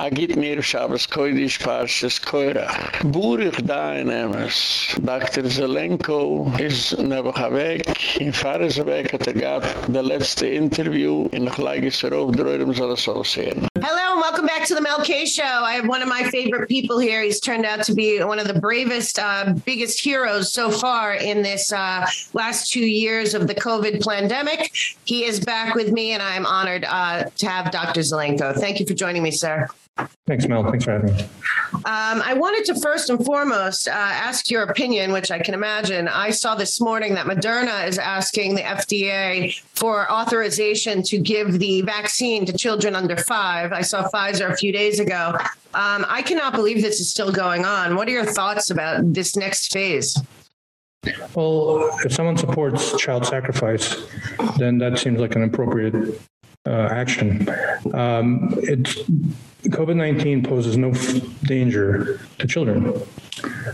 agit mir shabes koidish burig dr zelenko is never havek in fares week at gat the last interview in the droidem zal so sehen. Hello and welcome back to the Mel K show. I have one of my favorite people here. He's turned out to be one of the bravest uh, biggest heroes so far in this uh, last 2 years of the covid pandemic. He is back with me and i'm honored uh, to have dr zelenko. Thank you for joining me sir Thanks, Mel. Thanks for having me. Um, I wanted to first and foremost uh, ask your opinion, which I can imagine. I saw this morning that Moderna is asking the FDA for authorization to give the vaccine to children under 5. I saw Pfizer a few days ago. Um, I cannot believe this is still going on. What are your thoughts about this next phase? Well, if someone supports child sacrifice, then that seems like an appropriate uh, action. Um, it's COVID-19 poses no danger to children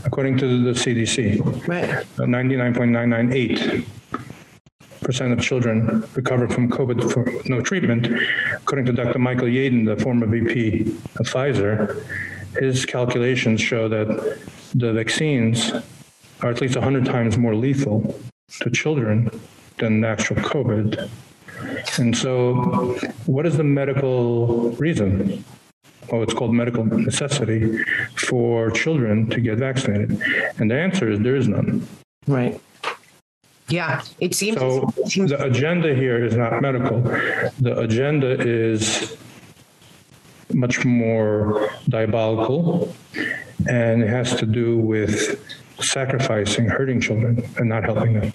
according to the CDC. Right. Uh, 99.998 percent of children recover from COVID for no treatment. According to Dr. Michael Yeadon, the former VP of Pfizer, his calculations show that the vaccines are at least 100 times more lethal to children than actual COVID. And so what is the medical reason? Well, it's called medical necessity for children to get vaccinated. And the answer is there is none. Right. Yeah, it seems so it seems the agenda here is not medical. The agenda is much more diabolical and it has to do with sacrificing hurting children and not helping them.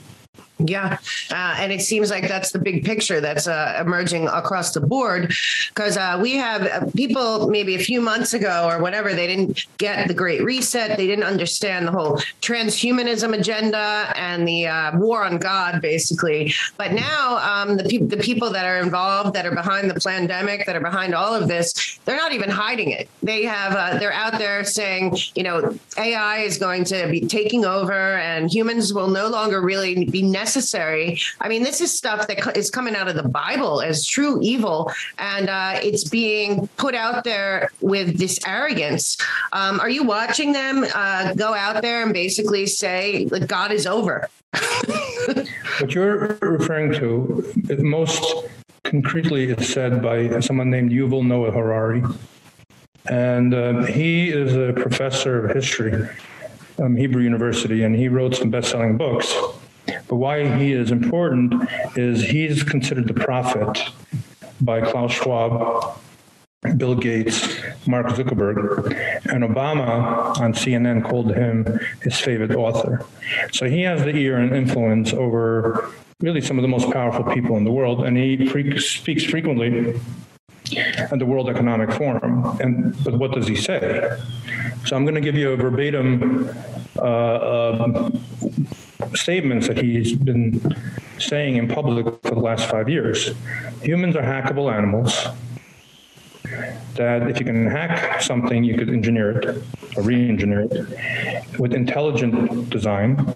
Yeah. Uh, and it seems like that's the big picture that's uh, emerging across the board because uh, we have uh, people maybe a few months ago or whatever they didn't get the great reset they didn't understand the whole transhumanism agenda and the uh, war on god basically but now um, the people the people that are involved that are behind the pandemic that are behind all of this they're not even hiding it they have uh, they're out there saying you know AI is going to be taking over and humans will no longer really be necessary necessary. I mean, this is stuff that is coming out of the Bible as true evil and uh, it's being put out there with this arrogance. Um, are you watching them uh, go out there and basically say that God is over? what you're referring to most concretely is said by someone named Yuval Noah Harari. And uh, he is a professor of history um, Hebrew University and he wrote some best-selling books but why he is important is he's considered the prophet by Klaus Schwab, Bill Gates, Mark Zuckerberg, and Obama on CNN called him his favorite author. So he has the ear and influence over really some of the most powerful people in the world and he speaks frequently at the World Economic Forum. And but what does he say? So I'm going to give you a verbatim uh, uh, statements that he's been saying in public for the last 5 years. Humans are hackable animals. That if you can hack something, you could engineer it or re-engineer it with intelligent design,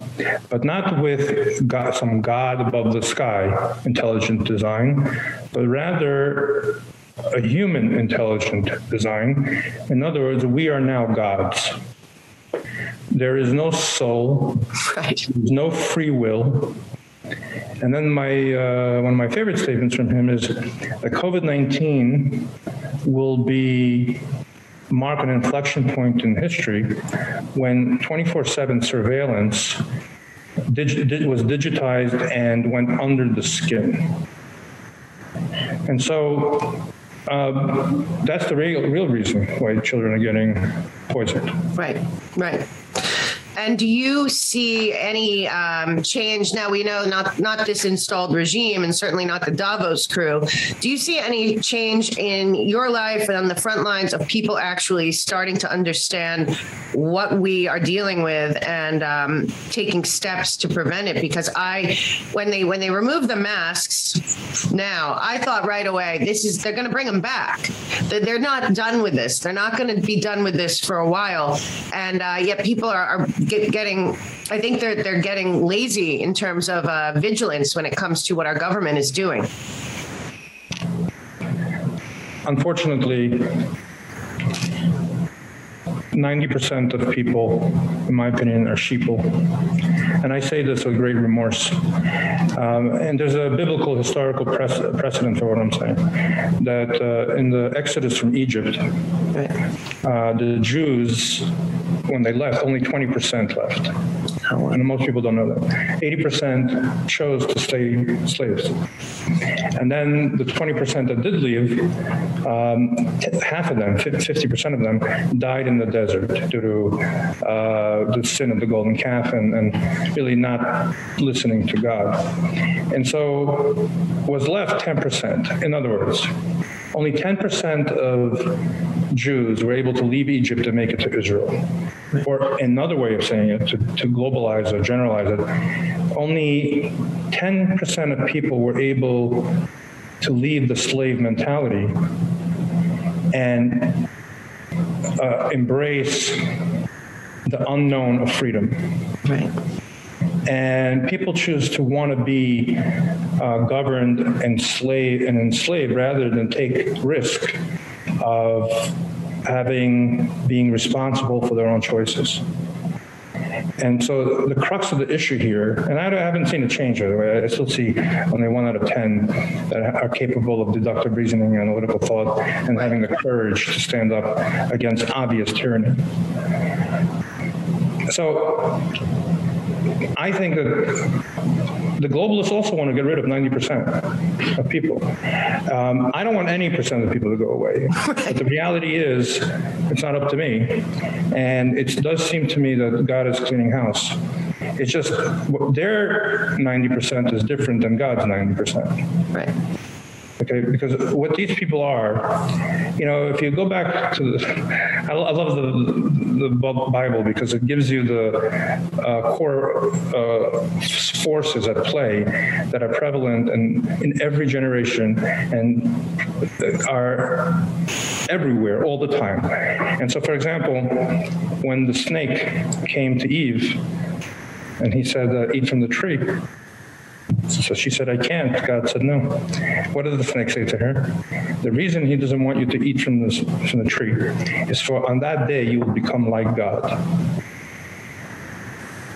but not with God, some god above the sky intelligent design, but rather a human intelligent design. In other words, we are now gods. There is no soul. Right. There's no free will. And then my uh, one of my favorite statements from him is that COVID-19 will be mark an inflection point in history when 24/7 surveillance digi was digitized and went under the skin. And so um, that's the real real reason why children are getting poisoned. Right. Right. And do you see any um, change now we know not not this installed regime and certainly not the Davos crew. Do you see any change in your life and on the front lines of people actually starting to understand what we are dealing with and um, taking steps to prevent it because I when they when they remove the masks now I thought right away this is they're going to bring them back. They're not done with this. They're not going to be done with this for a while and uh, yet people are, are get, getting I think they're they're getting lazy in terms of uh, vigilance when it comes to what our government is doing. Unfortunately, 90% of people, in my opinion, are sheeple. And I say this with great remorse. Um, and there's a biblical historical precedent for what I'm saying. That uh, in the Exodus from Egypt, uh, the Jews, when they left, only 20% left. And most people don't know that. 80% chose to stay slaves. And then the 20% that did leave, um, half of them, 50% of them, died in the desert due to uh, the sin of the golden calf and, and really not listening to God. And so was left 10%. In other words, only 10% of Jews were able to leave Egypt and make it to Israel. Or another way of saying it, to, to globalize or generalize it, only 10% of people were able to leave the slave mentality and uh, embrace the unknown of freedom. Right. And people choose to want to be uh, governed and slave and enslaved rather than take risk of having being responsible for their own choices. And so the crux of the issue here, and I haven't seen a change by the way, I still see only one out of 10 that are capable of deductive reasoning, and analytical thought, and having the courage to stand up against obvious tyranny. So I think that the globalists also want to get rid of 90% of people. Um, I don't want any percent of people to go away. But the reality is it's not up to me. And it does seem to me that God is cleaning house. It's just their 90% is different than God's 90%. Right okay because what these people are you know if you go back to the I, I love the the bible because it gives you the uh, core uh, forces at play that are prevalent in in every generation and are everywhere all the time. And so for example when the snake came to eve and he said uh, eat from the tree so she said, I can't. God said, no. What did the snake say to her? The reason he doesn't want you to eat from, this, from the tree is for on that day you will become like God.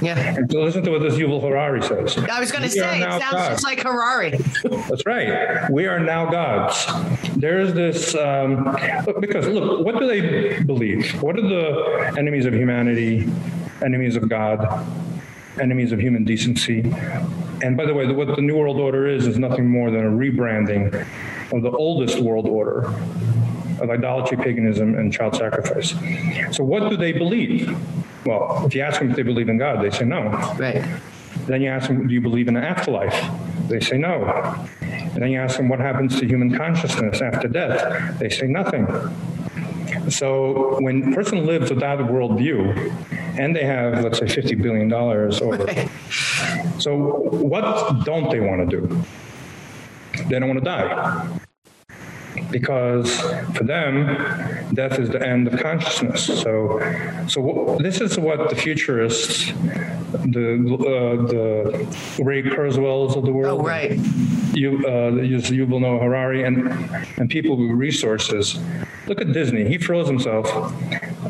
Yeah. And so listen to what this Yuval Harari says. I was going to say, it sounds gods. just like Harari. That's right. We are now gods. There's this, um, look, because look, what do they believe? What are the enemies of humanity, enemies of God, enemies of human decency? And by the way, what the New World Order is, is nothing more than a rebranding of the oldest world order of idolatry, paganism, and child sacrifice. So what do they believe? Well, if you ask them if they believe in God, they say no. Right. Then you ask them, do you believe in an afterlife? They say no. And then you ask them what happens to human consciousness after death? They say nothing. So when a person lives without a worldview, and they have, let's say, $50 billion over. Right. So what don't they want to do? They don't want to die because for them death is the end of consciousness. So so this is what the futurists the uh, the Ray Kurzweils of the world oh right. you uh Yuval Noah Harari and and people with resources. Look at Disney. He froze himself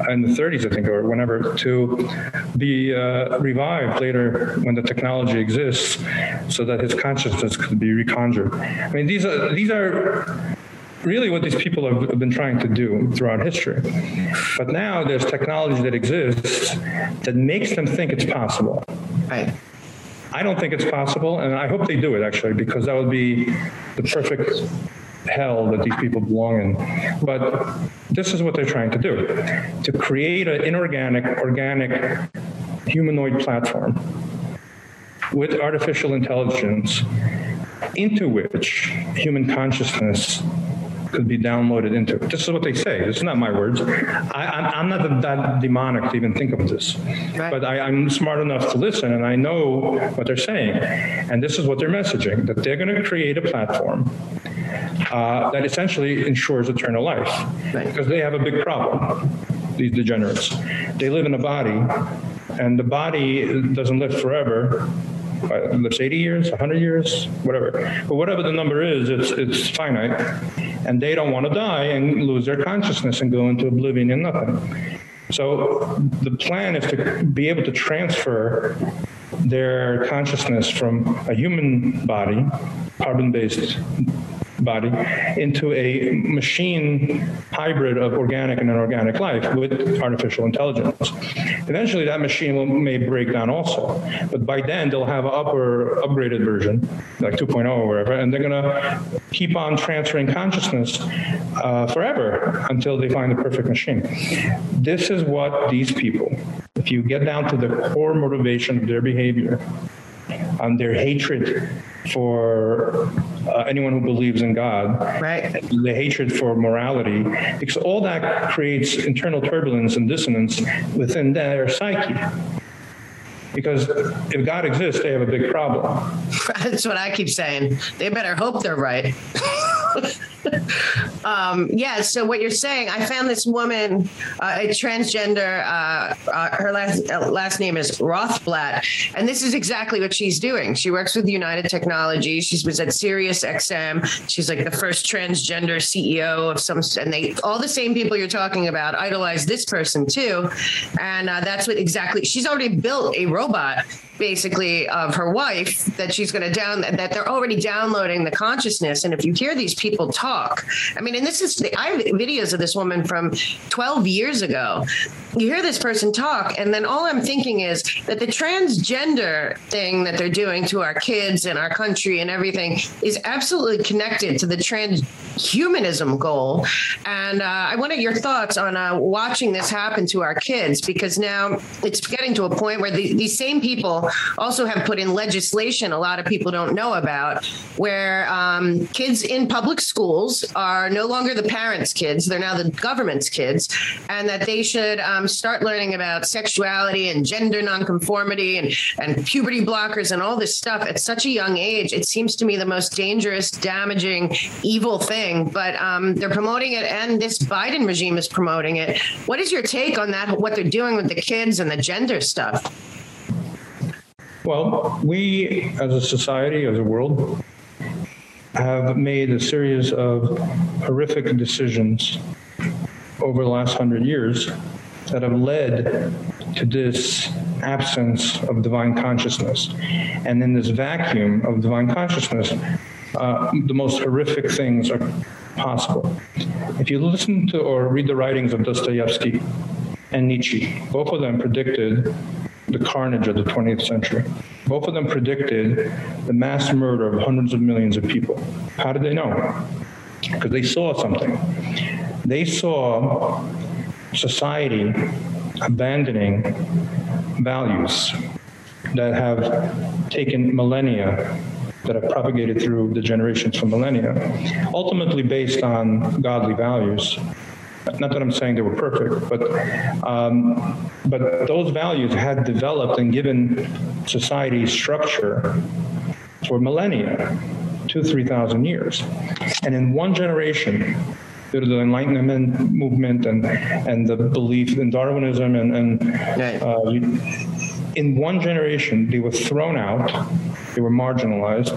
in the 30s I think or whenever to be uh, revived later when the technology exists so that his consciousness could be reconjured. I mean these are these are really what these people have been trying to do throughout history. But now there's technology that exists that makes them think it's possible. Right. I don't think it's possible and I hope they do it actually because that would be the perfect hell that these people belong in. But this is what they're trying to do. To create an inorganic organic humanoid platform with artificial intelligence into which human consciousness could be downloaded into it. This is what they say. It's not my words. I, am not that demonic to even think of this. Right. But I, I'm smart enough to listen and I know what they're saying. And this is what they're messaging, that they're going to create a platform uh, that essentially ensures eternal life. Right. Because they have a big problem, these degenerates. They live in a body and the body doesn't live forever lives 80 years 100 years whatever but whatever the number is it's it's finite and they don't want to die and lose their consciousness and go into oblivion and nothing. So the plan is to be able to transfer their consciousness from a human body, carbon-based body into a machine hybrid of organic and inorganic life with artificial intelligence. Eventually that machine will, may break down also, but by then they'll have an upper upgraded version like 2.0 or whatever and they're going to keep on transferring consciousness uh, forever until they find the perfect machine. This is what these people if you get down to the core motivation of their behavior and their hatred for uh, anyone who believes in God. Right. The hatred for morality because all that creates internal turbulence and dissonance within their psyche. Because if God exists, they have a big problem. That's what I keep saying. They better hope they're right. um, yeah, so what you're saying, I found this woman, uh, a transgender, uh, uh, her last uh, last name is Rothblatt, and this is exactly what she's doing. She works with United Technologies. She was at Sirius XM. She's like the first transgender CEO of some and they all the same people you're talking about idolize this person too. And uh, that's what exactly she's already built a robot basically of her wife that she's going to down that they're already downloading the consciousness and if you hear these people talk. I mean and this is the, i have videos of this woman from 12 years ago. You hear this person talk and then all i'm thinking is that the transgender thing that they're doing to our kids and our country and everything is absolutely connected to the transhumanism goal. And uh, i wanted your thoughts on uh, watching this happen to our kids because now it's getting to a point where the, these same people also have put in legislation a lot of people don't know about where um, kids in public schools are no longer the parents' kids, they're now the government's kids and that they should um, start learning about sexuality and gender nonconformity and and puberty blockers and all this stuff at such a young age. It seems to me the most dangerous, damaging, evil thing, but um, they're promoting it and this Biden regime is promoting it. What is your take on that what they're doing with the kids and the gender stuff? Well, we as a society, as a world, have made a series of horrific decisions over the last 100 years that have led to this absence of divine consciousness. And in this vacuum of divine consciousness, uh, the most horrific things are possible. If you listen to or read the writings of Dostoevsky and Nietzsche, both of them predicted the carnage of the 20th century. Both of them predicted the mass murder of hundreds of millions of people. How did they know? Because they saw something. They saw society abandoning values that have taken millennia that have propagated through the generations for millennia ultimately based on godly values not that I'm saying they were perfect, but um, but those values had developed and given society structure for millennia, 2 3000 years. And in one generation due to the enlightenment movement and and the belief in darwinism and and uh, in one generation they were thrown out they were marginalized.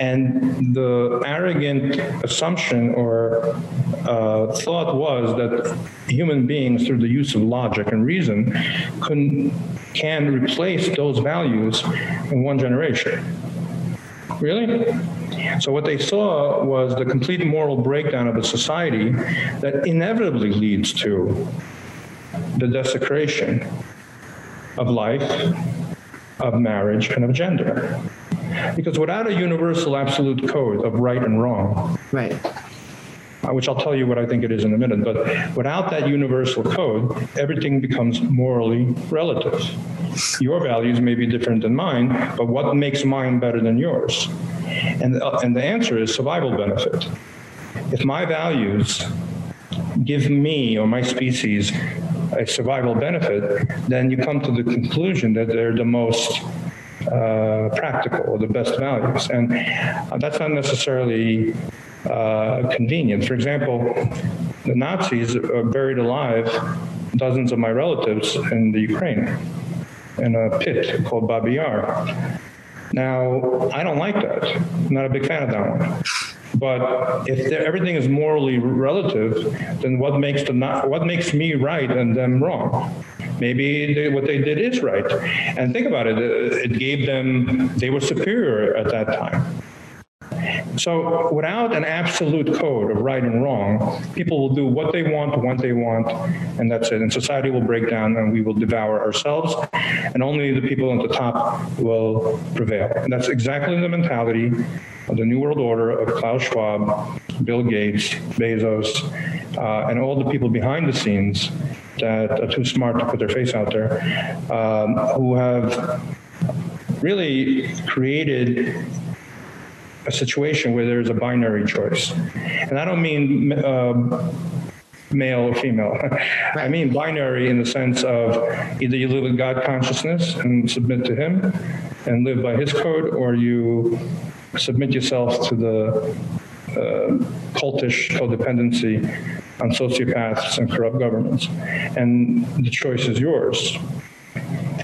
And the arrogant assumption or uh, thought was that human beings through the use of logic and reason can can replace those values in one generation. Really? So what they saw was the complete moral breakdown of a society that inevitably leads to the desecration of life, of marriage and of gender. Because without a universal absolute code of right and wrong, right uh, which I'll tell you what I think it is in a minute, but without that universal code, everything becomes morally relative. Your values may be different than mine, but what makes mine better than yours? And uh, and the answer is survival benefit. If my values give me or my species a survival benefit, then you come to the conclusion that they're the most uh, practical or the best values. And that's not necessarily uh, convenient. For example, the Nazis buried alive dozens of my relatives in the Ukraine in a pit called Babi Yar. Now, I don't like that. I'm not a big fan of that one. But if everything is morally relative, then what makes the not, what makes me right and them wrong? Maybe they, what they did is right. And think about it, uh, it gave them they were superior at that time. So without an absolute code of right and wrong, people will do what they want when they want and that's it. And society will break down and we will devour ourselves and only the people at the top will prevail. And that's exactly the mentality of the New World Order of Klaus Schwab, Bill Gates, Bezos, uh, and all the people behind the scenes that are too smart to put their face out there, um, who have really created a situation where there's a binary choice. And I don't mean um, male or female. I mean binary in the sense of either you live with God consciousness and submit to him and live by his code or you submit yourself to the uh, cultish codependency on sociopaths and corrupt governments. And the choice is yours.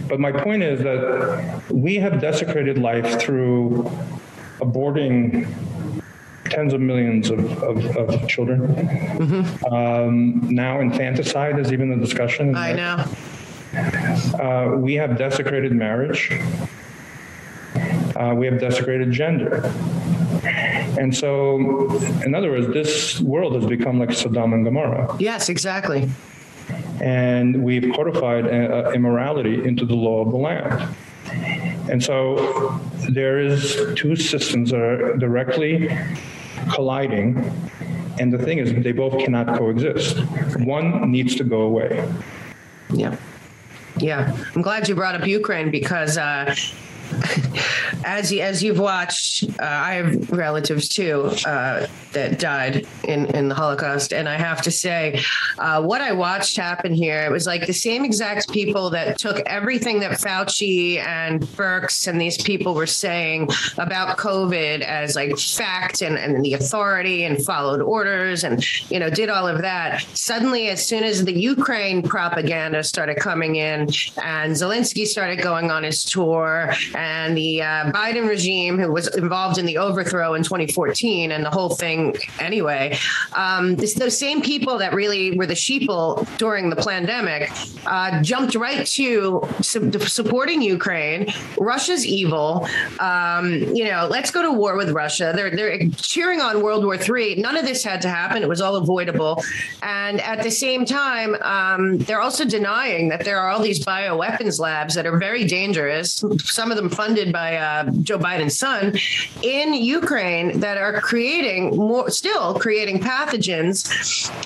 But my point is that we have desecrated life through aborting tens of millions of, of, of children. Mm -hmm. um, now infanticide is even a discussion. I know. Uh, we have desecrated marriage. Uh, we have desecrated gender. And so in other words this world has become like Sodom and Gomorrah. Yes, exactly. And we've codified uh, immorality into the law of the land. And so there is two systems that are directly colliding and the thing is they both cannot coexist. One needs to go away. Yeah. Yeah. I'm glad you brought up Ukraine because uh as you, as you've watched, uh, I have relatives too uh, that died in in the Holocaust, and I have to say, uh, what I watched happen here, it was like the same exact people that took everything that Fauci and Birx and these people were saying about COVID as like fact and and the authority and followed orders and you know did all of that. Suddenly, as soon as the Ukraine propaganda started coming in and Zelensky started going on his tour and the uh, Biden regime who was involved in the overthrow in 2014 and the whole thing anyway. Um, this, those same people that really were the sheeple during the pandemic uh, jumped right to su supporting Ukraine. Russia's evil. Um, you know let's go to war with Russia. They're they're cheering on World War 3 none of this had to happen. It was all avoidable. And at the same time um, they're also denying that there are all these bioweapons labs that are very dangerous. Some of funded by uh, Joe Biden's son in Ukraine that are creating more still creating pathogens.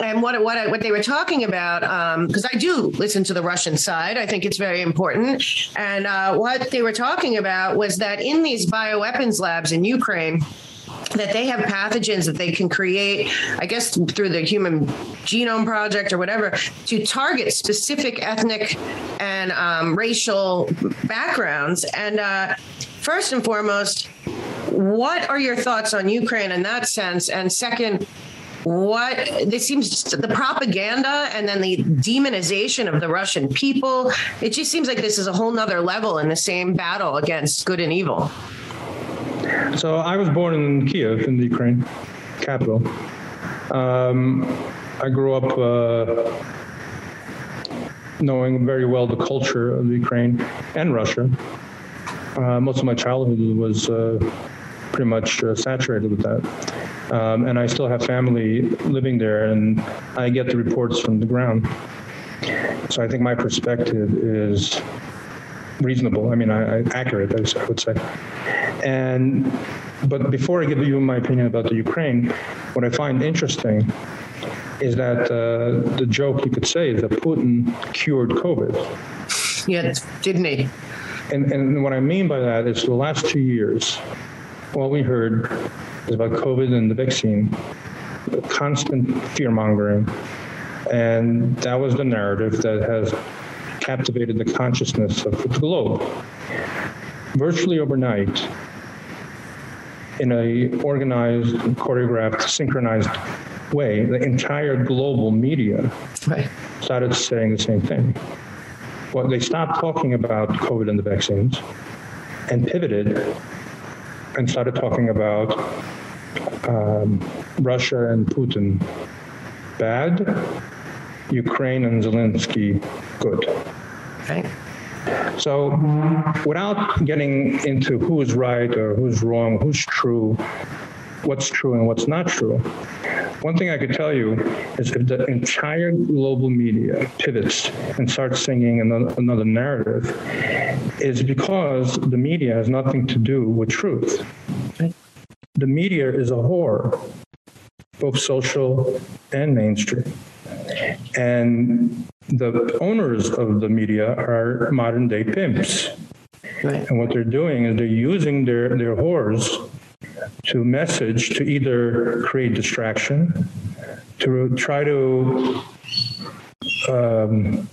And what what what they were talking about because um, I do listen to the Russian side. I think it's very important. And uh, what they were talking about was that in these bioweapons labs in Ukraine that they have pathogens that they can create i guess through the human genome project or whatever to target specific ethnic and um, racial backgrounds. And uh, first and foremost what are your thoughts on Ukraine in that sense? And second what this seems the propaganda and then the demonization of the Russian people it just seems like this is a whole nother level in the same battle against good and evil so I was born in Kiev in the Ukraine capital. Um, I grew up uh, knowing very well the culture of Ukraine and Russia. Uh, most of my childhood was uh, pretty much uh, saturated with that. Um, and I still have family living there and I get the reports from the ground. So I think my perspective is reasonable. I mean, I, I accurate, I would say. And but before I give you my opinion about the Ukraine, what I find interesting is that uh, the joke you could say is that Putin cured COVID. Yeah, didn't he? And and what I mean by that is the last 2 years all we heard is about COVID and the vaccine, the constant fear mongering. And that was the narrative that has captivated the consciousness of the globe. Virtually overnight, in a organized, choreographed, synchronized way, the entire global media right. started saying the same thing. Well, they stopped talking about COVID and the vaccines and pivoted and started talking about um, Russia and Putin bad, Ukraine and Zelensky good. Okay. So without getting into who's right or who's wrong, who's true, what's true and what's not true, one thing I could tell you is if the entire global media pivots and starts singing another, another narrative, is because the media has nothing to do with truth. The media is a whore, both social and mainstream. And the owners of the media are modern day pimps. Right. And what they're doing is they're using their their whores to message to either create distraction, to try to um,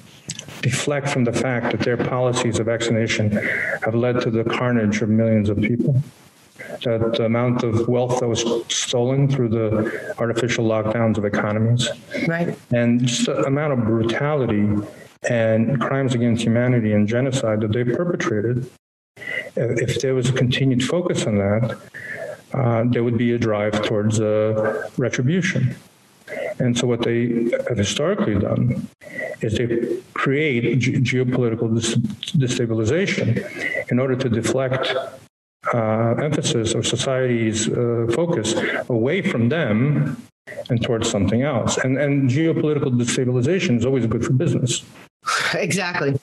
deflect from the fact that their policies of vaccination have led to the carnage of millions of people. That the amount of wealth that was stolen through the artificial lockdowns of economies. Right. And just the amount of brutality and crimes against humanity and genocide that they perpetrated if there was a continued focus on that uh, there would be a drive towards uh, retribution. And so what they have historically done is they create ge geopolitical destabilization in order to deflect uh, emphasis of society's uh, focus away from them and towards something else. And and geopolitical destabilization is always good for business. Exactly.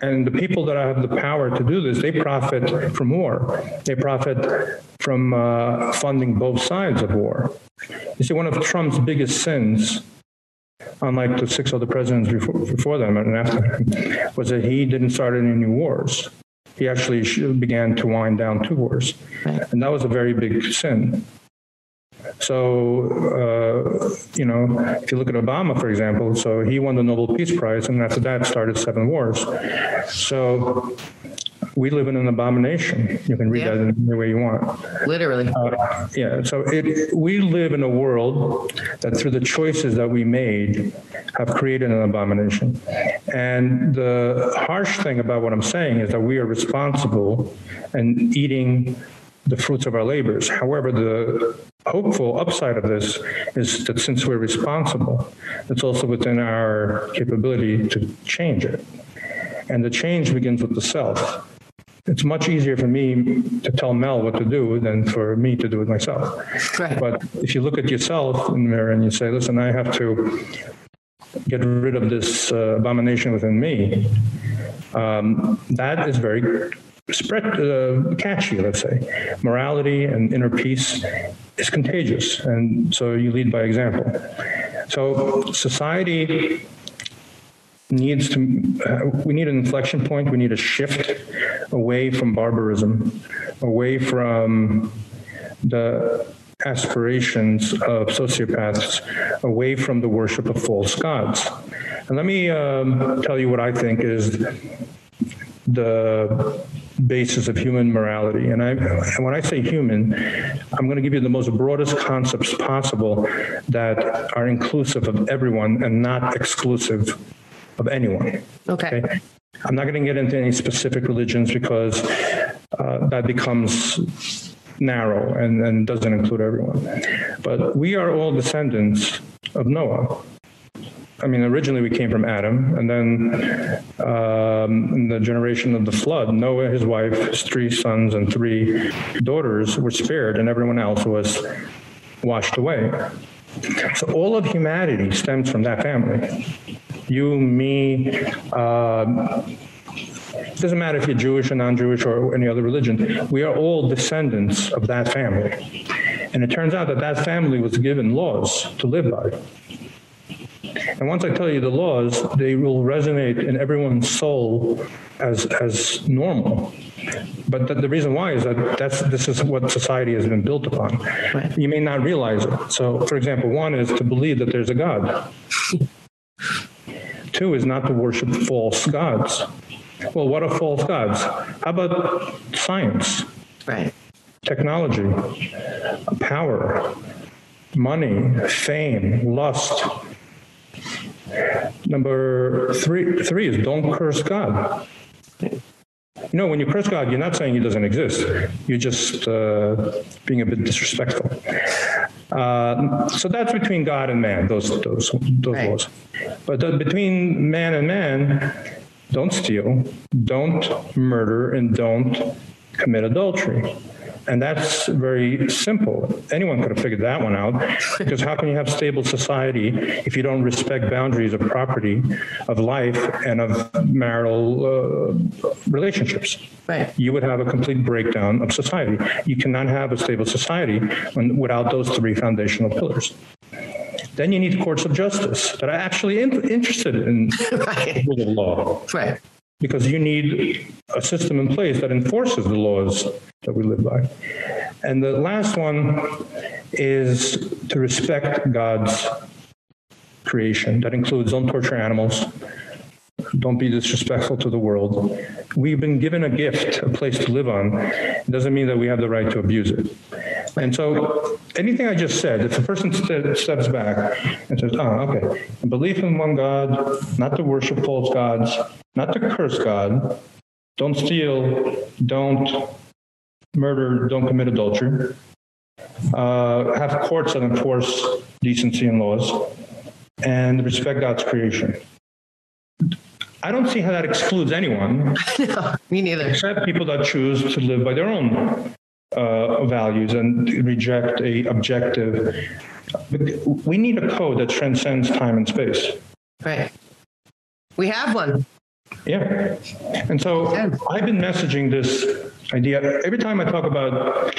And the people that have the power to do this, they profit from war. They profit from uh, funding both sides of war. You see, one of Trump's biggest sins, unlike the six other presidents before, before them and after him, was that he didn't start any new wars. He actually began to wind down two wars. And that was a very big sin. So, uh, you know, if you look at Obama, for example, so he won the Nobel Peace Prize and after that started seven wars. So we live in an abomination. You can read yeah. that in any way you want. Literally. Uh, yeah, so it we live in a world that through the choices that we made have created an abomination. And the harsh thing about what I'm saying is that we are responsible and eating the fruits of our labors. However, the hopeful upside of this is that since we're responsible, it's also within our capability to change it. And the change begins with the self. It's much easier for me to tell Mel what to do than for me to do it myself. Right. But if you look at yourself in the mirror and you say, listen, I have to get rid of this uh, abomination within me, um, that is very spread uh, catchy let's say morality and inner peace is contagious and so you lead by example so society needs to uh, we need an inflection point. We need a shift away from barbarism away from the aspirations of sociopaths away from the worship of false gods. And let me um, tell you what I think is the basis of human morality. And I and when I say human I'm going to give you the most broadest concepts possible that are inclusive of everyone and not exclusive of anyone okay, okay? I'm not going to get into any specific religions because uh, that becomes narrow and and doesn't include everyone but we are all descendants of Noah I mean, originally we came from Adam, and then um, in the generation of the flood, Noah, his wife, his three sons and three daughters were spared, and everyone else was washed away. So all of humanity stems from that family. You, me, uh, it doesn't matter if you're Jewish or non-Jewish or any other religion. We are all descendants of that family. And it turns out that that family was given laws to live by. And once I tell you the laws, they will resonate in everyone's soul as as normal. But the, the reason why is that that's this is what society has been built upon. Right. You may not realize it. So for example, one is to believe that there's a god. Two is not to worship false gods. Well, what are false gods? How about science? Right. Technology, power, money, fame, lust, Number 3 3 is don't curse God. You You know, when you curse God, you're not saying he doesn't exist. You're just uh, being a bit disrespectful. Uh, so that's between God and man, those those those right. laws. But the, between man and man, don't steal, don't murder, and don't commit adultery. And that's very simple. Anyone could have figured that one out because how can you have stable society if you don't respect boundaries of property, of life and of marital uh, relationships? Right. You would have a complete breakdown of society. You cannot have a stable society when, without those three foundational pillars. Then you need courts of justice that are actually in, interested in right. the law. Right because you need a system in place that enforces the laws that we live by. And the last one is to respect God's creation. That includes don't torture animals, don't be disrespectful to the world. We've been given a gift, a place to live on. It doesn't mean that we have the right to abuse it. And so anything I just said, if a person st steps back and says, "Oh, okay, belief in one God, not to worship false gods, not to curse God, don't steal, don't murder, don't commit adultery, uh, have courts that enforce decency and laws, and respect God's creation." I don't see how that excludes anyone. no, me neither. Except people that choose to live by their own uh, values and reject a objective. We need a code that transcends time and space. Right. We have one. Yeah. And so I've been messaging this idea every time I talk about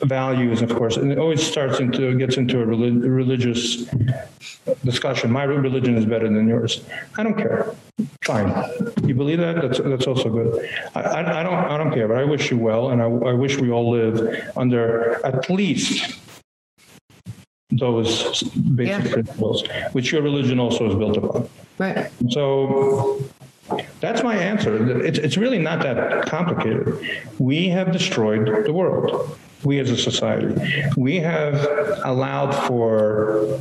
values of course and it always starts into gets into a relig religious discussion. My religion is better than yours. I don't care. Fine. You believe that? That's that's also good. I i, I don't i don't care but i wish you well and i i wish we all live under at least those basic yeah. principles which your religion also is built upon. Right. So that's my answer. It's, it's really not that complicated. We have destroyed the world we as a society. We have allowed for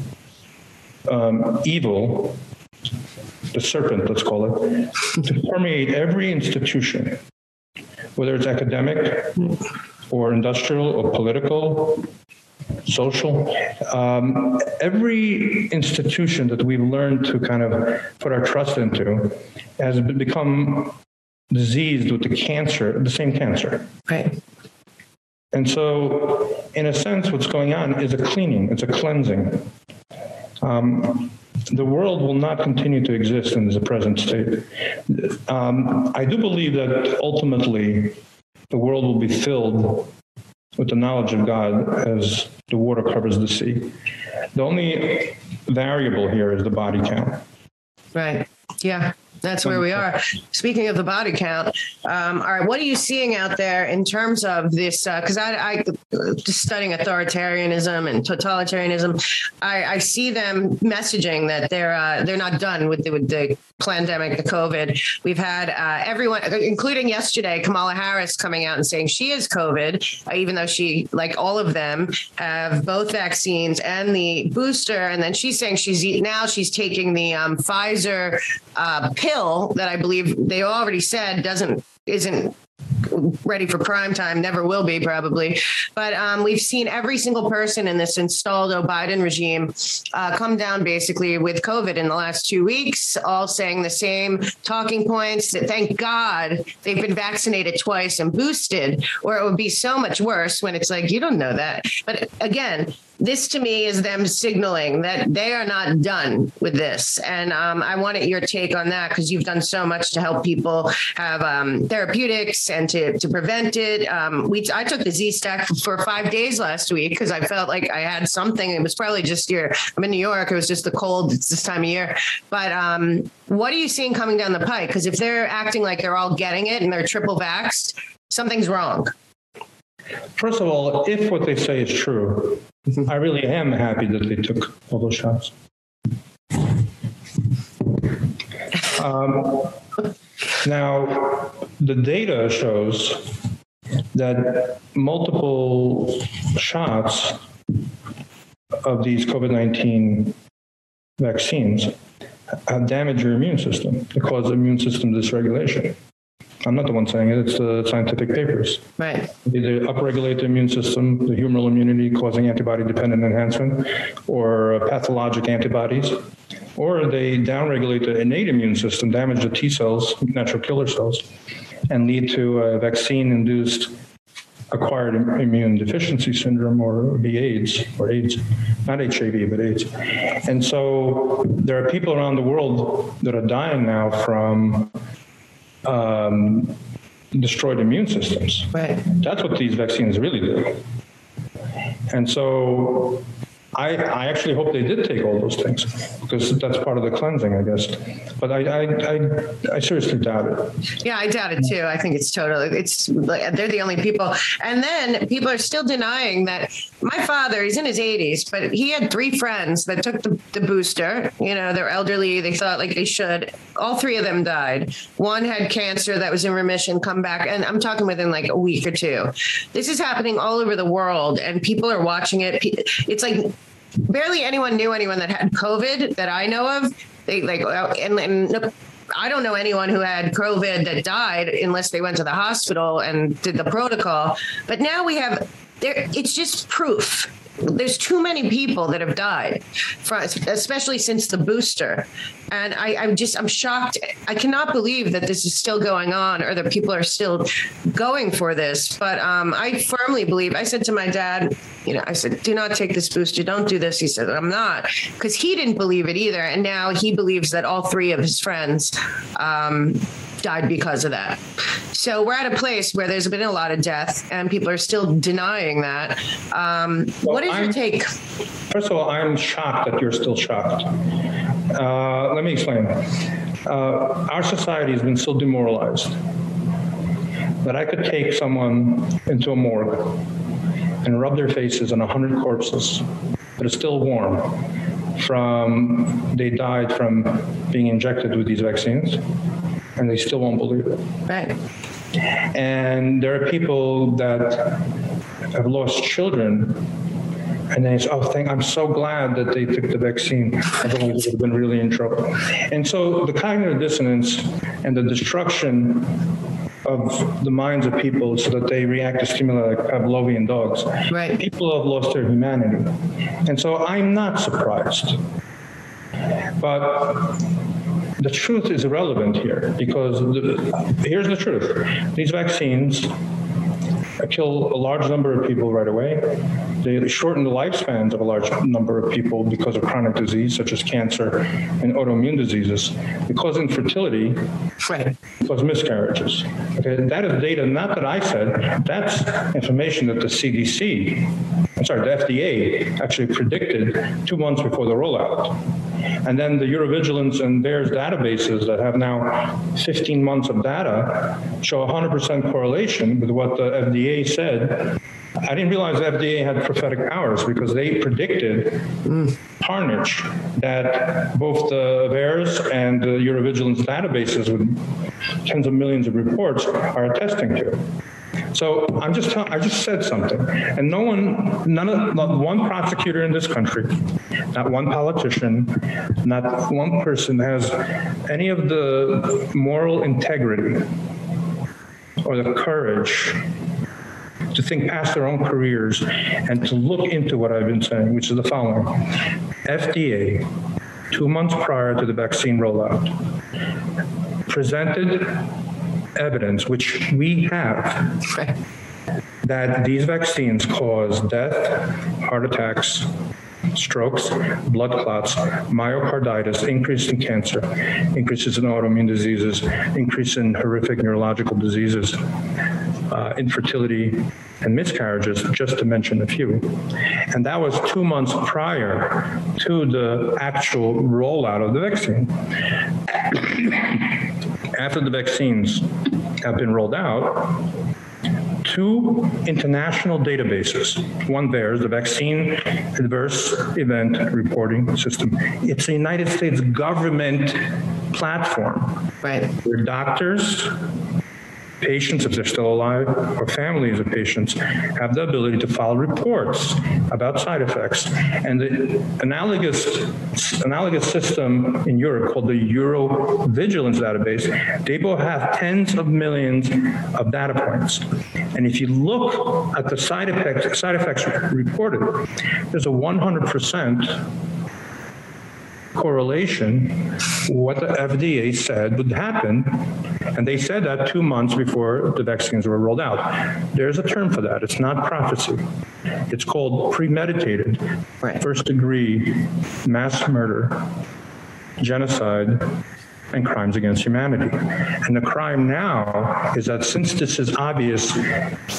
um, evil, the serpent, let's call it, to permeate every institution, whether it's academic or industrial or political, social. Um, every institution that we've learned to kind of put our trust into has become diseased with the cancer, the same cancer. Right. And so, in a sense, what's going on is a cleaning, it's a cleansing. Um, the world will not continue to exist in the present state. Um, I do believe that ultimately the world will be filled with the knowledge of God as the water covers the sea. The only variable here is the body count. Right. Yeah. That's where we are. Speaking of the body count, um, all right, what are you seeing out there in terms of this? Because uh, I, I, just studying authoritarianism and totalitarianism, I, I see them messaging that they're uh, they're not done with the, with the pandemic, the COVID. We've had uh, everyone, including yesterday, Kamala Harris coming out and saying she is COVID, uh, even though she, like all of them, have both vaccines and the booster. And then she's saying she's now she's taking the um, Pfizer uh, pill that I believe they already said doesn't isn't ready for prime time never will be probably. But um, we've seen every single person in this installed Biden regime uh, come down basically with covid in the last 2 weeks all saying the same talking points that thank god they've been vaccinated twice and boosted or it would be so much worse when it's like you don't know that. But again this to me is them signaling that they are not done with this. And um, i wanted your take on that because you've done so much to help people have um, therapeutics and to to prevent it. Um, we i took the z stack for 5 days last week because i felt like i had something. It was probably just here i'm in new york. It was just the cold it's this time of year. But um, what are you seeing coming down the pike? Because if they're acting like they're all getting it and they're triple vaxxed something's wrong First of all, if what they say is true, I really am happy that they took all those shots. Um, now, the data shows that multiple shots of these COVID-19 vaccines have damaged your immune system. They cause immune system dysregulation. I'm not the one saying it, it's the scientific papers. Right. They either upregulate the immune system, the humoral immunity causing antibody-dependent enhancement, or uh, pathologic antibodies, or they downregulate the innate immune system, damage the T cells, natural killer cells, and lead to a vaccine-induced acquired immune deficiency syndrome or the AIDS or AIDS not HIV but AIDS and so there are people around the world that are dying now from um, destroyed immune systems. Right. That's what these vaccines really do. And so I, I actually hope they did take all those things because that's part of the cleansing, I guess. But I, I, I, I seriously doubt it. Yeah, I doubt it too. I think it's totally, it's like they're the only people. And then people are still denying that my father, he's in his 80s, but he had three friends that took the, the booster. You know, they're elderly. They thought like they should. All three of them died. One had cancer that was in remission, come back. And I'm talking within like a week or two. This is happening all over the world and people are watching it. It's like barely anyone knew anyone that had COVID that I know of. They like and, and I don't know anyone who had COVID that died unless they went to the hospital and did the protocol. But now we have there it's just proof there's too many people that have died especially since the booster and I I'm just I'm shocked I cannot believe that this is still going on or that people are still going for this but um, I firmly believe I said to my dad you know I said do not take this booster don't do this he said I'm not cuz he didn't believe it either and now he believes that all three of his friends um, died because of that. So we're at a place where there's been a lot of death and people are still denying that. Um, well, what is I'm, your take? First of all, I'm shocked that you're still shocked. Uh, let me explain. Uh, our society has been so demoralized that I could take someone into a morgue and rub their faces on 100 corpses that are still warm from they died from being injected with these vaccines and they still won't believe it. Right. And there are people that have lost children and they say, oh, thank, I'm so glad that they took the vaccine. Otherwise, they would have been really in trouble. And so the cognitive dissonance and the destruction of the minds of people so that they react to stimuli like Pavlovian dogs. Right. People have lost their humanity. And so I'm not surprised. But the truth is irrelevant here because the, here's the truth. These vaccines kill a large number of people right away. They shorten the lifespans of a large number of people because of chronic disease such as cancer and autoimmune diseases. They cause infertility. Right. Cause miscarriages. Okay, that is data not that I said, that's information that the CDC, I'm sorry, the FDA actually predicted 2 months before the rollout. And then the Eurovigilance and VAERS databases that have now 15 months of data show 100% correlation with what the FDA said. I didn't realize the FDA had prophetic powers because they predicted mm. that both the VAERS and the Eurovigilance databases with tens of millions of reports are attesting to. So I'm just I just said something and no one none of not one prosecutor in this country, not one politician, not one person has any of the moral integrity or the courage to think past their own careers and to look into what I've been saying, which is the following. FDA 2 months prior to the vaccine rollout presented evidence which we have that these vaccines cause death, heart attacks, strokes, blood clots, myocarditis, increase in cancer, increases in autoimmune diseases, increase in horrific neurological diseases, uh, infertility and miscarriages just to mention a few. And that was 2 months prior to the actual rollout of the vaccine. After the vaccines have been rolled out, two international databases. One there is the Vaccine Adverse Event Reporting System. It's a United States government platform. Right. Where doctors patients, if they're still alive, or families of patients have the ability to file reports about side effects. And the analogous analogous system in Europe called the Euro Vigilance database, they both have tens of millions of data points. And if you look at the side effects side effects reported, there's a 100% correlation what the FDA said would happen and they said that 2 months before the vaccines were rolled out. There's a term for that. It's not prophecy. It's called premeditated right. first degree mass murder genocide and crimes against humanity. And the crime now is that since this is obvious,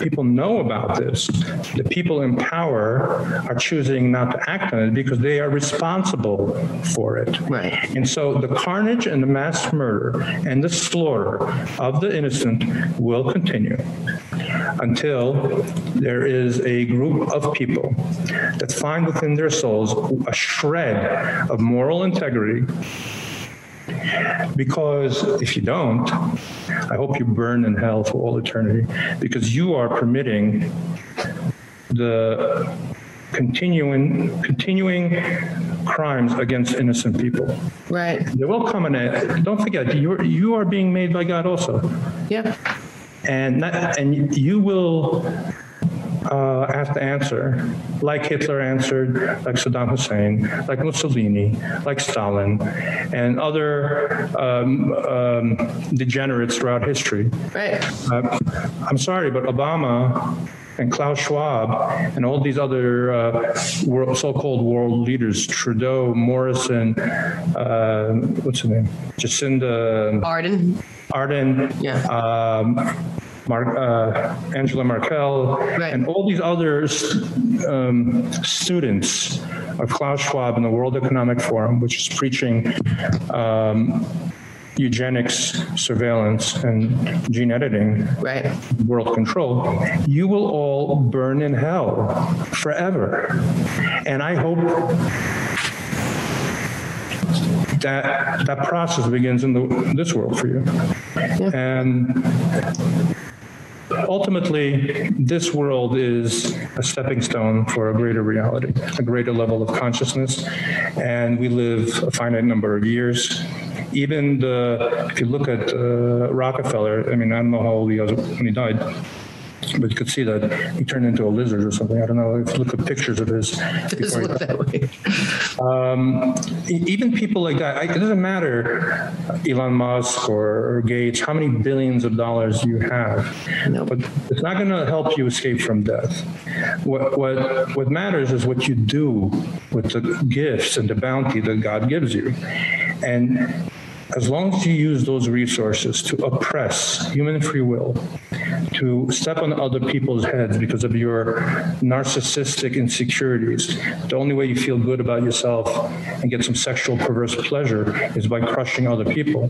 people know about this. The people in power are choosing not to act on it because they are responsible for it. Right. And so the carnage and the mass murder and the slaughter of the innocent will continue until there is a group of people that find within their souls a shred of moral integrity because if you don't i hope you burn in hell for all eternity because you are permitting the continuing continuing crimes against innocent people. Right. There will come an don't forget you are, you are being made by God also. Yeah. And that, and you will uh, have to answer like Hitler answered, like Saddam Hussein, like Mussolini, like Stalin, and other um, um, degenerates throughout history. Right. Uh, I'm sorry, but Obama and Klaus Schwab and all these other uh, so-called world leaders, Trudeau, Morrison, uh, what's her name? Jacinda Ardern. Ardern. Yeah. Um, Mark, uh, Angela Merkel, right. and all these other um, students of Klaus Schwab and the World Economic Forum, which is preaching um, eugenics, surveillance, and gene editing, right. world control, you will all burn in hell forever. And I hope that that process begins in the, this world for you. Yeah. And ultimately this world is a stepping stone for a greater reality a greater level of consciousness. And we live a finite number of years. Even the if you look at uh, Rockefeller I mean I don't know how old he was when he died but you could see that he turned into a lizard or something. I don't know if you look at pictures of his. Does look that way. Um, even people like that, it doesn't matter Elon Musk or, or, Gates, how many billions of dollars you have. No. But it's not going to help you escape from death. What, what, what matters is what you do with the gifts and the bounty that God gives you. And as long as you use those resources to oppress human free will to step on other people's heads because of your narcissistic insecurities the only way you feel good about yourself and get some sexual perverse pleasure is by crushing other people.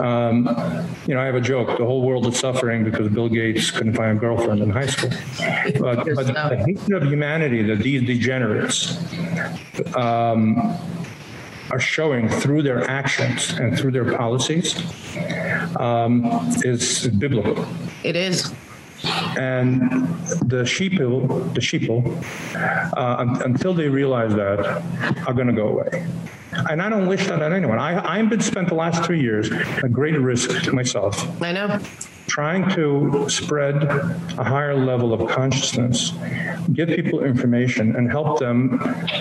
Um, you know i have a joke the whole world is suffering because bill gates couldn't find a girlfriend in high school. But, but the hatred of humanity that these degenerates um, are showing through their actions and through their policies um, is biblical. It is. And the sheeple, the sheeple, uh, until they realize that, are going to go away. And I don't wish that on anyone. I I've been spent the last 3 years at great risk to myself. I know trying to spread a higher level of consciousness give people information and help them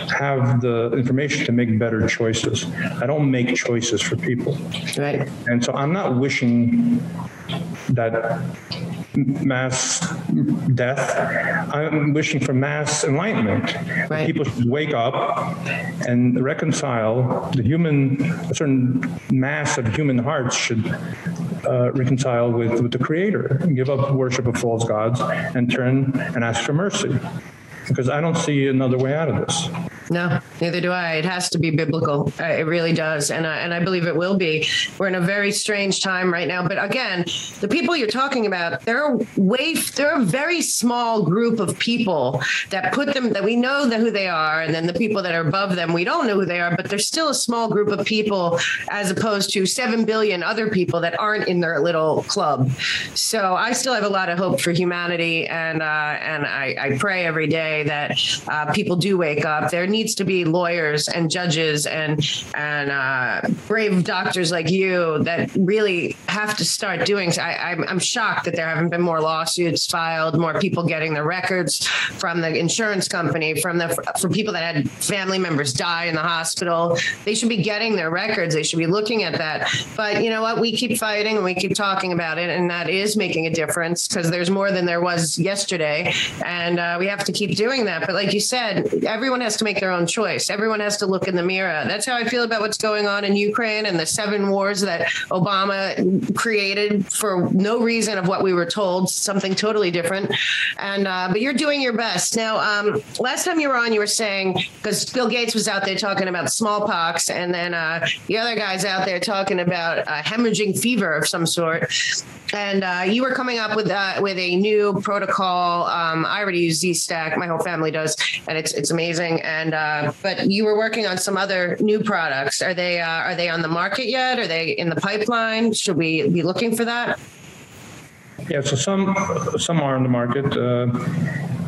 have the information to make better choices. I don't make choices for people. Right. And so i'm not wishing that mass death. I'm wishing for mass enlightenment. Right. people should wake up and reconcile the human a certain mass of human hearts should uh, reconcile with, with the creator and give up worship of false gods and turn and ask for mercy because I don't see another way out of this. No. Neither do I. It has to be biblical. Uh, it really does, and I, and I believe it will be. We're in a very strange time right now. But again, the people you're talking about, they're a way, they're a very small group of people that put them that we know that who they are, and then the people that are above them, we don't know who they are, but they're still a small group of people, as opposed to seven billion other people that aren't in their little club. So I still have a lot of hope for humanity, and uh, and I, I pray every day that uh, people do wake up. There needs to be lawyers and judges and and uh, brave doctors like you that really have to start doing I I'm, I'm shocked that there haven't been more lawsuits filed more people getting their records from the insurance company from the for people that had family members die in the hospital. They should be getting their records. They should be looking at that. But you know what? We keep fighting and we keep talking about it and that is making a difference because there's more than there was yesterday. And uh, we have to keep doing that. But like you said everyone has to make their own choice. Everyone has to look in the mirror. That's how I feel about what's going on in Ukraine and the seven wars that Obama created for no reason of what we were told, something totally different. And uh, but you're doing your best. Now, um, last time you were on you were saying cuz Bill Gates was out there talking about smallpox and then uh, the other guys out there talking about hemorrhaging fever of some sort and uh, you were coming up with uh, with a new protocol um, I already use Z-Stack my whole family does and it's it's amazing and uh, but you were working on some other new products. Are they uh, are they on the market yet? Are they in the pipeline? Should we be looking for that? Yeah so some some are on the market. Uh,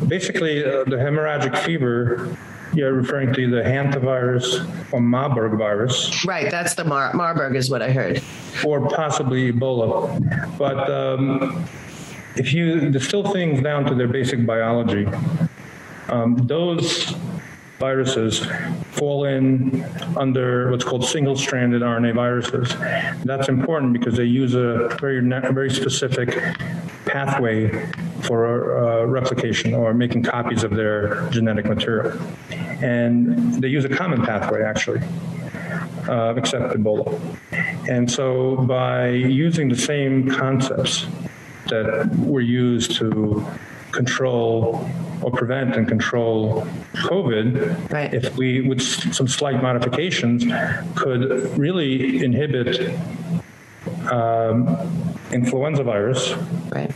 basically uh, the hemorrhagic fever you're referring to the hantavirus or Marburg virus. Right, that's the Mar Marburg is what I heard. Or possibly Ebola. But um, if you distill things down to their basic biology, um, those viruses fall in under what's called single-stranded RNA viruses. That's important because they use a very very specific pathway for uh, replication or making copies of their genetic material. And they use a common pathway actually. Uh, except Ebola. And so by using the same concepts that were used to control or prevent and control COVID right. if we with some slight modifications could really inhibit um, influenza virus right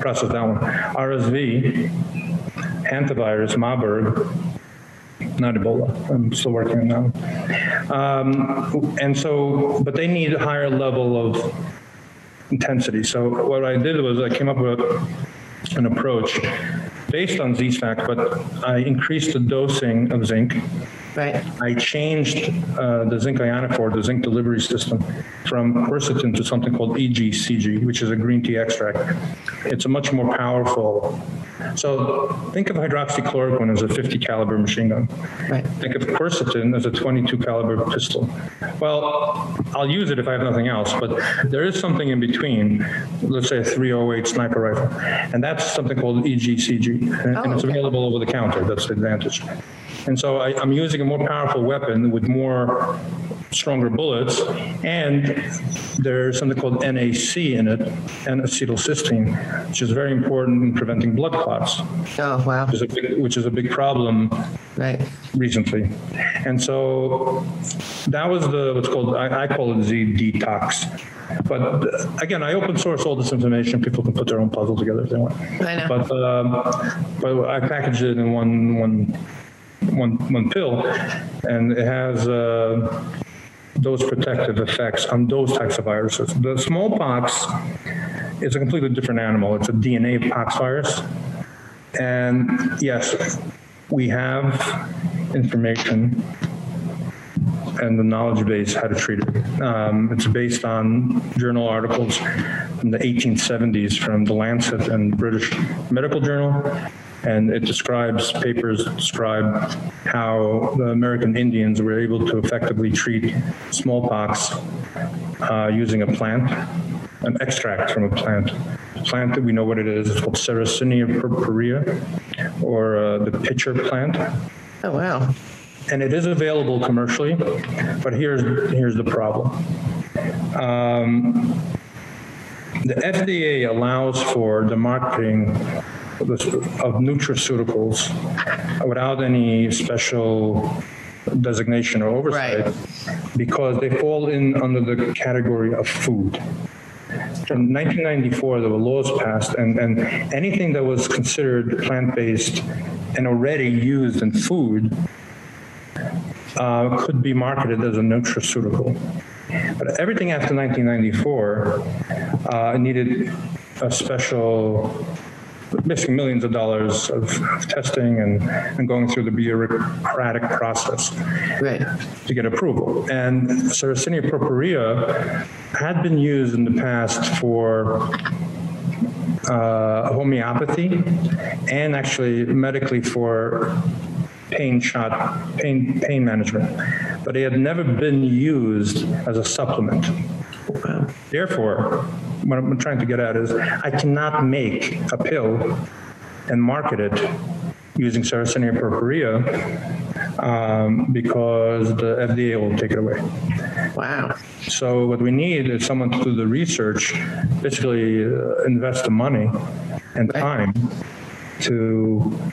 process that one RSV hantavirus Marburg not Ebola. I'm still working on that. Um, and so but they need a higher level of intensity. So what I did was I came up with an approach based on Z-Stack, but I increased the dosing of zinc. Right. I changed uh, the zinc ionophore, the zinc delivery system from quercetin to something called EGCG, which is a green tea extract. It's a much more powerful so think of hydroxychloroquine as a 50 caliber machine gun. Right. Think of quercetin as a 22 caliber pistol. Well, I'll use it if I have nothing else, but there is something in between, let's say a 308 sniper rifle, and that's something called EGCG, and, oh, and it's okay. available over the counter. That's the advantage. And so I, I'm using a more powerful weapon with more stronger bullets and there's something called NAC in it N-acetylcysteine which is very important in preventing blood clots. Oh wow. Which is a big, which is a big problem right. recently. And so that was the what's called I, I call it Z detox. But uh, again I open source all this information. People can put their own puzzle together if they want. I know. but um, but I packaged it in one one one one pill and it has uh, those protective effects on those types of viruses. The smallpox is a completely different animal. It's a DNA pox virus. And yes, we have information and the knowledge base how to treat it. Um, it's based on journal articles from the 1870s from the Lancet and British Medical Journal and it describes papers describe how the American Indians were able to effectively treat smallpox uh, using a plant an extract from a plant. Plant that we know what it is it's called Sarracenia purpurea or uh, the pitcher plant. Oh wow. And it is available commercially but here's here's the problem. Um, the FDA allows for the marketing of nutraceuticals without any special designation or oversight right. because they fall in under the category of food. In 1994 there were laws passed and and anything that was considered plant-based and already used in food uh, could be marketed as a nutraceutical. But everything after 1994 uh, needed a special missing millions of dollars of testing and and going through the bureaucratic process right. to get approval. And Sarracenia purpurea had been used in the past for uh, homeopathy and actually medically for pain shot pain pain management. But it had never been used as a supplement. Therefore what I'm trying to get at is I cannot make a pill and market it using Sarracenia purpurea um, because the FDA will take it away. Wow. So what we need is someone to do the research, basically uh, invest the money and time to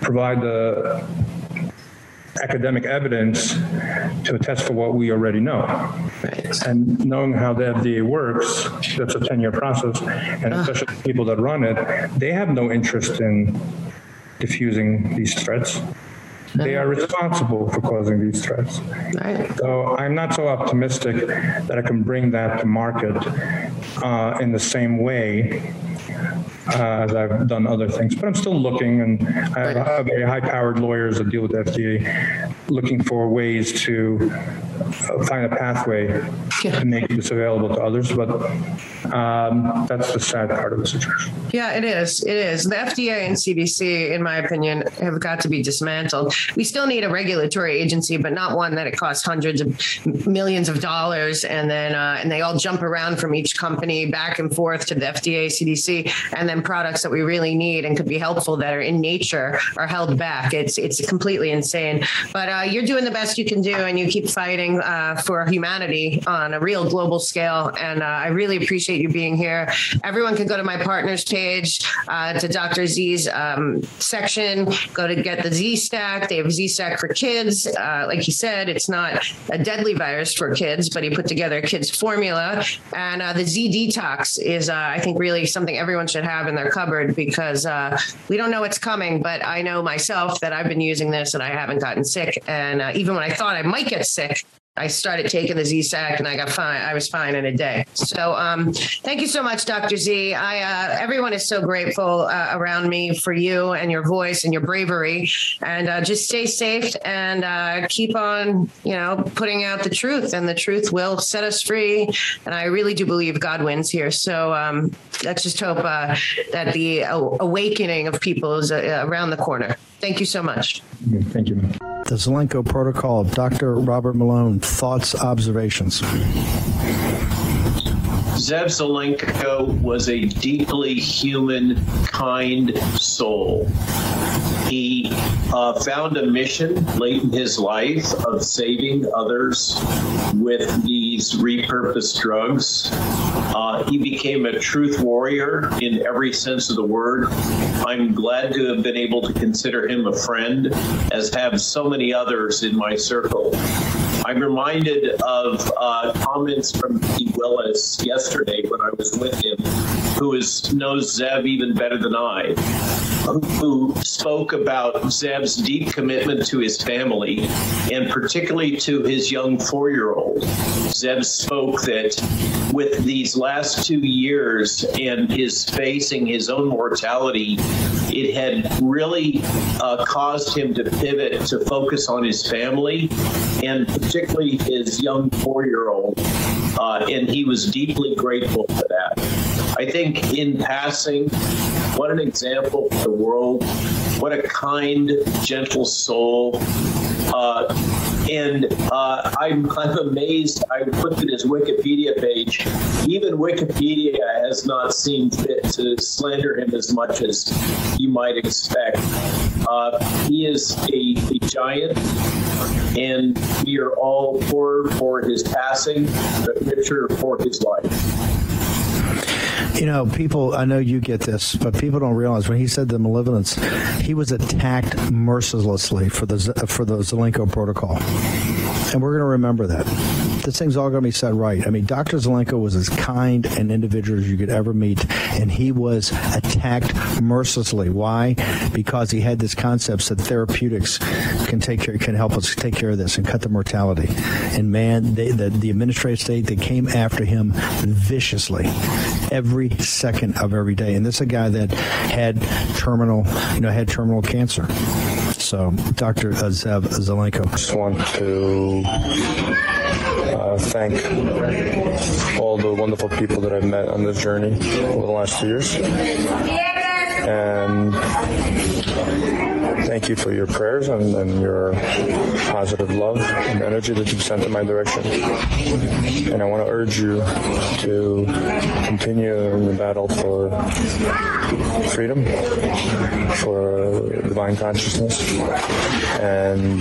provide the academic evidence to attest for what we already know. Right. And knowing how the FDA works, that's a 10-year process, and especially people that run it, they have no interest in diffusing these threats. They are responsible for causing these threats. Right. So I'm not so optimistic that I can bring that to market uh, in the same way uh, as I've done other things. But I'm still looking, and I have very high-powered lawyers that deal with the FDA, looking for ways to uh, find a pathway to make this available to others. But um, that's the sad part of the situation. Yeah, it is. It is. The FDA and CDC, in my opinion, have got to be dismantled. We still need a regulatory agency, but not one that it costs hundreds of millions of dollars, and then uh, and they all jump around from each company back and forth to the FDA, CDC, and then products that we really need and could be helpful that are in nature are held back. It's it's completely insane. But uh, you're doing the best you can do, and you keep fighting uh, for humanity on a real global scale. And uh, I really appreciate you being here. Everyone can go to my partners page, uh, to Dr. Z's um, section, go to get the Z Stack. They have Z Stack for kids. Uh, like he said, it's not a deadly virus for kids, but he put together a kids formula. And uh, the Z Detox is, I think, really something everyone should have in their cupboard because uh, we don't know what's coming, but I know myself that I've been using this and I haven't gotten sick. And uh, even when I thought I might get sick, I started taking the Z-Stack and I got fine. I was fine in a day. So um, thank you so much, Dr. Z. I, uh, everyone is so grateful uh, around me for you and your voice and your bravery. And uh, just stay safe and uh, keep on, you know, putting out the truth. And the truth will set us free. And I really do believe God wins here. So um, let's just hope uh, that the awakening of people is uh, around the corner. Thank you so much. Thank you. The Zelenko Protocol, Dr. Robert Malone, thoughts, observations. Zev Zelenko was a deeply human, kind soul. He uh, found a mission late in his life of saving others with these repurposed drugs. Uh, he became a truth warrior in every sense of the word. I'm glad to have been able to consider him a friend, as have so many others in my circle. I'm reminded of uh, comments from Pete Willis yesterday when I was with him, who is, knows Zev even better than I, who spoke about Zev's deep commitment to his family and particularly to his young 4-year-old. Zev spoke that with these last 2 years and his facing his own mortality, it had really uh, caused him to pivot to focus on his family and particularly his young 4-year-old uh, and he was deeply grateful for that. I think in passing what an example for the world what a kind gentle soul uh, and uh, I'm I'm amazed. I looked at his Wikipedia page. Even Wikipedia has not seen fit to slander him as much as you might expect. Uh, he is a, a giant, and we are all poor for his passing, but richer for his life. You know, people, I know you get this, but people don't realize when he said the malevolence, he was attacked mercilessly for the for the Zelenko protocol. And we're going to remember that. This thing's all going to be said right. I mean, Dr. Zelenko was as kind an individual as you could ever meet, and he was attacked mercilessly. Why? Because he had this concept that therapeutics can take care, can help us take care of this and cut the mortality. And man, they, the, the administrative state, they came after him viciously every second of every day. And this is a guy that had terminal, you know, had terminal cancer. So, Dr. Zev Zelenko. Just want to uh, thank all the wonderful people that I've met on this journey over the last two years. And thank you for your prayers and, and, your positive love and energy that you've sent in my direction. And I want to urge you to continue in the battle for freedom, for divine consciousness, and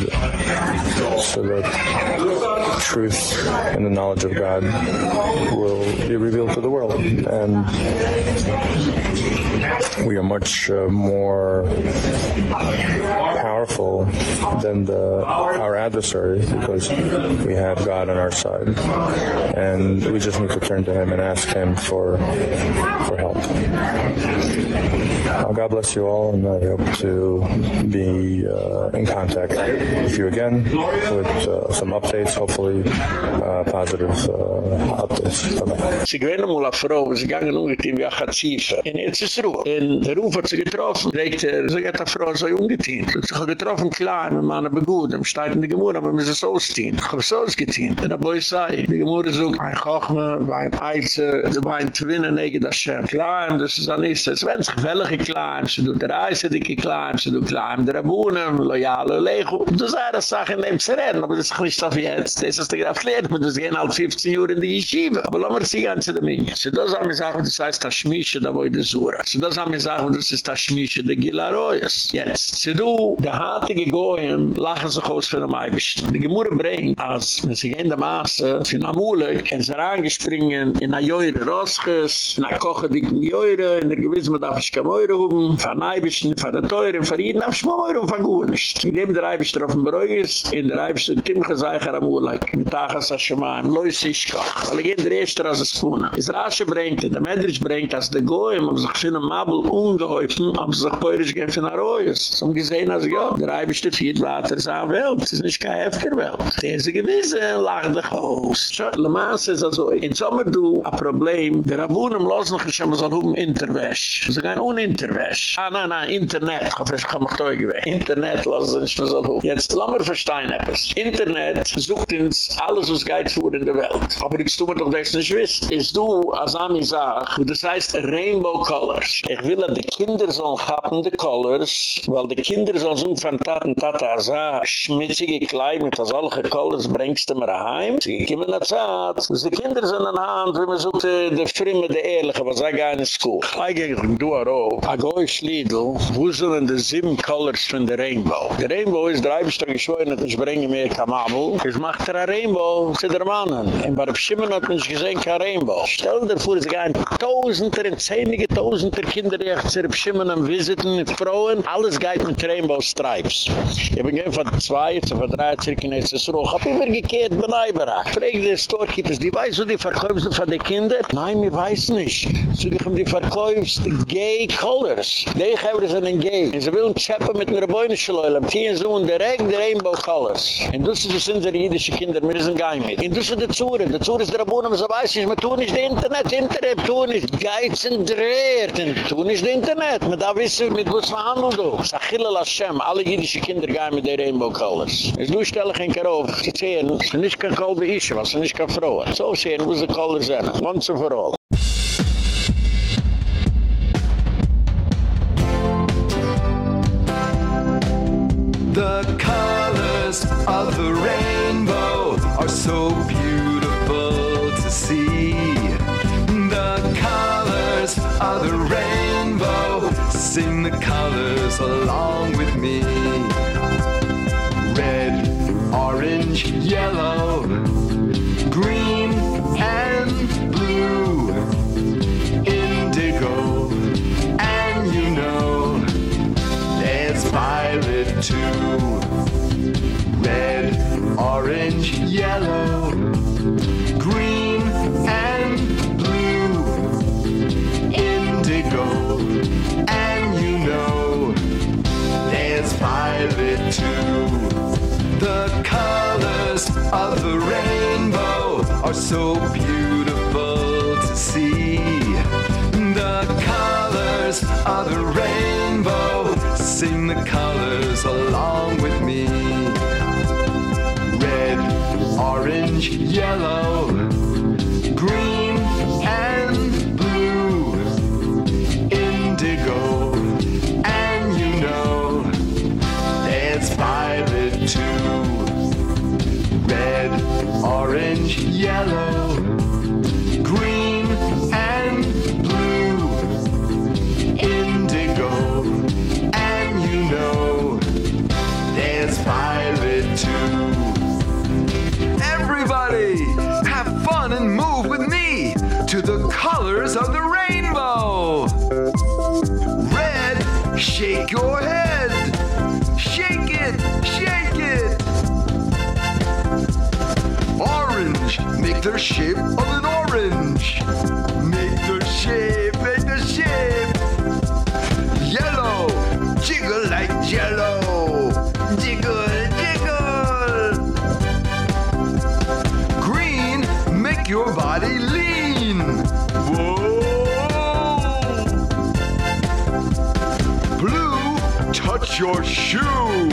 so that truth and the knowledge of God will be revealed to the world. And we are much uh, more powerful than the our adversary because we have God on our side and we just need to turn to him and ask him for for help. Uh, God bless you all and I hope to be uh, in contact with you again with uh, some updates hopefully uh, positive uh, updates. Bye-bye. Sie gewinnen mal eine Frau, sie gingen mit ihm wie Achazife. Und jetzt ist Ruhe. Und der Ruf hat sie getroffen. Sagt er, sie Frau so umgetein. Sie hat getroffen, klar, mit meiner Begud. Im Steit in der Gemur, aber wir müssen es ausziehen. Ich habe es ausgetein. Und der Boy sei, die Gemur sagt, ein Kochme, ein Eize, ein Twinnen, nege das Schem. Klar, das ist an ist. Es werden sich welche klar, sie tut der Eise, die klar, sie tut klar, der Rabunen, loyale Lego. Das ist eine Sache, in dem zu reden, aber das ist nicht so wie jetzt. Das ist der Graf Lehrt, aber das gehen halt 15 Jahre in die Yeshiva. Aber lassen wir sie ganz in der Minge. Sie das haben gesagt, das heißt das Schmische, da wo ich das Sura. Sie das haben gesagt, das ist das Schmische, der Gila Royas. Jetzt, du, de hartige goyim, lachen sich aus von dem Eibisch. Die Gemurre brengt, als man sich in der Maße, von Amulek, in Zerang springen, in a joire Rosches, in a koche dicken joire, in der gewiss, man darf ich kein hoben, von Eibisch, von der Teure, von jeden, darf ich mal Meure hoben, von Gunisch. In dem der Eibisch drauf im Breu in der Eibisch, in dem Geseicher Amulek, mit Tachas Hashemaim, Lois Ischkoch, weil ich in der Erste, als es kuhne. Es rasche brengt, der Medrisch brengt, als der goyim, um sich von Mabel ungehäufen, um sich peurisch gehen von Aroyes. Gesehen, als ja, der Eibisch der Viertwater ist eine Welt, es ist nicht keine heftige Welt. Der ist gewissen, lach dich aus. Schau, Le Mans ist also, in Sommer du, ein Problem, der Abunnen los noch, ich habe so ein Interwäsch. Sie gehen ohne Interwäsch. Ah, nein, nein, Internet. Ich hoffe, ich kann mich teugen weg. Internet los nicht mehr so hoch. Jetzt, lass mir verstehen etwas. Internet sucht uns alles, was geht vor in der Welt. Aber ich mir doch das nicht wissen. Ist du, als Ami sag, das heißt Rainbow Colors. Ich will, dass die Kinder sollen haben die Colors, weil die Kinder sollen so von Taten, Tata, sa, schmitzige Kleid mit solche Colors bringst du mir heim. Sie kommen nach Zeit. Die Kinder sind an Hand, wie man sucht, die Frimme, die Ehrliche, was gehe in die School. Eigentlich, du auch, a goi Schliedel, wo sind die sieben Colors von der Rainbow? Der Rainbow ist bis drei geschworen, dass ich bringe mir Kamabel. Ich mach der Rainbow zu der Mannen. In Barab Shimon hat man sich gesehen kein Rainbow. Stell dir vor, es gehen Tausender und Zehnige Tausender Kinder, die ich zu Barab Shimon am Visiten mit Frauen. Alles geht mit Rainbow Stripes. Ich bin gehen von zwei, zu von drei, circa in Etzes Ruch. Hab immer gekehrt, bin Eiberach. Frag die Storekeepers, die weiß, wo die verkäufst von den Kindern? Nein, wir weiß nicht. So die haben die verkäufst Gay Colors. Die haben sie einen Gay. Und sie wollen zappen mit einer Beunenschleule. Die so direkt Rainbow Colors. Und das ist unsere jüdische Kinder, wir sind gar mit. Und das ist die Zure. Die Zure ist der Abunnen, so weiß ich, wir tun nicht die Internet. Das Internet tun nicht. Geiz und dreht. Und tun nicht die Internet. Man darf wissen, mit was wir handeln, du. Sachille Lashem, alle jüdische Kinder gehen mit der Rainbow Colors. Es du stelle ich ein Karof. Sie sehen, ist nicht kein Kolbe Ische, was es nicht kein Frau. So sehen, wo sie Colors sind. Once and for all. The colors of the rainbow are so beautiful to see. The colors of the rainbow sing the colors along with me. Red, orange, yellow, green, and blue, indigo, and you know, there's violet too. Red, orange, yellow. The colors of the rainbow are so beautiful to see. The colors of the rainbow sing the colors along with me. Red, orange, yellow orange, yellow, green, and blue, indigo, and you know there's violet too. Everybody, have fun and move with me to the colors of the rainbow. Red, shake your head. Orange, make the shape of an orange. Make the shape, make the shape. Yellow, jiggle like jello. Jiggle, jiggle. Green, make your body lean. Whoa. Blue, touch your shoe.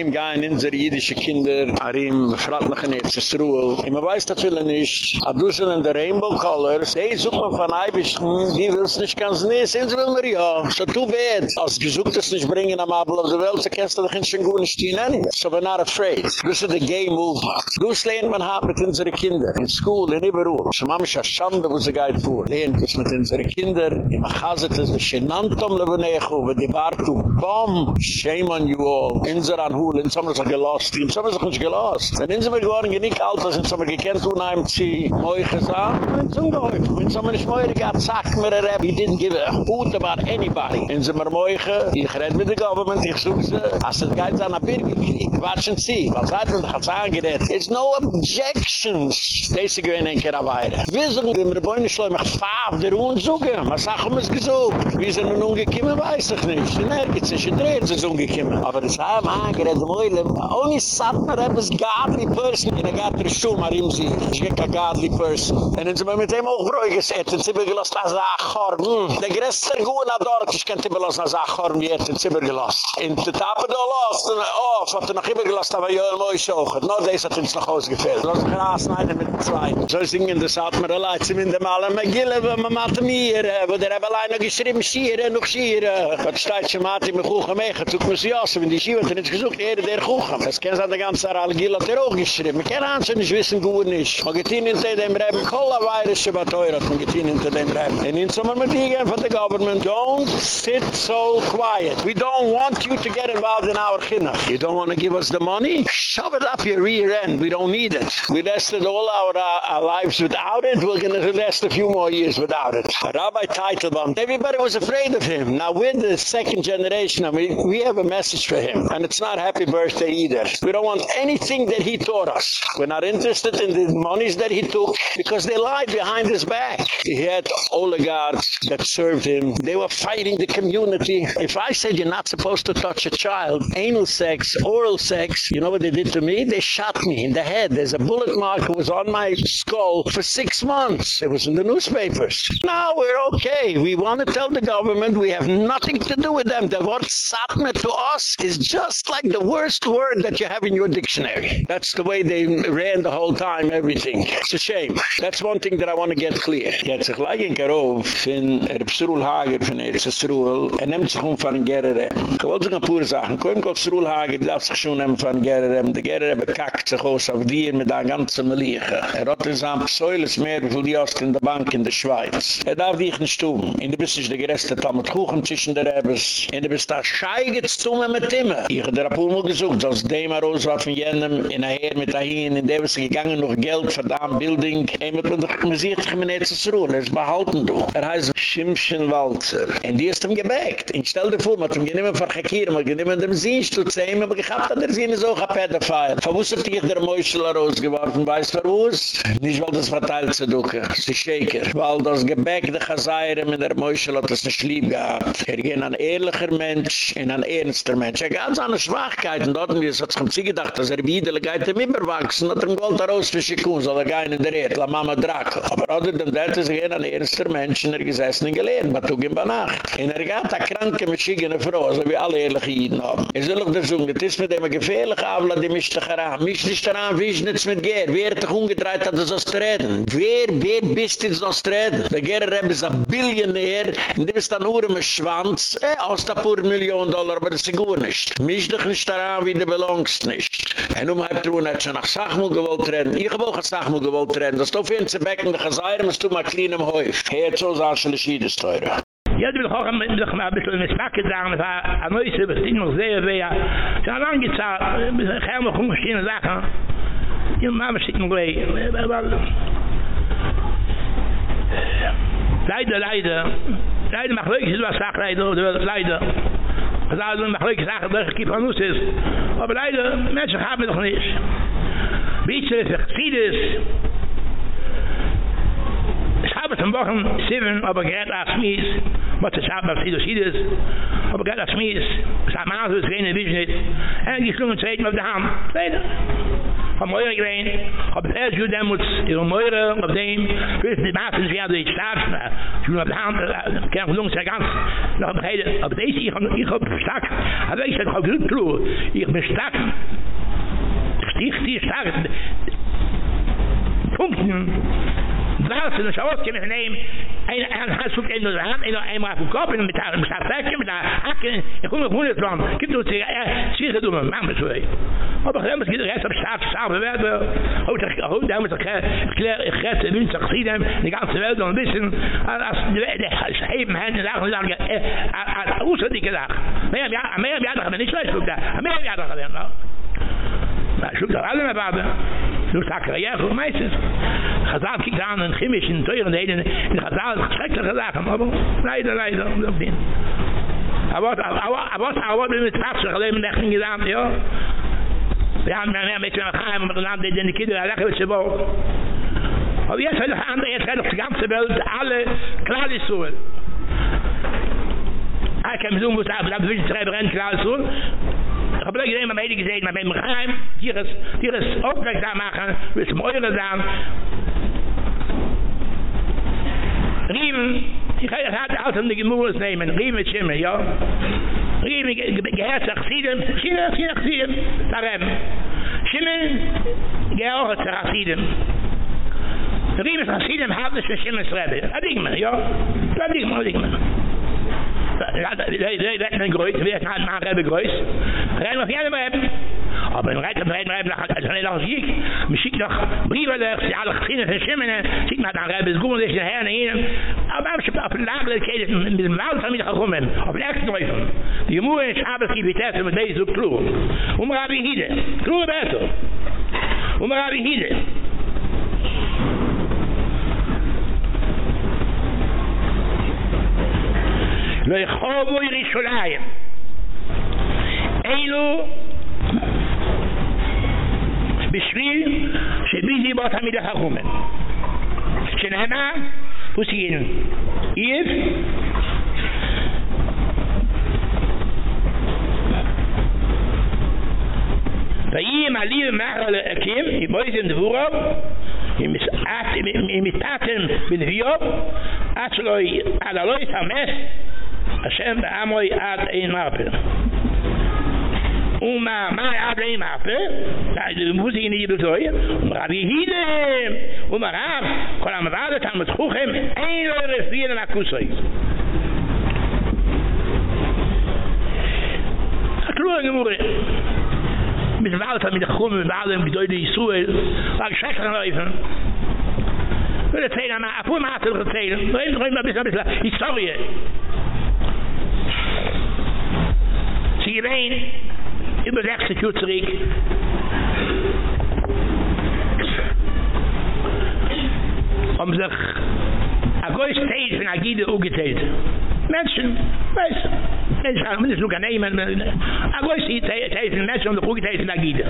Dem gehen unsere jüdische Kinder, Arim, Fratnach in Erzsruel. Und man weiß natürlich nicht, ab du sind in der Rainbow Colors, die sucht man von Eibischten, die will es nicht ganz nicht, sind will mir ja. So too bad. Als gesucht es nicht bringen am Abel auf der Welt, so kennst du dich in schon gut nicht stehen anyway. So we're not afraid. Das ist the game movement. Das lernt man hat mit unseren Kindern, in school, in überall. So man ist ja schande, wo sie geht vor. Lernt es mit unseren Kindern, im Achazet ist es genanntem Lebenecho, wo die Bartu, bom, shame on you all. Inzer an Hul, in Sommer sich gelost, in sich nicht gelost. Wenn in Sommer geworden, genick alt, was in Sommer gekennt, unheim zieh, moi gesagt, wenn zum Gehäuf. Wenn Sommer nicht moi gehabt, sagt mir er, he didn't give a hoot about anybody. In Sommer moi ich red mit der Government, ich sie, als es geht an a Birgekrieg, watschen sie, was hat man doch angeredet. It's no objections. Gewinn ein Kera weiter. Wir sagen, wenn wir Beine schloi, mach der Hohen suchen, was sagen es gesucht. Wie sind nun umgekommen, weiß ich nicht. Nirgends, ich dreht sie umgekommen. Aber das haben moile only suffer as godly person in a godly shoma rim zi jek a godly person. And in some moment emo groi geset in zibergelost as a horn hmm. de gresser guna dort ich kent belos as a horn wird in zibergelost in de tapen do lost off oh, hat noch gibergelost aber jo moi schogt no des hat ins nachos gefehlt los gras nein mit zwei so singen de hat mer leit zim in de male magille we mat mir we der hab leine geschrim shire noch shire hat staht schmat im guge mege tut mir sie as wenn die sie wird gesucht er der Kuchen. Das kennen sie an der ganzen Aral Gil hat er auch geschrieben. Wir kennen uns nicht wissen, gut nicht. Man geht hin hinter dem Reben, kolla weirische Bateuer hat man geht hin hinter dem Reben. In Sommer mit die gehen von der Government, don't sit so quiet. We don't want you to get involved in our kinder. You don't want to give us the money? Shove it up your rear end. We don't need it. We lasted all our, uh, our lives without it. We're going to last a few more years without it. Rabbi Teitelbaum, everybody was afraid of him. Now we're the second generation. I mean, we have a message for him. And it's not happy birthday either. We don't want anything that he taught us. We're not interested in the monies that he took because they lied behind his back. He had oligarchs that served him. They were fighting the community. If I said you're not supposed to touch a child, anal sex, oral sex, you know what they did to me? They shot me in the head. There's a bullet mark that was on my skull for six months. It was in the newspapers. Now we're okay. We want to tell the government we have nothing to do with them. The word Satmer to us is just like the worst word that you have in your dictionary. That's the way they ran the whole time, everything. It's a shame. That's one thing that I want to get clear. Jetzt sich leigen Karov in Erbsruel Hager von Erzsruel er nimmt sich um von Gerere. Ich wollte sich ein paar Sachen. Koim Gott Sruel Hager darf sich schon nehmen von Gerere. Der Gerere bekackt sich aus auf dir mit der ganzen Meliche. Er hat in seinem Psoiles mehr wie die Ost in der Bank in der Schweiz. Er darf dich nicht tun. In der du der Gereste Tammet Kuchen zwischen der Rebes. In der bist da Scheige zu tun mit Timme. Ich der Apul gesucht, als Dema Rose war von jenem in der Heer mit dahin. In der bist du gegangen noch Geld für da Building. Er mit mir sich mit Erzsruel. Er ist behalten du. Er heißt Schimschen Walzer. Und die ist ihm gebackt. Ich stell dir vor, man hat ihm geniemen verkekieren, man geniemen dem Siehst zu zähmen, aber ich hab dann der Sinn ist auch ein Pedophile. Verwussert dich der Mäuschel rausgeworfen, weißt du was? Nicht, weil das verteilt zu ducken, sie schäker. Weil das gebackte Chazayre mit der Mäuschel hat das nicht lieb gehabt. Er ging ein ehrlicher Mensch in ein ernster Mensch. Er gab seine Schwachkeiten dort, und jetzt hat sich ihm gedacht, dass er wieder geht ihm überwachsen, hat ein Gold Schikun, soll er gehen in der Erd, la Mama Draco. Aber oder dem Dert ist er ein ernster Mensch, in er gesessen und gelehrt, was tut ihm bei Nacht. In er gab eine kranke, mischigene Frau, so wie alle ehrliche Jiden haben. Er soll auch das sagen, das ist mit dem gefährlichen Avla, die mischt dich heran. Mischt dich daran, wie ist nichts mit Ger? Wer hat dich umgedreht, hat das zu reden? Wer, wer bist du aus zu reden? Der Ger Rebbe ist ein Billionär, und du bist dann nur im Schwanz, eh, aus der pur Million Dollar, aber das ist gut nicht. Mischt dich nicht daran, wie du belongst nicht. Und nun hat er hat schon nach Sachmul gewollt reden. Ich habe auch nach Sachmul gewollt reden. Das ist auf jeden becken, der Geseire, musst du mal klein im Häuf. Heert so, sagen sie, Schiedes teurer. Ja, du willst auch ein bisschen mit Smack sagen, das war ein neues Überstin noch sehr wer. Ja, lang geht's da, wir haben noch umstehende Sachen. Die Mama schickt noch gleich. Leider, leider. Leider mag leuk is was sag leider, leider. Das alles in der Glöcke Sache, der Kief an uns ist. Aber leider, Menschen haben doch nicht. Bietzer ist sich Zides. Ich habe zum Wochen sieben, aber gerät als Mies. Was ich habe, was Zides Zides. Aber gerät als Mies. Ich habe mein Anzug, es gehen in Business. Er ging schlungen, treten auf die Hand. Leider. Leider. vom Meure gewesen, hab ich erst gut damals ihre Meure auf dem, wissen die Maßen, wie hatte ich starten, ju bin Hand, äh, ich kann nicht ganz, noch am Heide, aber das ist, ich hab stark, aber ich hab gut klo, ich bin stark, Stich di stark, Punkten, Das ist ein Schaus, kann ich nehmen, ein ein hat so kein Hand, ein einmal auf Kopf und mit der mit der Sack mit der Hacke, ich komme der Plan. Gibt du sie sie du mal machen so. Aber wenn es geht erst am Start sauber werden, holt er holt da mit der klar ich hat in sich gesehen, die ganze Welt noch ein bisschen als der heben Hände sagen sagen äh aus die gesagt. Mehr mehr ja da nicht weiß da. Mehr ja da werden. Na, schuk doch alle mehr Baden. Du sagst, ja, ja, guck meistens. Chazal kiegt da an den Chimischen, den Teuren, den Eden, in Chazal ist Sachen, aber leider, leider, und auf den. Aber was, aber aber was, mit Tatsch, oder eben nicht hingesamt, ja? Wir haben mehr, mit dem Heim, mit dann den die Kinder, der Lecker. Aber jetzt hat er jetzt hat die ganze Welt, alle, klar, ist so. Ich kann mir so, wo ab, da will ich, drei, brenn, klar, die Ich habe gesehen, man hat gesehen, man hat mir hier ist, hier ist aufmerksam machen, wir müssen eure sagen. Riemen, ich hatte alles an um die Gemurres nehmen, Riemen Schimmel, ja? Riemen gehört sich Sieden, Schimmel, Schimmel, Sieden, Sarem. Schimmel gehört sich Sieden. Riemen Sieden hat sich Schimmel Srebbe. Adigma, ja? Adigma, Adigma. Adigma. Rechnen in Groß, wie es hat nachher in Groß. Rechnen noch jeden Mal. Aber wenn Rechnen in Groß, dann kann ich noch ein Sieg. Man schickt noch Briefe, die sind alle gezinnen, die schimmen. Schickt man dann ein es gut und sich nachher nach ihnen. Aber ich habe auf den Lager, die geht mit dem Laut von mir herumgekommen. Auf den ersten Rechnen. Die Mühe in Schabes gibt die Tessel mit dem Zug Kluh. Und wir haben ihn hier. Kluh besser. Um Rabbi Hide. לא יחובו ירישולים אילו בשביל שביזי דיבות המילה החומן שנהמה פוסיין איף ואיים עליו מהר על הקים איבוי זה נבורו אם מתעתם בנביאו עד שלא יתעמס אשם דעמוי עד אין אפר Uma mai ma able pe, da de muzi ni de zoi, und ma ge hine, rab, kol am vaade tan mit khuchem, ein lo refien na kusoy. Ha gemure. ge mure. Mit vaade mit khum und vaade mit doide isuel, a schekra leifen. Wer de tein na, a pu ma tsel gezel, wer de khum na bis a. Sie rein, über 60 Uhr zurück. Haben sich a goy stage fun a gide ugeteilt menschen weiß ich haben mir nur nehmen a goy stage fun menschen und ugeteilt fun a gide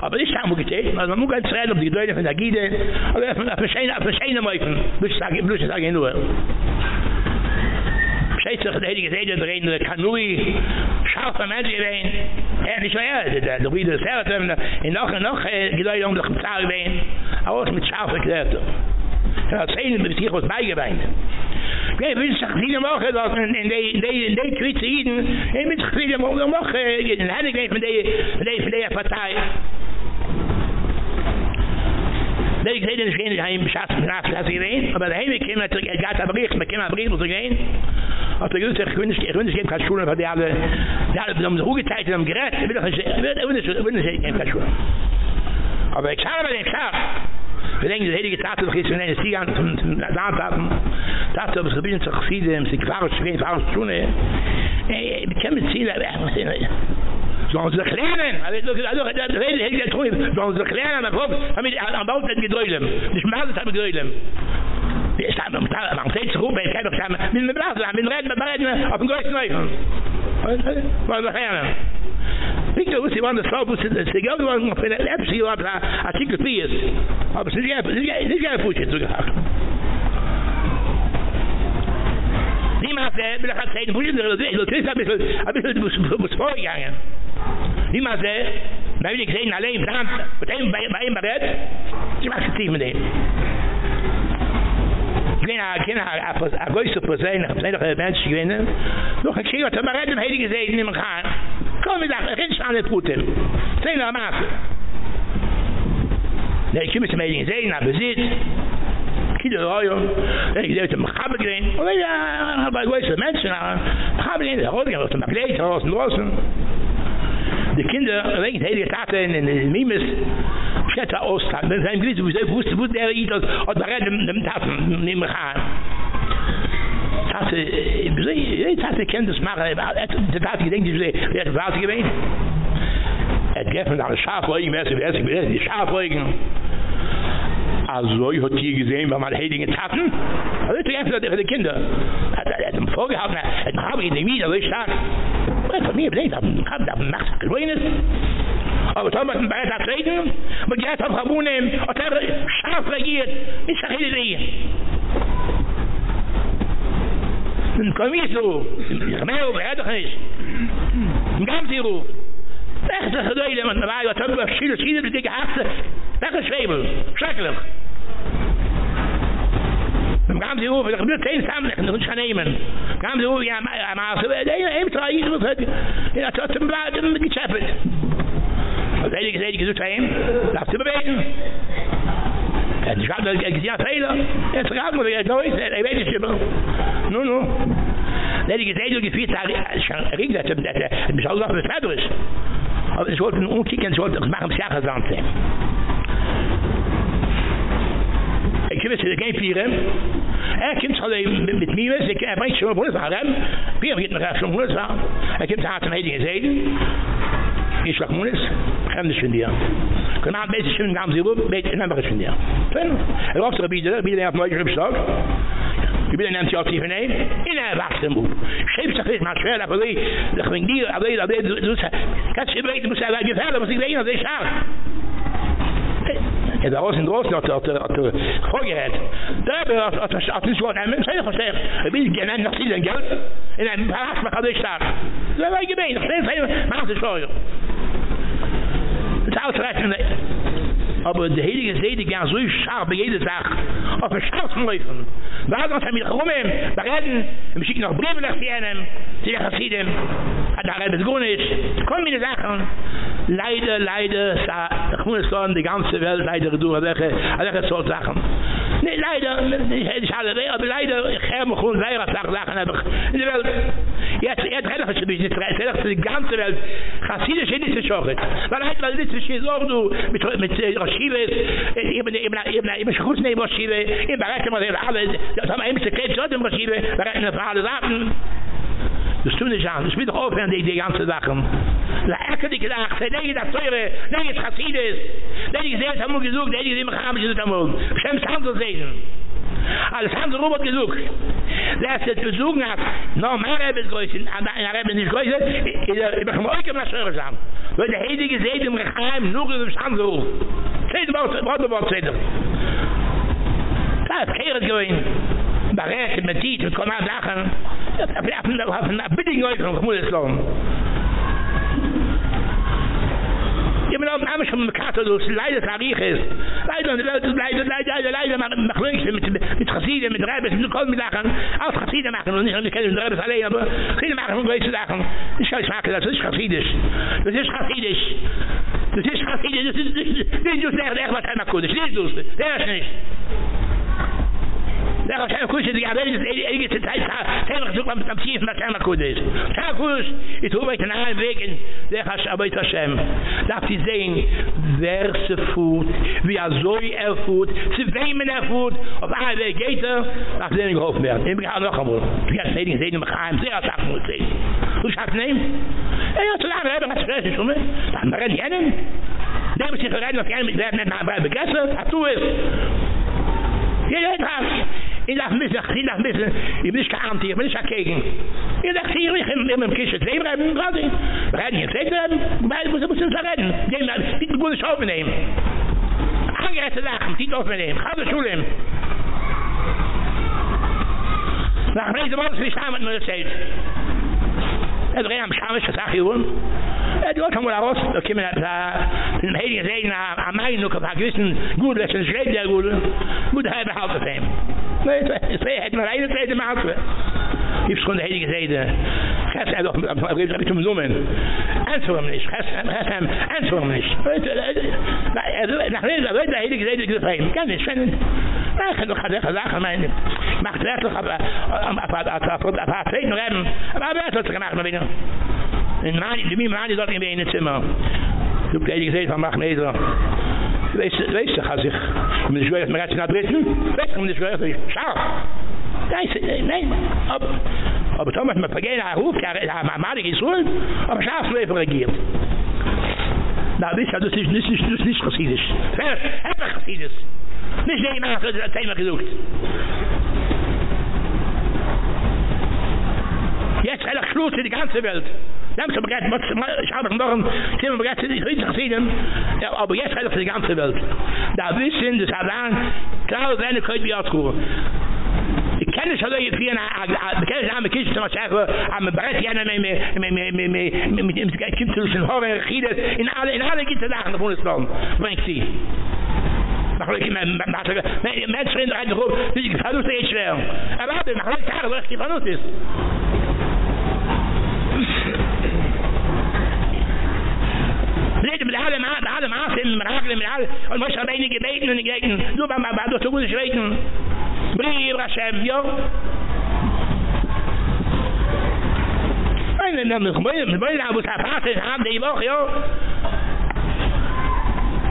aber ich hab ugeteilt also man muss reden ob die deine von a gide aber a verscheine a verscheine meifen bis sag bloß sag nur. steht sich der Gesede drin, der Kanui, scharfer Mensch gewesen, er ist nicht mehr, er der David ist her, und noch und noch, äh, geläu um doch Zahl gewesen, aber auch mit scharfer Klärte. Er hat zehn mit sich was beigeweint. Ja, Wer will sich viele Woche, dass in die Twitze Iden, er will sich viele Woche, in der Hände von der Partei. Der ich rede nicht gehen, ich habe ihm Schatz mit Nachschatz gewähnt, aber der Heimweg kam, er gab einen Bericht, man kam einen Bericht, muss er gehen, hat er gesagt, ich will nicht, ich will nicht geben keine Schule, weil die alle, die alle haben sich umgeteilt und haben gerät, ich will nicht, ich will nicht geben keine Schule. Aber ich habe den Tag, Wir denken, die heilige Tat, die ist, wenn einer Sieg an, zum Landtaten, Tat, ob es gebissen zu Chassidem, sie gefahren, schwer, gefahren, schune, ey, wir können mit Ziel, aber Sollen sie sich lernen. Also, das heilige Tat, sollen sie sich lernen, aber am Bauch hat gedräulem. Nicht mehr, das hat gedräulem. Ich stand am Tag, am Tag zu rufen, ich kann doch sagen, mit dem Blasen, mit dem Reden, mit dem Reden, auf dem größten Neufen. Was ist das? Pick the Uzi on the soap, Uzi, the Sigel, the one, the Epsi, the one, the Artikel 4 ist. Aber es ist nicht, es ist kein Fuß jetzt zugehabt. Niemals, äh, will ich hat Zeit, Fuß jetzt, das ist ein bisschen, ein bisschen, muss vorgegangen. Niemals, äh, da habe ich gesehen, allein im Brand, mit einem, bei einem Barett, ich mache es tief mit dem. wenn er afos a goy so pozain a bnei der mentsh gewinnen noch a kriegt er reden heilige zeiden im gaan komm ich sag rins an der putel sei na mas ne ich mit mei zeiden a bezit kid der royo ne ich zeiden mkhab gein oder ja a goy mentsh na mkhab gein der royo der makleit raus losen die Kinder wegen Heilige Taten in den Mimes Schetta Ostern. Er wenn sie ein Gris, wo wusste, wo der Eid hat, hat er redden mit dem Taten, nehmen wir an. Tate, wieso ich, ich hatte kennt das Macher, er hat Tate gedenkt, wieso ich, wer hat das Warte gewähnt? Er hat geöffnet alle Schafeugen, wer ist, wer ist, wer ist, die Schafeugen. Also ich hatte hier gesehen, wenn man Heilige Taten, er hat geöffnet für die Kinder. Er, er hat ihm vorgehalten, er hat ihn nicht wieder, wo ich sage. Freund von mir, bleibt auf dem Kopf, auf dem grünes. Aber da hat ein Beirat abreden, aber die hat auf Rabunem, und er scharf regiert, nicht nach Hillary. Dann komm ich so, ich mehr über, er doch nicht. Im ganzen Ruf. Echt das Gedäude, man war ja, Tom war schildert, schildert, die gehasste, nach der Schwebel, schrecklich. dem ganze Uwe, ich bin zehn Sammelchen, das kann nehmen. Ganze Uwe, ja, am Arsch, ein, zwei, ich muss, in der Tat, im Blatt, im Gezeppet. Und ehrlich gesagt, ich gesagt, heim, darfst du bewegen. Er hat sich gerade gesehen, Fehler. Er hat sich gerade gesagt, er weiß nicht immer. Nun, nun. Lady gesehen und gefühlt, er rief das, er beschaut noch mit Fedrisch. Aber ich wollte nur umkicken, ich wollte machen, ich wollte kinnis, ik geen pieren. Er kind zal mit met mieres, ik heb een schoen woensdag hem. Pieren giet me graag schoen woensdag. Er kind zaten een heidige zeden. Geen schlag moenis. Gendisch van die hand. Kan aan beter schoen gaan ze op, beter nemmig is van die hand. Er was er gebieden, gebieden heeft mooi gegrupstok. Ich bin nennt ja Stephen Ney in der Wachsenbu. Schreibt sich mal schwer da bei, da bin die, aber da du kannst du mir nicht sagen, gefällt mir sich rein, das ist schade. Er war aus in Drossen hat hat hat vorgerät. Da hat hat hat nicht schon einmal schon gesagt. Er will gerne noch viel Geld in einem Palast machen ich sag. Da war gemein, das ist man hat es schon. Das ausreichend. Aber die heilige Seide gern so scharf bei jeder Sache. Auf der Straße laufen da hat uns mir gekommen da reden wir schicken noch Briefe nach ihnen sie haben gesehen hat da reden gut ist. Kommen mir Sachen. Leider leider sa gewone staan die ganze Welt leider durch weg alle so Sachen Nee, leider, nicht alle weh, aber leider, ich habe mich um Weihrauchsachsachen einfach in der Welt. Jetzt, jetzt rede ich mich nicht, jetzt rede ich die ganze Welt. Chassidisch ist nicht so schockt. Weil heute, weil ich nicht so, du, mit Roshives, eben, eben, eben, eben, schuss neben Roshive, eben, berechnen wir alle, das haben wir eben zu kennen, so dem Roshive, berechnen wir alle Sachen. Das tun ich an, ich will doch aufhören, die ganze Sachen. la ekedi gedach ze nei da teure nei tsasides der ich seit hamu gezug der ich im kham ich da mol schem sam zu sehen. Als hamu robot gezug lasst es gezugen hat no mehr habe gezugen aber er habe nicht gezugen ich ich mach mal ich mach schon zusammen weil der hede gesehen im kham nur im sam zu seit was was was seit da kehrt gewein da rechte mit dit und kommt nachher Ich hab' ein bisschen geäußert, ich muss es. mir auf am schon mit Kato du leider tarich ist leider die leider leider leider leider mit khloish mit mit khaside mit rabes mit kol mit lachen aus khaside machen und nicht und kein rabes allein aber khaside machen und weiß lachen ich weiß machen das ist khaside das ist khaside das ist khaside das ist nicht du sagst echt was einmal kurz nicht du sagst nicht der kein kusch die aber ist ich ist zeit sehr gesucht am tafsir na kein kusch kein kusch ich tu mit nach wegen der hast aber ich schem darf sie sehen wer se fut wie er so er fut zu weimen er fut auf alle geht er nach den hoffen werden. Im gar noch einmal. Wir sehen sehen wir haben sehr tag muss sehen. Du schaff nehmen er hat lange aber das ist schon dann rennen jenen dem sich rein was gern mit werden na bei begessen hat du es. Jeder hat Ich lach mis dachte, ich dachte, ich dachte, ich bin nicht geahnt hier, ich bin nicht dagegen. Ich dachte, ich dachte, ich bin im Kirche zu leben, ich gerade nicht. Ich dachte, ich dachte, ich muss sagen gehen reden. Ich dachte, gut, ich hoffe, lachen, ich hoffe, ich habe Nach Reise, wo ist die mit mir. Er dreht am Schamisch, das sag ich wohl. Er haben wir raus, da kommen wir da, in dem Heiligen Segen, am Main, noch ein paar gewissen, gut, das ist schlecht, der gut, gut, der halbe Haus auf ihm. Nee, es hätte mir eine. Ich schon heilige Seide. gess er doch mit mit zum Nomen. Eins von mir nicht. gess er ham. Eins von nicht. Nach Rede, Leute heilige Seide gefallen. Kann nicht schön. Ach, du kannst ja meine. Macht das doch aber am Apparat Apparat Apparat noch haben. Aber das hat gemacht, meine. In Mani, die Mani dort in dem Zimmer. Du kriegst gesehen von machen Esra. Weißt du, weißt du, hast ich. Mir schwört mir gerade nach Dresden. Weißt du, mir schwört ich. Schau. Nein, nein. Aber aber Thomas mit Pagena ruf ja mal mal gesul, aber scharf leben regiert. Wisst du, das ist nicht nicht nicht nicht chassidisch. Wer hat chassidisch? Nicht der Mann hat das Thema gesucht. Jetzt er schluss die ganze Welt. Zum Brett, was ich habe noch ein Thema Brett, ich will gesehen. Ja, aber jetzt halt für die ganze Welt. Da wissen das Alan, klar, wenn ich heute wieder انا شديت في انا كان عم كيش ترى شايف عم براتي انا مسكت الكبسوله خيره ان انا انا جيت داخل هون الاسلام و انت تخليك مع بسك ماك فرندت روح بدي اروح اشتري اياه اعدن حتطلع لك في بنوتات بدي من هذا مع هذا معسل من الرجل من عال والمشره بيني بيتنا نجيك لو ما بعده شو بدك تشريتني Brie Hashem, jo. Nein, nein, nein, moi, moi, da muss er fahren, haben die Woche, jo.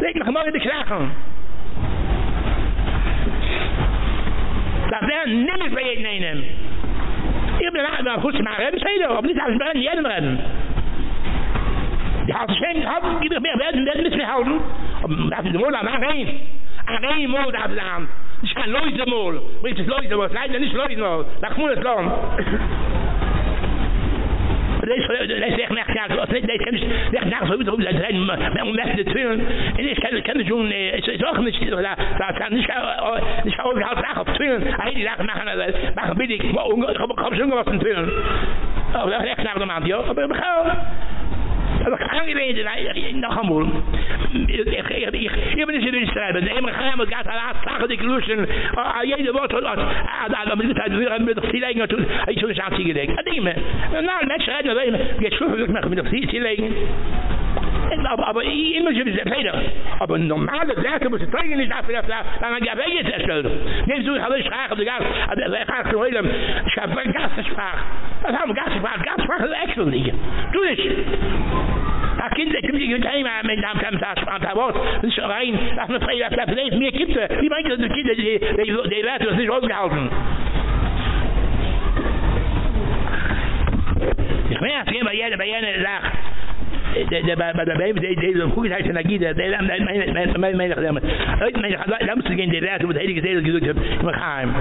Leg mich mal in die Krachen. Das wäre nicht bei jedem einen. Ich bin nach, aber kurz mal reden, sei doch, aber nicht als bei jedem reden. Die hat schon, hat, gibt mir werden, werden müssen wir halten. Das ist wohl am Rein. Am Rein, wohl, da Ich kann Leute mal. Mir ist Leute mal. Leider nicht Leute mal. Nach Mund ist lang. Leis leis ich nach ja, das leis kann ich nach nach so wieder um das rein, man merkt das hören. Ich kann keine schon ich doch nicht da da kann nicht nicht auf halt nach auf twillen. Hey, die nach machen das. Mach bitte ich mal ich hab schon was twillen. Aber recht nach der Mann, ja, aber Aber ich kann nicht reden, noch einmal. Ich, ich, ich, ich, ich bin nicht in den Schreiben. Immer kann man gar nicht sagen, die Gluschen, jede Worte, was, aber mit der Zeit, wir haben mir doch viel länger tun, ich schon nicht anziehen gelegt. Ich denke mir, na, Menschen reden, wir werden, wir schlufen wirklich mit der Zeit, viel. aber aber immer schon diese Feder. Aber normale Werke muss ich zeigen nicht dafür das da. Dann gab ich jetzt erstellt. Nimm so habe ich Sprache der Gas, aber wer hat so Helm? Ich habe Gas Sprache. Das haben Gas Sprache, Gas Sprache excellent liegen. Du ich. a kind der kriegt mit mal mit dem kann das spart da was ist rein das eine freie platz nicht mehr gibt wie meinst du die kinder die die werden das nicht ausgehalten ich weiß, ich bei jeder, bei jeder sagt, der bei der bei der der gut heißt na gida der mein mein mein mein der mein mein da muss gehen der Wert und der gesehen gesagt im Heim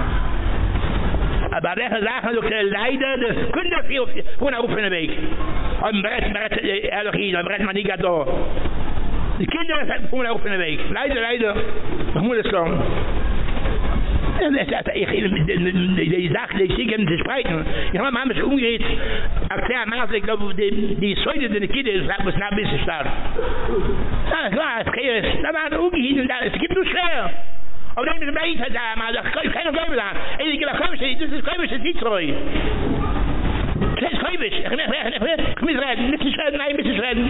aber der sagen doch leider das kunde viel von auf in der Weg am Brett ehrlich hier am Brett man nicht da die Kinder sind von auf in der Weg leider leider muss es sagen ich die Sache, die ich zu sprechen. Ich habe mir umgeht, auf Erklär mal, ich glaube, die die Säule der Kinder ist, muss ein bisschen starten. Ja, klar, es geht, da war umgehielt, es gibt nur schwer. Aber dann ist ein Leid, da mal, da kann ich nicht mehr sagen. Ey, ich glaube, das ist kein das ist nicht treu. Das ist komisch. Ich muss reden, ich muss reden, ich muss reden, ich reden.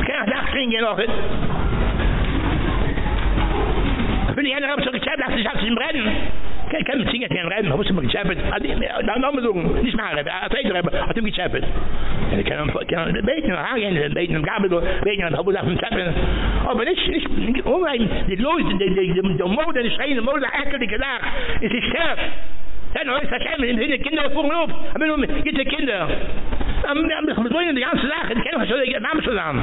Ich kann auch das noch. bin ich einer so gechabt, lass ich hab's im Rennen. Kein kein Singer kein Reim, muss man gechabt. Da noch wir so, nicht mehr, er trägt Reim, hat ihm gechabt. ich kann kann beten, ha gehen, beten im Gabel, beten und hab das gechabt. Aber nicht nicht um ein die Leute, die die die die Morde, die Schreine, Morde, die Gelag, ist die Scherf. Dann ist der Schämen, die Kinder fuhren auf, haben wir nur mit kinder. Am Dann haben wir so eine ganze Sache, die kennen wir schon, die Namen zusammen.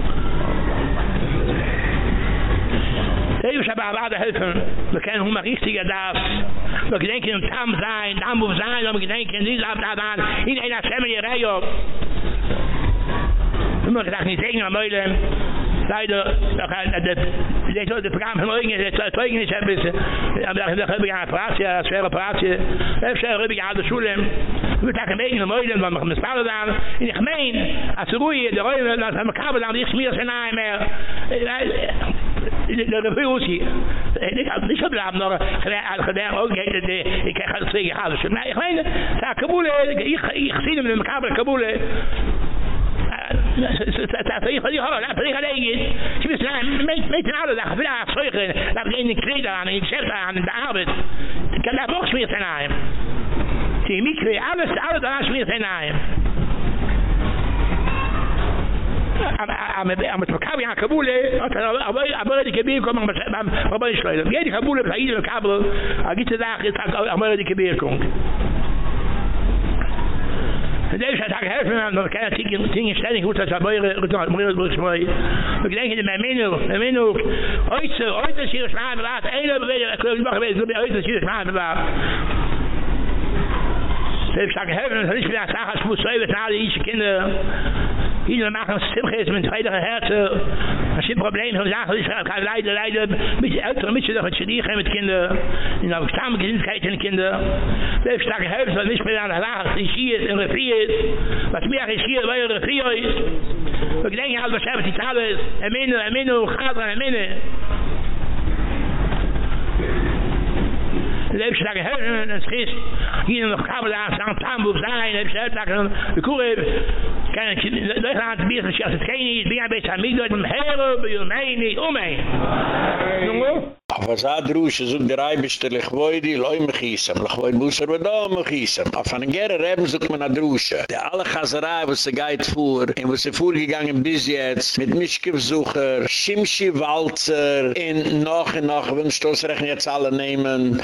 Hey, ich habe aber da helfen. Wir kennen um nur richtige da. Wir denken um Tam sein, da muss sein, wir denken nicht ab da da in einer Familie Reihe. Nur mir gedacht nicht sehen, weil leider da kann äh, der die Leute das Programm neu gehen, das Zeugen nicht ein bisschen. Aber er ich habe eine Platz, ja, schwere Platz. Ich schau rüber ja zu Schulen. Wir tagen mit dem Meulen, wenn wir mit Paula da in die Gemeinde, als ruhe, da Räume da haben wir Kabel, da ist mir schon einmal. לרבי אוסי אני שוב לעם נורא. חדה אוג גייד די איך חד סריג חד שם איך מיין צא קבול איך חסינים למקבל קבול צריך לי hora la צריך להגיד שביס לא מת מת נעל da חבילה פריך da gehen in kleider an in shirt an in der arbeit kann da box mir sein Sie mikre alles alles da schmiert hinein. am am am kabi ha kabule aber die kebe kommen was aber ich leider geht die kabule bei die kabule agit da ist aber die kebe kommt Und ich sag, hör mir mal, kann ich dir Ding stellen, ich wollte dabei reden, ich wollte bloß mal. Ich denke, der Menno, der Menno, heute, heute ist hier schwarz, rat, eine Bewegung, ich will machen, ich will heute hier schwarz, aber. dat sag, hör mir, ich bin ja sag, ich muss selber nach die Kinder. Ihnen machen Simches mit zweiter Herze. Das sind Probleme von Sachen, die sagen, kann leider, leider, mit den Eltern, mit den Schädigen, mit den Kindern, in der Stamm in den Kindern. Selbst starke gehelfen, was nicht mehr an der Lach, die Schie in der Frie ist, was mir auch in der Schie ist, weil er in der Frie ist. Und ich denke, halt, was schäfft sich alles. Amen, amen, amen, amen. Leib schlag hören und es schießt, hier noch Kabel an, am Tambo sein, es hat da kann die Kuh kann ich nicht da hat mir sich als keine ist bin ein bisschen mit dem Herr über mir nein nicht Aber so Drusche, so der Eibischte, lech woi die, loi mich hiesem, lech woi busser, wo da mich hiesem. Auf einen Gerre Reben sucht man eine Drusche. Der alle Chaserei, wo sie geht vor, und wo sie vorgegangen bis jetzt, mit Mischke-Besucher, Walzer, in noch und noch, wenn Stoßrechen jetzt alle nehmen,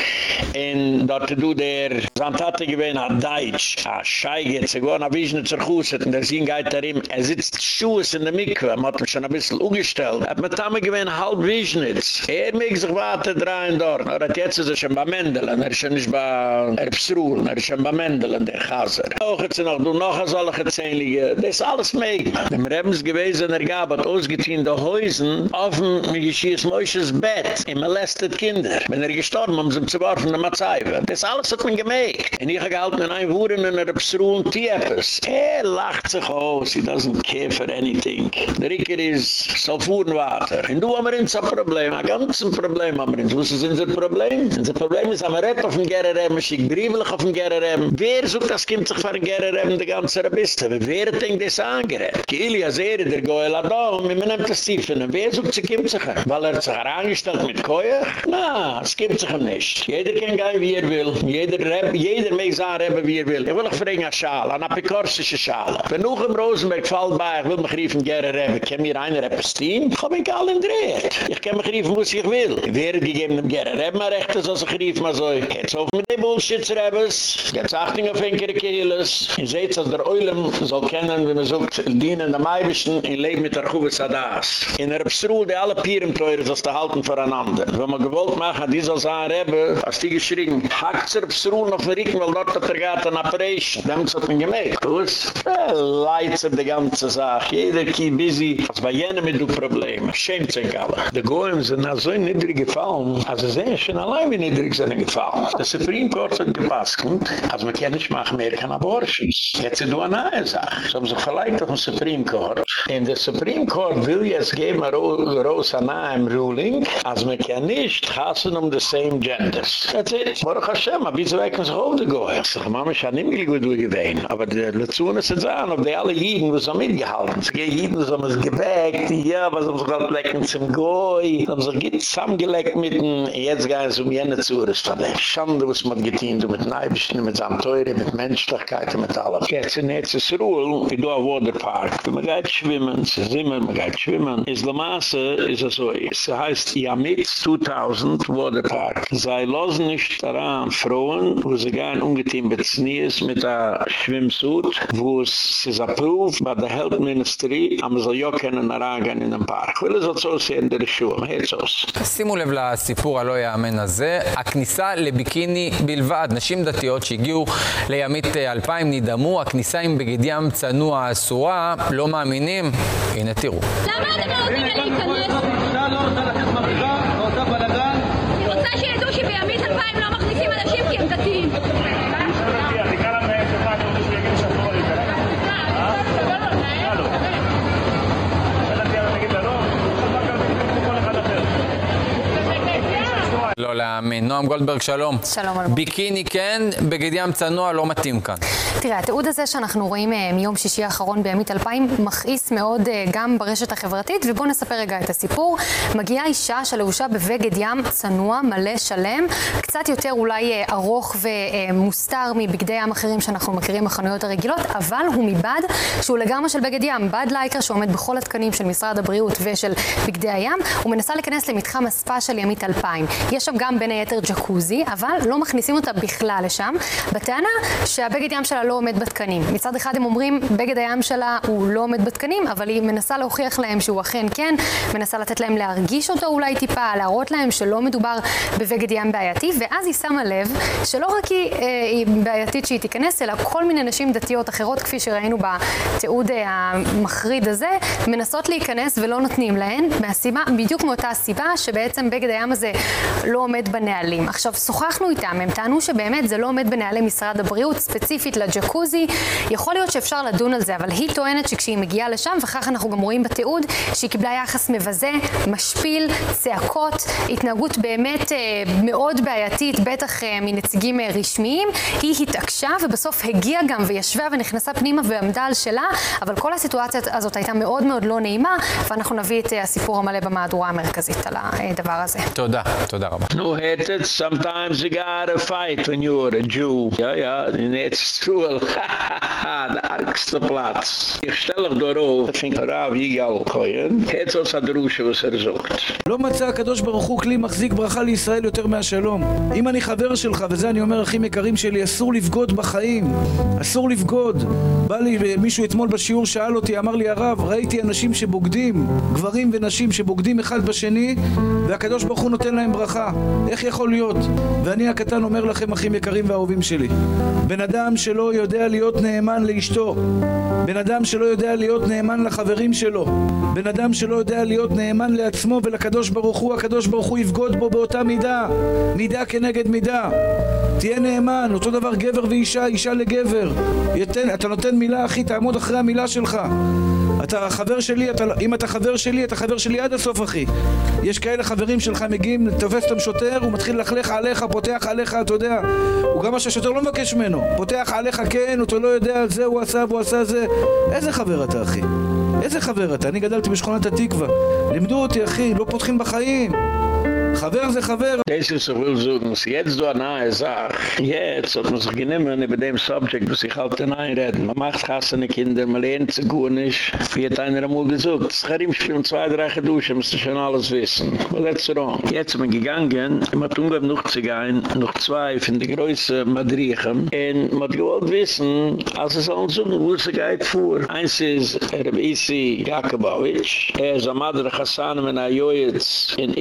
in dort du der, Zantate gewinn hat Deutsch, a Scheige, sie gewohna Wiesne zur Chuset, und der Sinn geht darin, er sitzt Schuhes in der Mikve, man hat mich schon ein bisschen umgestellt, hat man Tame gewinn halb Wiesnitz, er mag sich weiter drehen dort, aber jetzt ist er schon bei Mendelen, er ist schon nicht bei Erbsruhl, er ist schon bei Mendelen, der Chaser. Auch hat sie noch, du noch als alle Gezehnlige, das ist alles meeg. Dem Rebens gewesen, er gab, hat ausgetein die Häusen, auf dem Geschirrs Moishes Bett, in molested Kinder. Wenn er gestorben, haben sie ihm zu warfen, der Matzaiwe. Das alles hat man gemeeg. Und ich habe gehalten, in ein Wuren, in Erbsruhl, Tiepes. Er lacht sich aus, he doesn't care for anything. Der Riker ist, so fuhren Water. Und du haben wir uns ein Problem, ein ganzes Problem haben wir uns. Was ist unser Problem? Unser Problem ist, am Rett auf dem Gerrerem, schick brieflich auf dem Gerrerem. Wer sucht das Kind sich für den Gerrerem, die ganze Rebiste? Wer denn das angerät? Die Ilia Sehre, der Goel wie man nimmt das Tiefen. Wer sucht sich Kind sich? Weil er sich herangestellt mit Koya? Na, es gibt sich nicht. Jeder kann gehen, wie er will. Jeder Reb, jeder mag sagen, Rebbe, wie er will. Ich will noch fragen, eine Schale, eine apikorsische Schale. Wenn noch im Rosenberg fällt bei, ich will mich riefen, Gerrerem, kann mir einer etwas dienen? Ich habe mich alle dreht. Ich kann mich riefen, was ich will. Wer gegeben dem Gerrer? Reb mal recht, dass ich rief mal so. Jetzt auf mit den Bullshit-Rebels. Jetzt Achtung auf Enkere Kehles. Ihr seht, dass der Eulam soll kennen, wie man sucht, dienen am Eibischen in Leben mit der Chuve Sadas. In der Psruhe, die alle Pieren teuer ist, das zu halten voreinander. Wenn man gewollt machen, hat die soll sagen, Rebbe, als die geschrien, hakt zur Psruhe noch verrieken, weil dort hat er gehad an Operation. Demz hat man gemägt. Kus? Leid zur die ganze Sache. Jeder kie busy. Als bei jenen mit du Probleme. Schämt sich alle. Die Goyim sind na so niedrig gefallen, als sie sehen schon allein wie niedrig sind gefallen. Der Supreme Court hat gepasst, als man kann nicht machen mehr kein Abortion. Jetzt sind du eine neue Sache. So haben sich verleiht auf den Supreme Court. In der Supreme Court will jetzt geben ein Rosa Naim Ruling, als man kann nicht hassen um the same genders. That's it. Baruch Hashem, aber wieso wecken sich auf die Goyim? Ich sage, Mama, ich habe nicht mehr gut durchgewehen. Aber die Lezune sind sagen, ob die alle Jiden, die haben mitgehalten. Sie gehen Jiden, die haben es gebackt, was haben gerade lecken zum Goy. Sie haben sich zusammengelegt mit den, jetzt gehen sie um jene Zures von der Schande, was man getein, du mit Neibischen, mit Samteure, mit Menschlichkeit, mit allem. Jetzt in Netzes Ruhl, wie du am Waterpark. Man geht schwimmen, sie simmer, man geht schwimmen. In der Maße ist es so, es heißt Yamitz 2000 Waterpark. Sie losen nicht daran Frauen, wo sie gehen ungetein beznies mit der Schwimmsuit, wo es ist approved bei der Health Ministry, aber soll ja keinen Aragen in den Park. Will es so sehen, der Schuhe, man hält es שימו לב לסיפור הלא יאמן הזה, הכניסה לביקיני בלבד, נשים דתיות שהגיעו לימית 2000 נדהמו, הכניסה עם בגד ים צנוע אסורה, לא מאמינים, הנה תראו. למה אתם לא נותנים לי להיכנס? אישה לא. אני רוצה שידעו שבימית 2000 לא מכניסים אנשים כי הם דתיים. לא להאמין. נועם גולדברג, שלום. שלום. אלמוג. ביקיני כן, בגד ים צנוע לא מתאים כאן. תראה, התיעוד הזה שאנחנו רואים אה, מיום שישי האחרון בימית 2000 מכעיס מאוד אה, גם ברשת החברתית, ובואו נספר רגע את הסיפור. מגיעה אישה שלבושה בבגד ים צנוע, מלא, שלם, קצת יותר אולי אה, ארוך ומוסתר מבגדי ים אחרים שאנחנו מכירים בחנויות הרגילות, אבל הוא מבד שהוא לגמרי של בגד ים, בד לייקר שעומד בכל התקנים של משרד הבריאות ושל בגדי הים, הוא מנסה להיכנס למתחם הספה של ימית 2000. יש שם גם בין היתר ג'קוזי, אבל לא מכניסים אותה בכלל לשם, בטענה שהבגד ים שלה לא עומד בתקנים. מצד אחד הם אומרים, בגד הים שלה הוא לא עומד בתקנים, אבל היא מנסה להוכיח להם שהוא אכן כן, מנסה לתת להם להרגיש אותו אולי טיפה, להראות להם שלא מדובר בבגד ים בעייתי, ואז היא שמה לב שלא רק היא, אה, היא בעייתית שהיא תיכנס, אלא כל מיני נשים דתיות אחרות, כפי שראינו בתיעוד אה, המחריד הזה, מנסות להיכנס ולא נותנים להן, מהסיבה, בדיוק מאותה הסיבה שבעצם בגד הים הזה לא לא עומד בנהלים. עכשיו, שוחחנו איתם, הם טענו שבאמת זה לא עומד בנהלי משרד הבריאות, ספציפית לג'קוזי. יכול להיות שאפשר לדון על זה, אבל היא טוענת שכשהיא מגיעה לשם, וכך אנחנו גם רואים בתיעוד, שהיא קיבלה יחס מבזה, משפיל, צעקות, התנהגות באמת אה, מאוד בעייתית, בטח אה, מנציגים אה, רשמיים. היא התעקשה ובסוף הגיעה גם וישבה ונכנסה פנימה ועמדה על שלה, אבל כל הסיטואציה הזאת הייתה מאוד מאוד לא נעימה, ואנחנו נביא את אה, הסיפור המלא במהדורה המרכזית על הדבר הזה. תודה, תודה רבה. Nu het, sometimes you gotta fight when you're a Jew. Ja, ja, in het stoel. de argste plaats. Ich stell dich darauf, ich finde, Rav Yigal Koyen, het zoals Adrusha was er zoekt. לא מצא הקדוש ברוך הוא כלי מחזיק ברכה לישראל יותר מהשלום. אם אני חבר שלך, וזה אני אומר אחים יקרים שלי, אסור לבגוד בחיים. אסור לבגוד. בא לי מישהו אתמול בשיעור שאל אותי, אמר לי הרב, ראיתי אנשים שבוגדים, גברים ונשים שבוגדים אחד בשני, והקדוש ברוך הוא נותן להם ברכה. איך יכול להיות? ואני הקטן אומר לכם, אחים יקרים ואהובים שלי, בן אדם שלא יודע להיות נאמן לאשתו, בן אדם שלא יודע להיות נאמן לחברים שלו, בן אדם שלא יודע להיות נאמן לעצמו ולקדוש ברוך הוא, הקדוש ברוך הוא יבגוד בו באותה מידה, מידה כנגד מידה. תהיה נאמן, אותו דבר גבר ואישה, אישה לגבר. יתן, אתה נותן מילה אחי, תעמוד אחרי המילה שלך. אתה חבר שלי, אתה, אם אתה חבר שלי, אתה חבר שלי עד הסוף אחי. יש כאלה חברים שלך מגיעים, תופס אותם שוטר, הוא מתחיל ללכלך עליך, פותח עליך, אתה יודע. הוא גם מה שהשוטר לא מבקש ממנו. פותח עליך כן, אתה לא יודע, זה הוא עשה והוא עשה זה. איזה חבר אתה אחי? איזה חבר אתה? אני גדלתי בשכונת התקווה. לימדו אותי אחי, לא פותחים בחיים. חבר זה חבר. Das ist so will sagen, was jetzt du an eine Sache, jetzt hat man sich genommen über dem Subject, was ich halt in einreden. Man macht gassene Kinder, man lehnt sie gut nicht. Wie hat einer einmal gesagt, das Gerim spielen zwei, drei Geduschen, musst du schon alles wissen. That's wrong. Jetzt sind wir gegangen, und man hat ungeheben noch zu gehen, noch zwei von den größten Madrichen, und man hat gewollt wissen, als es wo es geht vor. Eins ist, er Isi Jakobowitsch, er ist am Adra Chassanem in Ayoyitz, in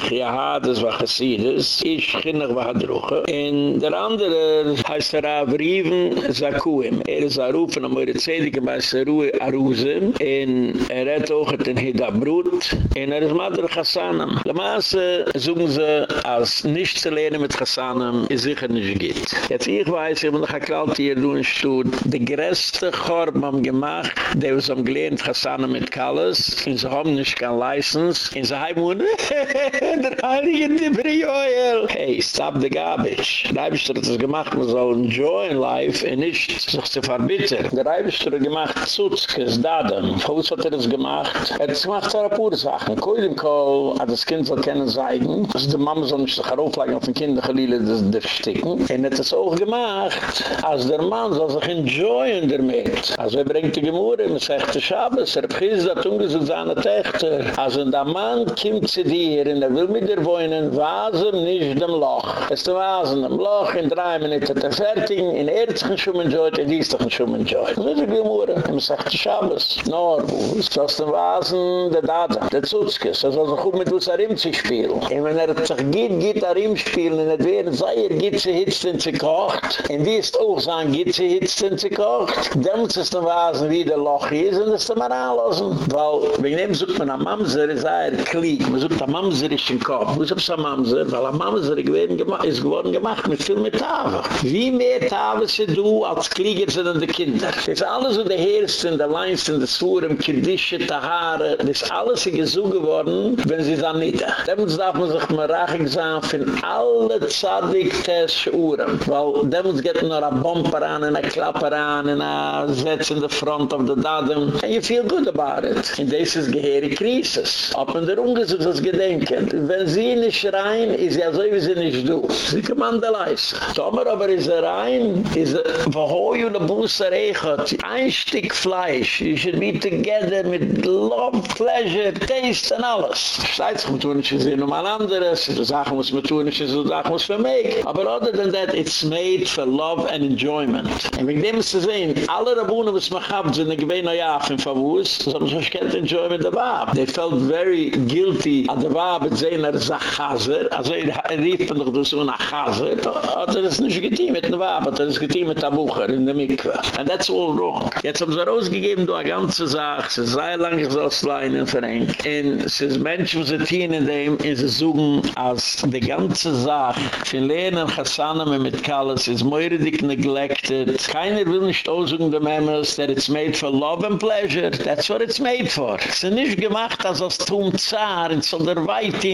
Beriach Yahades wa Chassidus, Ish Chinnach wa Hadruche, und der andere heißt er Rav Riven Zakuim, er ist Arufen am Eure Zedike bei Serui Aruzim, und er hat auch den Hidabrut, und er ist Madra Chassanem. Le Masse suchen sie, als nicht zu lernen mit Chassanem, ist sicher nicht geht. Jetzt ich weiß, ich bin noch geklaut hier, du in Stutt, die größte Chorb haben gemacht, der was am gelernt Chassanem mit Kalles, und sie haben nicht kein License, und sie haben der Heilige Dibri-Joel. Hey, stop the garbage. Der Eibischter hat es gemacht, man soll enjoy in life und nicht sich zu verbittern. Der Eibischter hat gemacht, Zuzkes, Daden. Fuß hat er es gemacht. Er hat es gemacht, sehr pure Sachen. Koil im Kohl hat das Kind soll kennen zeigen, dass die Mama soll nicht sich herauflegen auf den Kindergeliele des der Sticken. Und er hat es auch gemacht, als der Mann soll sich enjoyen damit. Also er bringt die Gemurre, man sagt, der Schabes, er hat gesagt, ungesucht seine Töchter. Also der Mann kommt zu dir, und er will mit dir wohnen, wasen nicht dem Loch. Es ist wasen dem Loch, in drei Minuten hat er fertig, in Erzigen schon enjoyt, in Dienstagen schon enjoyt. Das ist die Gemurre. Man sagt, Schabes, nor, wo ist das denn wasen der Dada, der Zuzkes, er soll sich gut mit uns Arim zu spielen. Und wenn er sich geht, geht Arim spielen, und er er geht sie hitzt und sie kocht, und die ist auch geht sie hitzt und sie kocht, dann muss es dann wasen, wie der Loch ist, und das ist mal anlassen. Weil, wegen dem sucht man am Mamser, ist er klick, man sucht am Mamser ist in Kopf. Wo ist das am Mamser? Weil am Mamser ist geworden gemacht mit viel mit Tava. Wie mehr Tava sie du als Klieger sind an die Kinder? Das ist alles so der Herrsten, der Leinsten, der Surem, Kiddische, Tahare, das ist alles so gesucht geworden, wenn sie dann nicht. Demons darf man sich mal rachig sein von alle Zadig Tesh Urem. Weil demons geht nur ein Bomber an, ein Klapper an, ein Setz in the front of the Dadem. And you feel good about it. Und das ist geheere Krisis. Ob man der Ungesucht das Gedenken. Wenn sie nicht rein, ist ja so, wie sie nicht du. Sie kann man da leisten. Tomer aber ist er rein, ist er, wo hoi und der Busse rechert, ein Stück Fleisch, you should be together mit love, pleasure, taste and alles. Sich, man tun für sie um ein anderes, die Sachen muss man tun nicht, die Sachen muss man make. Aber other than that, it's made for love and enjoyment. Und mit dem ist zu sehen, alle Rabunen, was man hat, sind ein gewähner Jahr von Favus, so haben sich kennt enjoyment der Wab. They felt very guilty at the Wab, sehen, er ist ein Chaser, also er rief man doch so ein Chaser, hat er das nicht getan mit einem Wab, hat er das getan mit einem Bucher in der Mikve. And that's all wrong. Jetzt haben sie rausgegeben, du eine ganze Sache, sie sei lang, ich soll es leinen ihn. Und es ist Menschen, die sie in dem, und sie suchen, als die ganze Sache, für Lehnen, Chassanen, mit Kalles, ist meuredig neglected. Keiner will nicht aussuchen, die Memes, that it's made for love and pleasure. That's what it's made for. Es ist nicht gemacht, als das Tum Zar, in so der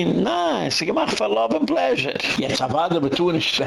Nein, es ist gemacht for love and pleasure. Jetzt aber, da betun ich,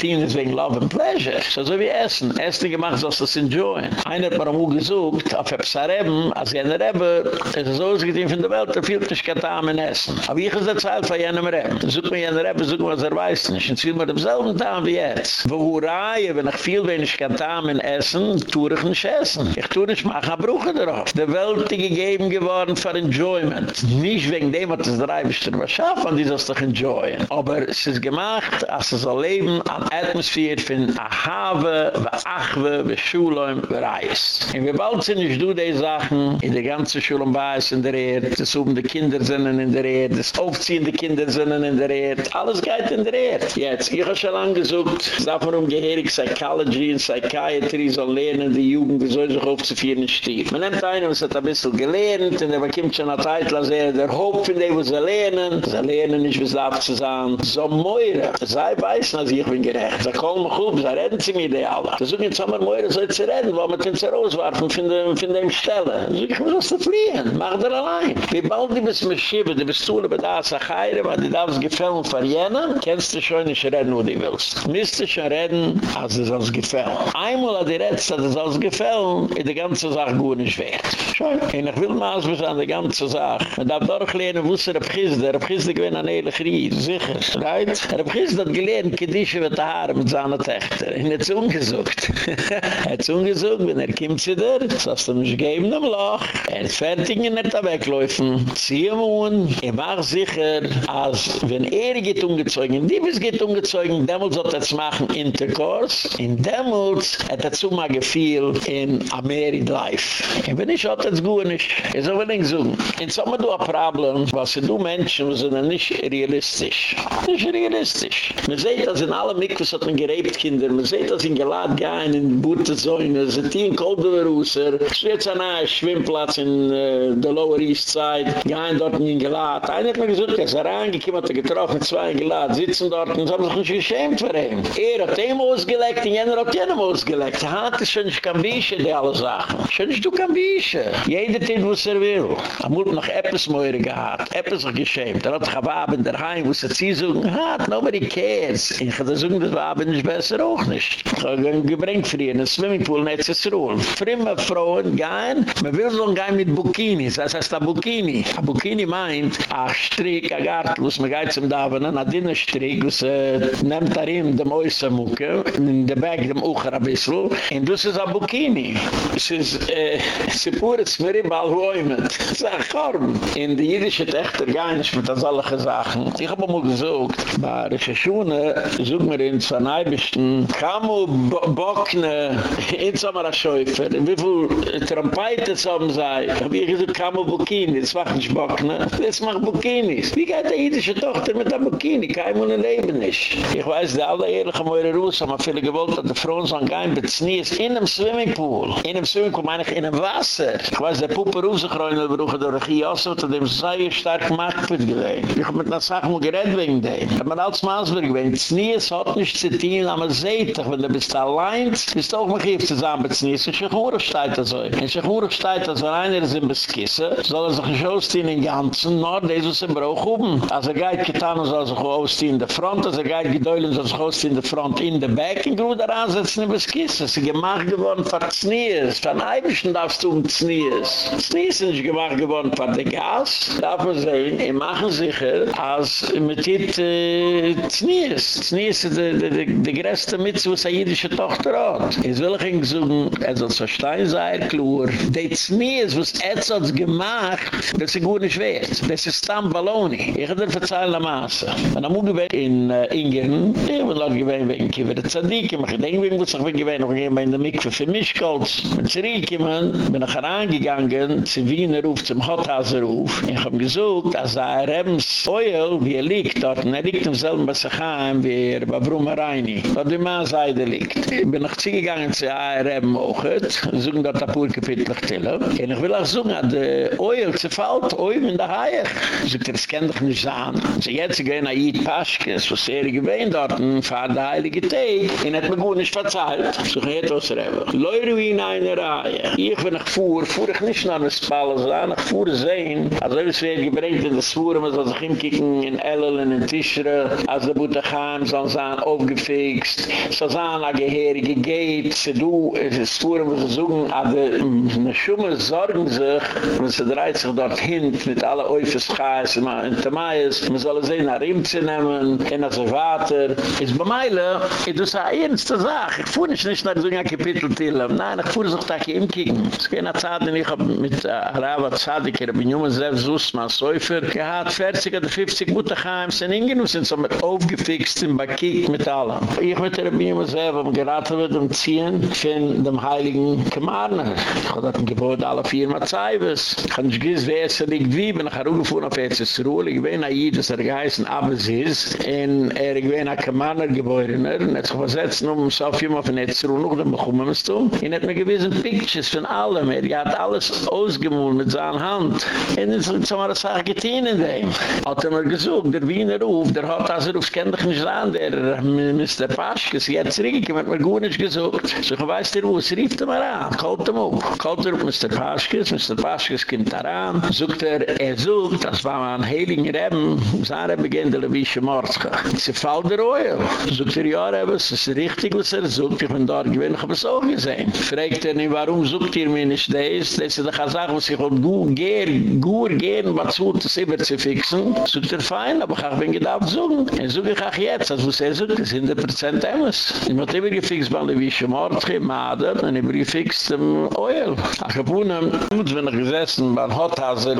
Tien ist wegen love and pleasure. So so wie Essen. Essen gemacht, als das enjoyen. Einer hat mir auch gesucht, auf Epsareben, als jener Rebbe, es ist ausgetein von der Welt, da fehlt nicht Katam in Essen. Aber ich ist der Zeit von jenem Rebbe. Such mir jener Rebbe, such mir, was er weiß nicht. Und es wird mir demselben Tag wie jetzt. Wo Hurraie, wenn ich viel wenig Katam in Essen, tue ich nicht essen. Ich tue nicht machen, aber bruche darauf. Die Welt ist gegeben geworden für Enjoyment. Nicht wegen dem, was das Dreibischter was schaffen, die das doch enjoyen. Aber es ist gemacht, als es soll leben an Atmosphäre von Ahave, Achwe, Schuleum, Reis. Und wir bald sind nicht du die Sachen, in der ganzen Schule und Weiß in der Erde, das oben die Kinder sind in der Erde, das aufziehen die Kinder sind in der Erde, alles geht in der Erde. Jetzt, ich habe schon lange gesucht, es man umgeherig Psychology und Psychiatry soll lernen, die Jugend, wie soll sich aufzuführen in Stil. Man nimmt einen, was hat ein bisschen gelernt, und er bekommt schon eine Zeit, als er der Hope von dem, was er lernen, sie lernen nicht, wie es darf zu sein. So Meure, sei weiß, als ich bin gerecht, sie kommen mich auf, sie reden sie mir die alle. Sie suchen jetzt einmal soll sie reden, wo man sie rauswarfen von dem, von Stelle. Sie suchen, ich muss das fliehen, mach das allein. Wie bald die bis mir schiebe, die bis aber da ist ein Geire, weil die darf es gefällen für jenen, kennst du schon nicht reden, wo du willst. Müsst du schon reden, als es uns gefällt. Einmal hat die Rätsel, dass es uns gefällt, ist die ganze Sache gut nicht wert. Schön. Und ich will mal ausbüßen an die ganze Sache. Man darf doch lernen, wo es er abgist, er ich bin an ehrlich ries, sicher. Right? Er abgist hat gelernt, Kedische mit der Haare mit seiner Töchter. Er hat es umgesucht. er hat es umgesucht, wenn er kommt zu dir, hast du nicht gegeben am Loch. Er ist fertig und er hat wegläufen. Zieh ihm um, er war sicher, als wenn er geht umgezogen, die bis geht umgezogen, demult sollte er es machen, Intercourse. In demult hat er zu mal gefiel in a married life. Und wenn ich hat es gut nicht, er soll nicht so. In sommer du a problem, was du Menschen sind nicht realistisch. Nicht realistisch. Man sieht das in alle Mikus hat man gerebt Kinder, man sieht das in Gelad gehen, in Bute Säune, es sind die in Koldewerusser, es wird so ein Schwimmplatz in uh, der Lower East Side, gehen dort in Gelad. Einer hat mir gesagt, er ist reingekommen, hat er getroffen, zwei in Gelad, sitzen dort und haben sich nicht geschämt für ihn. Er hat ihm ausgelegt, und jener hat jenem ausgelegt. Er hat es schon nicht kann wischen, die alle Sachen. Schon nicht du kann wischen. Jeder tut, was er will. Er muss noch etwas mehr gehabt, etwas geschämt. Er hat sich aber abend daheim, wo sie zieh sagen, hat, nobody cares. Ich hatte sagen, das war abend nicht besser auch nicht. Ich habe gebringt für in Swimmingpool, nicht zu ruhen. Frimme Frauen gehen, man will so gehen mit Bukinis. Das heißt, ein Bukini. Ein Bukini meint, ein Strick, ein Gartel, wo man geht zum Davon, ein Dinnerstrick, wo sie nimmt darin dem Äußermucke, in der Back dem Ucher ein bisschen, und das ist ein Bukini. Es ist, äh, es ist pure Smiribal Huaymet. Es ist ein Korn. In die jüdische Töchter gehen mit solchen Sachen. Ich habe mal gesagt, bei Recherchune, such mir in zwei Neibischten, Kamu Bokne, in Samara Schäufer, wie viel Trompetes haben sei. Ich habe gesagt, Kamu Bukini, das macht nicht Bokne, das macht Bukinis. Wie geht die jüdische Tochter mit der Bukini? Kein im Leben nicht. Ich weiß, die alle ehrliche Meure Russen haben viele gewollt, dass die Frauen so ein Gein bezniest in einem Swimmingpool. In einem Swimmingpool meine ich in einem Wasser. Ich weiß, der Puppe Rusengreuner beruche durch die Giasse, hat dem sehr stark gemacht wird gewesen. Ich habe mit einer Sache mal geredet wegen dem. Ich habe mir als Maasberg gewesen, Znies hat nicht zu tun, aber seht doch, wenn du bist allein, bist du auch mal hier zusammen mit Znies. In Schechmurig steht das so. In Schechmurig steht das, wenn einer ist in Beskissen, soll er sich ausziehen in Ganzen, nur Jesus im Brauch oben. Als er geht getan, soll er sich ausziehen in der Front, als er geht gedäulen, soll er sich ausziehen in der Front, in der Back, in Gruder ansetzen in Beskissen. Sie gemacht geworden für Znies. Von Eibischen darfst du um Znies. Znies ist nicht gemacht geworden für den Gas. Darf man sehen, die machen sicher, als mit dit äh, Znies. Znies ist die größte Mitzel, was eine jüdische Tochter hat. Jetzt will sagen, er soll so stein sein, klar. Die Znies, was er hat gemacht, ist gut nicht wert. Das ist Stam Balloni. Ich habe dir verzeihen la Masse. Und dann muss ich in uh, Ingen, ich bin dort gewesen wegen Kiewer der Zadik, ich denke, ich muss noch gewesen, noch gehen in der Mikve für Mischkolz. Mit zurückgekommen, bin ich herangegangen, zu Wiener Ruf, zum Hothaser Ruf. Ich habe gesucht, als er Rebens Oil, wie er liegt dort, und er liegt im selben Basachaim, wie er bei Bruma Reini, dort wie man Seide liegt. Ich bin noch zugegangen zu ARM auch, suchen dort ein paar Kapitel Tille, und ich will auch suchen, dass der Oil zerfällt, Oil in der Haie. So, das kann doch nicht sein. So, jetzt gehen nach Yid Paschkes, was er gewähnt dort, und fahrt der Heilige Tag, und hat mir gut nicht verzeiht. So, geht was Rebbe. Leute wie in einer Reihe. Ich bin noch vor, fuhr ich nicht nach dem Spall, sondern ich fuhr sehen, als er es wird gebringt in das Fuhren, man soll sich hinkicken in Ellel und in Tischre, als der Butachheim soll sein aufgefixt, soll sein a Geherige geht, se du, es ist Fuhren, was sie suchen, aber eine Schumme sorgen sich, wenn sie dreht sich dorthin, mit alle Eufeschais, in Tamayas, man soll sehen, nach ihm zu nehmen, in das Water, ist bei Meile, ich du sag, ernste Sache, ich fuhr nicht nicht nach so ein Kapitel Tillam, nein, ich fuhr sich da hier kicken. Es geht nach Zeit, ich hab mit Arava Tzadik, ich hab in Jungen selbst Sussma, Säufer, gehad 40 oder 50 Mutterheim, sind hingehen und sind so mit aufgefixt im Bakik mit allem. Ich mit der Jungen selbst, um geraten wird, um ziehen, von dem Heiligen Kemarner. Ich hab das Gebot alle vier Matzeibes. Ich hab nicht gewiss, wer es liegt wie, bin ich herumgefuhren auf Erzes Ruhl, ich bin ein Jid, das er geheißen Abbas ist, und er, bin ein Kemarner Gebäudener, und hat sich versetzt, um so viel auf Erzes Ruhl noch, dann bekommen wir es tun. Er hat mir gewissen Pictures von allem, er hat alles ausgemult mit seiner Hand. Und es ist so eine Sache getan in dem. Hat er mir gesucht, der Wiener Ruf, der hat also Ruf, kennt dich nicht an, der Mr. Paschkes, jetzt zurückgekommen, hat mir gut nicht gesucht. So ich weiß dir, wo es rief er mir an, kalt ihm auf. Kalt er auf Mr. Paschkes, Mr. Paschkes kommt da ran, sucht er, er sucht, das war ein heiligen Reben, sein Reben beginnt der Levische Mordske. Sie fällt der Oil. Sucht er, ja, Reben, es ist richtig, was er sucht, ich bin da gewinn, ich habe es auch gesehen. Fragt er nicht, warum sucht ihr mir nicht das? Das ist doch eine Sache, was ich auch gut gehen, gut gehen, was tun, das immer zu fixen. Sucht er fein, aber ich bin gedacht, suchen. Er sucht ich auch jetzt, also was er sucht, das sind 100% Emmes. Ich habe immer gefixt, weil ich schon Mordke, Mader, und ich habe gefixt im Oil. Ach, ich habe gut, wenn ich gesessen, beim Hothazer,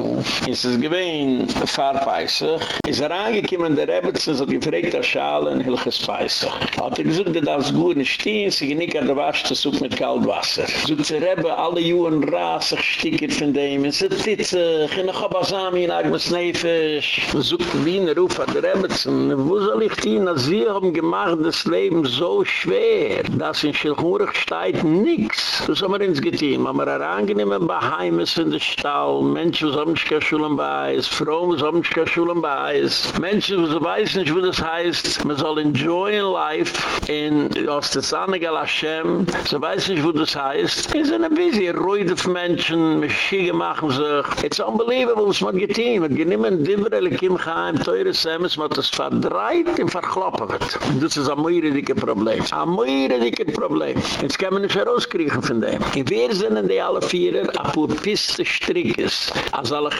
ist es gewesen, fahrpeisig, ist er angekommen, der Rebetson, so gefragt, der Schalen, hilches peisig. Hat er gesagt, das gut nicht stehen, gehen nicht an der Wasch zu suchen mit kalt Wasser. So zu Rebbe, alle Juhn rasig stickert von dem, und sie titzig, in der Chabazami, in Agnes Nefisch. So zu Wiener Ruf an der Rebetson, wo soll ich dienen, als wir haben gemacht, das Leben so schwer, dass in Schilchurig steht nix. Das haben wir uns getan, haben wir herangenehmen bei Heimes in der Stall, Menschen, die haben sich keine Schulen bei uns, Frauen, die haben sich keine Schulen bei uns, Menschen, die wissen nicht, wo das heißt, man soll enjoy in life, in Sanne Galashem, sie weiß nicht, wo das heißt, es sind ein bisschen ruhig auf Menschen, Maschige machen sich, it's unbelievable, was man getan, man geniemen Divrele Kim Chaim, teure Semes, hat das verdreit und verkloppen wird. Das ist ein mehr dicke Problem. Ein mehr dicke Problem. Jetzt kann man nicht herauskriegen von dem. In wer sind die alle Vierer, a pur Piste Strickes, als alle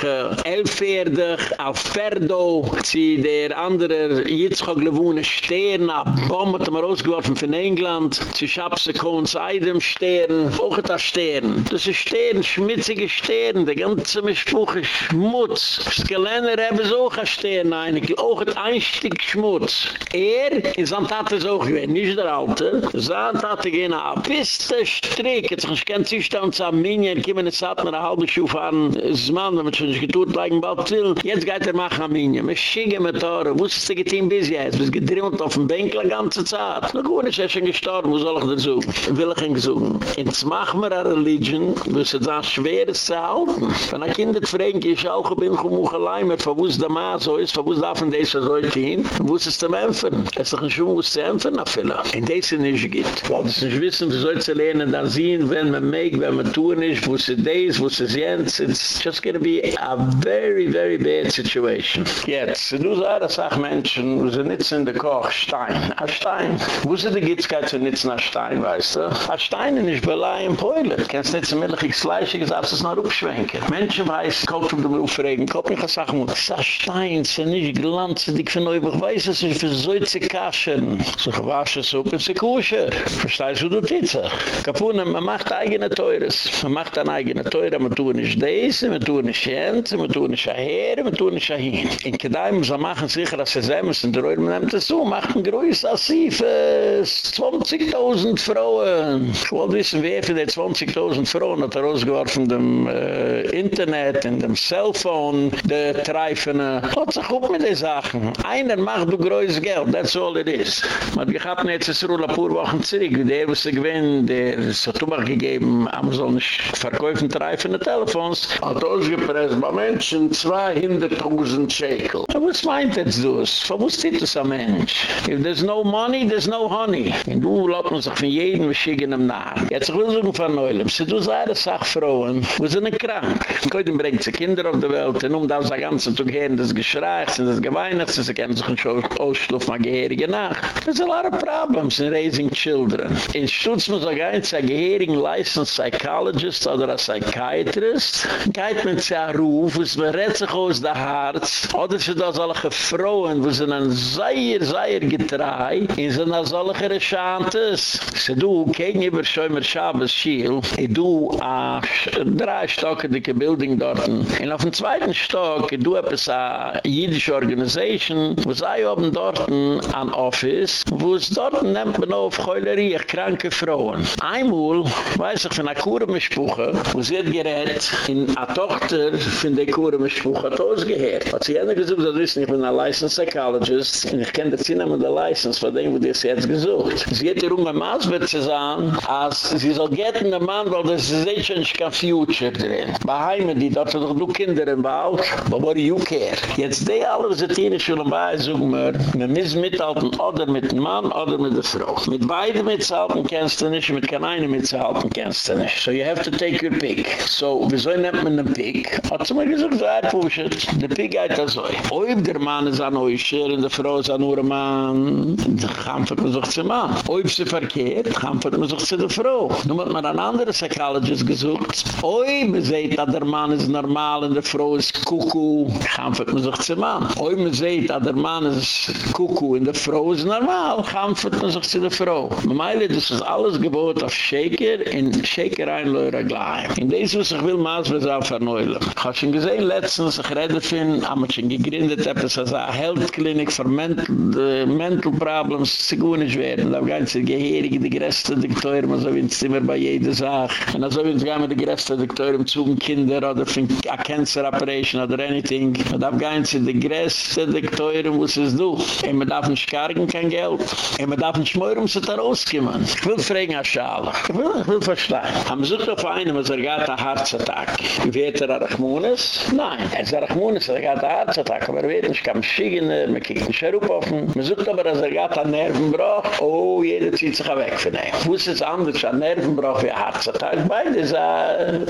elfwerdig, auf Ferdo, zie der andere Jitzchok Lewoene Stern, a Bombe, hat er rausgeworfen von England, zie Schabse Kohns Eidem Stern, auch ein Stern. Das ist Stern, schmutzige Stern, der ganze Mischbuch ist Schmutz. Das Geländer haben es auch ein Stern, eigentlich, auch ein Einstieg Schmutz. Er, in ist auch gewesen, nicht der Alte, Santate gehen a Piste Strick, jetzt ich kann sich dann zu Arminien, kommen in Saat nach einer halben Schuhe fahren, es Mann, wenn man schon sich geturt, leigen bald till, jetzt geht er machen Arminien, mit Schiege mit Tore, wo ist es die Getein bis jetzt, bis gedrimmelt auf dem Bänkel die ganze Zeit. Na gut, ist er schon gestorben, wo soll ich denn suchen? Will ich ihn gesuchen. Jetzt machen wir eine Religion, wo es jetzt schwer ist zu halten. Wenn ein Kind das fragen, ich auch bin, ich muss allein mit, wo es der Mann so ist, wo es darf in dieser so gehen, wo es zum Empfen. Es ist doch ein Schuh, wo es zu empfen, nach Fille. In dieser nicht geht. Weil das nicht wissen, wie soll es lernen, dann sehen, wenn man mag, wenn man tun ist, wo es das, wo es jetzt, it's just gonna be a very, very bad situation. Jetzt, du sagst, sag Menschen, wo sie nicht in der Koch, Stein. A Stein. Wo sie die Gitzkeit zu nützen, a Stein, weißt du? A Stein ist nicht belei im Päule. Du kannst nicht zum Milchiges Fleisch, ich darf es noch aufschwenken. Menschen weiß, kommt um den Aufregen, kommt mich a Sachen, es a Stein, es ist nicht glanzig, ich finde, ich weiß es nicht, für so zu kaschen. So gewaschen, so können sie kuschen. Verstehst du, du titzig? Kapunen, man macht eigene Teures. Man macht ein eigene Teure, man tun nicht das, man tun nicht jent, man tun nicht aher, man tun nicht ahin. In Kedai muss man machen sicher, dass sie sehen müssen, der man nimmt es so, macht ein größer Siefes, 20.000 Frauen. Ich wollte wissen, wer für die 20.000 Frauen hat er ausgeworfen dem äh, Internet, in dem Cellphone, der treifen. Lass sich gut mit den Sachen. Einer macht du größtes Geld, that's all it is. Man hat gehabt, ist Ruhl ein paar Wochen zurück, wie der, was gewinnt, der ist so Tubach gegeben, aber so nicht verkäufen treifende Telefons, hat ausgepresst bei Menschen 200.000 Shekel. Was meint jetzt das? Wo steht das ein Mensch? If there's no money, there's no honey. Und du lässt man sich von jedem schicken im Nahen. Jetzt will ich sagen von Neulem, sie du sei eine Sachfrauen, wo sind krank. Heute bringt sie Kinder auf der Welt, und um das ganze zu gehen, das Geschrei, sind das Geweinigt, sie kennen sich schon ausschluff mal geherige Nacht. There's a lot of problems in raising children. In Stutz muss auch ein geherigen licensed psychologist oder a psychiatrist, geht man zu einem Ruf, wo es mir rät sich aus der Harz, oder sie da solche Frauen, wo sie einen sehr, sehr getrei, in sie da solche Rechantes. Se du, kein über Schäumer Schabes Schiel, e du, a drei Stocke dicke Building dort, und auf dem zweiten Stock, du etwas a jüdische Organisation, wo sei oben dort an Office, wo es dort nehmt man auf Heulerie, kranke Frauen. Einmal, weiß ich, von einer Kuremischbuche, wo sie hat gerät, in a Tochter von der Kuremischbuche hat ausgehört. Hat sie gerne gesucht, das wissen, ich bin ein Licensed Psychologist, und ich kenne das Zinn mit der License, von dem, wo die sie jetzt gesucht. Sie hat ihr um ein Maßbett zu sagen, als sie soll getten der Mann, weil das ist echt schon kein Future drin. Bei Heimen, die dort doch du Kinder im Bauch, do you care? Jetzt die alle, was die in Schule bei, sagen wir, wir müssen mithalten, oder mit dem Mann, oder mit der Frau. Mit beiden mitzuhalten kannst du nicht, mit keinem einen mitzuhalten kannst du nicht. So you have to take your pick. So, wieso nimmt man den Pick? Hat sie mir gesagt, so ein Pushet, der Pick geht das so. Ob der Mann ist an euch, und der Frau ist an eurer Mann, dann kampft man sich zum Mann. Ob sie verkehrt, kampft man sich zu der Frau. Nun hat man an andere Psychologist gesucht. Ob man sieht, dass der Mann ist normal und der Frau ist Kuckuck, kampft man sich zum Mann. Ob man sieht, dass der Mann ist Kuckuck und der Frau ist normal, kampft man sich zu der Frau. Man meile, das ist alles gebot auf Shaker in Shaker ein Leure gleich. In dieses, was ich will, es auch verneuillen. Ich habe schon gesehen, letztens, ich rede von, haben wir schon gegründet, etwas als eine Health Clinic für mental, mental Problems, sie gut nicht werden. Da gehen sie Geherige, die größte Diktator, man so wie ein Zimmer bei jeder Sache. Und dann so wie ein die größte Diktator im Zugen Kinder oder für a Cancer Operation oder anything. Und da gehen sie die größte Diktator, wo sie es tun. Und man darf nicht kargen kein Geld. Und man darf nicht mehr um sie da rauskommen. Ich will fragen, Herr Schala. Ich will, ich will verstehen. Sie doch auf einen, was er geht, ein Herzattack. Wird er Arachmunis? Nein. Er ist Arachmunis, er geht ein Herzattack. Aber er wird nicht, kann schicken, man kriegt einen Scherup ihn. Man sucht aber, dass er geht ein Nervenbruch. Oh, jeder zieht sich weg von ihm. Wo ist es anders, ein Nervenbruch wie ein Herzattack? Beide sagen,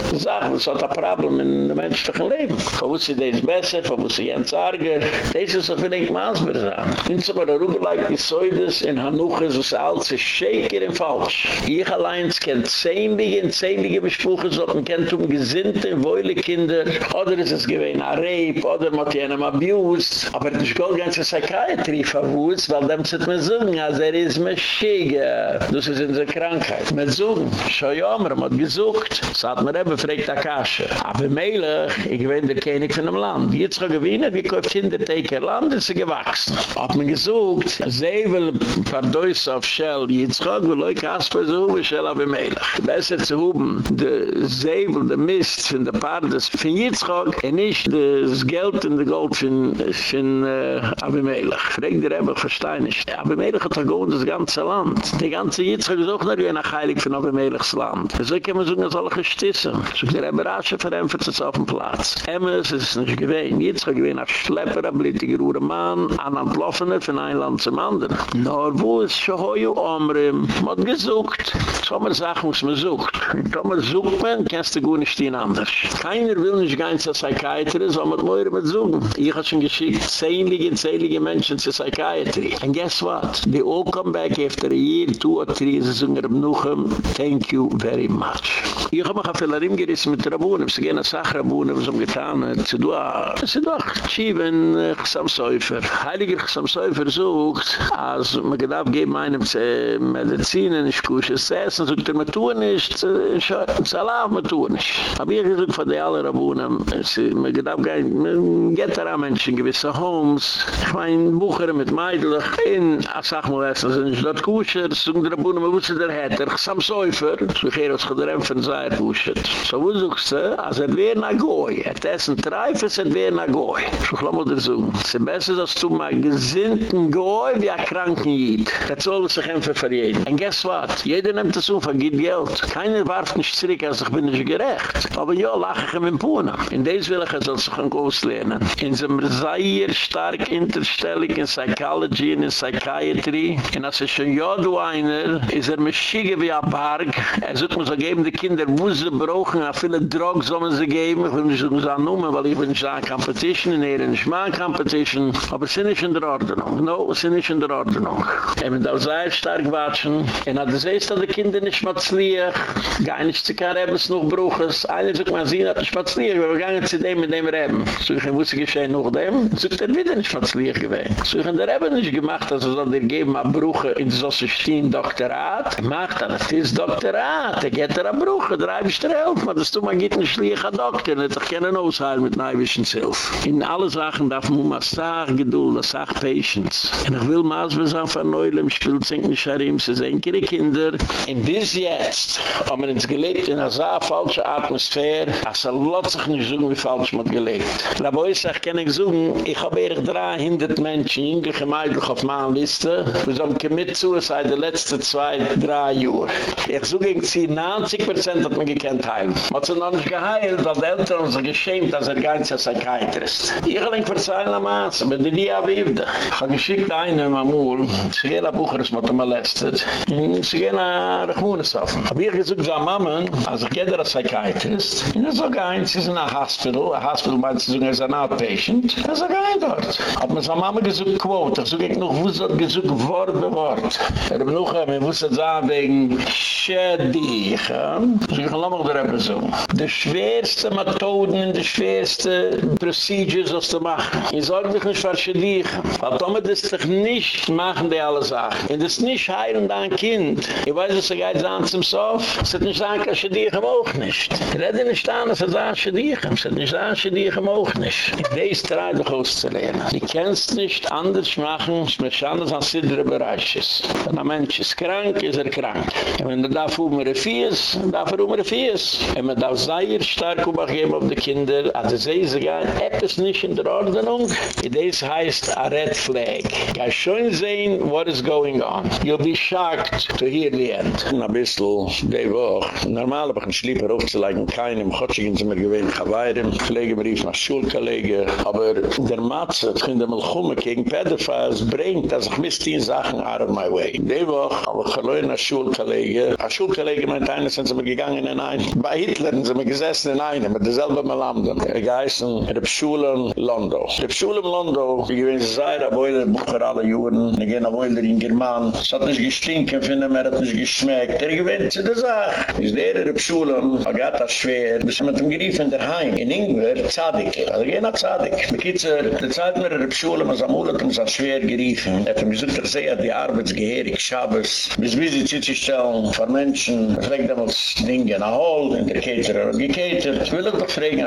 das hat ein Problem in dem menschlichen Leben. Wo ist das besser, wo ist Jens Arger? Das ist so ich maß mir sagen. Sind Sie aber rüberleicht, die Säudes in Hanuche, so ist alles, ist schäker und falsch. Ich allein kennt zehnlige, zehnlige Bespuche, so man kennt um gesinnte, wohle Kinder, oder ist es gewesen, a Rape, oder man hat jenem abused, aber das ist gar ganze Psychiatrie verwusst, weil dem sollte man sagen, als er ist mir schiege, das ist unsere Krankheit. Man sagen, schau ja, man hat gesucht, das hat man eben, fragt Akasha. Aber Melech, ich bin der König von dem Land. Jetzt kann gewinnen, wie kauft Kinderteker Land, ist sie gewachsen. Hat man gesucht, sie will verdeuß auf Shell, jetzt kann, wo leuk Asper so, wie Shell auf Melech. Besser zu hoben, de Sevel, de Mist von der Pardes von Jitzchak, en nicht das Geld in der Gold von, von uh, Abimelech. Fregt der Rebbe, verstehe nicht. Abimelech hat gewohnt das ganze Land. Die ganze Jitzchak ist auch noch wie ein Heilig von Abimelechs Land. So kann man sagen, dass alle gestissen. So der Rebbe Rasche verämpft es auf dem Platz. Emmes ist nicht gewähnt. Jitzchak gewähnt als Schlepper, ein blittiger Uremann, an Entloffener von ein Land zum anderen. Nor wo ist Shohoyu Omrim? Man hat gesucht. So man sagt, muss man sucht. Man sucht man, kannst du gut nicht stehen anders. Keiner will nicht ganz als Psychiatrist, weil man mehr mit suchen. Ich habe schon geschickt, zähnliche, zähnliche Menschen zur Psychiatry. And guess what? They all come back after a year, two or three, sie sagen, Rabnuchem, thank you very much. Ich habe mich auf der Larim gerissen mit Rabunem, sie gehen nach Sachrabunem, was haben getan, sie do, sie do, Schieben, Chsamsäufer. Heiliger Chsamsäufer sucht, als man gedacht, geben einem Medizinen, ich kusche es essen, sucht er, man tun nicht, Salam, man tun nicht. Aber ich gesagt, von der aller Rabunem, man gedacht, man geht da an Menschen, gewisse Homes, ich mein, Bucher mit Meidlich, in Asachmolessen, sind nicht dort kusche, das sucht der Rabunem, man wusste der Hatter, Chsamsäufer, so gehe ich aus gedrämpfen, sei er kusche. So du, als er wäre nach Goy, er hat essen Treifes, er werden ein Goy. Ich will mal dir sagen, es ist besser, dass du mal gesinnten Goy wie ein Kranken jied. Das soll sich für jeden. And guess what? Jeder nimmt das um, vergibt Geld. Keiner warf nicht zurück, als ich bin nicht gerecht. Aber ja, lache ich ihm in Puna. In des will ich es als ich ein Goys lernen. In seinem sehr stark interstellig in Psychology und in Psychiatry. Und als ich schon ja, du einer, ist er mich schiege wie ein Park. Er sagt mir so, geben die Kinder, wo sie brauchen, a viele Drogs sollen sie geben. Ich will nicht so sagen, weil ich bin nicht an Competition, in er nicht mal Competition. Aber es ist nicht in der Ordnung. No, es ist nicht in der Ordnung. Er wird auch sehr stark watschen. Und hat das erste, dass die Kinder nicht mehr zlieg, gar nicht zu kein Rebens noch bruches. Einer sagt, man sieht, dass ich mehr zlieg, wir gehen zu dem mit dem Reben. So ich wusste geschehen noch dem. So ich er wieder nicht mehr zlieg gewesen. So ich der Reben nicht gemacht, er soll dir geben, a bruche in so stehen Doktorat. Er macht das, ist Doktorat. Er geht er a bruche, drei bis drei. Aber das tut man geht nicht schlieg a Doktor. Er hat doch keine Ausheilen mit Neiwischen Zilf. In alle Sachen darf man mal sagen, Geduld, sag Patience. Und ich will mal sagen, von Neulem spielt Zinken Scharim, sie sind ihre Kinder. Und bis jetzt haben wir uns gelebt in einer so falschen Atmosphäre, als er lot sich nicht so wie falsch man gelebt. Da wo ich kann ich sagen, ich habe eher 300 Menschen, jüngliche Meidlich auf meiner Liste, wir sollen commit suicide die letzten zwei, drei Jahre. Ich sage, ich ziehe 90% hat man gekannt heilen. Man hat sie noch nicht geheilt, weil die Eltern haben sich geschämt, dass er gar nicht als Psychiatrist. Ich will Ihnen verzeihen am Maas, aber die die habe ich habe geschickt einen Amul, sie gehen nach Bucheres, mit dem molestet, und sie gehen nach Rechmunesofen. Aber ich gesagt, so Mama, also ich gehe als Psychiatrist, und er sagt ein, sie sind in einem Hospital, ein Hospital meint sie, er ist ein Outpatient, er sagt ein dort. Hat mir so Mama gesagt, quote, sage ich noch, wo sie gesagt, Wort bei Wort. Er hat noch, wir wussten sagen, wegen Schädig? So ich lasse mich da eben so. Die schwerste Methoden, die schwerste Procedures, zu machen. Ich sage dich nicht für Schädig, weil Tome das doch nicht machen, die alle Sachen. Und das nicht heilen dein Kind. Ich weiß, dass er geht an zum Sof, es hat nicht sagen, dass Schädig auch nicht. Ich rede nicht an, dass er sagt, Schädig, es hat nicht sagen, Schädig auch nicht. Die ist drei doch auszulernen. Die kannst nicht anders machen, es ist anders als Sidre Bereich ist. Wenn ein Mensch ist krank, ist er krank. Wenn er darf um er fies, darf er um er fies. Und man darf sehr stark übergeben auf die Kinder, also sie sagen, etwas nicht in der Ordnung, das heißt a red flag. Ga schön sehen, what is going on. You'll be shocked to hear the end. Na bissl, die Woche. Normal hab ich ein Schlieper aufzulegen, keinem. Gottschigin sind mir gewähnt, Chawairem, Pflegebrief nach Schulkollege. Aber der Matze, ich finde mal Chumme gegen Pedophiles, bringt, dass ich misst die Sachen out of my way. Die Woche hab ich verloren nach Schulkollege. A Schulkollege meint eines, sind sie mir gegangen in ein. Bei Hitler sind sie mir gesessen in einem, mit derselbe Melamden. Er geißen in der Schule in London. Die Schule in London, die gewinnt sei, da boiler Bucher alle Juren, ne gehen a boiler in German. Es hat nicht gestinken, finde mir, hat nicht geschmeckt. Er gewinnt zu der Sache. Ist der in der Schule, a gata schwer, bis mit dem Gerief in der Heim. In Ingwer, Zadig. Also gehen a Zadig. Bekitzer, die Zeit mir in der Schule, man samulat uns a schwer geriefen. Er hat mir gesagt, er sei, die Arbeitsgeherig, Schabes, bis wie sie zitsi stellen, von Menschen, fragt damals Dinge, na hol, in der Keter, geketert. Will ich doch fragen.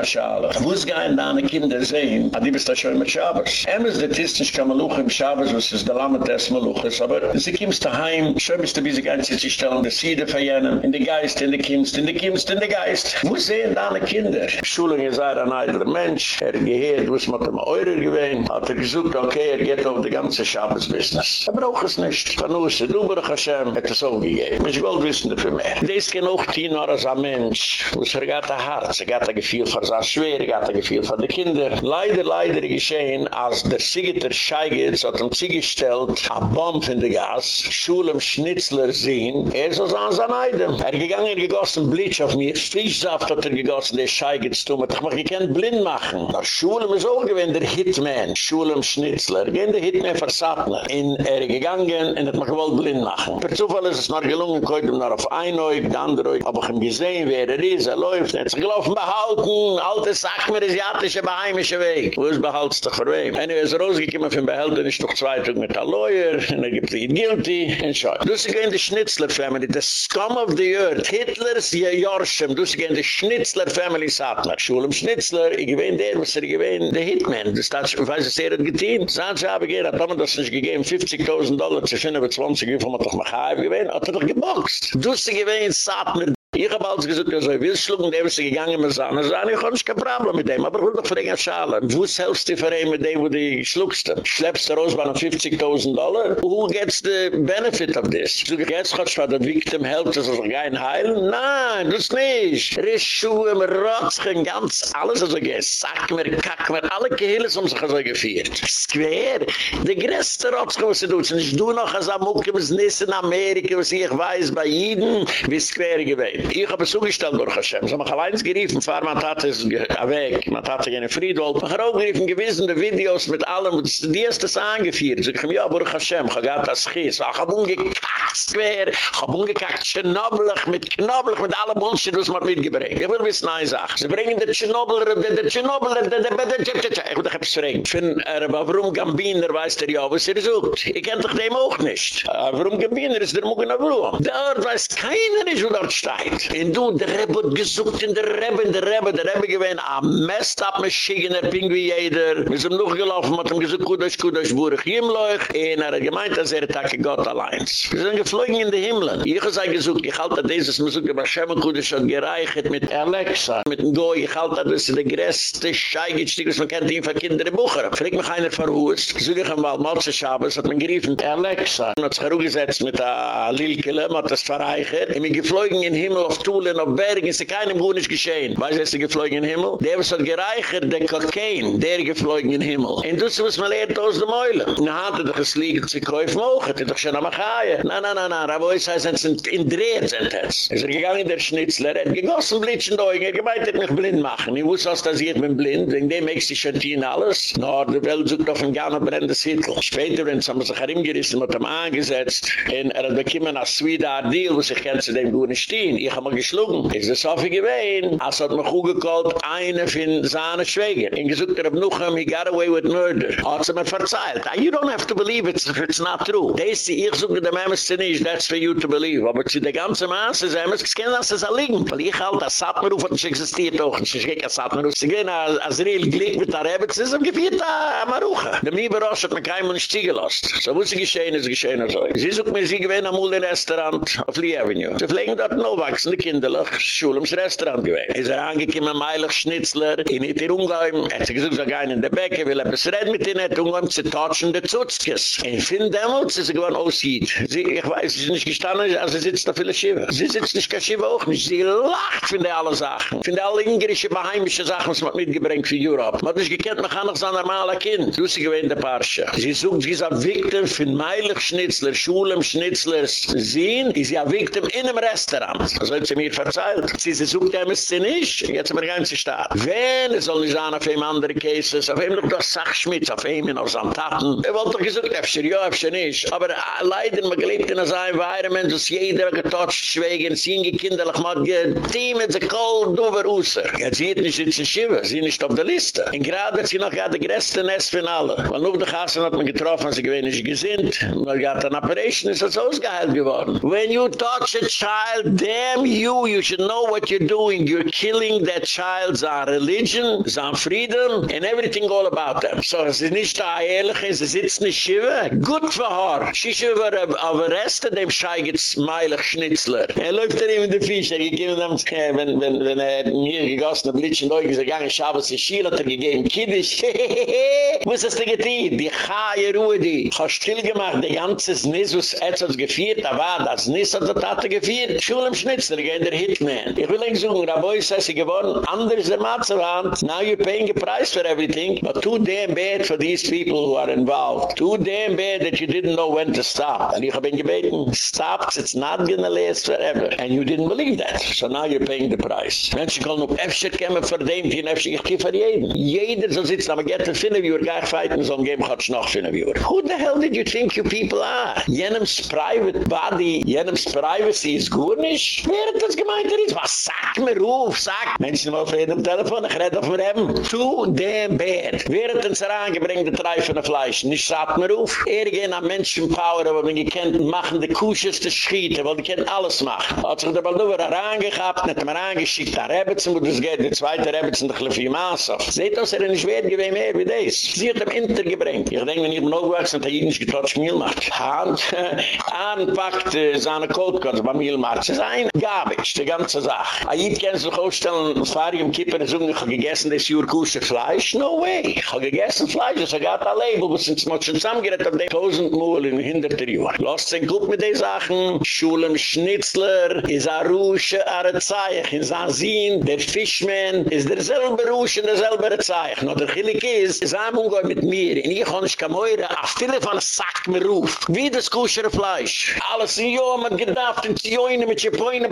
Wo ist gein deine Kinder sehen, a die bist da schon mit Schabes. Emes, der Tistisch kann Maluch im Schabes, was ist der Lammet des Maluches, aber sie kimmst daheim, schön bist du, wie sie ganz zitsi stellen, der Siede verjenen, in der Geist, in der Kimmst, in der Kimmst, in der Geist. Wo sehen deine Kinder? Schulung ist ein eidler Mensch, er gehört, es mit dem Eurer gewähnt, hat er gesucht, okay, er geht auf die ganze Schabes-Business. Er braucht es nicht. Panusse, du, Baruch Hashem, hat es auch gegeben. Ich will wissen dafür mehr. Das kann auch tun, nur als ein Mensch, wo es er geht ein Herz, er geht ein Gefühl für sein Schwer, er geht ein Gefühl für die Kinder. Leider, leider geschehen, als der Siegiter Scheigitz hat ihm zugestellt, a Bomb in der Gas, Schulem Schnitzler sehen, er soll sein sein Eidem. Er gegangen, er gegossen Blitz auf mir, Fischsaft hat er gegossen, der Scheigitz tun, hat ich mich gekannt blind machen. Der Schulem ist auch gewinn, der Hitman, Schulem Schnitzler, gehen der Hitman versatner. In er gegangen, und hat mich gewollt blind machen. Per Zufall ist es noch gelungen, heute noch auf ein Oig, der andere Oig, hab ich ihm gesehen, wer er ist, er läuft, er hat sich gelaufen behalten, alte Sack mir asiatische, beheimische Weg. Wo ist behalten sich für wem? Anyway, ist rausgekommen von Behälter, ist noch zwei Tag mit der Lawyer, und er gibt ihn guilty, und schau. Du sie gehen die Schnitzler-Family, the scum of the earth, Hitlers Jorschem, du sie gehen die Schnitzler-Family, sagt man, Schulem Schnitzler, ich gewähne der, was er gewähne, der Hitman, das hat, ich weiß, es er hat getein. Sagen sie, habe gehen, hat man das nicht gegeben, 50.000 Dollar zu finden, aber 20, wie viel man doch noch gewähne, hat er doch geboxt. Du sie gewähne, sagt Ich hab alles gesagt, also, ich will schlucken, der ist gegangen mit seiner Sahne, ich hab nicht kein Problem mit dem, aber ich will doch fragen, Schale, wo selbst die Verein mit dem, wo die schluckst du? Schleppst du raus bei 50.000 Dollar? Who gets the benefit of this? So, jetzt hat schon der Victim helpt, das ist doch kein Heil? Nein, das nicht. Rischuhe, Rotschen, ganz alles, also, sack mir, kack mir, alle Kehles um sich so gefeiert. Square, die größte Rotschen, was sie tut, sind du noch als Amukke, was nis in Amerika, was ich weiß, bei Jeden, wie Square gewesen. Ich habe es zugestellt durch Hashem, so mach allein geriefen, fahr man tat es weg, man tat sich in Friedwald, man hat auch geriefen gewissen Videos mit allem, die ist das angeführt, so ich komme ja, durch Hashem, ich habe das Schiss, ich habe ungekackt Square, ich habe ungekackt Tschernobylig, mit Knoblech, mit allem Bullshit, was man mitgebringt. Ich will wissen, eine Sache, sie bringen den Tschernobyl, den Tschernobyl, den Tschernobyl, ich will dich etwas fragen. Ich finde, warum Gambiner weiß der ja, was er sucht? Ich kenne doch dem auch nicht. Warum Gambiner ist der Mugen auf Ruhm? Dort weiß keiner nicht, wo dort steht. Und du, der Rebbe hat gesucht in der Rebbe, in der Rebbe, der Rebbe gewinnt, am messed up Maschinen, er ping wie jeder. Wir sind noch gelaufen, hat ihm gesagt, Kudosh, Kudosh, Burig, Himmleuch. Und er hat gemeint, dass er Tag Gott allein. Wir sind geflogen in die Himmel. Ich habe gesagt, ich halte dieses Musik, aber Shem Kudosh hat gereicht mit Alexa, mit dem Goy, ich halte das, der größte Scheigitstieg, was man kennt, ihn für Kinder in Bucher. Frag mich einer verhuzt, so ich einmal, Motze Schabes, hat man geriefen, Alexa. Man hat sich herugesetzt mit der Lilkele, man hat das verreichert. Und wir geflogen in den Himmel auf Tulen, auf Bergen, ist keinem Gutes geschehen. Weißt du, ist geflogen in den Himmel? Der was hat gereichert, der Kokain, der geflogen in den Himmel. Und das muss man lernen aus dem Eulen. Und dann hat er doch es liegen, sie kaufen auch, hat er doch schon am Achaie. Nein, nein, nein, nein, aber ich sage, es sind in Dreht sind es. Er ist gegangen, der Schnitzler, er hat gegossen, blitschen Augen, er gemeint, er hat mich blind machen. Ich wusste, was das hier mit blind, wegen dem ich schon dienen alles. No, der Welt sucht auf ein Gana brennendes Hittel. Später, wenn haben sich herimgerissen, hat er angesetzt, und er hat bekommen als Sweetheart Deal, wo sich kennt zu dem guten Stehen. Ich habe mal geschlungen. Ist so viel gewesen? Als hat mich gut gekallt, eine von seinen Schwägen. Und gesagt, er hat noch einmal, he got away with murder. Hat sie mir verzeilt. You don't have to believe it if it's not true. Das ich suche dem Emerson nicht, that's for you to believe. Aber zu der ganzen es ist es kann das es erliegen. Weil ich halt, das Satmeruf hat nicht existiert auch. Ich schicke das Satmeruf. Sie gehen als real Glick mit der Rebbe, es ist ein Gebiet da, Marucha. Der hat mir keinem nicht ziegelost. So wo sie geschehen, ist geschehen so. Sie sucht mir, sie gewähne am Uli Restaurant auf Lee Avenue. Sie pflegen dort noch wachsende Kinderlich, Schule ums Restaurant gewähne. Ist er angekommen, Meilig Schnitzler, in it ihr Ungeheim, er hat sie gesagt, so gein in der Bäcke, will er besred mit ihnen, hat Ungeheim zu tatschen, der Zutzkes. In Finn Demmels ist er gewann aussieht. Sie, ich weiß, sie ist nicht gestanden, also sie sitzt da viele Schiffe. Sie sitzt nicht kein Schiffe auch nicht. Sie lacht von der alle Sachen. Von der alle ingrische, beheimische Sachen, was man mitgebringt für Europe. Man hat nicht gekannt, man kann noch so normaler Kind. Du sie gewähnt der Parche. Sie sucht, sie ist ein Victim von Meilig Schnitzler, Schulem Schnitzlers Sehen, ist ja Victim in einem Restaurant. Das hat sie mir verzeiht. Sie, sie sucht, er müsste sie nicht. Jetzt haben wir ganze Staat. Wenn es soll nicht sein, auf einem anderen Cases, auf einem noch das Sachschmitz, auf einem auf seinen Taten. Er wollte doch gesagt, öfter ja, öfter nicht. Aber äh, leider, man gelebt in einem Environment, dass jeder getotcht, schweigen, sie kinderlich, man geteimt, sie kalt, dober, ausser. Jetzt sieht nicht, sie sind Schiffe, sie sind nicht auf der Liste. Und gerade hat sie noch gerade die größte Nest von allen. Weil nur die Kassen hat man getroffen, sie gewähnt nicht gesinnt. Man hat eine Operation, ist das ausgeheilt geworden. When you touch a child, damn you, you should know what you're doing. You're killing that child's uh, religion, some freedom, and everything all about them. So, sie ist nicht da ehrlich, sie sitzt nicht Schiffe. Good for her. Sie ist über arrested, dem Schei gibt's meilig Schnitzler. Er läuft ihm in der Fisch, er gegeben dem, wenn, wenn, wenn er mir gegossen hat, ist er gegangen, Schabes in Schiel, hat er gegeben, Kiddisch, Was ist das getan? Die Chaie Ruhe, die. Ich still gemacht, die ganze Nis, was er hat gefeiert, da war das Nis, hat er Tate gefeiert. Schule im Schnitzler, gehen der Hitman. Ich will nicht sagen, Rabeu ist es geworden, anders der Matzerwand. Now you're paying a price for everything, but too damn bad for these people who are involved. Too damn bad that you didn't know when to stop. Und ich habe ihn gebeten, stop, it's not gonna last forever. And you didn't believe that. So now you're paying the price. Menschen können auf Efscher kommen für den, für den Efscher, ich gehe für jeden. Jeder soll sitzen, aber get the finden, wie er gar feiten, so ein Game hat noch wie Who the hell did you think you people are? Jenem's private body, jenem's privacy ist gut nicht? Wer hat das gemeint, er ist? Was sag mir ruf, sag. Menschen auf jedem Telefon, ich rede auf mir eben. Too damn bad. Wer hat uns herangebringt, der Treif von der Fleisch? Nicht sagt mir ruf. Er gehen an Menschenpower, aber wenn gekennt machen die kuscheste Schiete, weil die können alles machen. Hat sich der Balduwer herangehabt, nicht mehr angeschickt, der Rebetzen, wo das geht, der zweite Rebetzen, der Chlefie Maasach. Seht aus, er ist wert gewesen mehr wie das. Sie hat ihm hintergebringt. Ich denke, wenn ich bin aufgewachsen, hat er nicht getotcht Mehl macht. Hand, anpackt äh, seine Kotkotz beim Mehl macht. Es ist Garbage, die ganze Sache. A Jid kann sich aufstellen, fahre ich im Kippen, und sagen, ich habe gegessen das Jür kusche Fleisch? No way. Ich habe gegessen Fleisch, das hat ein Label, was sind schon zusammengerät, auf den tausend Mal in hinderter Jahr. Lasst sich gut mit den Sachen. Schulem Schnitzler, is a Rusche, a Rezeich, in Zanzin, der Fischman, is derselbe Rusche, derselbe Rezeich. No der Chilik is, is am Ungoi mit mir, in ich kann nicht kamoire, a viele von Sack mir ruf. Wie das kuschere Fleisch. Alles in Jo, man gedacht, in Zioine, mit blablabla.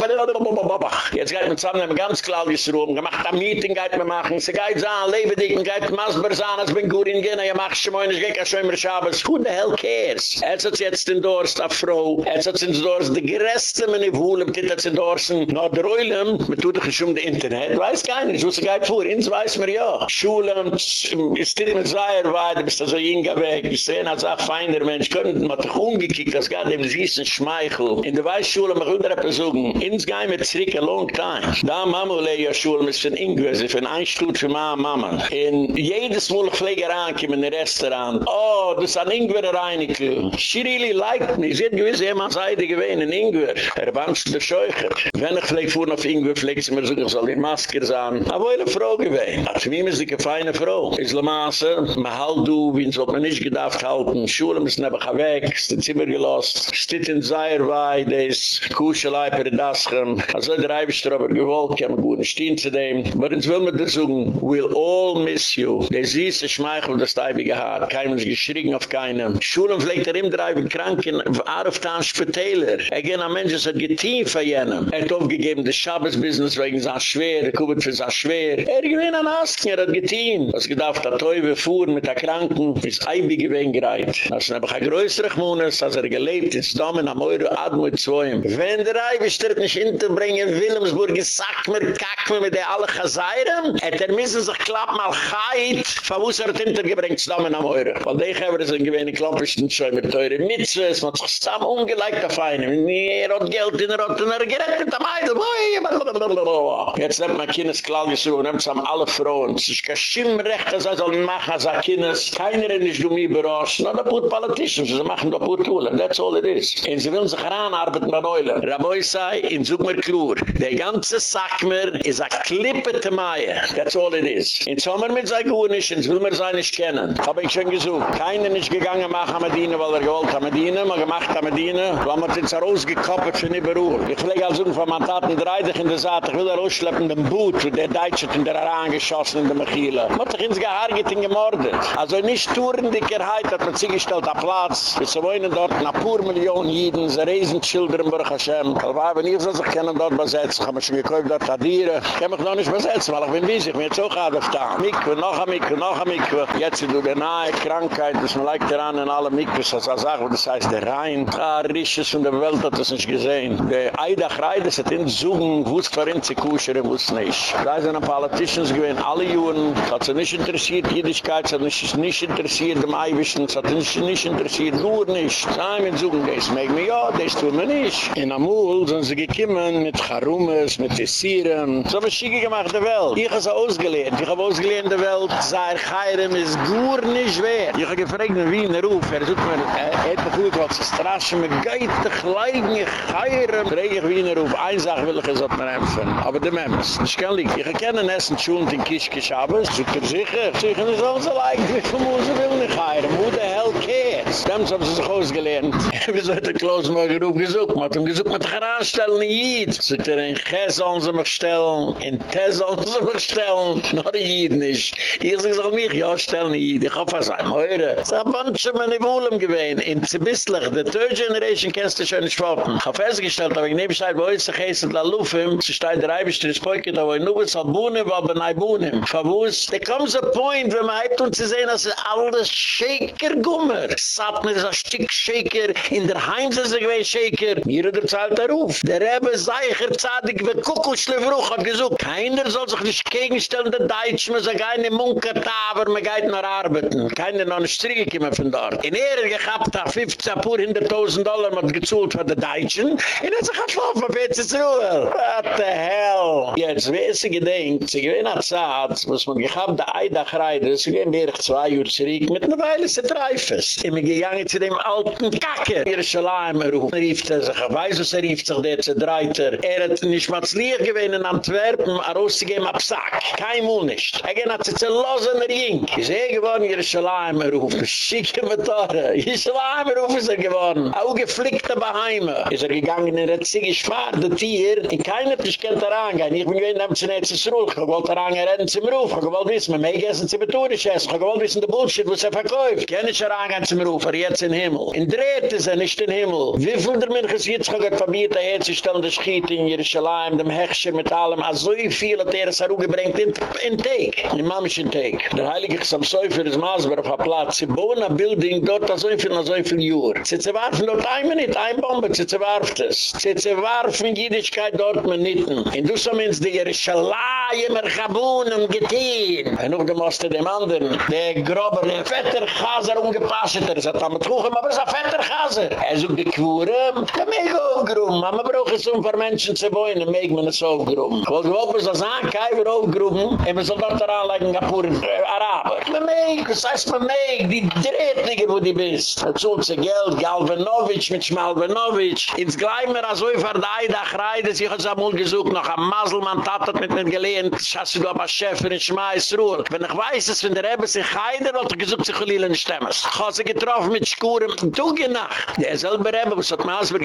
Jetzt geht man zusammen, haben ganz klar gesrum, gemacht am Meeting, geht man machen, sie geht zahn, lebe dich, geht Masber zahn, als bin Gurin gehen, ja mach schon moin, ich geh schon immer Schabes. Who the hell cares? Er hat jetzt endorst, a Frau, er hat endorst, de gereste meine Wohle, dit hat endorst, na der Oilem, mit tut doch schon de Internet, weiß keiner, ich wusste geht vor, ins weiß mir ja. Schulem, ist dit mit Zeier weiter, bist so jinga weg, ich sehen als a feiner Mensch, können ma doch umgekickt, das gar dem süßen Schmeichel. In der Weißschule, mach unter besuchen, ins gei mit zrick a long time. Da Mamule ja Schule, mit von Ingwer, von ein Stut für ma Mama. In jedes Mal Pfleger ankommen in ein Restaurant. Oh, ist ein Ingwer Reinike. She really liked me. Sie hat gewiss, er man sei die gewähne in Ingwer. Er wannst der Scheucher. Wenn ich vielleicht fuhr auf Ingwer, vielleicht sie mir so, ich soll die Maske sein. Aber eine Frau gewähne. Für mich ist die feine Frau. Islamase, man halt du, wie es man nicht gedacht halten. Schule müssen aber weg, ist Zimmer gelost. Steht in Seierwei, des Kuschelei per Daschen. Also der Eibischter aber gewollt, kann man gut nicht stehen zu dem. Aber jetzt will man das sagen, we'll all miss you. Der süße Schmeichel, das Eibige hat. Keinem ist geschrien auf keinem. Schulen pflegt er im Dreiben kranken, Arftan Spitäler. Er gehen an Menschen, es hat getein für jenem. Er hat aufgegeben, das Schabes-Business wegen so schwer, er kubert für so schwer. Er gewinnt an Asken, er hat getein. Was gedacht, der Teufel fuhren mit der Kranken, ist Eibige gewinnt gereit. Das ist ein größerer Gmones, als er gelebt ist, Damen am Euro Admut Zwoim. Wenn der stirbt nicht hinterbringen, Wilhelmsburg, sag mir, kack mir mit der alle Chazayram, hat er müssen sich klappen mal chait, von wo es er hat hintergebringt, Damen am Euro. Weil die haben es ein gewinnig Klappischen schon mit teure Mitzwes, man hat sich zusammen umgelegt auf einen. Nee, er hat Geld in der Rot, und er gerettet am Eidl, boi, Jetzt nimmt man Kindes klar gesucht, nimmt zusammen alle Frauen. Es ist kein Schimmrecht, dass er soll machen, als er Kindes. Keiner ist du mir überrascht. Na, da put Politicians, sie machen da put Tule. That's all it is. Und sie will sich heranarbeiten bei Neule. Raboi sei, in mir klur. Der ganze Sackmer ist a Klippe te Maie. That's all it is. In Sommer mit sei Gunisch, ins will mir sei nicht kennen. Hab ich schon gesucht. Keiner ist gegangen, mach Amadine, weil er gewollt Amadine, ma gemacht Amadine, weil man sind rausgekoppelt für nie Beruhl. Ich pflege also von man taten dreidig in der Saat, ich will er ausschleppen den Boot, der Deutsche in der angeschossen in der Mechila. Man hat sich ins Gehargit in gemordet. Also nicht Tourendikerheit hat man sich gestellt am Platz. Wir wohnen dort nach pur Millionen Jiden, sie reisen Children, Baruch Hashem. Aber wir haben nicht so, sich kennen dort besetzt. Ich habe schon gekauft dort Tadieren. Ich kann mich noch nicht besetzen, weil ich bin wiesig. Mir hat so gerade auf da. Mikve, noch ein Mikve, noch ein Mikve. Jetzt sind wir nahe Krankheit, das man leicht daran in alle Mikves, als er sagt, das heißt der Rhein. Ah, Risches von der Welt hat das nicht gesehen. Der Eidach Reides hat ihn wo es für ihn zu kuschern, wo es nicht. Da sind ein Politicians gewesen, alle Juren, hat sie nicht interessiert, Jüdischkeit, hat sich nicht interessiert, dem Eiwischen, hat sich nicht interessiert, nur nicht. Simon suchen, das mag mir ja, das tun wir nicht. In Amul sind sie gekommen mit Charumes, mit Tessieren. So was Schiege gemacht der Welt. Ich habe sie ausgelehrt. Ich habe ausgelehrt in der Welt, sei Chayrem ist gut nicht schwer. Ich habe gefragt, wie in der Ruf, er sucht mir, er hat mir gut, was ist strasch, mir geht doch leiden, Chayrem. Frage ich wie in der Ruf, eine Sache will ich es auch mir empfen. Aber der Memes, ich kann nicht, ich kann nicht essen, Schuhen, den Kischkisch haben, sucht er sicher. Sicher ist auch so leid, wie viel muss er will nicht Chayrem. Who the hell cares? Dann haben sie sich ausgelehrt. Wieso hat der Klaus mal gerufen, gesucht, man hat ihm gesucht, man hat sich heranstellen, Jid. Sogt er in Ches sollen sie mich stellen, in Tess sollen sie mich stellen, noch Jid nicht. Ich sag mich, ja, stellen Jid, ich hoffe, es sei meure. Es ist ein Bunch of meine Wohlen gewesen, in Zibislich, der Third Generation kennst du schon nicht schwappen. Ich habe festgestellt, aber ich nehme Bescheid, wo ist sich heißen, la Lufim, sie steht der Eibisch, der Spoike, da wo ich nur so Buhne, wo bin ich Buhne. Verwus, there comes a point, wenn man hat uns zu sehen, dass es alles Shaker-Gummer, Satmer ist ein Stück Shaker, in der Heim sind sie gewesen Shaker. Mir hat er zahlt der Ruf. Der Rebbe Seicher Zadig, wie Kuckuschlefruch hat gesagt, keiner soll sich nicht gegenstellen, der Deutsch, man sagt, eine Munkertaver, man geht nach Arbeiten. Keiner noch nicht zurückgekommen von dort. In Ehre gehabt, 15 pur 100.000 Dollar hat gezahlt von der Deutschen, und er sagt, ich schlafe, man wird es Ruhe. What the hell? Jetzt, wie ist sie gedenkt, sie gewinnt hat Saat, was man gehabt, der Eidach reider, sie mehr zwei Uhr zurück, mit einer Weile ist er reifes. Ich bin gegangen zu dem alten Kacke. Ist Schleim, ruft, er rief sich, ich weiß, was er rief sich, der zu dreiter er hat nicht mal zu lieb gewesen in antwerpen um a roste gem absack kein mol nicht. Er gen hat ze losen ist eh geworden ihre schlaim ruf schicke mit Tore. ihr schlaim ruf is geworden. Auch geflickte beheime is er gegangen in der zige schwar de tier. In keine beschkent daran gehen ich bin gewen am zunetz srol gewolt daran reden zum ruf. Gewolt wissen mir gessen zu betonen schess gewolt wissen der bullshit was er verkauft. Kenne ich daran ganz zum ruf er jetzt in himmel. In dreht is er nicht in himmel. Wie viel der mir gesitzt hat verbiert er jetzt stellen, der Schiet in Jerusalem, dem Hechscher mit allem, als so viel hat er es herumgebringt in, in Teig, in Mamischen Teig. Der Heilige Samsäufer ist Masber auf der Platz, sie bauen ein Building dort, so viel, so viel Jür. Sie zerwarfen dort ein Minute, ein Bombe, sie zerwarft es. Sie zerwarfen Jüdischkeit dort mit Nitten. In du so meinst, die Jerusalem, er gabunen, getehen. Und noch dem Osten dem anderen, der grober, der fetter Chaser umgepasst, er sagt, am Truchem, aber es ist ein fetter Chaser. Er sucht die Quorum, kann mich aufgerum, aber braucht es um für Menschen zu wohnen, mag man es aufgerum. Weil du wolltest das an, kein aufgerum, und man soll dort daran legen, Kapur, Araber. Man mag, das heißt man mag, die Drehtlige, wo die bist. Zult sie Geld, Galvanovic mit Schmalvanovic. Ins Gleimer, als oi verdei, da chreide, sich hat es amul gesucht, noch am Maselmann tatat mit mir gelehnt, schaß du aber Schäfer in Schmeißruhl. Wenn ich weiß, dass wenn der Rebbe sich heider, hat er gesucht sich Lila Stemmes. Ich habe sie getroffen mit Schuren, du geh nach. Der selbe Rebbe, was hat Masberg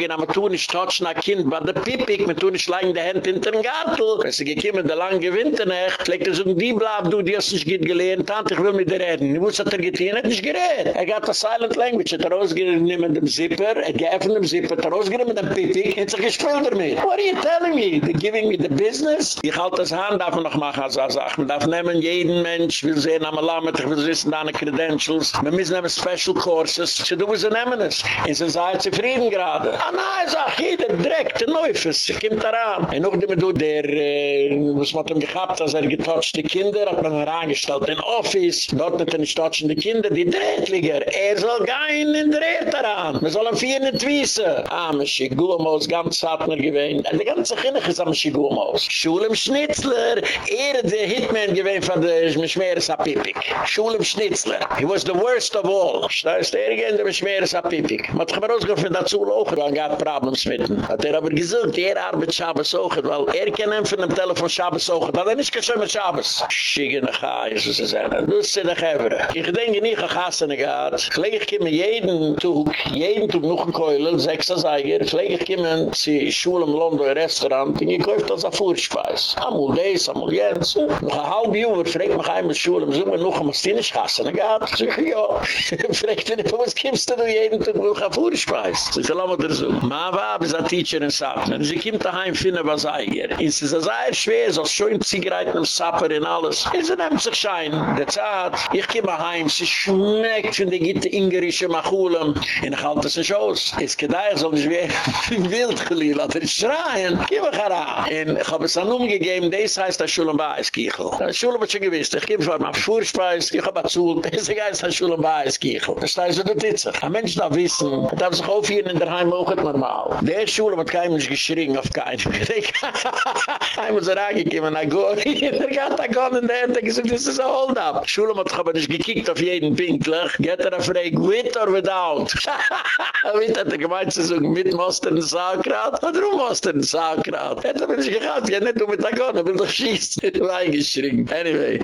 nicht tatsch nach Kind, bei der Pipik, mit tu nicht leiden die Hände hinter den Gartel. Wenn sie gekommen, der lange Winternacht, pflegt er so, die bleib du, die hast nicht gut gelehnt, Tante, ich will mit dir reden. Ich wusste, hat er getan, hat nicht geredet. Er hat das Silent Language, hat er rausgenommen mit dem Zipper, er geöffnet dem Zipper, hat er rausgenommen mit dem Pipik, hat sich gespielt damit. What are you telling me? They're giving me the business? Ich halte das Hand, darf man noch machen, als er sagt, man darf nehmen jeden Mensch, will sehen, am Alamed, ich will wissen, deine Credentials, man muss nehmen Special Courses, sie tun, sie nehmen es. Und sie sind zufrieden gerade. Ah nein, sag, jeder direkt, de neufes kimt daran en noch dem do der äh, was man dem gehabt dass er getatschte kinder hat man herangestellt in office. Dort mit den er staatschen kinder die dreckliger er soll gein in dreht daran wir soll vier 24 ah, am shigumos ganz satner gewein de ganze ginnig is shigumos shulem schnitzler. Er de hitman gewein von de schmeres apipik shulem schnitzler. He was the worst of all. Da er gegen de schmeres apipik mat gebros gefen dazu er loch dann gat er problems mit hat er aber gesagt, er arbeitet Schabes auch, weil er kann ihm von dem Telefon Schabes auch, weil er nicht kann mit Schabes. Schiege nach Hause, sie sagen, du sie nach Hause. Ich denke nicht, ich hasse nicht gehabt. Gleich kommen jeden Tag, jeden Tag noch ein Keulel, sechster Seiger, gleich kommen sie Schule im London Restaurant, und ich kaufe das auf Vorspeis. Amul des, amul jens. Noch ein halb Jahr, fragt mich einmal Schule, so wir noch ein Mastinisch hasse nicht gehabt. Ich sage, ja. Fragt er nicht, was kommst du jeden Tag noch auf Vorspeis? Sie sagen, lass mal so. Ma war, bis ein Teacher in Sapner. Sie kommt daheim, finden was Eiger. Es ist sehr schwer, so schön Zigaretten im Sapper und alles. Es nimmt sich schein. Der Zeit, ich komme heim, sie schmeckt von der Gitte ingerische Machulem. Und ich halte es nicht aus. Es geht eigentlich so nicht mehr wild geliehen, hat er schreien. Komm ich heran. Und ich habe es dann umgegeben, das heißt der Schule Baiskichel. Der Schule wird schon gewiss. Ich gebe schon mal Vorspeis, ich habe zu, das heißt der Schule Baiskichel. Das heißt, du titze. Ein Mensch darf wissen, darf sich aufhören in der Heim auch normal. Der Schule wird kein Mensch geschrien auf keinen. Ich muss er angekommen, na go, er geht da go in der Hand, er gesagt, das ist ein Hold-up. Schule hat aber nicht gekickt auf jeden Pinkler, geht er auf Reg, with or without. Mit hat er gemeint zu sagen, mit Mostern Sauerkraut, oder um Mostern und Sauerkraut. Hätte er nicht gehabt, ja nicht um mit der er will doch schießen. Er war eingeschrien. Anyway,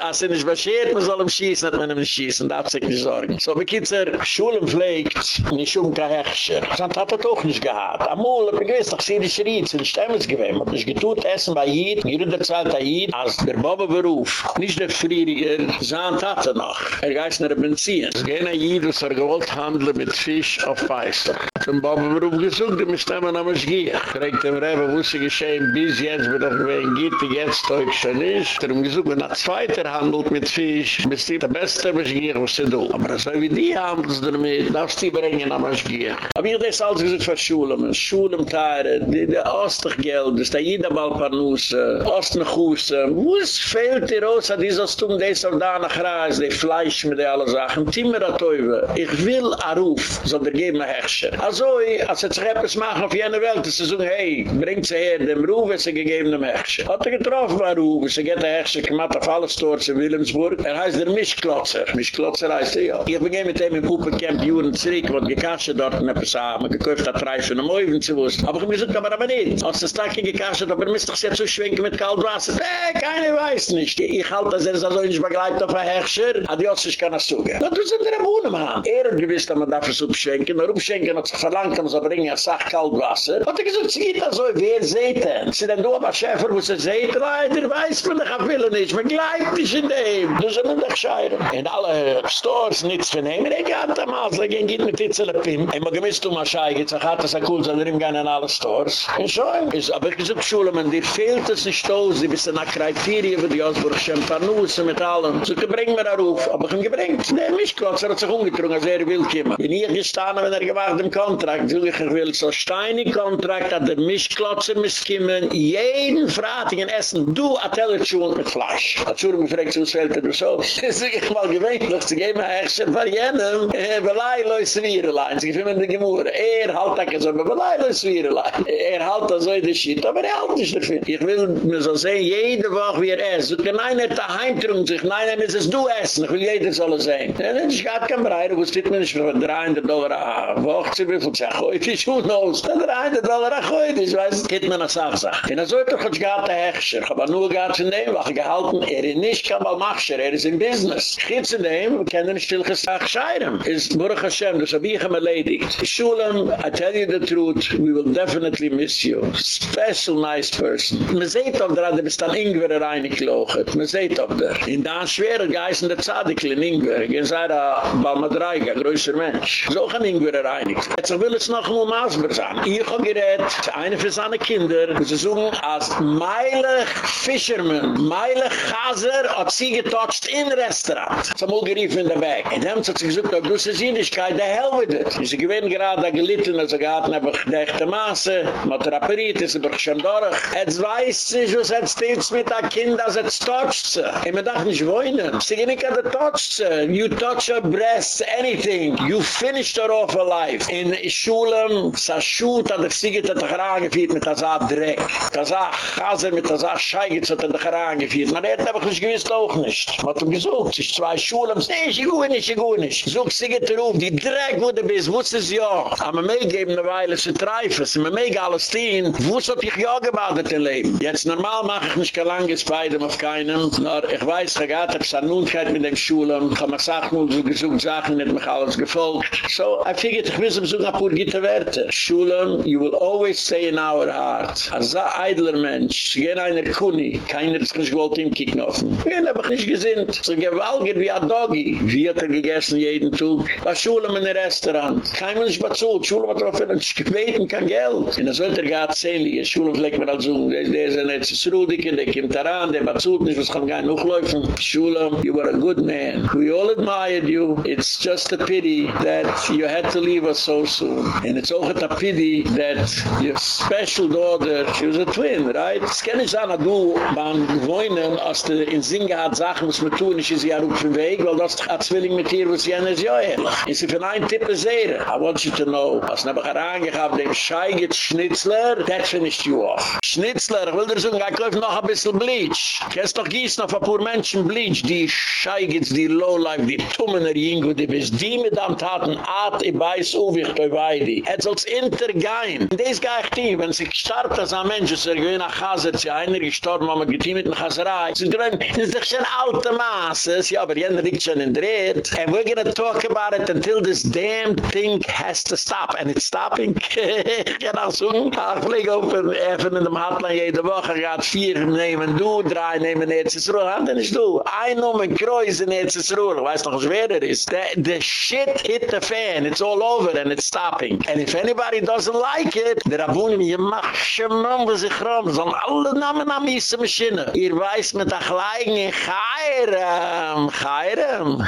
als er nicht beschert, man soll ihm schießen, hat man ihm nicht schießen, darf sich nicht sorgen. So, wie geht's er, Schulen pflegt, nicht um kein Hechscher. Das hat er doch nicht gehabt. Amol, ich weiß, doch sie die Schritt, sind Stemmes gewesen, hat nicht getut, essen bei Jid, jeder der Zeit bei Jid, als der Bobbe-Beruf, nicht der Friediger, Sand hat er noch. Er geist nach Benzin. Es gehen ein Jid, was er gewollt handeln mit Fisch auf Peisach. Den Bobbe-Beruf gesucht, die müssen immer noch mal schier. Fragt dem Rebbe, wo sie geschehen, bis jetzt wird er gewesen, geht, jetzt doch schon nicht. Er hat gesucht, wenn er zweiter handelt mit Fisch, bist du der Beste, was schier, was sie do. Aber so wie die handelst damit, darfst die brengen am Aschgier. Aber ich das alles gesagt für Schulen, Schulen teire, die, die Ostig-Geld, das da jeder mal Parnusse, Ostnachuse, wo es fehlt dir aus, hat dieses tun, des auf da nach Reis, die Fleisch mit der alle Sachen, Timmer hat Teube, ich will Aruf, so der geben Hechscher. Also, als er etwas machen auf jene Welt, dass sie sagen, hey, bringt sie her, dem Ruf ist sie gegeben dem Hechscher. Hat er getroffen bei Ruf, sie geht der Hechscher, gemacht auf alle Stores in Wilhelmsburg, er heißt der Mischklotzer, Mischklotzer heißt er ja. Ich begeh mit ihm im Puppencamp Juren zurück, wo die Kasse dort in etwas haben, gekauft hat einem Oven zu wussten. Aber ich muss gesagt, aber aber nicht. Als das Tag gekascht aber müsst doch sehr zu schwenken mit kalt Wasser. Nee, keine weiß nicht. Ich halte das, er also nicht begleitet auf ein Herrscher, adios, ich kann das zugen. Na, du sind der Wohnen, Mann. Er hat gewiss, dass man darf es aufschwenken, nur aufschwenken hat sich verlangt, dass man bringen, als sagt kalt Wasser. Hat er gesagt, sie geht also, wer seht denn? Sie denn du aber Schäfer, wo sie seht, leider weiß man doch, will nicht, man gleibt nicht in dem. Du sind doch scheiren. In alle Stores, nichts von ihm, er geht damals, er geht mit Titzele Pim. Er mag gemisst um Aschai, geht sich hat das cool, soll er ihm gehen in alle Stores. Und so, ist aber gesagt, Schule, man, dir fehlt es nicht aus, die bist nach Kriterien, für die Osburg Schemparnusse mit allem. So, gebring mir darauf, aber ich hab gebringt. Nee, mich klotz, er hat sich umgetrunken, als er will kommen. Bin ich gestanden, wenn er gemacht im Kontrakt, so ich will so steinig Kontrakt, hat der Mischklotzer muss kommen, jeden Fratigen essen, du, a Tellertschuhl mit Fleisch. Hat Schule mich fragt, was fällt dir so? Das ist ich mal gewöhnt, noch zu geben, er schon von jenem, belei, lois, Zwierelein, sie finden die Gemurre, er halt da so, belei, lois, Zwierelein. Er halt da so in der Shit, aber er halt nicht dafür. Ich will mir so sehen, jede Woche wie er esst, und kein einer daheim trunk sich, nein, er muss es du essen, ich will jeder soll es sehen. Ja, das ist gar kein Breire, wo steht mir nicht für 300 Dollar a Woche, sie will von sich, heute ist gut aus, 300 Dollar a heute, ich weiß, es geht mir nach Sachsach. Und er sollte doch jetzt gar der Hechscher, aber nur gar zu nehmen, weil gehalten, er ist nicht kein Balmachscher, er ist im Business. Ich zu nehmen, wir können nicht still gesagt scheiden. Ist Baruch Hashem, das habe ich ihm erledigt. Schulem, I tell you the truth, we will definitely miss you. Special nice person. Me seht ob der, der bist an Ingwer reinig lochet. Me seht ob der. In da schwerer Geist in der Zadikl in Ingwer. Gen sei da Balmadreiga, größer Mensch. So kann Ingwer reinig. Jetzt will es noch mal maßbar sein. Ich habe gerät, eine für seine Kinder, sie suchen als Meilig Fisherman, Meilig Chaser, hat sie getotcht in Restaurant. Sie haben geriefen in der Weg. Und dann hat sie gesagt, ob du sie Sinnigkeit, der hell with it. Sie gewinnen gerade da gelitten, also gehabt, einfach gedechte Maße, mit Rapperit, ist aber schon durch. Jetzt weiß sie, was jetzt steht mit der Kind, als jetzt toucht sie. Und man darf nicht wohnen. Sie gehen nicht an der toucht sie. You touch her breasts, anything. You finished her off alive. In Schulen, sa Schut, hat er sie geht, hat er herangeführt mit der Saat Dreck. Der Saat Chaser mit der Saat Scheigitz hat er herangeführt. Man hat einfach nicht gewiss auch nicht. Man hat ihm gesucht, sich zwei Schulen, nee, ich gehe nicht, ich gehe nicht. Such sie geht ruf, die Dreck, wo du bist, wusst es ja. Aber mir geben eine Weile zu treifen, sie mir mega alles stehen, wusst ob ich ja gebadet im Leben. Jetzt normal mache ich nicht kein langes Beidem auf keinem, nur ich weiß, ich habe es an Nunkeit mit dem Schulen, ich habe mir Sachen so gesucht, Sachen nicht mich alles gefolgt. So, I figured, ich will so ein paar gute Werte. Schulen, you will always stay in our heart. Als ein eidler Mensch, gehen einer Kuni, keiner ist nicht gewollt ihm kicken offen. Ich habe nicht gesinnt. So gewaltig wie ein Doggy. Wie hat er gegessen jeden Tag? Was Schulen in ein Restaurant? Kein Mensch bezahlt. Schulen hat darauf nicht gebeten, kein Geld. Und das wird er gerade sehen, die Schulen fliegt mir der ist ein Netzes Rudiken, der kommt daran, der bezahlt nicht, was kann gar nicht nachlaufen. Schulen, you were a good man. We all admired you. It's just a pity that you had to leave us so soon. And it's also a pity that your special daughter, she was a twin, right? Es kann nicht sein, dass du beim Wohnen, als du in Singa hat Sachen, was man tun, ist sie ja auf dem Weg, weil das hat Zwilling mit ihr, was sie an ist ja ehrlich. Und sie von einem Tipp ist. I want you to know, als du nachher angehabt, dem Scheigit Schnitzler, that finished you off. Schnitzler, ich will dir sagen, ich kaufe noch ein bisschen Bleach. Kannst doch gießen auf ein paar Menschen Bleach, die Scheigits, die Lowlife, die Tummener Jingo, die bis die mit am Taten, Ad, i beiß, uwich, toi weidi. Et soll's intergein. Des gehe ich tief, wenn sich starb das am Mensch, es er gewinn nach Chaser, sie einer gestorben, aber getein mit einer Chaserei. Sie gewinn, das ist doch schon alte Maßes, ja, aber jener liegt schon in der Erd. And we're gonna talk about it until this damn thing has to stop. And it's stopping. Ich kann auch sagen, ich fliege auf ein Effen in dem Hotline jede Woche, ich vier nehmen du, drei nehmen Erzes Ruhl, hand nicht du. Ein um ein Kreuz in Erzes Ruhl, ich weiß noch, wer er ist. The, the shit hit the fan, it's all over and it's stopping. And if anybody doesn't like it, der Abunim, je schon man, wo sich rum, sollen alle Namen am Isse Maschine. Ihr weiß mit der Gleigen in Chayram, Chayram,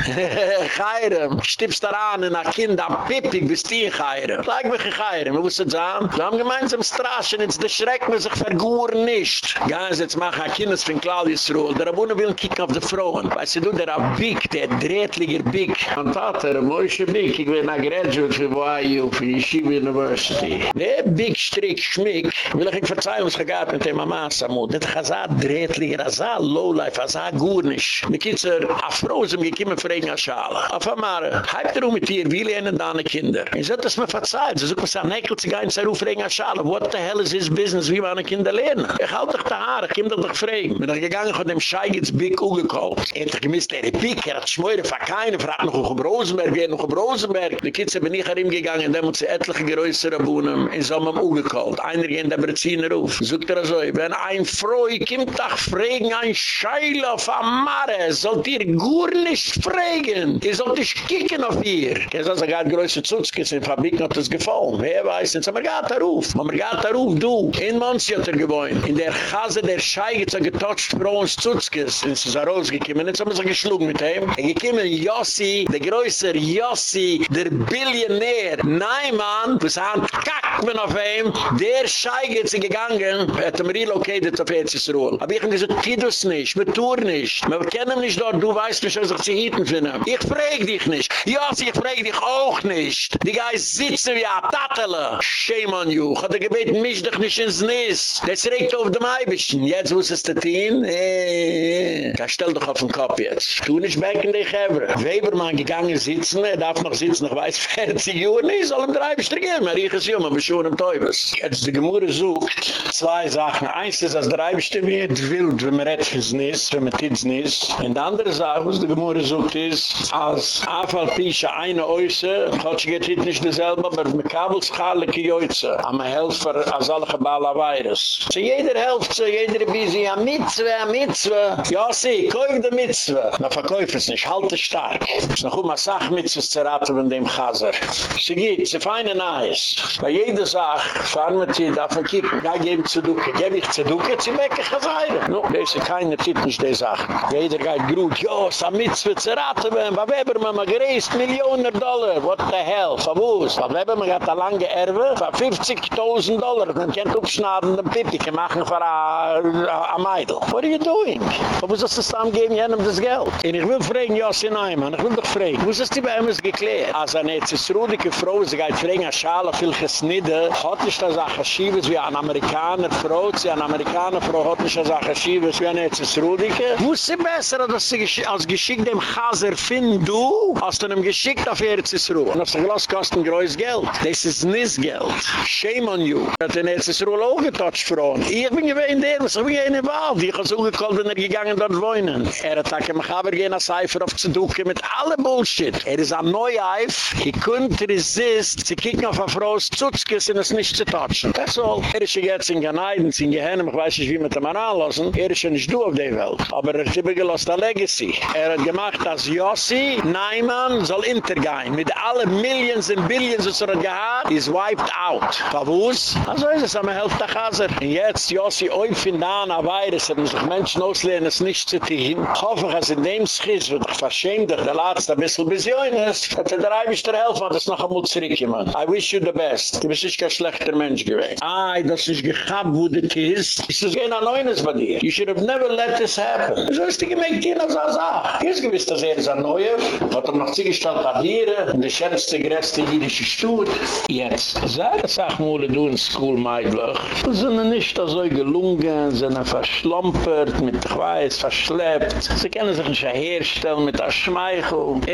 Chayram. Stippst daran in a Kind am Pippig, bist die in Chayram. Leik mich in Chayram. Wir wussten zusammen. Wir haben gemeinsam Straschen, jetzt der Schreck mir sich verguren nicht. Gehen Sie jetzt machen ein Kindes von Claudius Ruhl. Der Abunnen will kicken auf die Frauen. Weißt du, der Abik, der drehtliger Bik. Und Vater, der Moishe Bik, ich bin ein Graduate für YU, für Yeshiva University. Der Bik Strick Schmick, will ich verzeihen, was gegabt mit dem Mama. Das ist ein drehtliger, ein Lowlife, ein Gurnisch. Die Kitzer, a Frozen, gekommen für eine Schale. Auf einmal, halb darum mit dir, wie lernen deine Kinder? Sag, das ist mir verzeiht. Sie sagt, was ein Neckel zu gehen, zu rufen für eine Schale. What the hell is his business, wie meine Kinder lernen? Ich halte doch die Haare, ich komme doch doch fragen. Bin ich gegangen, von dem Scheigitz Big ungekauft. Er hat gemisst, er Big, er hat schmöre von keinem, fragt noch auf Rosenberg, wer noch auf Rosenberg. Die Kitzer bin ich an ihm gegangen, da muss sie etliche größere Bohnen in so einem ungekauft. Einer gehen der Berziner auf. Sogt er so, wenn ein Frau, ich komme doch fragen, ein Scheil auf am Mare, sollt ihr gut nicht fragen. Ihr sollt nicht kicken auf ihr. Er sagt, er hat größere Zutzkes in Fabrik, hat das gefallen. Wer weiß, jetzt haben wir gerade da ruf. Aber wir gerade da ruf, du. In Monsi hat er gewohnt. In der Chase der Schei gibt es getotcht Frau und Zutzkes. Ist er rausgekommen. Jetzt haben wir sich geschlungen mit ihm. Er gekommen Yossi, der größere Yossi, der Billionär. Nein, Mann, was hat kackt man auf ihm. Der Schei gibt es gegangen, hat er relocated auf Erzisruel. Aber ich gesagt, die das nicht, wir tun nicht. Wir kennen nicht dort, du weißt nicht, was ich zu hieten finde. Ich frage dich nicht. Yossi, ich frage dich auch nicht. Die Geist sitzen wie ein Tattele. Shame on you. Ich hatte gebeten, mich doch nicht ins Nis. Das regt auf dem Eibischen. Jetzt muss es tun. Eh, eh. Stell doch auf den Kopf jetzt. Tu nicht weg in dich ever. Webermann gegangen sitzen, er darf noch sitzen, noch weiß 40 Uhr. Nee, soll ihm drei Eibischen gehen. Er riecht es jung, aber schon im Teufels. Jetzt die Gemüse sucht zwei Sachen. Eins ist, dass der Eibischen wird wild, wenn man redt fürs Nis, wenn man tits Nis. Und die andere Sache, was die Gemüse sucht, ist, als Afal Pisha eine Oise, Gott geht nicht dasselbe, aber mit Kabelschale kiyoitze. Am Helfer, als alle gebala virus. So jeder helft jeder busy, a mitzwe, a mitzwe. Ja, sie, kauf de mitzwe. Na verkauf es nicht, halte stark. Es noch uma Sach mitzwe zerraten von dem Chaser. Sie geht, sie feine Nais. Bei jeder Sach, fahren wir die, darf man kicken. Ja, geben zu duke. Geb ich zu duke, sie mecke Chaseire. No, das ist keine Tit nicht die Sachen. Jeder geht grut, ja, sa mitzwe zerraten wir. Was weber man gereist, Millionen Dollar. What the hell? Verwoes. Was weber man hat a lange Erwe, 50.000 Dollar. Man kennt upschnaden den Pippike machen für a, a, a Meidl. What are you doing? Wo ist das zusammen geben jenem das Geld? Und ich will fragen, Jossi Neumann, ich will doch fragen, wo ist das die bei ihm geklärt? Als eine zesrudige Frau, sie geht fragen, a Schale viel gesnitten, hat nicht das Achaschives wie ein Amerikaner Frau, sie ein Amerikaner Frau hat nicht das Achaschives wie eine zesrudige? Wo ist sie besser, als sie als geschickt dem Chaser finden, du, als du ihm geschickt auf Erzisruhe. Und auf der Glas kosten größt Geld. Das ist nicht Geld. Shame on you. Hat den Erzisruhe auch getotcht, Frauen. Ich bin gewähnt der, was ich bin in der Wald. Ich habe so gekollt, wenn er gegangen dort wohnen. Er hat gesagt, ich habe gehen als Cypher auf zu duken mit allem Bullshit. Er ist ein Neueif. He couldn't resist. Sie kicken auf eine Frau, es Zutzkes und es nicht zu touchen. Das soll. Er ist jetzt in Ganeiden, in Gehennen, ich weiß nicht, wie man Mann anlassen. Er ist ja nicht du auf der Welt. Aber er hat übergelost eine Legacy. Er hat gemacht, dass Yossi, Neiman, soll intergehen. Mit allen Millions und Billions, was er hat gehad, is wiped out. Verwus? Also ist es, aber helft der Chaser. Und jetzt, Yossi, oi findan, a Virus, haben sich Menschen auslehnen, es nicht zu tun. Ich hoffe, dass in dem Schiss wird ich verschämt, der Latz ein bisschen besäunis, hat er der Eibisch der Helfer, das noch einmal zurückgekommen. I wish you the best. Du bist nicht kein schlechter Mensch gewesen. Ah, das ist gehabt, wo du ist. Ist das gehen an Neunes bei dir? You should have never let this happen. So ist die dir noch so eine Sache. Hier ist gewiss, dass er ist ein Neuer, hat er noch zugestellt an hier, in der schönste, größte jüdische Stutt. Jetzt, sei das auch mal, du in School, Meidlich, sind nicht so gelungen, sind verschlompert, mit Weiß, verschleppt. Sie können sich nicht herstellen mit der Schmeichel. Und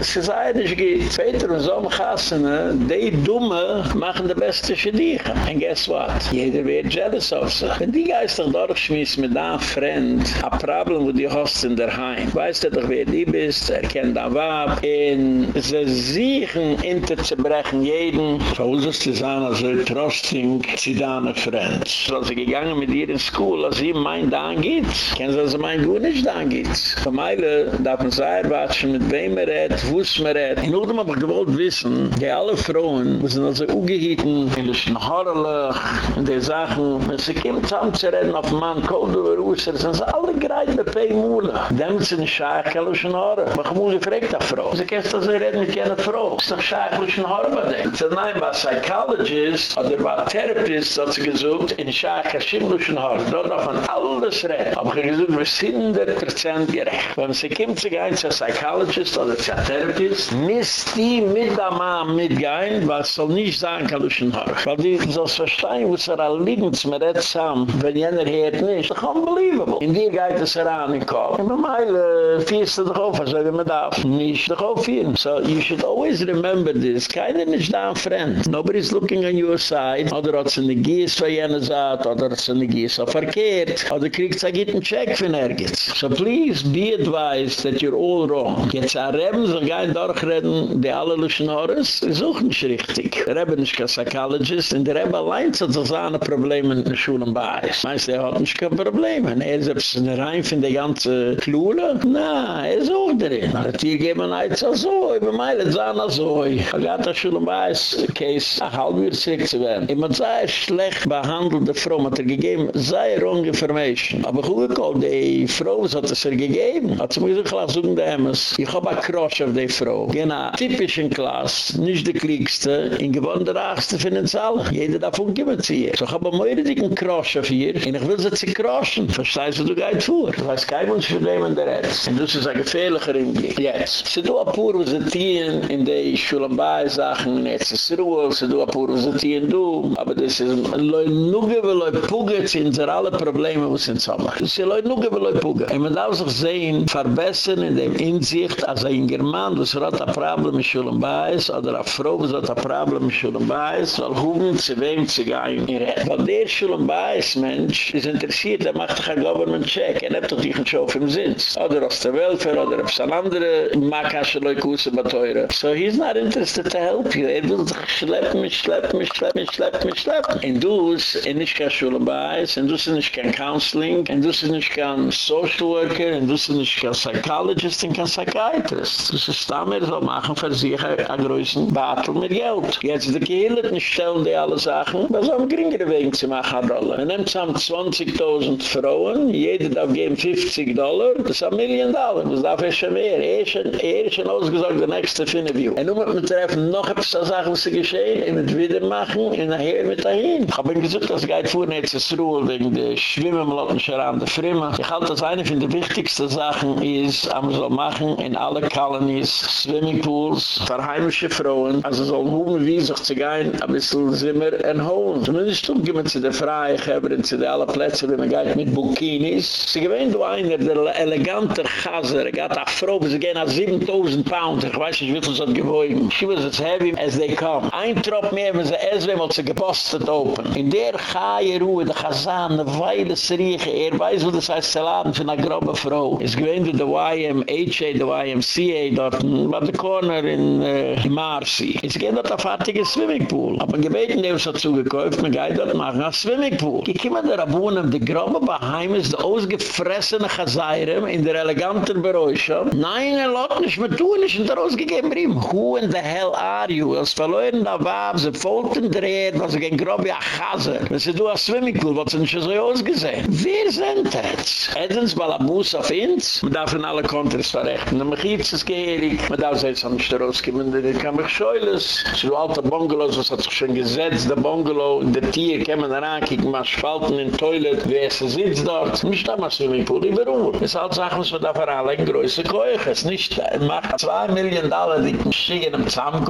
sie sagen, es geht. Väter und Sommerkassen, die Dumme machen die beste dich. And guess what? Jeder wird jealous of sie. Wenn die Geister durchschmissen mit einem Freund, ein Problem, wo die hast in der Heim. Weißt du doch, wer die bist, er kennt da Wab. Und sie siegen, hinter zu brechen, jeden. Für uns es an, also trusting, sie da eine Freund. So sie gegangen mit ihr in School, als sie meint, da geht. Kennen sie, also mein gut nicht, da geht. Von Meile darf man sehr watschen, mit wem er redt, wo es man. In hab ich gewollt wissen, die alle Frauen, die sind also ungehitten, in der Schnarrlech, in der Sachen, wenn sie kommt zusammen zu reden, auf dem Mann, Kodo, Russer, sind sie alle gereiht mit Pei Mula. Dem sind die Scheichel und Schnarre. Aber ich muss sie eine Frau. Sie kannst also reden mit jener Frau. ist doch scheichlichen Horbaden. Sie nein, was Psychologist oder was Therapist hat sie gesucht, in scheichlichen Horbaden. Dort darf man alles reden. Aber ich gesucht, wir sind 100% gerecht. Wenn sie kommt zu gehen, zu Psychologist oder zu Therapist, misst die mit der Mann mitgehen, was soll nicht sagen, kalischen Horbaden. Weil die so verstehen, wo sie alle liegen, zu mir zusammen, wenn jener hört nicht. Ist unbelievable. In dir geht es heran in Kopf. In Meile, fiest du doch auf, also wenn man darf. Nicht doch auf. So, you should always remember this. Keiner ist da ein Friend. Nobody is looking on your side. Oder hat sie eine Gies für jene Saat, oder hat sie eine Gies auf verkehrt. Oder kriegt sie einen Check für nirgends. So please be advised that you're all wrong. Jetzt ein Reben, so gehen durchreden, die alle Luschen Horus, ist auch nicht richtig. Der Reben ist kein Psychologist, und der Reben allein hat so seine Probleme in der Schule bei. Meinst du, er hat nicht kein Problem. Er ist in der Reihen von der ganzen Klule. Na, er ist auch drin. Na, die geben ein so, so, über meine Zahn so. Ich habe da schon ein weiß, Case, ach, halb mir zurück zu werden. Ich muss sehr schlecht behandelte Frau, hat er gegeben, sehr wrong information. Aber gut gekocht, die Frau, was hat es er gegeben? Hat sie mir gesagt, lass uns das. Ich habe ein Crush auf die Frau. Genau, typisch in Klasse, nicht die Klickste, in gewonnen der Achste von den Zahlen. Jeder davon gibt es hier. So, ich habe einen dicken Crush auf ihr, und ich will sie zu crushen. Verstehst du, du gehst vor. Das heißt, kein Mensch für den, der Rest. Und das ist ein gefährlicher Inblick. Jetzt. Sie do a pur, wo sie tieren in die Schulenbai-Sachen, in EZSRUHL, sie do a pur, wo sie tieren du. Aber das ist Leu Nuge, wo Leu Puge, sind alle Probleme, wo sie in Sommer. Das ist Leu Nuge, wo Leu Puge. Und man darf sich sehen, verbessern in dem Insicht, als ein German, was hat ein Problem mit Schulenbai, oder eine Frau, was hat ein Problem mit Schulenbai, soll hugen, zu wem zu gehen, in Rett. Weil der Schulenbai-Mensch ist interessiert, er macht doch ein Government-Check, er hat doch die Geschof im Sins. Oder aus der Welfare, oder auf seine andere Makasche Leukuse beteure. So he's not interested to help you. Er will sich schleppen, mich schleppen, mich schleppen, mich schleppen, mich schleppen. Und du ist, nicht kein uns, und du ist nicht kein Counseling, und du ist nicht kein Social Worker, und du ist nicht kein Psychologist, und kein Psychiatrist. Das ist da mehr so machen für sich ein größeren Battle mit Geld. Jetzt die Gehillet nicht stellen die alle Sachen, was am geringere Wegen zu machen, Rolle. Man nimmt zusammen 20.000 Frauen, jeder darf geben 50 Dollar, das ist ein Million Dollar, das darf er schon mehr. Er ist schon, er ist ausgesagt, der nächste Interview. Und nun mit mir treffen, noch etwas was sie geschehen, und wieder machen, und nachher mit dahin. Ich habe ihm gesagt, dass geht vor, nicht zu Ruhe, wegen der Schwimmen, man lässt mich heran, der Frimme. Ich halte das eine von den wichtigsten Sachen ist, am soll machen in alle Colonies, Swimmingpools, für heimische Frauen, also sollen huben, wie sich zu gehen, ein bisschen Zimmer und holen. Zumindest tun, gehen wir zu der Freie, geben zu der alle Plätze, wie man geht mit Bukinis. Sie gewähnt, du einer, der elegante Chaser, er geht auch Frau, sie gehen nach 7000 Pound, ich weiß nicht, wie viel sie hat gewogen. She was as heavy as they come. Ein Trop mehr, wenn sie Ezra hat sie gepostet open. In der Chaie Ruhe, der Chazan, der Weile Srieche, er weiß, wo das heißt, zu laden für eine grobe Frau. Es gewähnt, der YMHA, der YMCA, dort, bei der Corner in uh, Marcy. Es geht dort auf fertige Swimmingpool. Aber gebeten, der ist dazu gekauft, man geht dort machen, ein Swimmingpool. Ich komme der Abunnen, der grobe Baheim der ausgefressene Chazayram, in der eleganten Beräusche. Nein, er lot nicht mehr tun, ich bin da rausgegeben, Brim. Who in the hell are you? Als verloren da war, sie folgten dreht, was ich ein grobe Achazer. Wenn sie du a Swimmingpool, was sie nicht so ausgesehen. Wer sind das? Edens Balabus auf uns, man darf in alle Kontres verrechten. Man gibt es gehirig, man darf sich nicht rausgegeben, man kann mich scheules. Sie du alte Bungalows, was hat sich schon gesetzt, der Bungalow, der Tier, man da kicken, man spalten in Toilet, wer ist sitzt dort. Nicht da mal Swimmingpool, ich beruhe. Es ist halt Sachen, was man da veranlegen, größer Keuch. Es nicht, er macht zwei Millionen Dollar, die schicken im.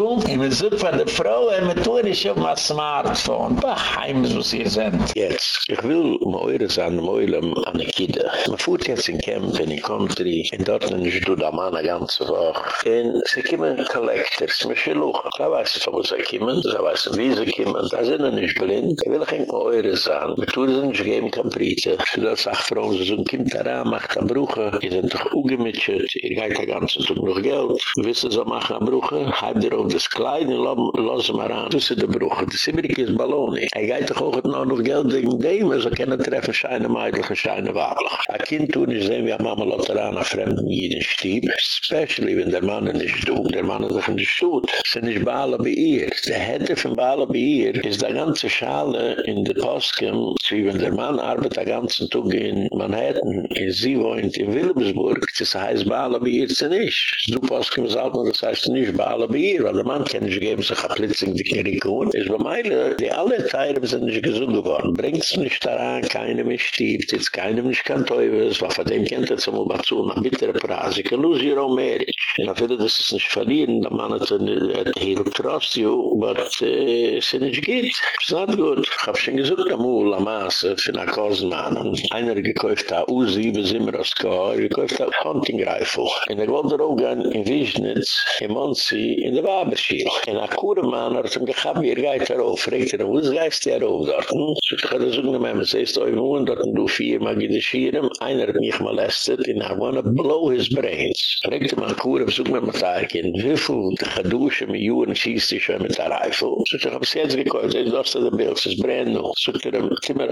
Und man sucht von der Frau, und man auf mein Smartphone. Beheim ist, was ihr seid. Jetzt, ich will um eure Sachen, um eure an die Kinder. Man fuhrt jetzt in Camp, in die Country, in Dortmund, ich tue da mal eine ganze Woche. Und sie kommen Collectors, mich hoch. Da weiß ich, wo sie kommen, da weiß ich, wie sie kommen. Da sind sie nicht blind. Ich will nicht mal eure Sachen. Wir tun sie nicht geben, kann Priete. Sie sagen, Frauen, sie sagen, kommt da ran, macht eine Brüche. Ihr seid doch ungemitschert, ihr geht den ganzen Tag noch Geld. Wissen Sie, machen eine Brüche, habt ihr auf das Kleid und lassen wir an. tussi de bruch. Das ist immer kein Balloni. Er geht doch auch noch Geld wegen dem, also können er treffen scheine meidlich und scheine wablich. Ein Kind tun ist sehen, wie eine Mama Lotterana fremden jeden Stieb. Especially wenn der Mann nicht tut, der Mann sich in der Stutt. Sie sind nicht Baale bei ihr. hette Hände von Baale bei ihr ist ganze Schale in der Postkim, wie wenn der Mann arbeitet den ganzen Tag in Manhattan, in sie wohnt in Wilhelmsburg, das heißt Baale bei ihr sie nicht. Du Postkim sagt man, das heißt nicht Baale bei ihr, weil der Mann kann nicht geben sich ein plitzing die Kirikun. Es war Meile, die alle Teile sind nicht gesund geworden. Bringt's nicht daran, keinem ist stiebt, jetzt keinem nicht kann Teufels, weil von dem kennt er zum Ubazu nach bittere Prase. You can lose your own marriage. Und ich finde, das ist nicht verlieren, der Mann hat ein Trust you, äh, es ist nicht geht. Es ist nicht gut. Ich hab schon gesagt, amul, am Maße, für eine Kosenmann. Einer gekauft hat Uzi, wir sind mir aus Kar, gekauft hat Hunting Rifle. Und er wollte auch gehen in Wiesnitz, in Monsi, in der Waberschiel. Und ein Kuremann hat ihm gehabt, wie er geht darauf. Fragt er, wo ist geist der darauf dort? Hm? Ich hatte so eine Memme, sie ist euch wohnen, dort du vier mag in der Schirem, einer hat mich molestet, and I wanna blow his brains. Fragt er, mein Kure, besuch mir mit der Kind, wie viel gedusche mit Juren schießt dich schon mit der? So, ich hab es jetzt gekauft, sie ist das der Bild, es ist brand new. So, ich hab Timmer,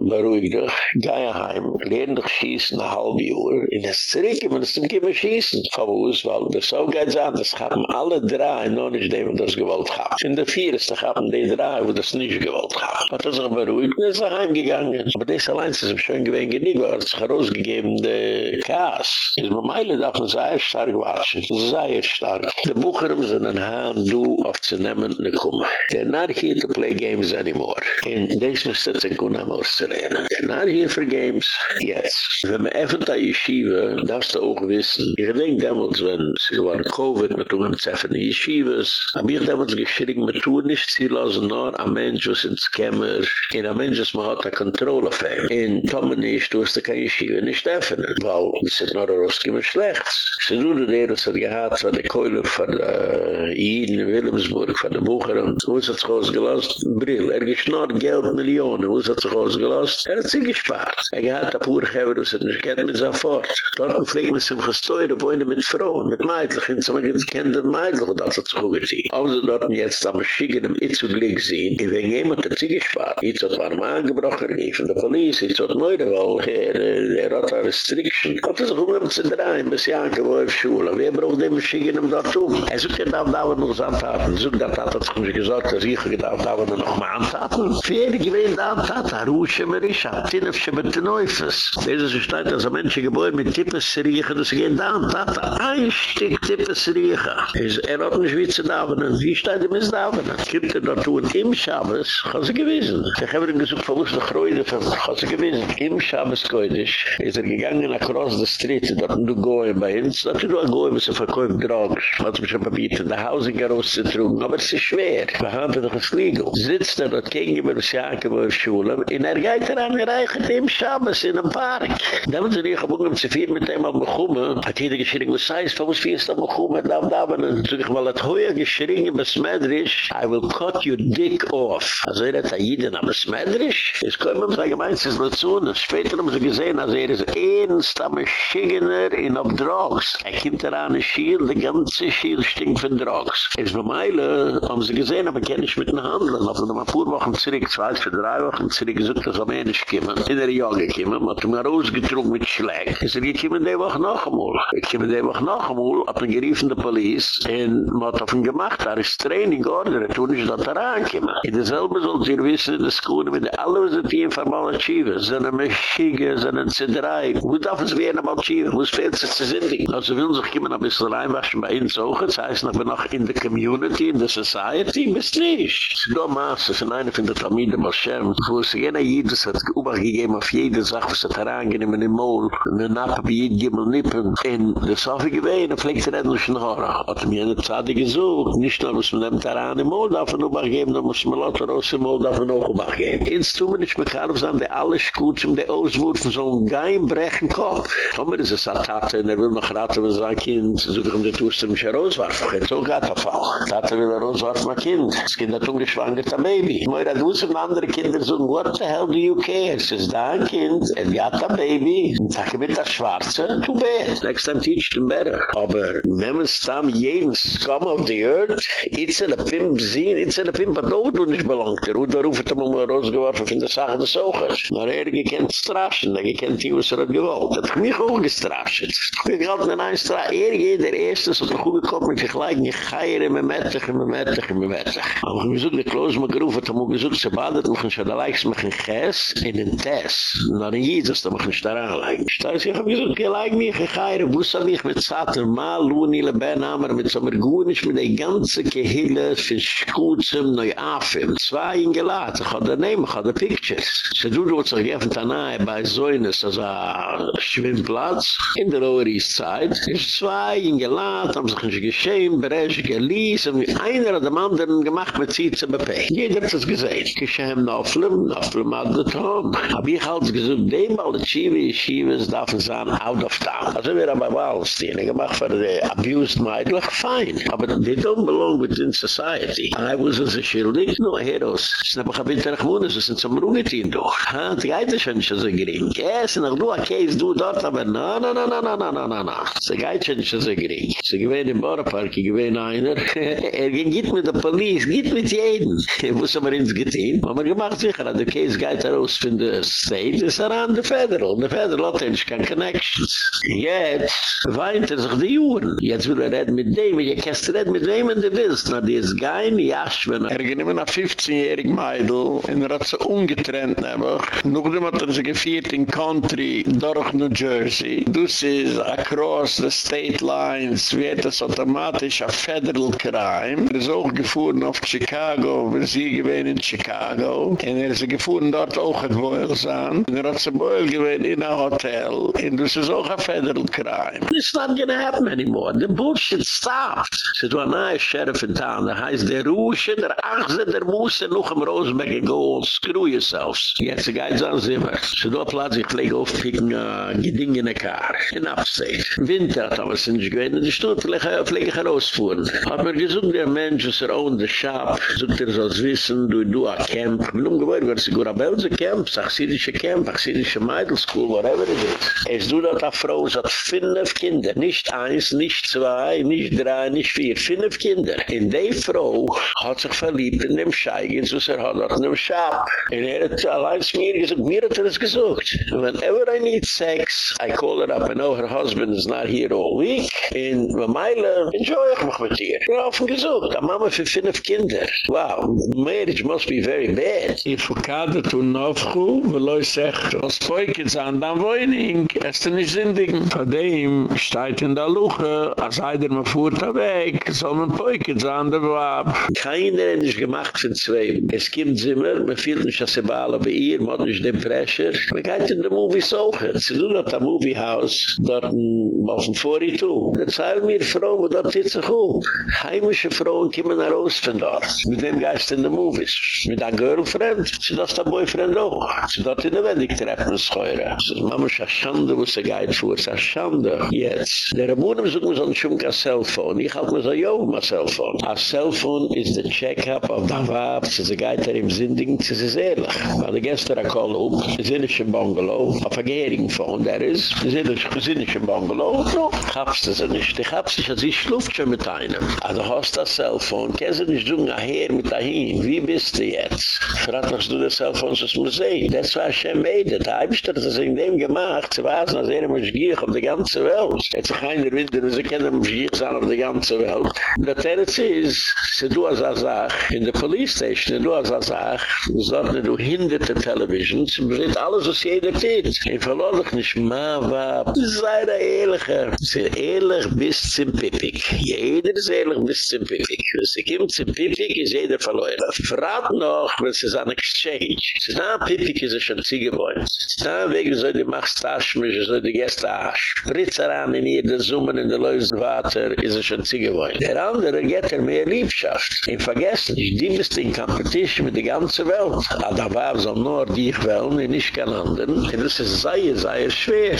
beruhig dich, geh heim, lehn dich schießen, eine halbe Uhr, in das Zirik, man ist im Kimmer schießen. Verwus, weil das so geht an, das haben alle drei, noch nicht dem, das gewollt haben. In der vier ist, da haben die drei, wo das nicht gewollt haben. Hat das auch beruhigt, und ist nach heimgegangen. Aber das allein ist ihm schön gewesen, genieg, weil es herausgegeben, der Kaas. Ist bei Meile darf man sehr stark watschen, sehr stark. Die Bucherum sind ein Haan, du auf zu nehmen, ne kommen. They're not here to play games anymore. In this Mr. Zinkunam auszulehnen. They're not here for games. Yes. Wenn man öffnet die Yeshiva, du auch wissen. Ich denke damals, wenn sie waren Covid, mit tun mit öffnen die Yeshivas, hab ich damals geschrieben, mit nicht ziellosen, nur ein Mensch, was ins Kämmer, in ein Mensch, was man hat, eine Kontrolle auf ihm. In Tomen nicht, du hast keine Yeshiva nicht öffnen, weil es ist nur rausgekommen schlecht. Sie tun der, was hat gehad, von der Keule, von der Iden in Wilhelmsburg, von der Bucher, und wo ist das rausgelost? Brill. Er geschnort Geld, Millionen, wo ist das rausgelost? Er hat sie gespart. Er gehad, der Purgeber, was hat nicht kennt mit seinem Fort. Dort pflegen wir sich gesteuert, wo mit Frauen, mit Meidlich, in so man kennt den Meidlich, und das hat sich hochgezogen. Also dort jetzt am schicken dem Itzu glick sehen, in wen jemand hat sie gespart. Itzu hat man mal angebrochen, in von der Polizei, Itzu hat neude, weil er, äh, er hat eine Restriction. Gott er ist auch um zu drehen, bis Janke war er auf Schule. Wer braucht dem schicken dem dort um? Er sucht den Dauer, da wird noch sein Taten. Er sucht den Dauer, hat sich gesagt, dass ich den Dauer, da wird noch mal antaten. Taten. Fähig, ich will den Merisha, da hat Jesus ruhig, ist ein dass ein Mensch geboren mit Tippes riechen, dass er gehen da an Taten. Ein Stück Tippes riechen. Er hat nicht wie zu Dauer, wie steht ihm ist Dauer? Davenen? Gibt er dort tun, im Schabes, kann sie gewissen. Ich habe ihn gesucht, ist noch Freude für mich, kann sie gewissen. Im Schabes, Koidisch, ist er gegangen across the street, dort du goi bei uns, dort du goi, was er verkäuft Drogs, was mich schon verbieten, der Housing herauszutrugen, aber es ist schwer, wir haben doch ein Schliegel. Sitzt er dort gegen mir, was Janke wo auf Schule, in er geht er an, gereicht im Schabes, in einem Park. Da haben sie nicht gebunden, um zu viel mit dem am Bechumme, hat jeder geschrien, was heißt, was fiest am Bechumme, da und da, und sag ich mal, hat heuer geschrien, was Medrisch, I will cut your dick off. Also er hat jeden am Medrisch, es kommt mir sagen, meins ist nur zu, und später haben sie gesehen, also er ist ernst am Schigener in auf Drogs. Er kommt da an, Schiel, die ganze Schiel stinkt von Drogs. Es war Meile, haben sie gesehen, aber kann ich mit den Handeln. Aber noch ein paar Wochen zurück, zwei, für drei Wochen zurück, gesagt, dass er mir nicht kommen. In der Jahre kommen, hat er mir rausgetrunken mit Schläg. Es ist, ich komme die Woche noch einmal. Ich komme die Woche noch einmal, hat er geriefen der Police, und hat auf ihn gemacht, da ist Training, oder? Er tun nicht, dass er ankommen. In derselbe soll sie wissen, in der Schule, mit alle, was die informal achieven, sind ein Maschige, sind ein Zedrei. Wo darf es werden am achieven? Wo es fehlt sich zu sindigen? Also will sich jemand ein bisschen reinwaschen bei uns auch, das heißt, noch bin noch in der Community, in der Society, bis nicht. Es ist nur Maße, von einer von der Tamide Moshem, wo es jener Jides hat übergegeben auf jede Sache, was hat herangenehmen im Mol, und eine Nappe bei jedem Gimmel nippen. Habe ich gewähnt, und pflegt er endlich in Hora. Hat er mir eine Zeit gesucht, nicht nur, was man nimmt heran im Mol, darf er noch übergeben, dann muss man lauter aus dem Mol, darf er noch übergeben. Ins tun wir nicht mehr kann, sondern die alles gut zum der Auswurfen, so ein Geim brechen Kopf. Tomer ist es eine Tate, und er will noch raten, wenn sein Kind, wie um die Tourste mich herauswarfen. Er so geht der Fall. Tate will herauswarfen, mein Kind. Das Kind hat ungeschwangert, ein Baby. Moira, du sind andere Kinder so, what the hell do you care? Es ist dein Kind, er hat ein Baby. Und sag ich mit der Schwarze, too bad. Next time teach them better. Aber wenn man es dann jeden Scum of the Earth, it's a Pimp sehen, it's in a Pimp, but no, du nicht belangt. Er hat rufen, er mal rausgeworfen von der Sache des Ogers. Maar er gekennt Straschen, er gekennt die, was er hat gewollt. Er hat mich auch gestraschen. Ich bin gerade in ein Straschen. Er geht der Erste, so der Kuh gekommen, mit gleich nicht geiren, mit Mettich, mit Mettich, mit Mettich. Aber ich besuch, der Kloos mal gerufen, er muss gesucht, sie badet mich, schon da leikst mich in Ches, in den Tess. Na, in Jesus, da mich nicht daran leik. Ich habe gesagt, ich leik mich, ich geiren, wo soll ich mit Zater, mal Luni, Leben, Amer, mit gut nicht mit der ganze Gehille, für schuzem neu afem. Zwei ingelad, ich hatte nehm, ich hatte pictures. Se du du zog jeffen tanae bei Zoynes, also a schwimmplatz, in der Lower East Side. Es zwei ingelad, haben sich nicht geschehen, berechen, gelies, und einer oder dem anderen gemacht mit Zietze bepe Jeder hat es gesehen. Geschehen noflem, noflem hat de Tom. Hab ich halt gesucht, dem mal die Schiewe, die Schiewe, es darf es an, out of town. Also wir haben aber alles, die gemacht für die abused meidlich, fein. Aber they don't belong within society. I was as a schildig, no heroes. Schnapp ich hab in Terechmunes, das sind zum Rugetin doch. Ha, die Geite schon schon so gering. Yes, noch du a case, du dort, aber na, na, na, na, na, na, na, na, na. Die Geite schon schon so gering. Sie gewähne im Bauerpark, ich gewähne einer. Er ging git mit der Police, git mit jeden. Wo sind wir ins Gittin? Haben wir gemacht sicher, the case geht raus von der State, ist er an der Federal. Der Federal hat eigentlich keine Connections. Jetzt weint er sich die Juren. Jetzt will er reden mit dem, ihr kannst reden mit wem du willst. Na, die ist gein, die Aschwen. Er ging immer nach 15-jährig Meidl, in er hat sie ungetrennt, nebach. Nachdem hat er sie gefiert in Country, durch New Jersey. Dus is across the state lines, wird es automatisch a federal crime. Er ist auch gefahren auf Chicago, wir sie gewähnen in Chicago. Und er ist gefahren dort auch at Boyles an. Und er hat sie Boyle gewähnen in a hotel. Und das ist auch a federal crime. It's not gonna happen anymore. The bullshit stopped. Sie tun ein Sheriff in town, der heißt der Rusche, der Achse, der Musse, noch im Rosenberg, go screw yourselves. Jetzt geht's an Zimmer. Sie tun Platz, ich lege auf, picken uh, Geding in der Kar, in Upstate. Winter hat aber sind nicht gewähnt, die Stutt pflege ich herausfuhren. Hat mir gesagt, der Mensch, was er own the shop, sucht er soll's wissen, du, du, a camp. Ich bin umgewöhnt, wenn sie Gurabelze camp, sachsidische camp, sachsidische Meidl school, whatever it is. Es du dort a Frau, sie hat fünf Kinder, nicht eins, nicht zwei, nicht drei, nicht vier, fünf Kinder. In die Frau hat sich verliebt in dem Scheigen, so er hat in dem Schab. Und er hat allein zu mir gesagt, mir hat er es gesucht. Whenever I need sex, I call her up, I know her husband is not here all week. In Meile, enjoy ich mich mit ihr. Ich hab ihn gesucht, a Mama für fünf Kinder. Wow, marriage must be very bad. Ich verkade tu nofchu, weil euch sagt, was Poikits an dann woining, es ist nicht sindigen. Von steht in der Luche, als einer me fuhrt er weg, soll man Poikits an der Wab. Keiner hat nicht gemacht von zwei. Es gibt Zimmer, man fühlt nicht, dass sie bei bei ihr, man hat nicht den Pressure. Man geht in der Movie suchen. Sie tun auf der Movie House, dort auf dem 42. Da zeigen mir Frauen, wo dort sich um. Heimische Frauen kommen nach raus von dort. Mit dem Geist in der Movies. Mit einer Girlfriend, sie das der Boyfriend auch. Sie dort in der Wendig treffen, das Scheure. Sie sagen, Mama, ist eine Schande, wo sie geht vor, ist eine Schande. Jetzt. Der Rebunem sucht mir so ein Schumka Cellphone. Ich halte mir so, jo, mein Cellphone. A Cellphone is the check-up of the Wab. Sie sind geiter im Sindigen, sie sind ehrlich. Weil die Gäste call up, sie sind nicht im Bungalow, auf a phone, that is. Im Bungalow. No, habst du sie nicht. Ich hab's nicht, als ich schluft schon mit einem. Also hast das Cellphone, kannst du nicht sagen, aher mit dahin, wie bist du jetzt? Verrat noch du das Cellphone, das muss sehen. Das war schon beide. Da hab ich das in dem gemacht, war so, als er immer gier auf die ganze Welt. Jetzt ist keiner Winter, sie kennen mich gier sein auf die ganze Welt. Der Territz ist, du als er sagt, in der Police Station, du als er sagt, du sagst, du hinderte Televisions, du bist alles, was jeder tut. Ich verlor dich nicht, ma, wa, sei da ehrlicher. Sie ehrlich bis zum Pipik. Jeder ist ehrlich bis zum Pipik. Sie kommt zum Pipik, ist jeder verloren. Verrat noch, sie es an Exchange. Sie sagen, Pipik ist schon ziegewohnt. Sie sagen, wegen so, die machst Taschmisch, so die Gäste Spritzer an in der Summen in der Lösenwater, ist es schon ziegewohnt. Der andere geht er mehr Liebschaft. Und vergessen nicht, die bist in Competition mit der ganzen Welt. Aber da war so nur die ich will, und nicht kein anderen. Und das ist sehr, sehr schwer.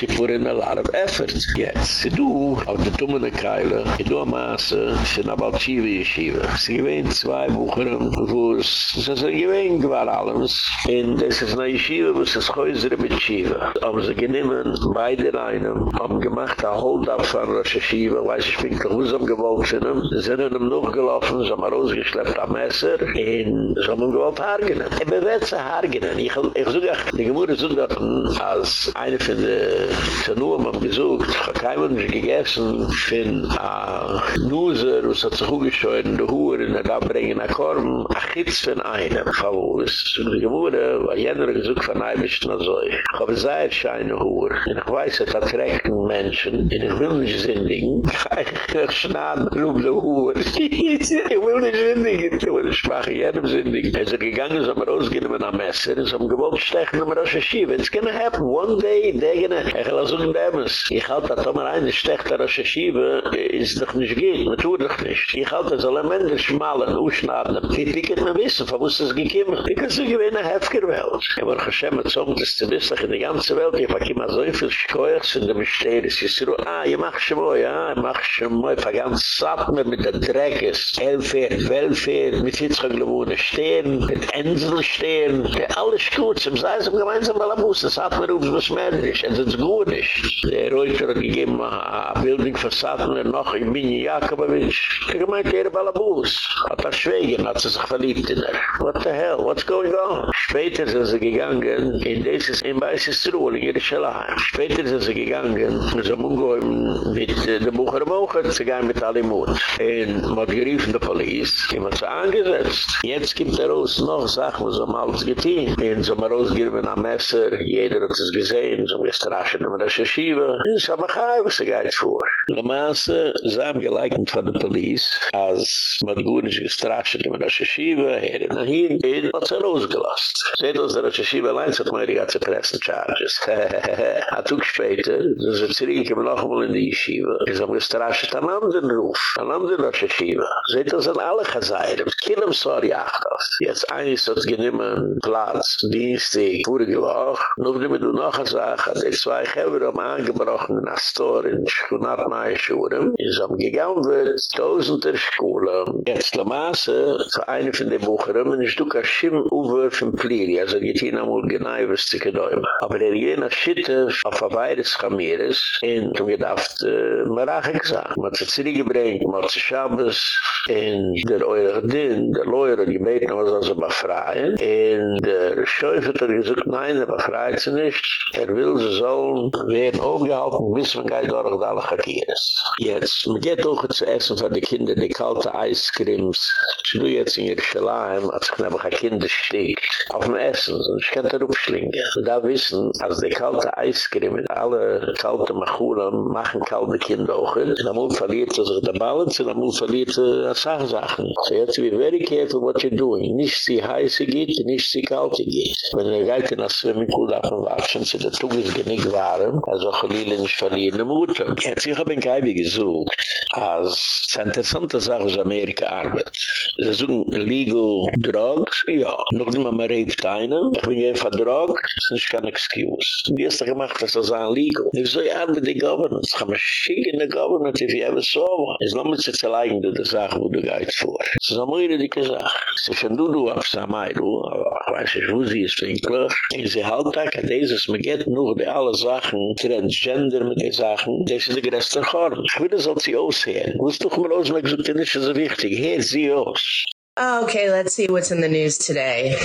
You put in a lot of effort. Jetzt, du, auf der Tummene Keile, du am Maße, sind aber Schiebe, Yeshiva. Sie gewähnt zwei Bucheren, wo es, sie sind gewähnt, war alles. Und das ist eine Yeshiva, wo es ist Häuser mit Yeshiva. Aber sie genommen, beide einem, haben gemacht, ein Hold-up von Rosh Yeshiva, weiß ich, bin doch, wo sie gewohnt sind. Sind in einem Nuch gelaufen, sie haben rausgeschleppt am Messer, und sie haben gewollt hargenen. Ich wett zu hargenen. Ich, suche, die Gemüse sind dort, als eine von den Zanuam haben gesucht, ich habe keinen Mensch gegessen, von a Nuser, was hat sich hochgescheuert in der Hure, in der Gabbringen, in der Korn, a Chitz von einem, Favos. Und die Gemüse, war jener gesucht von einem, ist noch so. Ich habe sehr scheine Hure. Und ich weiß, es hat recht ein Menschen, in ich will nicht sündigen, ich schnaden, ruf der Hure. Ich will nicht sündigen, ich will nicht machen, jedem sündigen. Er ist gegangen, so haben rausgehen mit einem Messer, so haben gewollt stechen, mit Rosh Hashiva. It's gonna happen, one day, they're gonna, ich so ein Dämmes. Ich halte, dass Tomer eine stecht der Rosh Hashiva, ist doch nicht geht, man tut doch nicht. Ich halte, soll ein Mensch schmalen, ausschnaden, die Ticket mal wissen, von wo ist das gekommen. Ich kann so gewinnen, heftiger Welt. Ich war Hashem, mit so, zu wissen, in der ganzen Welt, ich war immer so viel Schkoichs in der Mysteries. Ich so, ah, ich mach schon mal, ja, ich mach schon mal, ich war ganz satt mit der Dreckes, Elfer, Welfer, mit Hitzchak gewohne stehen, mit Ensel stehen, alles gut, zum sei so gemeinsam mal am Bus, das hat mir aufs Besmeidrisch, es ist gut nicht. Der Reuter hat gegeben, a Bildung für Satner noch in Minja Jakobowitsch. Ich gemeint, der Balabus, hat er schweigen, hat sie sich verliebt in er. What the hell, what's going on? Später sind sie gegangen, in dieses, in Weißes Truhl, in Jerusalem. Später sind sie gegangen, so umgehen mit dem Bucher Mocher, sie gehen mit Alimut. Und man hat geriefen von der Polis, die man so angesetzt. Jetzt gibt er uns noch Sachen, was haben alles getehen. Wir haben so rausgegeben am Messer, jeder hat es gesehen, so wir straschen immer das Yeshiva. Das ist aber kein, was er geht vor. Le Masse, sie haben geleitend von der Polis, als man gut ist gestraschen immer das Schiebe, er hat nach hin, er hat es rausgelost. Seht uns der Schiebe allein, so hat man die ganze Pressen-Charges. Hehehehe. Ein Tag später, so sind sie zurückgekommen noch einmal in die Yeshiva, ist aber gestraschen am anderen Ruf, am anderen Yeshiva. Sie aus an alle Chazayram, Killem sorry achtas. Jetzt eines hat genommen Platz, Dienstig, vorige Woche. Noch dem du noch eine Sache, die zwei Geber haben angebrochen in Astor in Schunat Maischuren. Es haben gegangen wird, tausender Schule. Jetzt la Masse, für eine von den Bucheren, und ich du kann Schim Uwe von Pliri, also geht hier nochmal genau was zu gedäumen. Aber er jener Schitte auf ein weiteres Chameres, und du gedacht, Marache gesagt, man hat sie zurückgebringt, man hat sie Schabes, in der Eure Din, der die beten was also befreien. In der Schäufe hat er gesagt, nein, er befreit sie nicht. Er will sie sollen werden aufgehalten, bis man geht durch alle Chakieres. Jetzt, man geht auch zu essen für die Kinder, die kalte Eiscremes. Ich tue jetzt in Jerusalem, als ich nebe ein Kind steht, auf dem Essen, und ich kann da rupschlingen. Da wissen, als die kalte Eiscreme alle kalte Machulam machen kalte Kinder auch, dann muss verliert er sich der Balance, dann muss verliert er Sachen. So you to be very careful what you're doing. Nicht sie heiße geht, nicht sie kalte geht. Wenn er geht in das Swimmingpool darf man waschen, sie der Tug ist genick warm, also Chalile nicht verlieren Mutter. Jetzt, ich habe in Kaibi gesucht, als interessante Sache aus Amerika arbeit. Sie suchen legal drugs, ja. Noch nicht mal mehr rape deinen. Bin hier für drug, das ist nicht kein excuse. Die erste gemacht, das ist ein legal. Ich so, ja, mit der Governance. Kann mich schicken in der Governance, if you ever saw one. Es ist mit sich zu leigen, du, die Sache, wo du gehst vor. Es ist eine moire dicke Sache. Ist schon du, du, auf Samai, du, aber ich weiß nicht, wo sie ist, winklich. In sie Alltag hat dieses, man geht nur die alle Sachen, transgender mit den Sachen, das ist die größte Chorn. Ich will das als sie aussehen. Wo ist doch mal aus, ich so, das ist so wichtig. Hier, sie aus. Okay, let's see what's in the news today.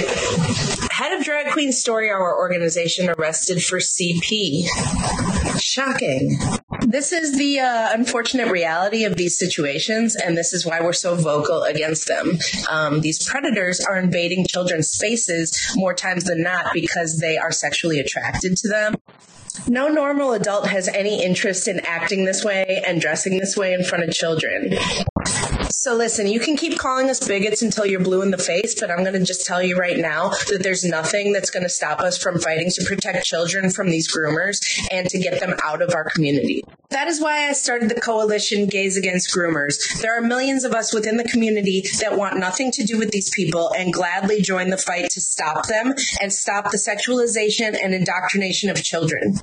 Head of Drag Queen Story Hour organization arrested for CP. Shocking. This is the uh, unfortunate reality of these situations and this is why we're so vocal against them. Um, these predators are invading children's spaces more times than not because they are sexually attracted to them. No normal adult has any interest in acting this way and dressing this way in front of children. So listen, you can keep calling us bigots until you're blue in the face, but I'm going to just tell you right now that there's nothing that's going to stop us from fighting to protect children from these groomers and to get them out of our community. That is why I started the coalition Gays Against Groomers. There are millions of us within the community that want nothing to do with these people and gladly join the fight to stop them and stop the sexualization and indoctrination of children.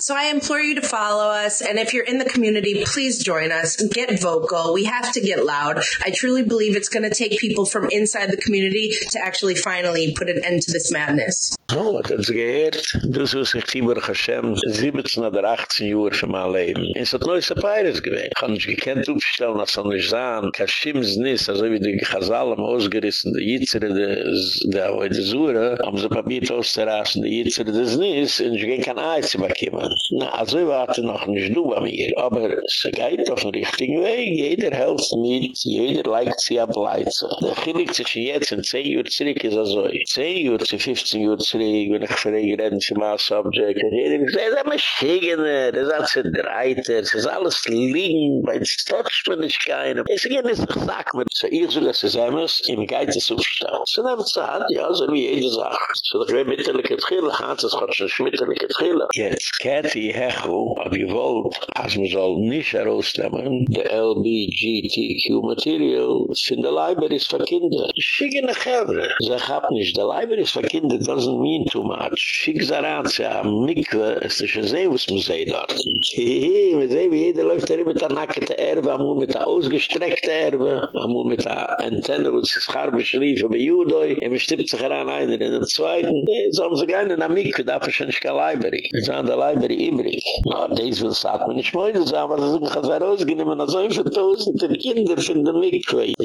So I implore you to follow us and if you're in the community, please join us. Get vocal. We have to get loud. I truly believe it's going to take people from inside the community to actually finally put an end to this madness. Oh, wat het geheerd. Dus was ik Tibur Hashem 17 oder 18 Uhr von meinem Leben. Es hat neueste Peiris gewesen. Ich habe nicht gekannt aufstellen, als er nicht sahen. Kashims nis, also wie die Chazal am ausgerissen, die Yitzere, die Ahoy de Zure, haben sie probiert auszurassen, die Yitzere des nis, und ich ging kein Ei zu bekommen. sein. Na, also warte noch nicht du bei mir. Aber es geht auf den richtigen Weg. Jeder helft mit, jeder liked sie ab Leitze. Der Chilik zwischen jetzt und 10 Uhr zurück ist also 10 Uhr zu 15 Uhr zurück, wenn ich die Reden für mein Subject. Jeder sagt, das ist ein Maschigener, das ist ein Dreiter, das ist alles liegen, bei den Stotsch bin ich keinem. Es ist nicht so, sag mir, so ich so, dass es immer im Geid ist aufstellen. So nehmt es an, ja, so wie jede Sache. So, dass wir mittellige Trille, hat es schon schmittelige Trille. Jetzt, Cathy Hechel, hab ich wollt, als man soll nicht herausnehmen, der LBGTQ Material von der Libraries für Kinder. Schicken nach Hevre. Sie haben nicht, der Libraries für Kinder doesn't mean too much. Schick sie ran, sie haben Mikve, es ist ein Seewusmuseum dort. Hehe, wir sehen, wie jeder läuft da mit der nackte Erbe, amul mit der ausgestreckte Erbe, amul mit der Antenne, wo sie schar beschriefen bei Judoi, er bestimmt sich heran einer in den Zweiten. So haben sie gerne der Mikve, da ist nicht kein Library. Sie sagen, der Library übrig. Na, das will wenn ich meine, aber das ist ein Chazar ausgenommen, also ich tausende Kinder von der Mikve. Uh,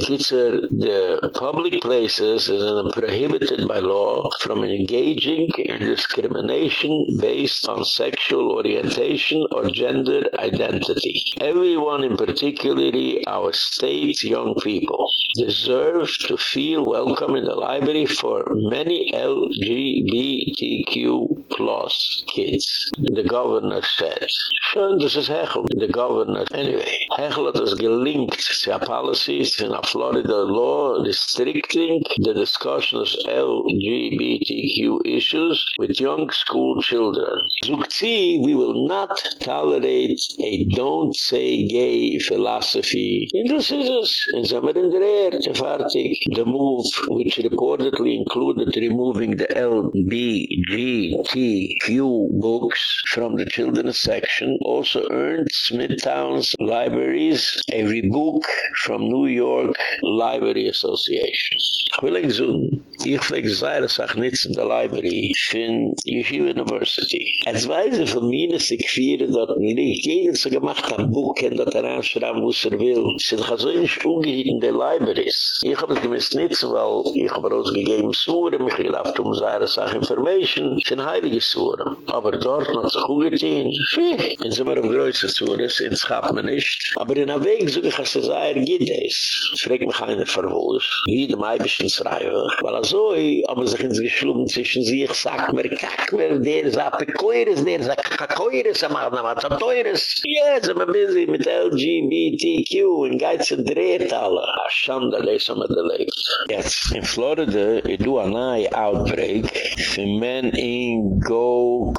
the public places is prohibited by law from engaging in discrimination based on sexual orientation or gender identity. Everyone, in particularly our state's young people, deserve to feel welcome in the library for many LGBTQ plus kids. The governor said. Schön, das ist Hechel. The governor. Anyway, Hechel hat es gelinkt zu policies in a Florida law restricting the discussion of LGBTQ issues with young school children. Zukzi, we will not tolerate a don't say gay philosophy. In this is in Zamar in der air, the move which reportedly included removing the LBGTQ books from the children's section also earned Smithtown's libraries a rebook from New York Library Association. Ich will euch sagen, ich fliege sehr, sag nichts in der Library von Yeshiva University. Als Weise von mir, dass ich viere dort liegt, jeder so gemacht hat, Buch kennt, dass er anschreiben, wo er will. Sind so nicht umgehend in der Libraries. Ich habe es gemisst nichts, weil ich habe rausgegeben Suren, mich gelaufen um seine Sache Information, sind heilige Suren. Aber dort hat sich gut getan. In so einem größeren Suren, in Schap man nicht. Aber in der Weg, so ich habe es sehr, geht es. Fregt mich einer verwoß. Wie dem Eibischen schreibe. Weil also, aber sich ins Geschlungen zwischen sich, sagt mir, kack mir, der ist apikoires, der ist akakoires, am Arna, was am teures. Ja, sind wir busy mit LGBTQ und geizen dreht alle. A Schande, les haben wir gelebt. Jetzt, in Florida, ich do a nahe Outbreak für men in Go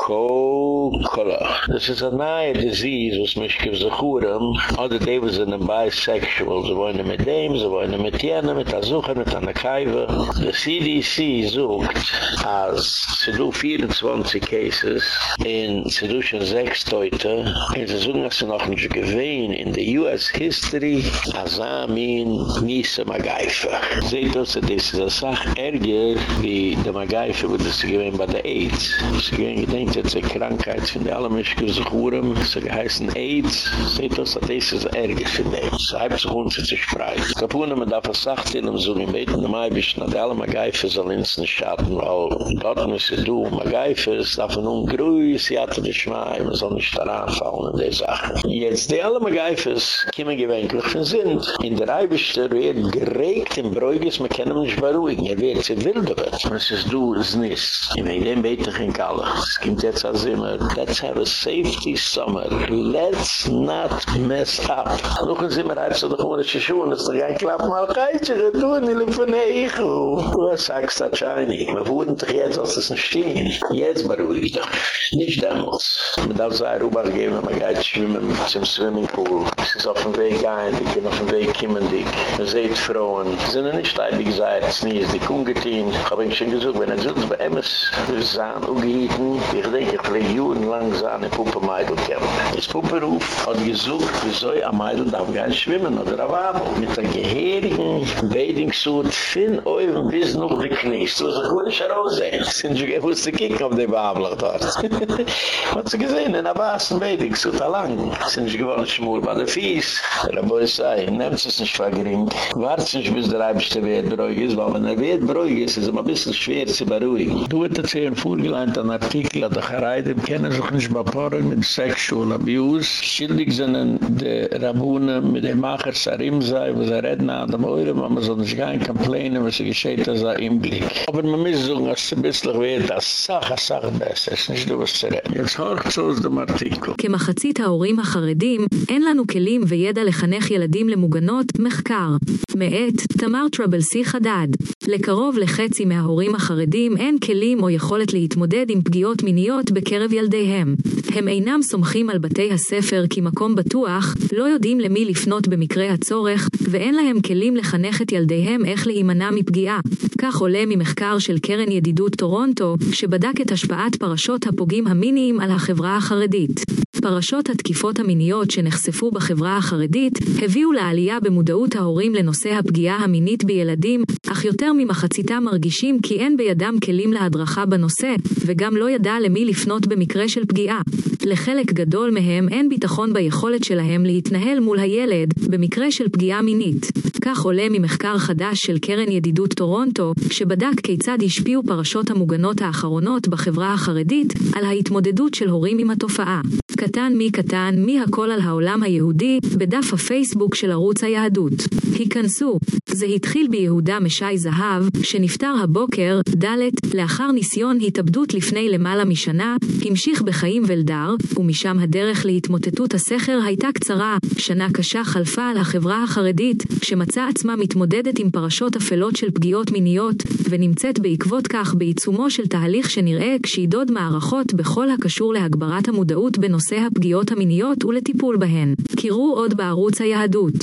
Cola. Das ist a nahe Disease, was mich gibt sich huren. Oder die was in einem Bisexual, sie wollen mit dem, sie wollen mit jenen, mit der Suche, mit einer Kaiwe. The CDC sucht, als sie do 24 Cases, in sie do schon sechs Teute, in sie suchen, dass sie noch nicht gewähnen in der US History, Asamin, Nisa Magaife. Seht uns, das ist eine Sache ärger, wie der Magaife, wo sie gewähnen bei der AIDS. Sie gewähnen gedenkt, das ist eine Krankheit, von der alle Menschen sich huren, sie geheißen AIDS. Seht uns, das ist ärger für den. Sie haben sich uns zu sprechen. Kapunen, man darf es sagt, in einem so im Beten, der Maibisch, na der alle Magaife soll ins den Schatten, weil dort muss sie Magaife, es darf man ungrüß, sie hatte die Schmai, man soll nicht daran fallen in der Sache. Jetzt, die alle Magaifes, kommen gewöhnlich von sind, in der Eibisch, der wird geregt im Bräugis, man kann ihn nicht beruhigen, er wird sie wilde wird. Es ist du, es ist nicht. Ich meine, den bete ich in Kalle. Es kommt jetzt als immer, let's have a safety summer. Let's not mess up. Noch ein Zimmer, halb so, doch mal die Schuhe, das ist doch ein Klapp, mal keitchen, du, in die Limpfeneichu. Was sagst du, Scheini? Wir wurden doch jetzt, als es nicht stehen. Jetzt beruhig doch. Nicht damals. Man darf so ein Rubar geben, man geht schwimmen zum Swimmingpool. Es ist auf dem Weg ein, die gehen auf dem Weg kommen, die. Man sieht Frauen. Sie sind nicht leibig gesagt, es nie, ist die Kungetin. Ich habe schon gesagt, wenn er so bei Emmes sahen, ungehitten, ich denke, ich will jurenlang sahen, Puppe Meidl kämpfen. Das Puppenruf hat gesucht, wieso ein Meidl darf gar nicht schwimmen oder ein Wabel. Mit der gehirigen Badingsuit fin oiven bis noch die Knie. So ist ein guter Scharoze. Sind sie gewusst, die Kick auf die Wabel dort. Hat sie gesehen, in der Basen Badingsuit, lang. Sind sie gewohnt, schmur bei der Fies. Der Boy sei, nehmt es nicht vergering. Wart nicht, bis der Reibste Wert beruhig ist, weil wenn er Wert beruhig ist, ist es ein bisschen schwer zu beruhigen. Du wird erzählen, vorgeleint an Artikel, hat er gereiht, im Kennen sich nicht beporren mit Sexual Abuse. Schildig sind die Rabunen mit dem Macher Sarim sei, wo sie reden an dem Eure, aber man soll nicht gar nicht complainen, was sie gescheht, das er im Blick. Aber man muss sagen, dass sie ein bisschen wird, das Sache, Sache besser. Es ist nicht du, was zu reden. Jetzt hört es aus dem Artikel. כמחצית ההורים החרדים, אין לנו כלים וידע לחנך ילדים למוגנות, מחקר. מאת תמר טרבלסי חדד. לקרוב לחצי מההורים החרדים אין כלים או יכולת להתמודד עם פגיעות מיניות בקרב ילדיהם. הם אינם סומכים על בתי הספר כמקום בטוח, לא יודעים למי לפנות במקרה הצורך, ואין להם כלים לחנך את ילדיהם איך להימנע מפגיעה. כך עולה ממחקר של קרן ידידות טורונטו, שבדק את השפעת פרשות הפוגעים המיניים על החברה החרדית. פרשות התקיפות המיניות שנחשפו בחברה החרדית הביאו לעלייה במודעות ההורים לנושא הפגיעה המינית בילדים, אך יותר ממחציתם מרגישים כי אין בידם כלים להדרכה בנושא, וגם לא ידע למי לפנות במקרה של פגיעה. לחלק גדול מהם אין ביטחון ביכולת שלהם להתנהל מול הילד במקרה של פגיעה מינית. כך עולה ממחקר חדש של קרן ידידות טורונטו, שבדק כיצד השפיעו פרשות המוגנות האחרונות בחברה החרדית על ההתמודדות של הורים עם התופעה. קטן מי קטן מי הכל על העולם היהודי בדף הפייסבוק של ערוץ היהדות. היכנסו. זה התחיל ביהודה משי זהב, שנפטר הבוקר, ד', לאחר ניסיון התאבדות לפני למעלה משנה, המשיך בחיים ולדר, ומשם הדרך להתמוטטות הסכר הייתה קצרה, שנה קשה חלפה על החברה החרדית, שמצאה עצמה מתמודדת עם פרשות אפלות של פגיעות מיניות, ונמצאת בעקבות כך בעיצומו של תהליך שנראה כשידוד מערכות בכל הקשור להגברת המודעות בנושא הפגיעות המיניות ולטיפול בהן. קראו עוד בערוץ היהדות.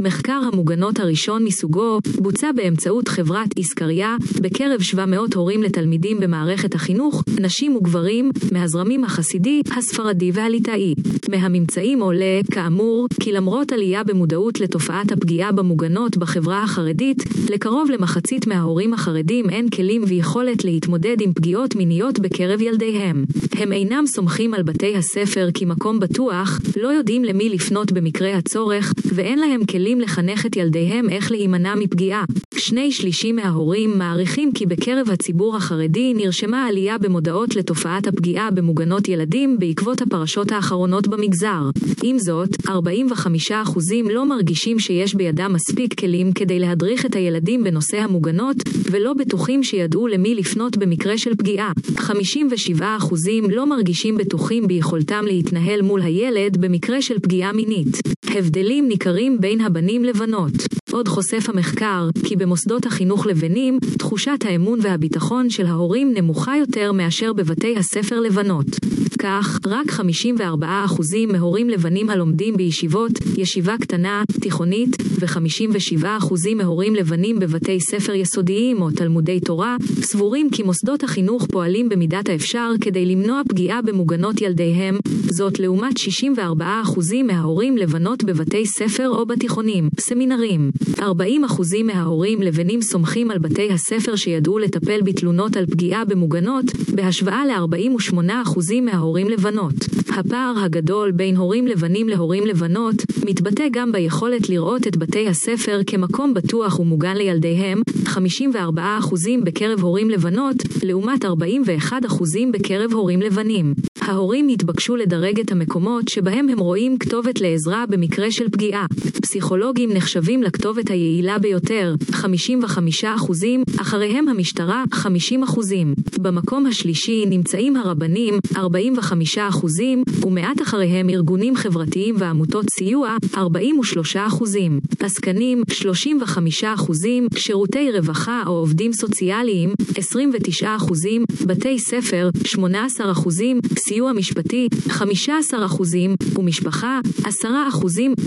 מחקר המוגנות הראשון מסוגו בוצע באמצעות חברת איסקריה בקרב 700 הורים לתלמידים במערכת החינוך, נשים וגברים, מהזרמים החסידי, הספרדי והליטאי. מהממצאים עולה, כאמור, כי למרות עלייה במודעות לתופעת הפגיעה במוגנות בחברה החרדית, לקרוב למחצית מההורים החרדים אין כלים ויכולת להתמודד עם פגיעות מיניות בקרב ילדיהם. הם אינם סומכים על בתי הספר כמקום בטוח, לא יודעים למי לפנות במקרה הצורך, ואין להם כלים לחנך את ילדיהם איך להימנע מפגיעה. שני שלישים מההורים מעריכים כי בקרב הציבור החרדי נרשמה עלייה במודעות לתופעת הפגיעה במוגנות ילדים בעקבות הפרשות האחרונות במגזר. עם זאת, 45% לא מרגישים שיש בידם מספיק כלים כדי להדריך את הילדים בנושא המוגנות, ולא בטוחים שידעו למי לפנות במקרה של פגיעה. 57% לא מרגישים בטוחים ביכולתם להתנהל מול הילד במקרה של פגיעה מינית. הבדלים ניכרים בין הבנים לבנות. עוד חושף המחקר כי במוסדות החינוך לבנים, תחושת האמון והביטחון של ההורים נמוכה יותר מאשר בבתי הספר לבנות. כך, רק 54% מהורים לבנים הלומדים בישיבות, ישיבה קטנה, תיכונית, ו-57% מהורים לבנים בבתי ספר יסודיים או תלמודי תורה, סבורים כי מוסדות החינוך פועלים במידת האפשר כדי למנוע פגיעה במוגנות ילדיהם, זאת לעומת 64% מההורים לבנות בבתי ספר או בתיכונים, סמינרים. 40% מההורים לבנים סומכים על בתי הספר שידעו לטפל בתלונות על פגיעה במוגנות, בהשוואה ל-48% מההורים לבנות. הפער הגדול בין הורים לבנים להורים לבנות מתבטא גם ביכולת לראות את בתי הספר כמקום בטוח ומוגן לילדיהם, 54% בקרב הורים לבנות, לעומת 41% בקרב הורים לבנים. ההורים התבקשו לדרג את המקומות שבהם הם רואים כתובת לעזרה במקרה של פגיעה. פסיכולוגים נחשבים לכתובת היעילה ביותר, 55%, אחריהם המשטרה, 50%. במקום השלישי נמצאים הרבנים, 45%, ומעט אחריהם ארגונים חברתיים ועמותות סיוע, 43%. עסקנים, 35%, שירותי רווחה או עובדים סוציאליים, 29%, בתי ספר, 18%, סיוע משפטי, 15%, ומשפחה, 10%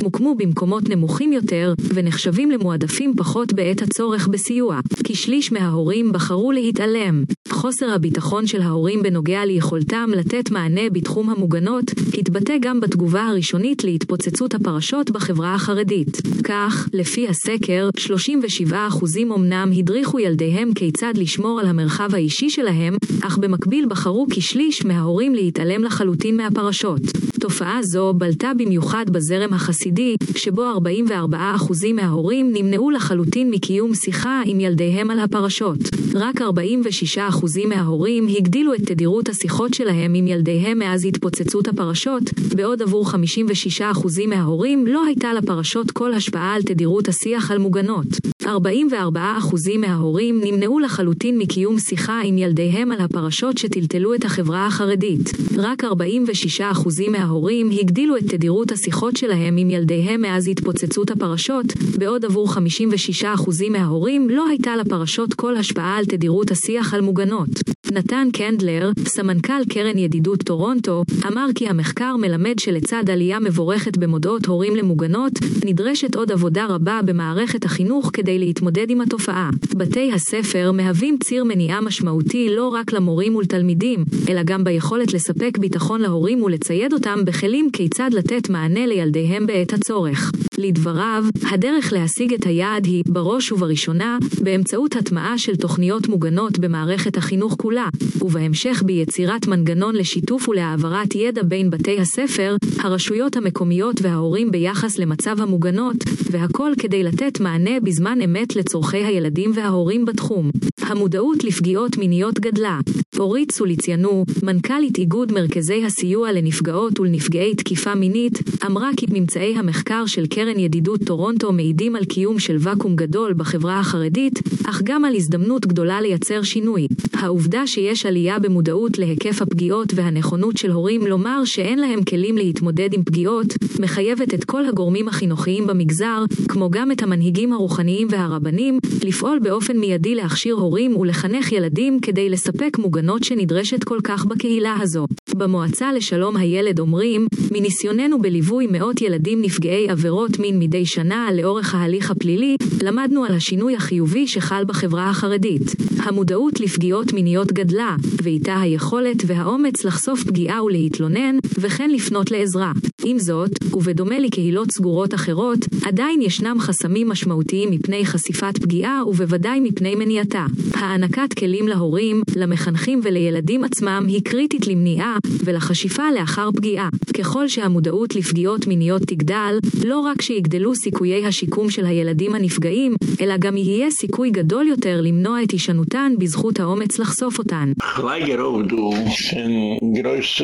מוקמו במקומות נמוכים יותר, ונחשבים למועדפים פחות בעת הצורך בסיוע. כשליש מההורים בחרו להתעלם. חוסר הביטחון של ההורים בנוגע ליכולתם לתת מענה בתחום המוגנות, התבטא גם בתגובה הראשונית להתפוצצות הפרשות בחברה החרדית. כך, לפי הסקר, 37% אמנם הדריכו ילדיהם כיצד לשמור על המרחב האישי שלהם, אך במקביל בחרו כשליש מההורים להתעלם לחלוטין מהפרשות. תופעה זו בלטה במיוחד בזרם החסידי, שבו 44% מההורים נמנעו לחלוטין מקיום שיחה עם ילדיהם על הפרשות. רק 46% מההורים הגדילו את תדירות השיחות שלהם עם ילדיהם מאז התפוצצות הפרשות, בעוד עבור 56% מההורים לא הייתה לפרשות כל השפעה על תדירות השיח על מוגנות. 44% מההורים נמנעו לחלוטין מקיום שיחה עם ילדיהם על הפרשות שטלטלו את החברה החרדית. רק 46% מההורים הגדילו את תדירות השיחות שלהם עם ילדיהם מאז התפוצצות הפרשות, בעוד עבור 56% מההורים לא הייתה לפרשות כל השפעה על תדירות השיח על מוגנות. נתן קנדלר, סמנכ"ל קרן ידידות טורונטו, אמר כי המחקר מלמד שלצד עלייה מבורכת במודעות הורים למוגנות, נדרשת עוד עבודה רבה במערכת החינוך כדי להתמודד עם התופעה. בתי הספר מהווים ציר מניעה משמעותי לא רק למורים ולתלמידים, אלא גם ביכולת לספק ביטחון להורים ולצייד אותם בכלים כיצד לתת מענה לילדיהם בעת הצורך. לדבריו, הדרך להשיג את היעד היא, בראש ובראשונה, באמצעות הטמעה של תוכניות מוגנות במערכת החינוך כולה, ובהמשך ביצירת מנגנון לשיתוף ולהעברת ידע בין בתי הספר, הרשויות המקומיות וההורים ביחס למצב המוגנות, והכל כדי לתת מענה בזמן אמת לצורכי הילדים וההורים בתחום. המודעות לפגיעות מיניות גדלה. אורית סוליציאנו, מנכ"לית איגוד מרכזי הסיוע לנפגעות ולנפגעי תקיפה מינית, אמרה כי ממצאי המחקר של קרן ידידות טורונטו מעידים על קיום של ואקום גדול בחברה החרדית, אך גם על הזדמנות גדולה לייצר שינוי. העובדה שיש עלייה במודעות להיקף הפגיעות והנכונות של הורים לומר שאין להם כלים להתמודד עם פגיעות, מחייבת את כל הגורמים החינוכיים במגזר, כמו גם את המנהיגים הרוחניים והרבנים, לפעול באופן מיידי להכשיר הורים ולחנך ילדים כדי לספק מוגנות שנדרשת כל כך בקהילה הזו. במועצה לשלום הילד אומרים, מניסיוננו בליווי מאות ילדים נפגעי עבירות מין מדי שנה לאורך ההליך הפלילי, למדנו על השינוי החיובי שחל בחברה החרדית. המודעות לפגיעות מיניות גדלה, ואיתה היכולת והאומץ לחשוף פגיעה ולהתלונן, וכן לפנות לעזרה. עם זאת, ובדומה לקהילות סגורות אחרות, עדיין ישנם חסמים משמעותיים מפני חשיפת פגיעה ובוודאי מפני מניעתה. הענקת כלים להורים, למחנכים ולילדים עצמם היא קריטית למניעה ולחשיפה לאחר פגיעה. ככל שהמודעות לפגיעות מיניות תגדל, לא רק שיגדלו סיכויי השיקום של הילדים הנפגעים, אלא גם יהיה סיכוי גדול יותר למנוע את הישנותן בזכות האומץ לחשוף אותן. Like it over do in große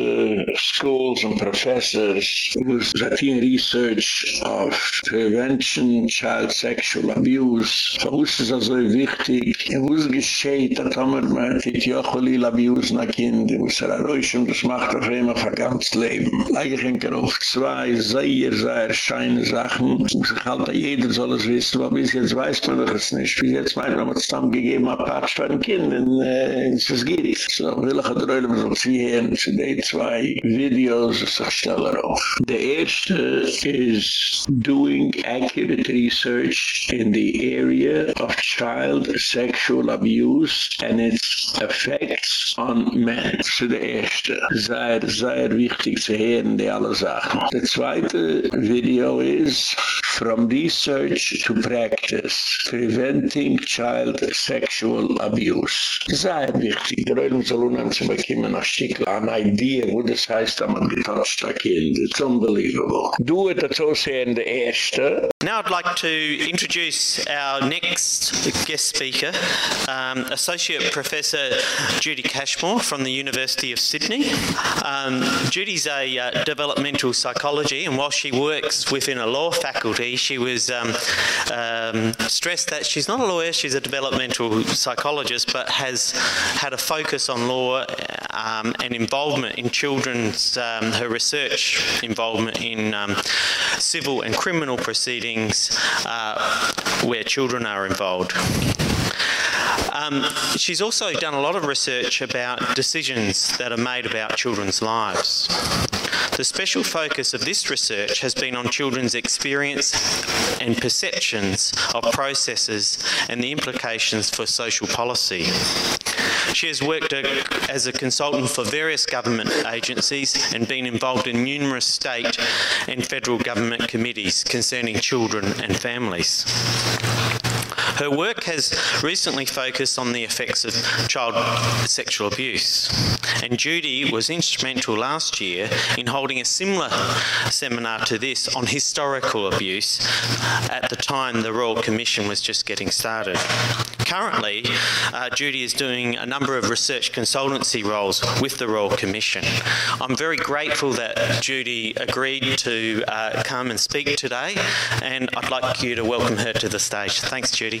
schools and professors who's doing research of prevention child sexual abuse. Warum ist das so wichtig? Und wo es geschieht, dass man mit Jocholil abuse na Kind, wo es er erreichen, das macht auf einmal für ganz Leben. Eigentlich er auf zwei sehr, sehr scheine Sachen. Ich halte, jeder soll es wissen, aber bis jetzt weiß man doch es nicht. Bis jetzt meint man, es haben gegeben, ein paar für ein Kind, und es ist geht. So, will ich erdreulen, so sie hören, den zwei Videos, das ich stelle auf. Der erste is doing accurate research in the area of child sexual abuse and its effects on men. So der erste. Sehr, sehr wichtig zu hören, die alle Sachen. Der zweite Video is from research to practice preventing child sexual abuse. Sehr wichtig. Der Reulen soll unheim zu bekommen ein Stück an Idee, wo das heißt, dass man getotcht ein Kind. It's unbelievable. Du it so sehen der erste. Now I'd like to introduce our next guest speaker, um, Associate Professor Judy Cashmore from the University of Sydney. Um, Judy's a uh, developmental psychology and while she works within a law faculty, she was um, um, stressed that she's not a lawyer, she's a developmental psychologist, but has had a focus on law um, and involvement in children's, um, her research involvement in um, civil and criminal proceedings uh, where children are involved. Um, she's also done a lot of research about decisions that are made about children's lives. The special focus of this research has been on children's experience and perceptions of processes and the implications for social policy. She has worked as a consultant for various government agencies and been involved in numerous state and federal government committees concerning children and families. Her work has recently focused on the effects of child sexual abuse. And Judy was instrumental last year in holding a similar seminar to this on historical abuse at the time the Royal Commission was just getting started. Currently, uh, Judy is doing a number of research consultancy roles with the Royal Commission. I'm very grateful that Judy agreed to uh, come and speak today and I'd like you to welcome her to the stage. Thanks Judy.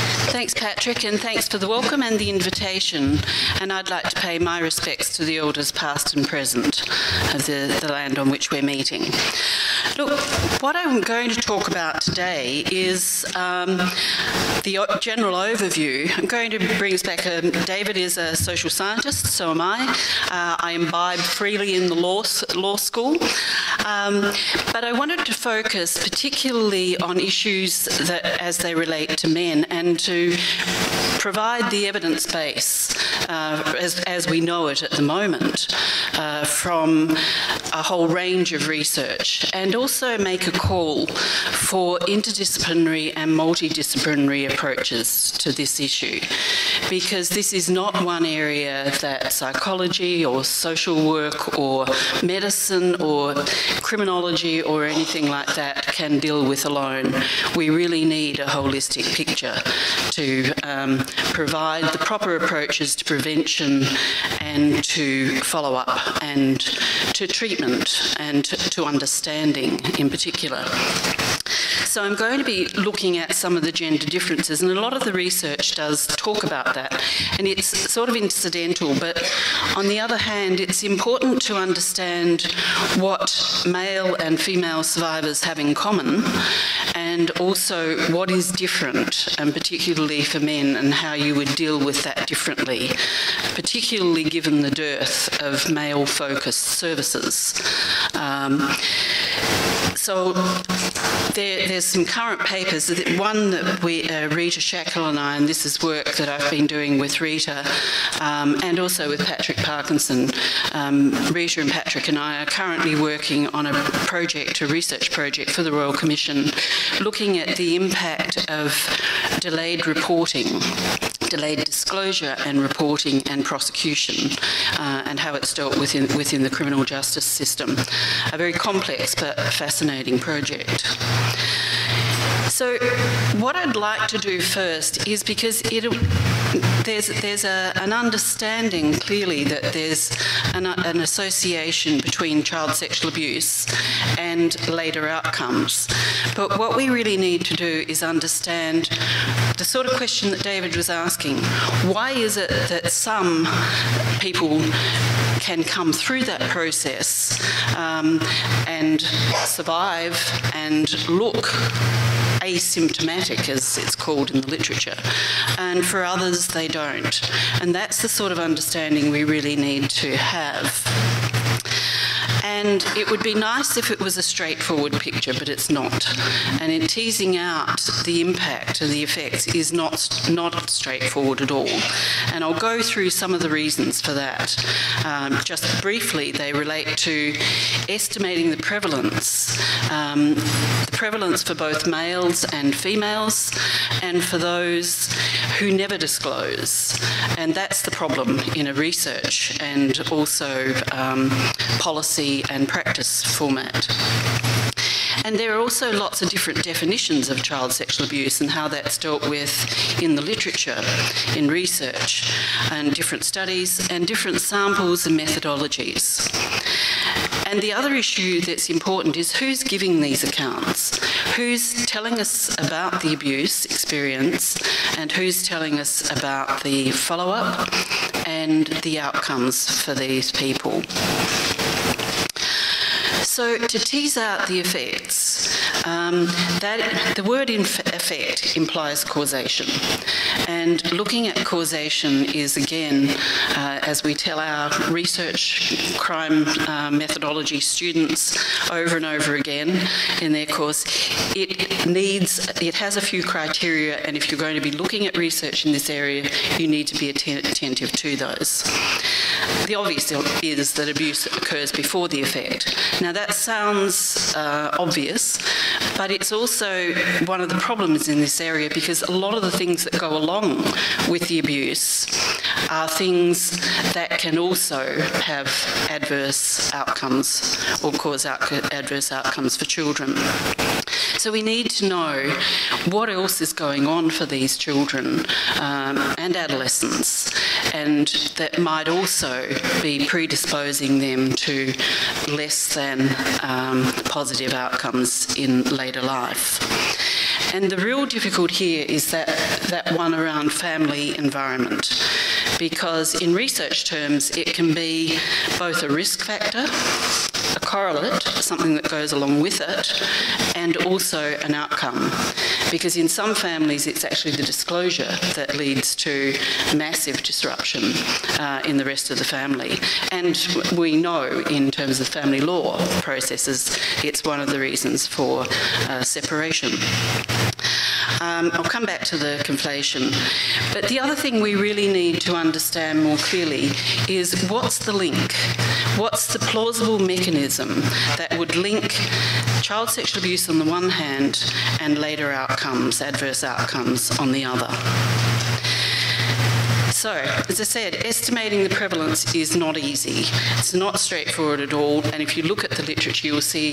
Thanks, Patrick, and thanks for the welcome and the invitation. And I'd like to pay my respects to the elders past and present of the, the land on which we're meeting. Look, what I'm going to talk about today is um, the general overview. I'm going to bring us back. Um, David is a social scientist, so am I. Uh, I imbibe freely in the law, law school. Um, but I wanted to focus particularly on issues that as they relate to men and to provide the evidence base uh, as, as we know it at the moment uh, from a whole range of research and also make a call for interdisciplinary and multidisciplinary approaches to this issue because this is not one area that psychology or social work or medicine or criminology or anything like that can deal with alone. We really need a holistic picture to um, provide the proper approaches to prevention and to follow up and to treatment and to understanding in particular. So I'm going to be looking at some of the gender differences and a lot of the research does talk about that and it's sort of incidental but on the other hand it's important to understand what male and female survivors have in common and also what is different and particularly for men and how you would deal with that differently particularly given the dearth of male focused services. Um, so there, there's some current papers. One that we, uh, Rita Shackel and I, and this is work that I've been doing with Rita um, and also with Patrick Parkinson. Um, Rita and Patrick and I are currently working on a project, a research project for the Royal Commission, looking at the impact of delayed reporting delayed disclosure and reporting and prosecution uh, and how it's dealt with within the criminal justice system. A very complex but fascinating project. So what I'd like to do first is because it there's there's a, an understanding clearly that there's an, an association between child sexual abuse and later outcomes. But what we really need to do is understand the sort of question that David was asking. Why is it that some people can come through that process um, and survive and look asymptomatic as it's called in the literature and for others they don't. And that's the sort of understanding we really need to have and it would be nice if it was a straightforward picture but it's not. And in teasing out the impact and the effects is not not straightforward at all. And I'll go through some of the reasons for that. Um, just briefly they relate to estimating the prevalence um, the prevalence for both males and females and for those who never disclose. And that's the problem in a research and also um, policy and practice format. And there are also lots of different definitions of child sexual abuse and how that's dealt with in the literature, in research, and different studies and different samples and methodologies. And the other issue that's important is who's giving these accounts? Who's telling us about the abuse experience and who's telling us about the follow-up and the outcomes for these people? So to tease out the effects, um, that the word in effect implies causation. And looking at causation is again, uh, as we tell our research crime uh, methodology students over and over again in their course, it needs, it has a few criteria and if you're going to be looking at research in this area, you need to be attentive to those. The obvious is that abuse occurs before the effect. Now that sounds uh, obvious, but it's also one of the problems in this area because a lot of the things that go along with the abuse are things that can also have adverse outcomes or cause out adverse outcomes for children. So we need to know what else is going on for these children um, and adolescents and that might also be predisposing them to less than um, positive outcomes in later life. And the real difficult here is that that one around family environment because in research terms it can be both a risk factor correlate, something that goes along with it, and also an outcome. Because in some families, it's actually the disclosure that leads to massive disruption uh, in the rest of the family. And we know, in terms of family law processes, it's one of the reasons for uh, separation. Um, I'll come back to the conflation. But the other thing we really need to understand more clearly is what's the link? What's the plausible mechanism that would link child sexual abuse on the one hand and later outcomes, adverse outcomes on the other? So, as I said, estimating the prevalence is not easy. It's not straightforward at all, and if you look at the literature, you'll see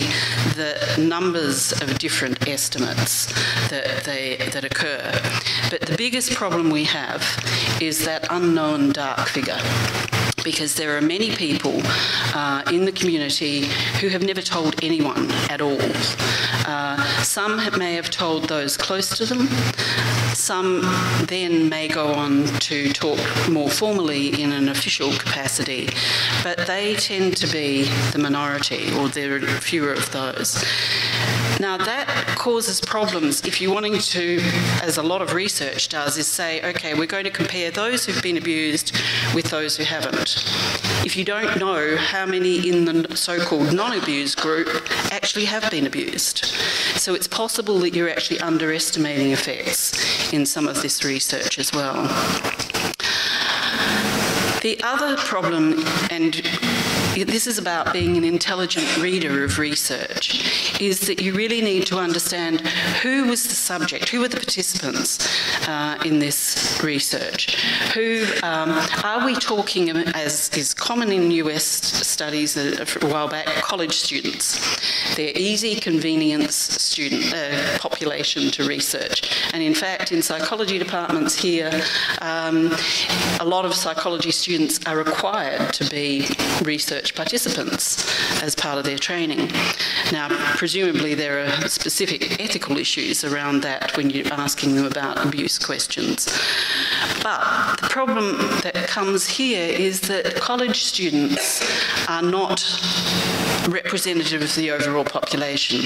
the numbers of different estimates that they that occur. But the biggest problem we have is that unknown dark figure because there are many people uh, in the community who have never told anyone at all. Uh, some may have told those close to them. Some then may go on to talk more formally in an official capacity, but they tend to be the minority or there are fewer of those. Now that causes problems if you're wanting to as a lot of research does is say okay we're going to compare those who've been abused with those who haven't. If you don't know how many in the so-called non-abused group actually have been abused. So it's possible that you're actually underestimating effects in some of this research as well. The other problem and this is about being an intelligent reader of research is that you really need to understand who was the subject who were the participants uh, in this research. Who um, are we talking as is common in US studies a, a while back college students? They're easy convenience student uh, population to research. And in fact in psychology departments here um, a lot of psychology students are required to be research research participants as part of their training. Now, presumably there are specific ethical issues around that when you're asking them about abuse questions. But the problem that comes here is that college students are not representative of the overall population.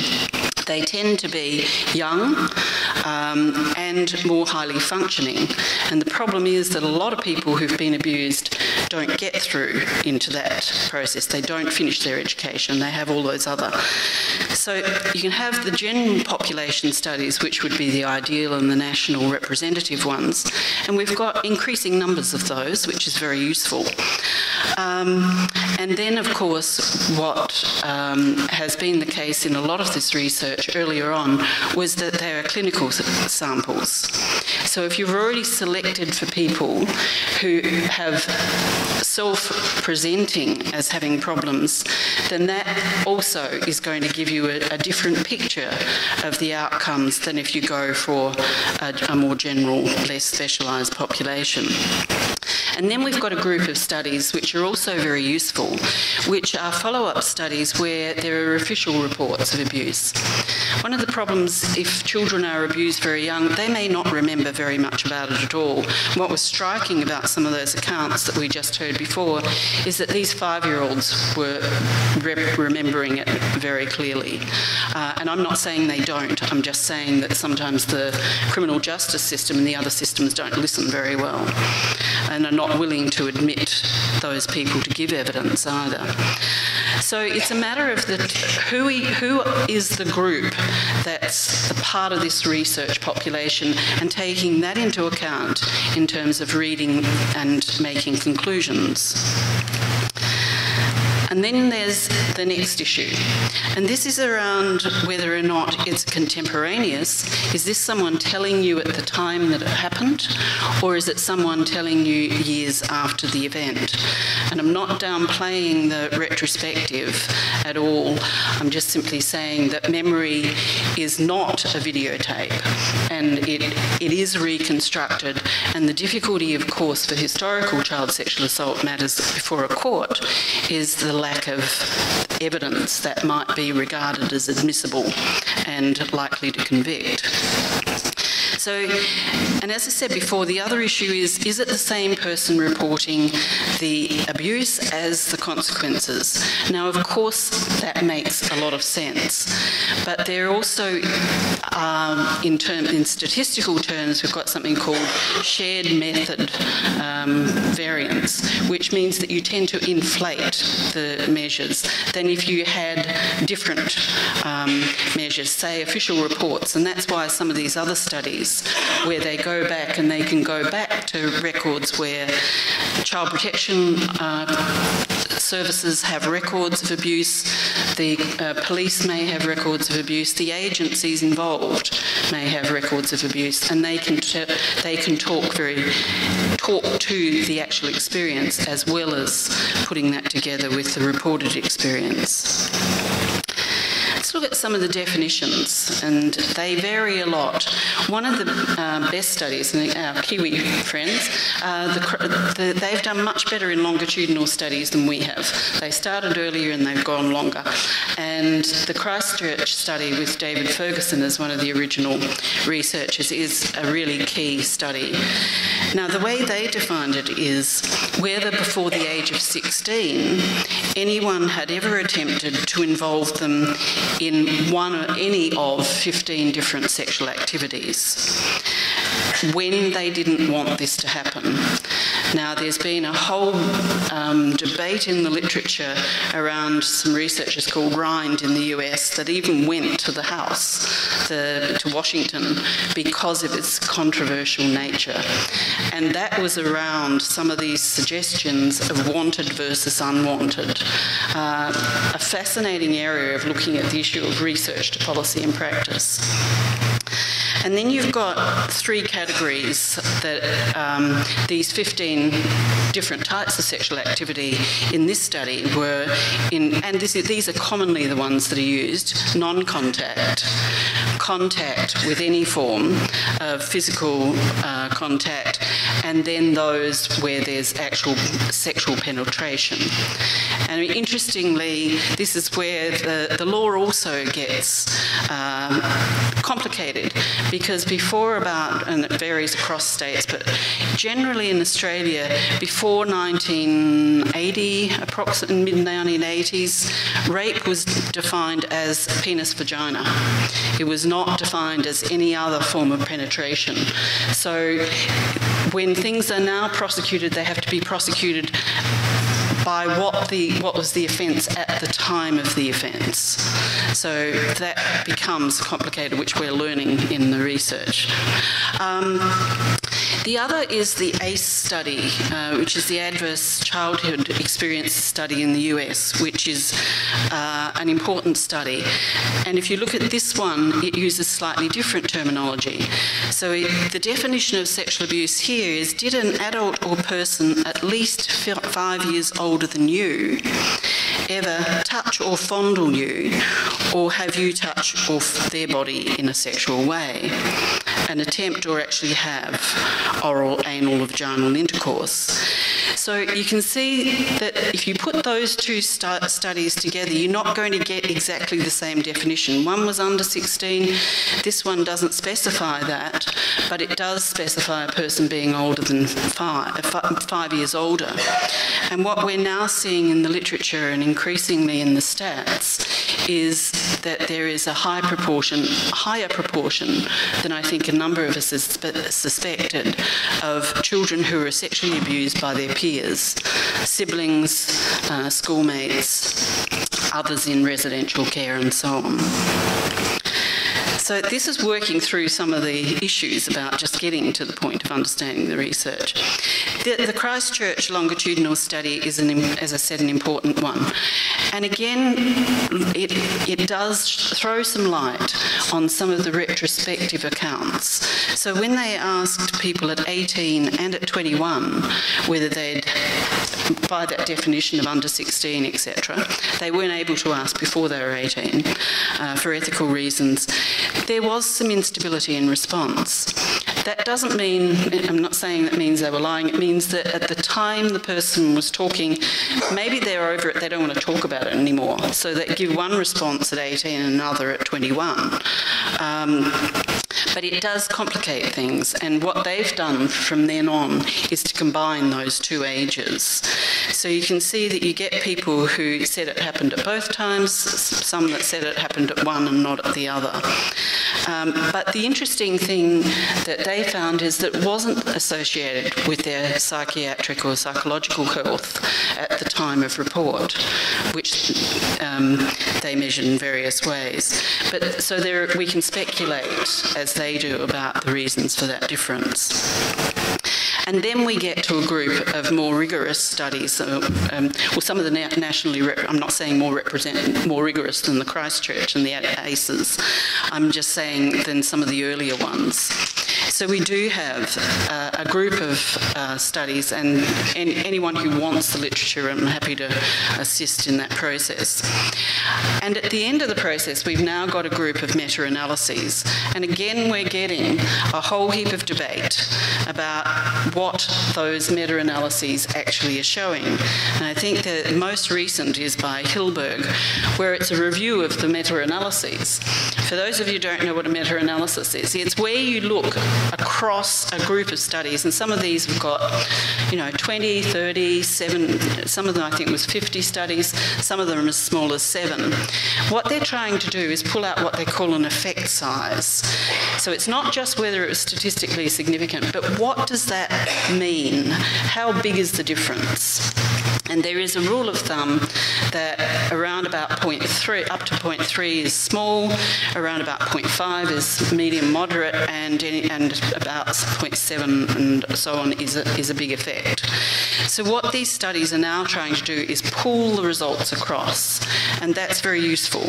They tend to be young um, and more highly functioning. And the problem is that a lot of people who've been abused don't get through into that process. They don't finish their education. They have all those other. So you can have the general population studies which would be the ideal and the national representative ones. And we've got increasing numbers of those which is very useful. Um, and then of course what um, has been the case in a lot of this research earlier on was that they are clinical samples. So if you've already selected for people who have self-presenting as having problems, then that also is going to give you a, a different picture of the outcomes than if you go for a, a more general, less specialized population. And then we've got a group of studies which are also very useful, which are follow-up studies where there are official reports of abuse. One of the problems if children are abused very young, they may not remember very much about it at all. What was striking about some of those accounts that we just heard before is that these 5-year-olds were re remembering it very clearly. Uh, and I'm not saying they don't. I'm just saying that sometimes the criminal justice system and the other systems don't listen very well and are not willing to admit those people to give evidence either. So it's a matter of the who who is the group that's the part of this research population and taking that into account in terms of reading and making conclusions. And then there's the next issue. And this is around whether or not it's contemporaneous. Is this someone telling you at the time that it happened or is it someone telling you years after the event? And I'm not downplaying the retrospective at all. I'm just simply saying that memory is not a videotape and it it is reconstructed and the difficulty of course for historical child sexual assault matters before a court is the lack of evidence that might be regarded as admissible and likely to convict. So, and as I said before, the other issue is is it the same person reporting the abuse as the consequences? Now, of course, that makes a lot of sense. But there are also um, in term in statistical terms we've got something called shared method um, variance, which means that you tend to inflate the measures than if you had different um, measures, say official reports, and that's why some of these other studies where they go back and they can go back to records where child protection uh, services have records of abuse, the uh, police may have records of abuse, the agencies involved may have records of abuse and they can they can talk very talk to the actual experience as well as putting that together with the reported experience. Look at some of the definitions and they vary a lot. One of the uh, best studies and our Kiwi friends uh, the, the, they've done much better in longitudinal studies than we have. They started earlier and they've gone longer. And the Christchurch study with David Fergusson as one of the original researchers is a really key study. Now the way they defined it is whether before the age of 16 anyone had ever attempted to involve them in one or any of 15 different sexual activities when they didn't want this to happen. Now there's been a whole um, debate in the literature around some researchers called Rind in the US that even went to the House the, to Washington because of its controversial nature. And that was around some of these suggestions of wanted versus unwanted. Uh, a fascinating area of looking at the issue of research to policy and practice. And then you've got three categories that um, these 15 different types of sexual activity in this study were in and this, these are commonly the ones that are used non-contact. Contact with any form of physical uh, contact and then those where there's actual sexual penetration. And interestingly this is where the the law also gets um, complicated because before about and it varies across states but generally in Australia before 1980 approximately mid 1980s rape was defined as penis vagina. It was not defined as any other form of penetration. So when things are now prosecuted they have to be prosecuted by what the what was the offense at the time of the offense. So that becomes complicated which we're learning in the research. Um, the other is the ACE study, uh, which is the Adverse Childhood Experience Study in the US, which is uh, an important study. And if you look at this one, it uses slightly different terminology. So it, the definition of sexual abuse here is did an adult or person at least 5 years older than you ever touch or fondle you or have you touch their body in a sexual way? An attempt or actually have oral anal or vaginal intercourse so you can see that if you put those two stu studies together you're not going to get exactly the same definition. One was under 16 this one doesn't specify that but it does specify a person being older than 5 uh, 5 years older. And what we're now seeing in the literature and increasingly in the stats is that there is a high proportion higher proportion than I think a number of us suspected of children who are sexually abused by their peers siblings uh, schoolmates others in residential care and so on so this is working through some of the issues about just getting to the point of understanding the research. The, the Christchurch longitudinal study is an as I said an important one. And again it it does throw some light on some of the retrospective accounts. So when they asked people at 18 and at 21 whether they'd by that definition of under 16 etc they weren't able to ask before they were 18 uh, for ethical reasons. There was some instability in response. That doesn't mean I'm not saying that means they were lying. It means that at the time the person was talking maybe they're over it they don't want to talk about it anymore. So they give one response at 18 and another at 21 um, but it does complicate things. And what they've done from then on is to combine those two ages so you can see that you get people who said it happened at both times some that said it happened at one and not at the other. Um, but the interesting thing that they found is that it wasn't associated with their psychiatric or psychological health at the time of report which um, they measured in various ways. But so there we can speculate as they do about the reasons for that difference and then we get to a group of more rigorous studies so, um, well some of the na nationally I'm not saying more represent more rigorous than the Christchurch and the ACEs I'm just saying than some of the earlier ones so we do have uh, a group of uh, studies and, and anyone who wants the literature I'm happy to assist in that process. And at the end of the process we've now got a group of meta-analyses and again we're getting a whole heap of debate about what those meta-analyses actually are showing. And I think the most recent is by Hillberg where it's a review of the meta-analyses. For those of you who don't know what a meta-analysis is, it's where you look across a group of studies and some of these we've got you know 20 30 7 some of them I think was 50 studies some of them as small as 7 what they're trying to do is pull out what they call an effect size. So it's not just whether it's statistically significant but what does that mean? How big is the difference and there is a rule of thumb that around about 0.3 up to 0.3 is small around about 0.5 is medium moderate and and about 0.7 and so on is a, is a big effect. So what these studies are now trying to do is pull the results across and that's very useful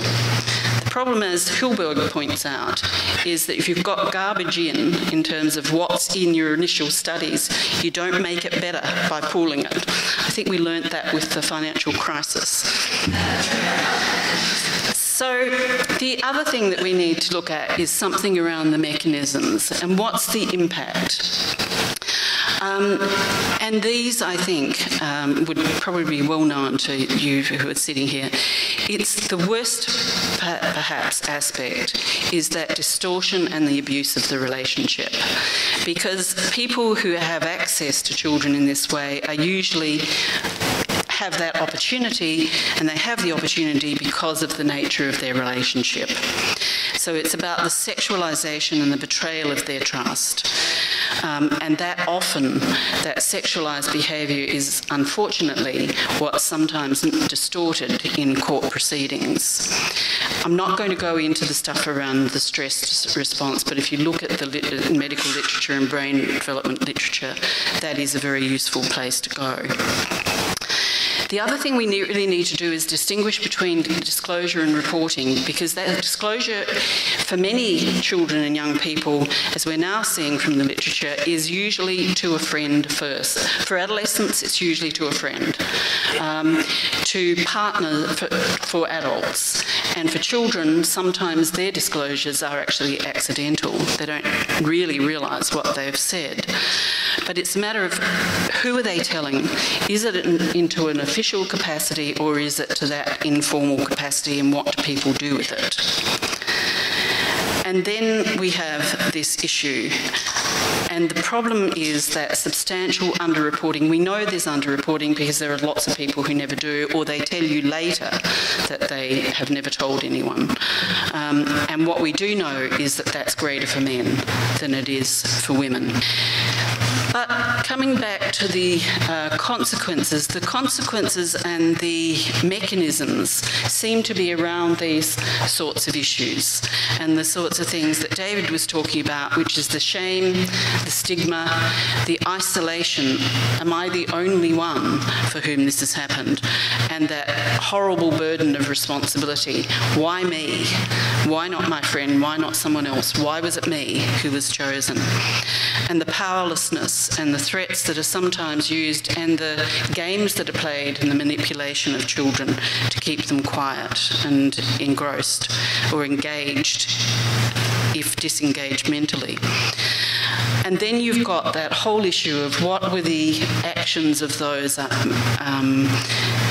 problem as Hillberg points out is that if you've got garbage in in terms of what's in your initial studies you don't make it better by pooling it. I think we learned that with the financial crisis. So the other thing that we need to look at is something around the mechanisms and what's the impact um, and these I think um, would probably be well known to you who are sitting here it's the worst perhaps aspect is that distortion and the abuse of the relationship because people who have access to children in this way are usually have that opportunity and they have the opportunity because of the nature of their relationship. So it's about the sexualization and the betrayal of their trust. Um, and that often that sexualized behavior is unfortunately what's sometimes distorted in court proceedings. I'm not going to go into the stuff around the stress response but if you look at the lit medical literature and brain development literature that is a very useful place to go. The other thing we really need to do is distinguish between disclosure and reporting because that disclosure for many children and young people as we're now seeing from the literature is usually to a friend first. For adolescents it's usually to a friend. Um, to partner for, for adults and for children sometimes their disclosures are actually accidental. They don't really realize what they've said. But it's a matter of who are they telling? Is it into an official capacity or is it to that informal capacity and what do people do with it? And then we have this issue. And the problem is that substantial underreporting. We know there's underreporting because there are lots of people who never do or they tell you later that they have never told anyone. Um, and what we do know is that that's greater for men than it is for women. But coming back to the uh, consequences, the consequences and the mechanisms seem to be around these sorts of issues and the sorts of things that David was talking about, which is the shame, the stigma, the isolation. Am I the only one for whom this has happened? And that horrible burden of responsibility. Why me? Why not my friend? Why not someone else? Why was it me who was chosen? And the powerlessness and the threats that are sometimes used and the games that are played and the manipulation of children to keep them quiet and engrossed or engaged if disengaged mentally. And then you've got that whole issue of what were the actions of those um, um,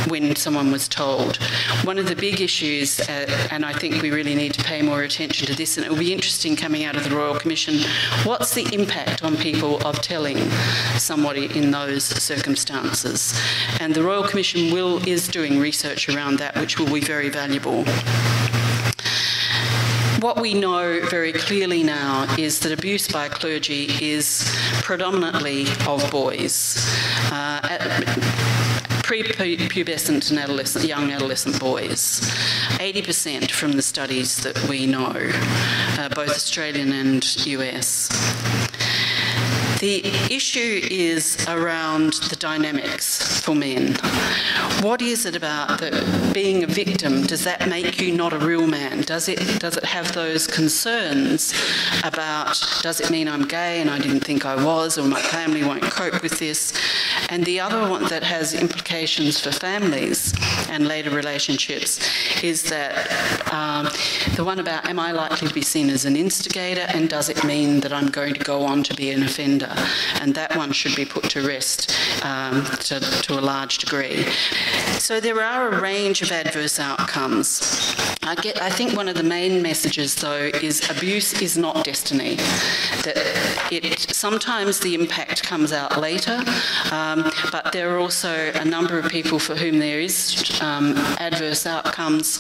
when someone was told. One of the big issues, uh, and I think we really need to pay more attention to this, and it will be interesting coming out of the Royal Commission, what's the impact on people of telling somebody in those circumstances? And the Royal Commission will is doing research around that, which will be very valuable what we know very clearly now is that abuse by clergy is predominantly of boys. Uh, pre-pubescent and adolescent young adolescent boys 80% from the studies that we know uh, both Australian and US the issue is around the dynamics for men. What is it about being a victim does that make you not a real man? Does it does it have those concerns about does it mean I'm gay and I didn't think I was or my family won't cope with this? And the other one that has implications for families and later relationships is that um, the one about am I likely to be seen as an instigator and does it mean that I'm going to go on to be an offender? And that one should be put to rest um, to, to a large degree. So there are a range of adverse outcomes. I get I think one of the main messages though is abuse is not destiny. That it sometimes the impact comes out later, um, but there are also a number of people for whom there is um, adverse outcomes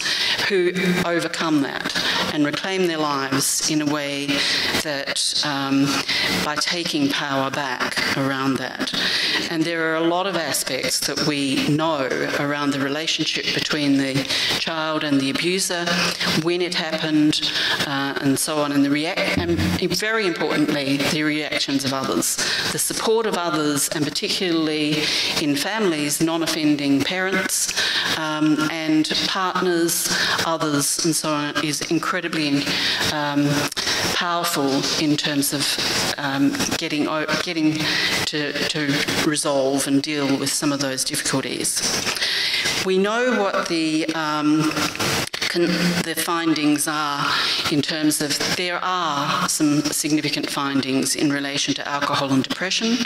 who overcome that and reclaim their lives in a way that um, by taking power back around that. And there are a lot of aspects that we know around the relationship between the child and the abuser, when it happened, uh, and so on and the react and very importantly the reactions of others. The support of others and particularly in families non-offending parents um, and partners, others and so on is incredibly um, powerful in terms of um, getting getting to to resolve and deal with some of those difficulties. We know what the um, the findings are in terms of there are some significant findings in relation to alcohol and depression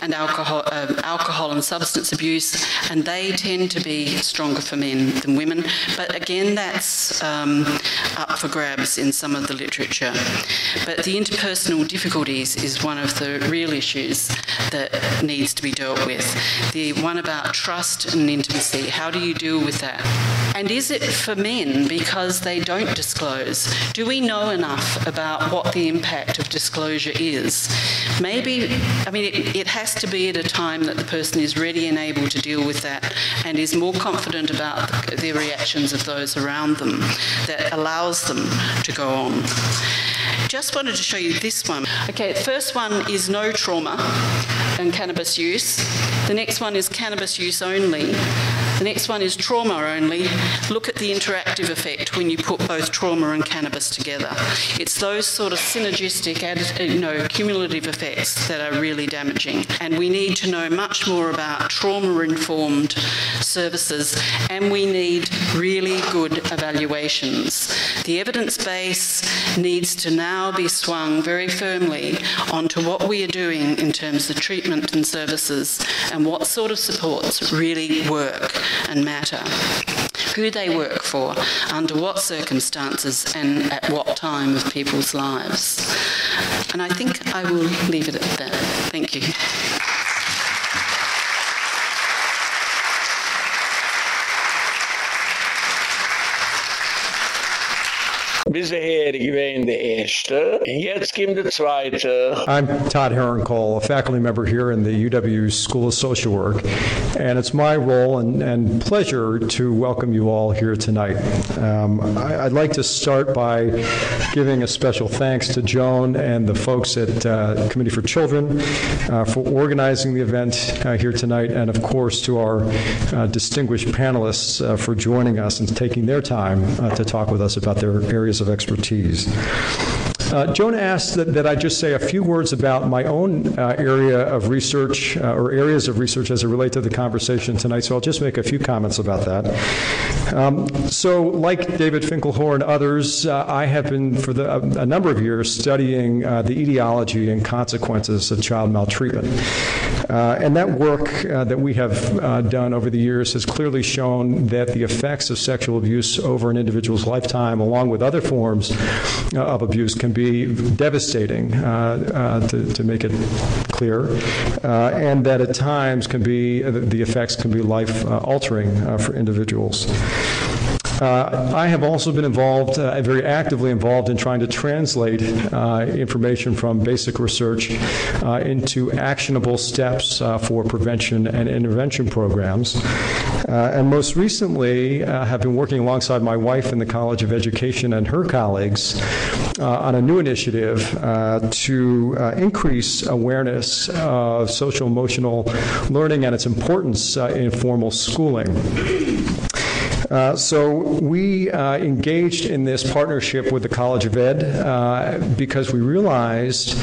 and alcohol uh, alcohol and substance abuse and they tend to be stronger for men than women. But again that's um, up for grabs in some of the literature. But the interpersonal difficulties is one of the real issues that needs to be dealt with. The one about trust and intimacy how do you deal with that? And is it for men because they don't disclose? Do we know enough about what the impact of disclosure is? Maybe I mean it, it has to be at a time that the person is ready and able to deal with that and is more confident about the, the reactions of those around them that allows them to go on. Just wanted to show you this one. Okay, the first one is no trauma and cannabis use. The next one is cannabis use only. The next one is trauma only. Look at the interactive effect when you put both trauma and cannabis together. It's those sort of synergistic you know cumulative effects that are really damaging and we need to know much more about trauma informed services and we need really good evaluations. The evidence base needs to now be swung very firmly onto what we are doing in terms of treatment and services and what sort of supports really work and matter who they work for under what circumstances and at what time of people's lives. And i think i will leave it at that. Thank you Erste. Und jetzt zweite. I'm Todd Herrenkohl, a faculty member here in the UW School of Social Work. And it's my role and, and pleasure to welcome you all here tonight. Um, I, would like to start by giving a special thanks to Joan and the folks at uh, Committee for Children uh, for organizing the event uh, here tonight, and of course to our uh, distinguished panelists uh, for joining us and taking their time uh, to talk with us about their areas of expertise. Uh, Joan asked that, that, I just say a few words about my own uh, area of research uh, or areas of research as it relates to the conversation tonight, so I'll just make a few comments about that. Um, so, like David Finkelhor and others, uh, I have been for the, a, a, number of years studying uh, the etiology and consequences of child maltreatment. Uh, and that work that we have done over the years has clearly shown that the effects of sexual abuse over an individual's lifetime, along with other forms of abuse, can be devastating, uh, uh, to, to make it clear, uh, and that at times can be the effects can be life altering for individuals. Uh, I have also been involved, uh, very actively involved in trying to translate uh, information from basic research uh, into actionable steps uh, for prevention and intervention programs. Uh, and most recently, have been working alongside my wife in the College of Education and her colleagues Uh, on a new initiative uh, to uh, increase awareness of social emotional learning and its importance in formal schooling. Uh, so we uh, engaged in this partnership with the College of Ed uh, because we realized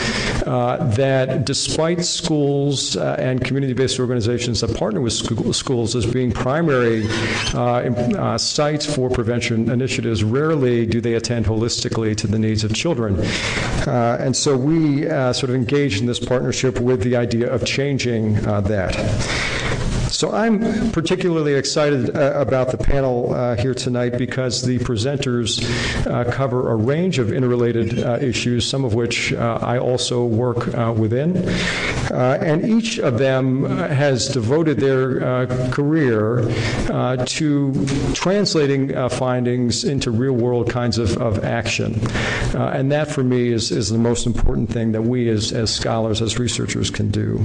uh, that despite schools uh, and community-based organizations that partner with school, schools as being primary sites for prevention initiatives, rarely do they attend holistically to the needs of children. and so we sort of engaged in this partnership with the idea of changing that. So I'm particularly excited uh, about the panel uh, here tonight because the presenters uh, cover a range of interrelated uh, issues, some of which uh, I also work uh, within. and each of them has devoted their career to translating findings into real-world kinds of, of action. and that for me is, is the most important thing that we as, as scholars, as researchers can do.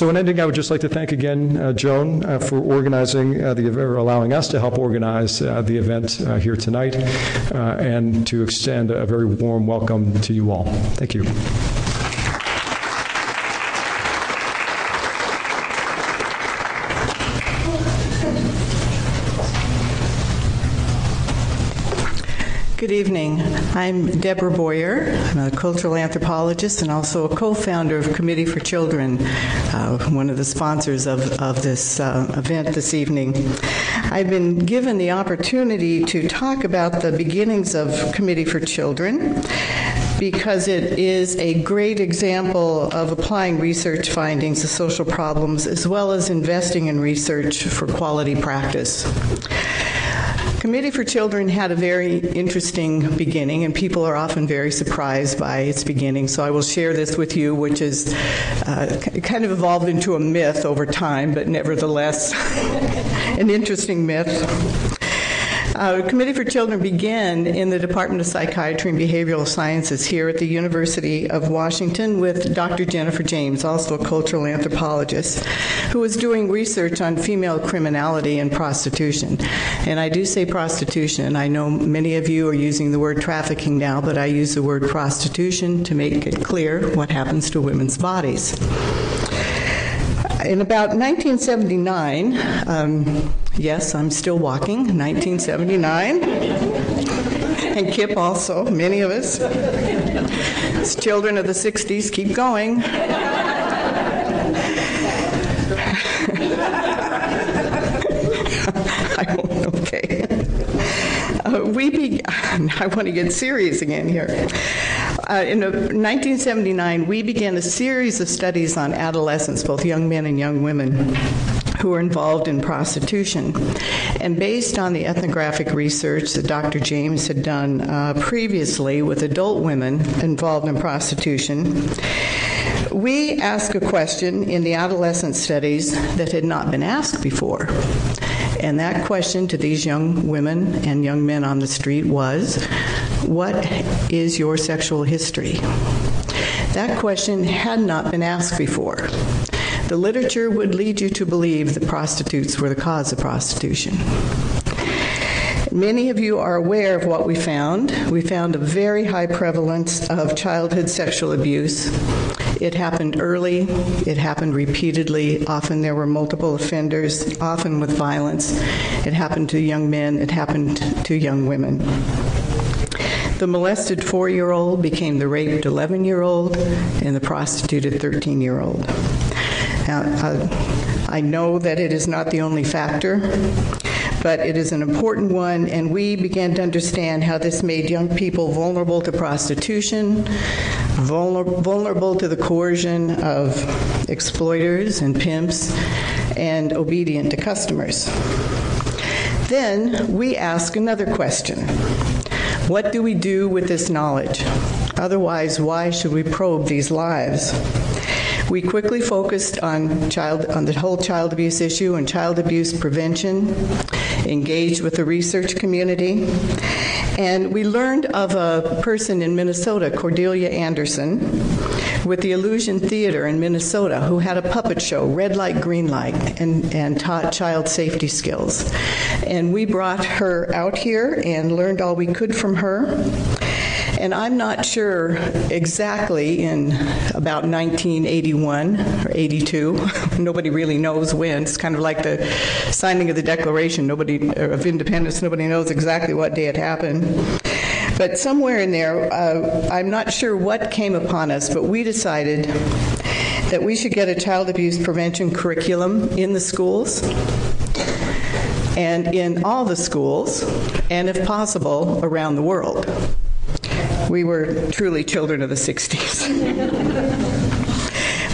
So in ending, I would just like to thank again uh, Joan uh, for organizing uh, the or allowing us to help organize uh, the event uh, here tonight uh, and to extend a very warm welcome to you all. Thank you. Good evening. I'm Deborah Boyer. I'm a cultural anthropologist and also a co-founder of Committee for Children, uh, one of the sponsors of, of this uh, event this evening. I've been given the opportunity to talk about the beginnings of Committee for Children because it is a great example of applying research findings to social problems as well as investing in research for quality practice. Committee for Children had a very interesting beginning and people are often very surprised by its beginning. So I will share this with you which is uh, kind of evolved into a myth over time but nevertheless an interesting myth. Uh, Committee for Children began in the Department of Psychiatry and Behavioral Sciences here at the University of Washington with Dr. Jennifer James, also a cultural anthropologist, who was doing research on female criminality and prostitution. And I do say prostitution. I know many of you are using the word trafficking now, but I use the word prostitution to make it clear what happens to women's bodies. In about 1979, um, yes, I'm still walking, 1979. and Kip also, many of us. As children of the 60s, keep going. I won't, okay. Uh, we I want to get serious again here. Uh, in 1979, we began a series of studies on adolescents, both young men and young women who are involved in prostitution. And based on the ethnographic research that Dr. James had done uh, previously with adult women involved in prostitution, we asked a question in the adolescent studies that had not been asked before. And that question to these young women and young men on the street was, what is your sexual history? That question had not been asked before. The literature would lead you to believe that prostitutes were the cause of prostitution. Many of you are aware of what we found. We found a very high prevalence of childhood sexual abuse. It happened early, it happened repeatedly. Often there were multiple offenders, often with violence. It happened to young men, it happened to young women. The molested 4-year-old became the raped 11-year-old and the prostituted 13-year-old. Now, uh, I know that it is not the only factor but it is an important one and we began to understand how this made young people vulnerable to prostitution, vulnerable to the coercion of exploiters and pimps and obedient to customers. Then we ask another question. What do we do with this knowledge? Otherwise, why should we probe these lives? We quickly focused on child on the whole child abuse issue and child abuse prevention, engaged with the research community, and we learned of a person in Minnesota, Cordelia Anderson, with the Illusion Theater in Minnesota who had a puppet show, Red Light Green Light, and and taught child safety skills. And we brought her out here and learned all we could from her and I'm not sure exactly in about 1981 or 82 nobody really knows when. It's kind of like the signing of the declaration. Nobody of independence nobody knows exactly what day it happened. But somewhere in there uh, I'm not sure what came upon us but we decided that we should get a child abuse prevention curriculum in the schools and in all the schools and if possible around the world we were truly children of the 60s.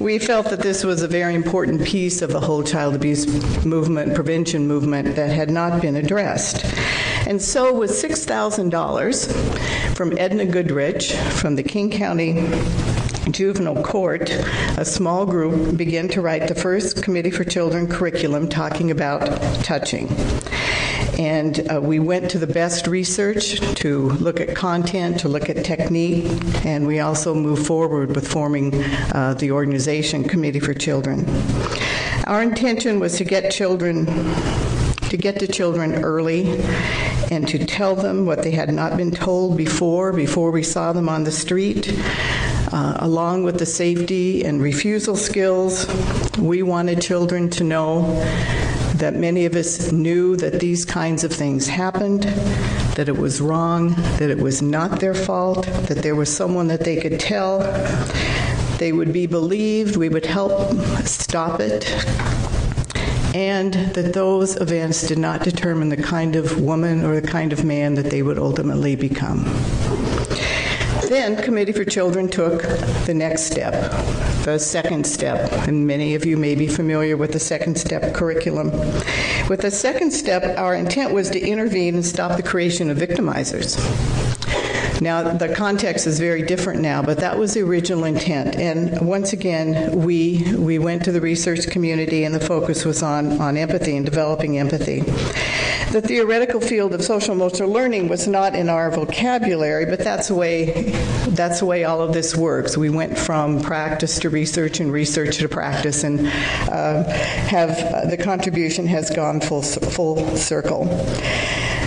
we felt that this was a very important piece of the whole child abuse movement, prevention movement that had not been addressed. And so with $6,000 from Edna Goodrich from the King County juvenile court, a small group began to write the first Committee for Children curriculum talking about touching and uh, we went to the best research to look at content, to look at technique, and we also moved forward with forming uh, the organization Committee for Children. Our intention was to get children to get to children early and to tell them what they had not been told before before we saw them on the street uh, along with the safety and refusal skills we wanted children to know that many of us knew that these kinds of things happened, that it was wrong, that it was not their fault, that there was someone that they could tell, they would be believed, we would help stop it, and that those events did not determine the kind of woman or the kind of man that they would ultimately become. Then Committee for Children took the next step, the second step, and many of you may be familiar with the second step curriculum. With the second step, our intent was to intervene and stop the creation of victimizers. Now the context is very different now, but that was the original intent. And once again, we we went to the research community and the focus was on on empathy and developing empathy. The theoretical field of social emotional learning was not in our vocabulary, but that's the way that's the way all of this works. We went from practice to research and research to practice and uh, have uh, the contribution has gone full full circle.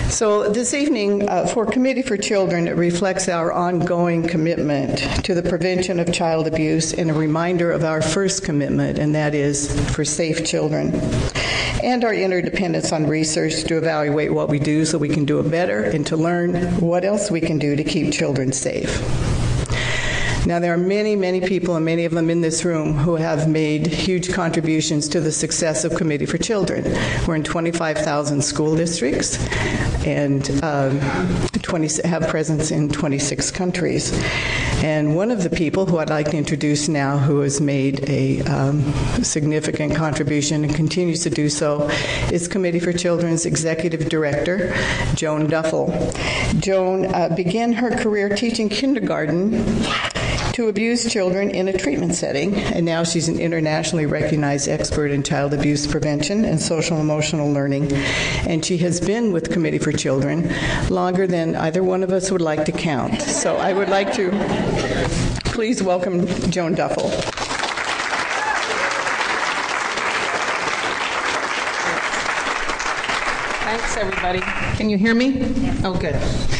So this evening uh, for Committee for Children it reflects our ongoing commitment to the prevention of child abuse and a reminder of our first commitment and that is for safe children and our interdependence on research to evaluate what we do so we can do it better and to learn what else we can do to keep children safe. Now there are many many people and many of them in this room who have made huge contributions to the success of Committee for Children. We're in 25,000 school districts and um, 20 have presence in 26 countries. And one of the people who I'd like to introduce now who has made a um, significant contribution and continues to do so is Committee for Children's Executive Director, Joan Duffell. Joan uh, began her career teaching kindergarten to abuse children in a treatment setting and now she's an internationally recognized expert in child abuse prevention and social emotional learning and she has been with Committee for Children longer than either one of us would like to count. So I would like to please welcome Joan Duffell. Thanks everybody. Can you hear me? Oh good.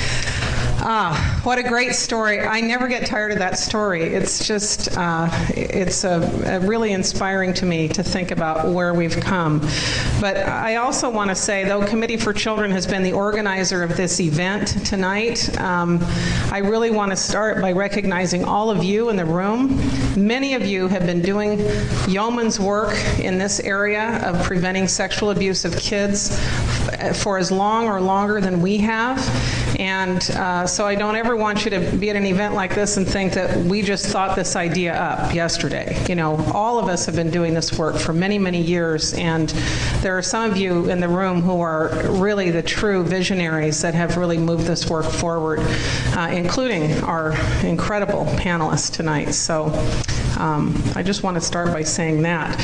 Ah, what a great story. I never get tired of that story. It's just uh, it's a, a really inspiring to me to think about where we've come. But I also want to say though Committee for Children has been the organizer of this event tonight, um, I really want to start by recognizing all of you in the room. Many of you have been doing yeoman's work in this area of preventing sexual abuse of kids for as long or longer than we have. And uh, so I don't ever want you to be at an event like this and think that we just thought this idea up yesterday. You know, all of us have been doing this work for many, many years and there are some of you in the room who are really the true visionaries that have really moved this work forward, uh, including our incredible panelists tonight. So um, I just want to start by saying that.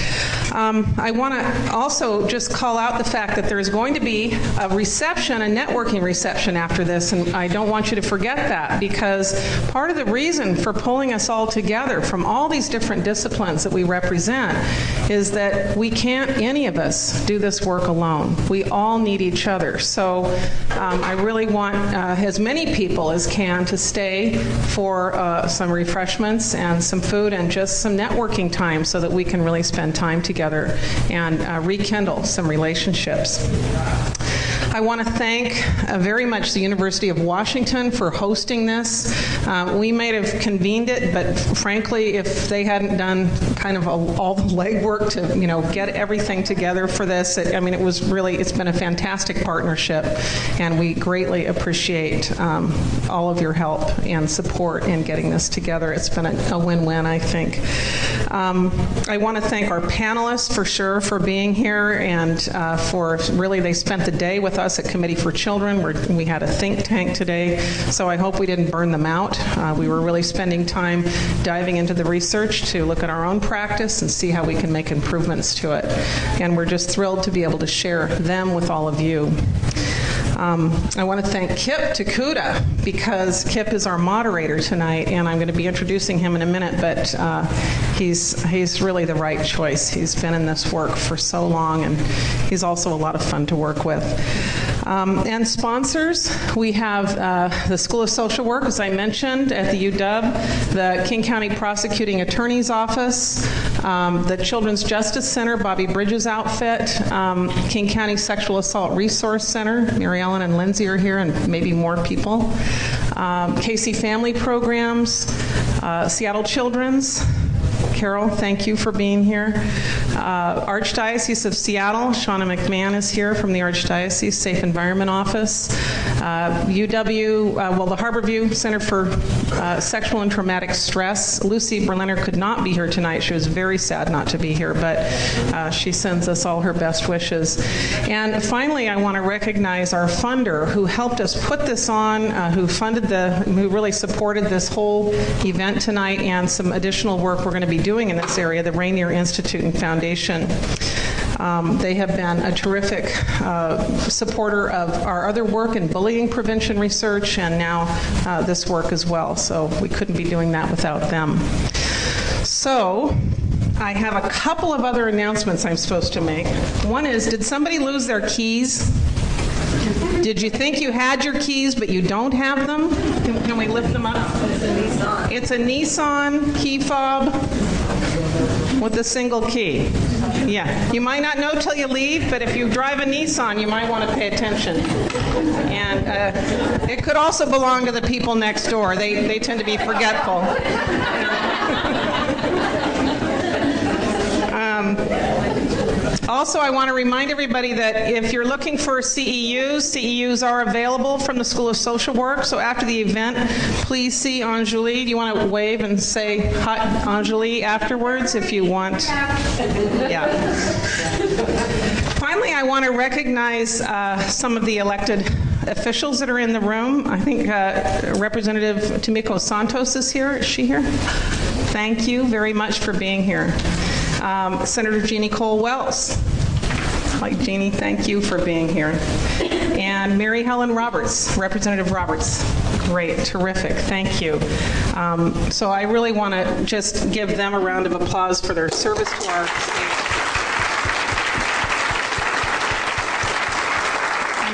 Um, I want to also just call out the fact that there is going to be a reception, a networking reception after this and I don't want you to forget that because part of the reason for pulling us all together from all these different disciplines that we represent is that we can't any of us do this work alone. We all need each other. So um, I really want uh, as many people as can to stay for uh, some refreshments and some food and just some networking time so that we can really spend time together and uh, rekindle some relationships. I want to thank uh, very much the University of Washington for hosting this. Uh, we may have convened it, but frankly, if they hadn't done kind of a, all the legwork to, you know, get everything together for this, it, I mean, it was really it's been a fantastic partnership and we greatly appreciate um, all of your help and support in getting this together. It's been a win-win, I think. Um, I want to thank our panelists for sure for being here and uh, for really they spent the day with us at Committee for Children. We're, we had a think tank today, so I hope we didn't burn them out. Uh, we were really spending time diving into the research to look at our own practice and see how we can make improvements to it. And we're just thrilled to be able to share them with all of you. Um, I want to thank Kip Tokuda because Kip is our moderator tonight and I'm going to be introducing him in a minute but uh, he's he's really the right choice. He's been in this work for so long and he's also a lot of fun to work with. Um, and sponsors, we have uh, the School of Social Work as I mentioned at the UW, the King County Prosecuting Attorney's Office, um, the Children's Justice Center, Bobby Bridges outfit, um, King County Sexual Assault Resource Center, Mary Ellen and Lindsay are here and maybe more people. Um, Casey Family Programs, uh, Seattle Children's, Carol, thank you for being here. Uh, Archdiocese of Seattle, Shauna McMahon is here from the Archdiocese Safe Environment Office. Uh, UW, uh, well, the Harborview Center for uh, Sexual and Traumatic Stress. Lucy Berliner could not be here tonight. She was very sad not to be here, but uh, she sends us all her best wishes. And finally, I want to recognize our funder who helped us put this on, uh, who funded the, who really supported this whole event tonight and some additional work we're going to be doing in this area, the Raynier Institute and Foundation. Um, they have been a terrific uh, supporter of our other work in bullying prevention research and now uh, this work as well. So we couldn't be doing that without them. So, I have a couple of other announcements I'm supposed to make. One is did somebody lose their keys? Did you think you had your keys but you don't have them? Can, can we lift them up? It's a Nissan. It's a Nissan key fob with a single key. Yeah, you might not know till you leave, but if you drive a Nissan, you might want to pay attention. And uh, it could also belong to the people next door. They they tend to be forgetful. Also, I want to remind everybody that if you're looking for CEUs, CEUs are available from the School of Social Work. So after the event, please see Anjali. Do you want to wave and say hi, Anjali afterwards if you want? Yeah. Finally, I want to recognize uh, some of the elected officials that are in the room. I think uh, Representative Tomiko Santos is here. Is she here? Thank you very much for being here. Um, Senator Jeannie Kohl-Welles. Like Jeannie, thank you for being here. And Mary Helen Roberts, Representative Roberts. Great, terrific. Thank you. Um, so I really want to just give them a round of applause for their service to our state.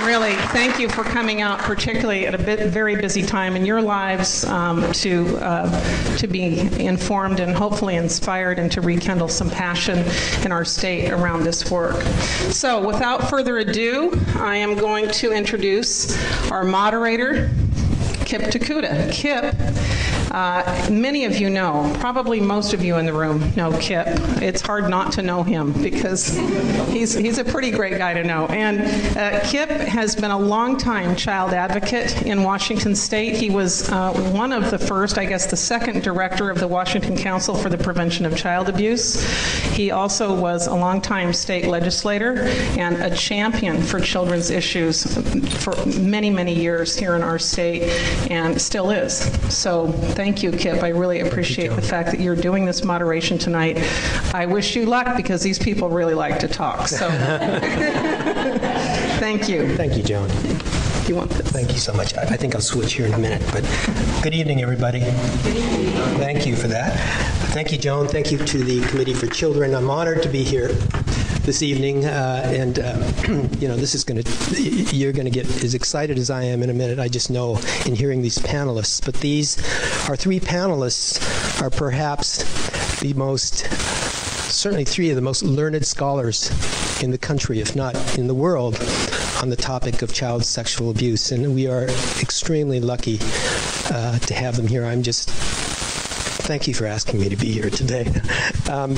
And really, thank you for coming out, particularly at a bit, very busy time in your lives, um, to uh, to be informed and hopefully inspired, and to rekindle some passion in our state around this work. So, without further ado, I am going to introduce our moderator, Kip Tokuda. Kip, uh, many of you know, probably most of you in the room know Kip. It's hard not to know him because he's he's a pretty great guy to know. And uh, Kip has been a long-time child advocate in Washington state. He was uh, one of the first, I guess the second director of the Washington Council for the Prevention of Child Abuse. He also was a long-time state legislator and a champion for children's issues for many many years here in our state and still is. So thank you Kip. I really appreciate the fact that you're doing this moderation tonight. I wish you luck because these people really like to talk. So thank you. Thank you, Joan. Do you want this? Thank you so much. I I think I'll switch here in a minute, but good evening, everybody. Thank you for that. Thank you, Joan. Thank you to the Committee for Children. I'm honored to be here this evening, uh, and uh, you know, this is going to you're going to get as excited as I am in a minute. I just know in hearing these panelists, but these our three panelists are perhaps the most certainly three of the most learned scholars in the country, if not in the world, on the topic of child sexual abuse. And we are extremely lucky uh, to have them here. I'm just thank you for asking me to be here today. Um,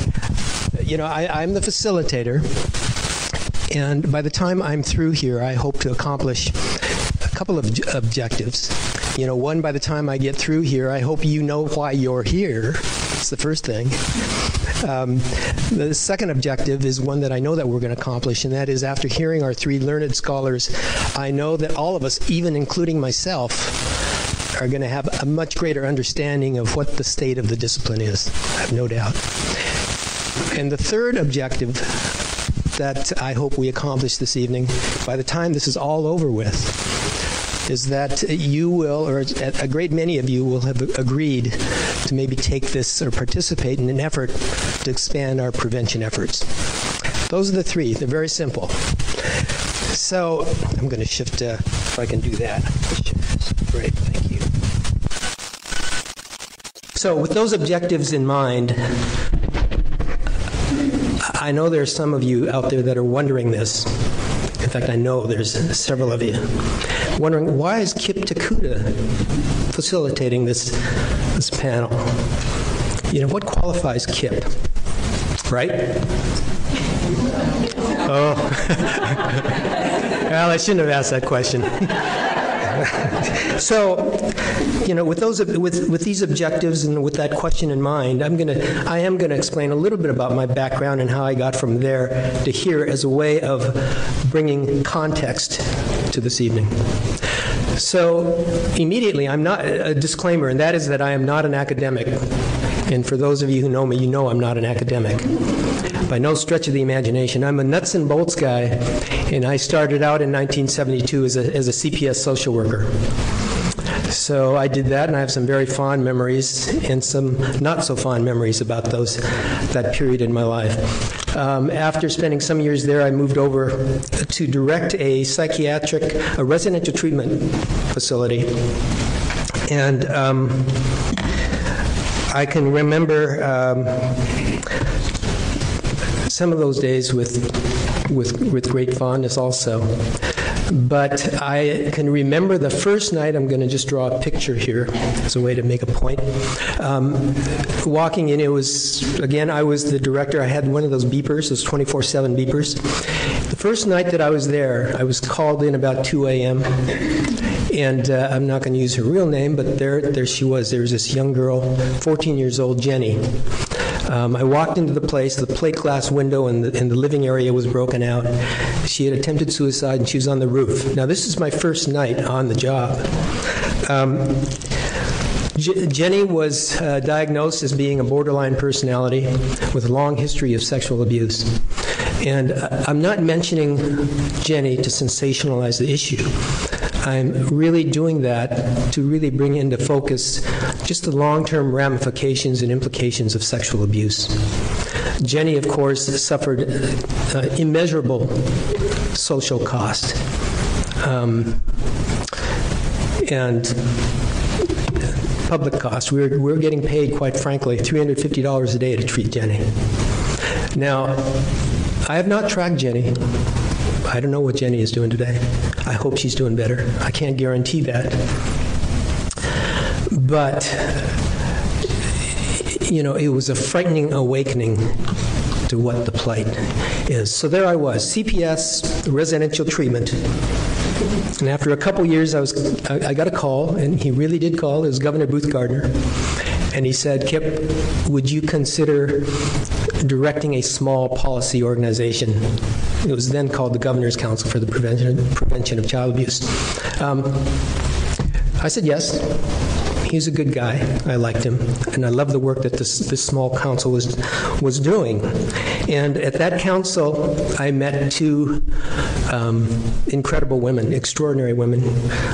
you know, I, I'm the facilitator, and by the time I'm through here, I hope to accomplish a couple of objectives. You know, one by the time I get through here, I hope you know why you're here. It's the first thing. Um, the second objective is one that I know that we're going to accomplish and that is after hearing our three learned scholars, I know that all of us even including myself are going to have a much greater understanding of what the state of the discipline is. I have no doubt. And the third objective that I hope we accomplish this evening by the time this is all over with is that you will or a great many of you will have agreed to maybe take this or participate in an effort to expand our prevention efforts. Those are the three. They're very simple. So, I'm going to shift uh, if I can do that. Great. Thank you. So, with those objectives in mind, I know there's some of you out there that are wondering this. In fact, I know there's several of you wondering why is Kip Tokuda facilitating this this panel? You know, what qualifies Kip? Right? Oh. well, I shouldn't have asked that question. so, you know, with those with with these objectives and with that question in mind, I'm going to I am going to explain a little bit about my background and how I got from there to here as a way of bringing context to this evening. So, immediately I'm not a disclaimer and that is that I am not an academic. And for those of you who know me, you know I'm not an academic by no stretch of the imagination. I'm a nuts and bolts guy, and I started out in 1972 as a, as a CPS social worker. So I did that and I have some very fond memories and some not so fond memories about those that period in my life. Um, after spending some years there, I moved over to direct a psychiatric, a residential treatment facility. And um, I can remember um, some of those days with with with great fondness also. But I can remember the first night I'm going to just draw a picture here as a way to make a point. Um, walking in it was again I was the director. I had one of those beepers those 24/7 beepers. The first night that I was there I was called in about 2 a.m. and uh, I'm not going to use her real name but there there she was. There was this young girl 14 years old Jenny um, I walked into the place, the plate glass window in the, in the living area was broken out. She had attempted suicide and she was on the roof. Now, this is my first night on the job. Um, Jenny was uh, diagnosed as being a borderline personality with a long history of sexual abuse. And uh, I'm not mentioning Jenny to sensationalize the issue. I'm really doing that to really bring into focus just the long-term ramifications and implications of sexual abuse. Jenny of course suffered uh, immeasurable social cost. Um, and public cost. We we're, we're getting paid quite frankly $350 a day to treat Jenny. Now, I have not tracked Jenny. I don't know what Jenny is doing today. I hope she's doing better. I can't guarantee that. But you know, it was a frightening awakening to what the plight is. So there I was, CPS residential treatment. And after a couple years I was I, got a call and he really did call. It was Governor Booth Gardner. And he said, "Kip, would you consider directing a small policy organization. It was then called the Governor's Council for the Prevention Prevention of Child Abuse. Um, I said yes. He's a good guy. I liked him and I love the work that this this small council was was doing. And at that council I met two um, incredible women, extraordinary women.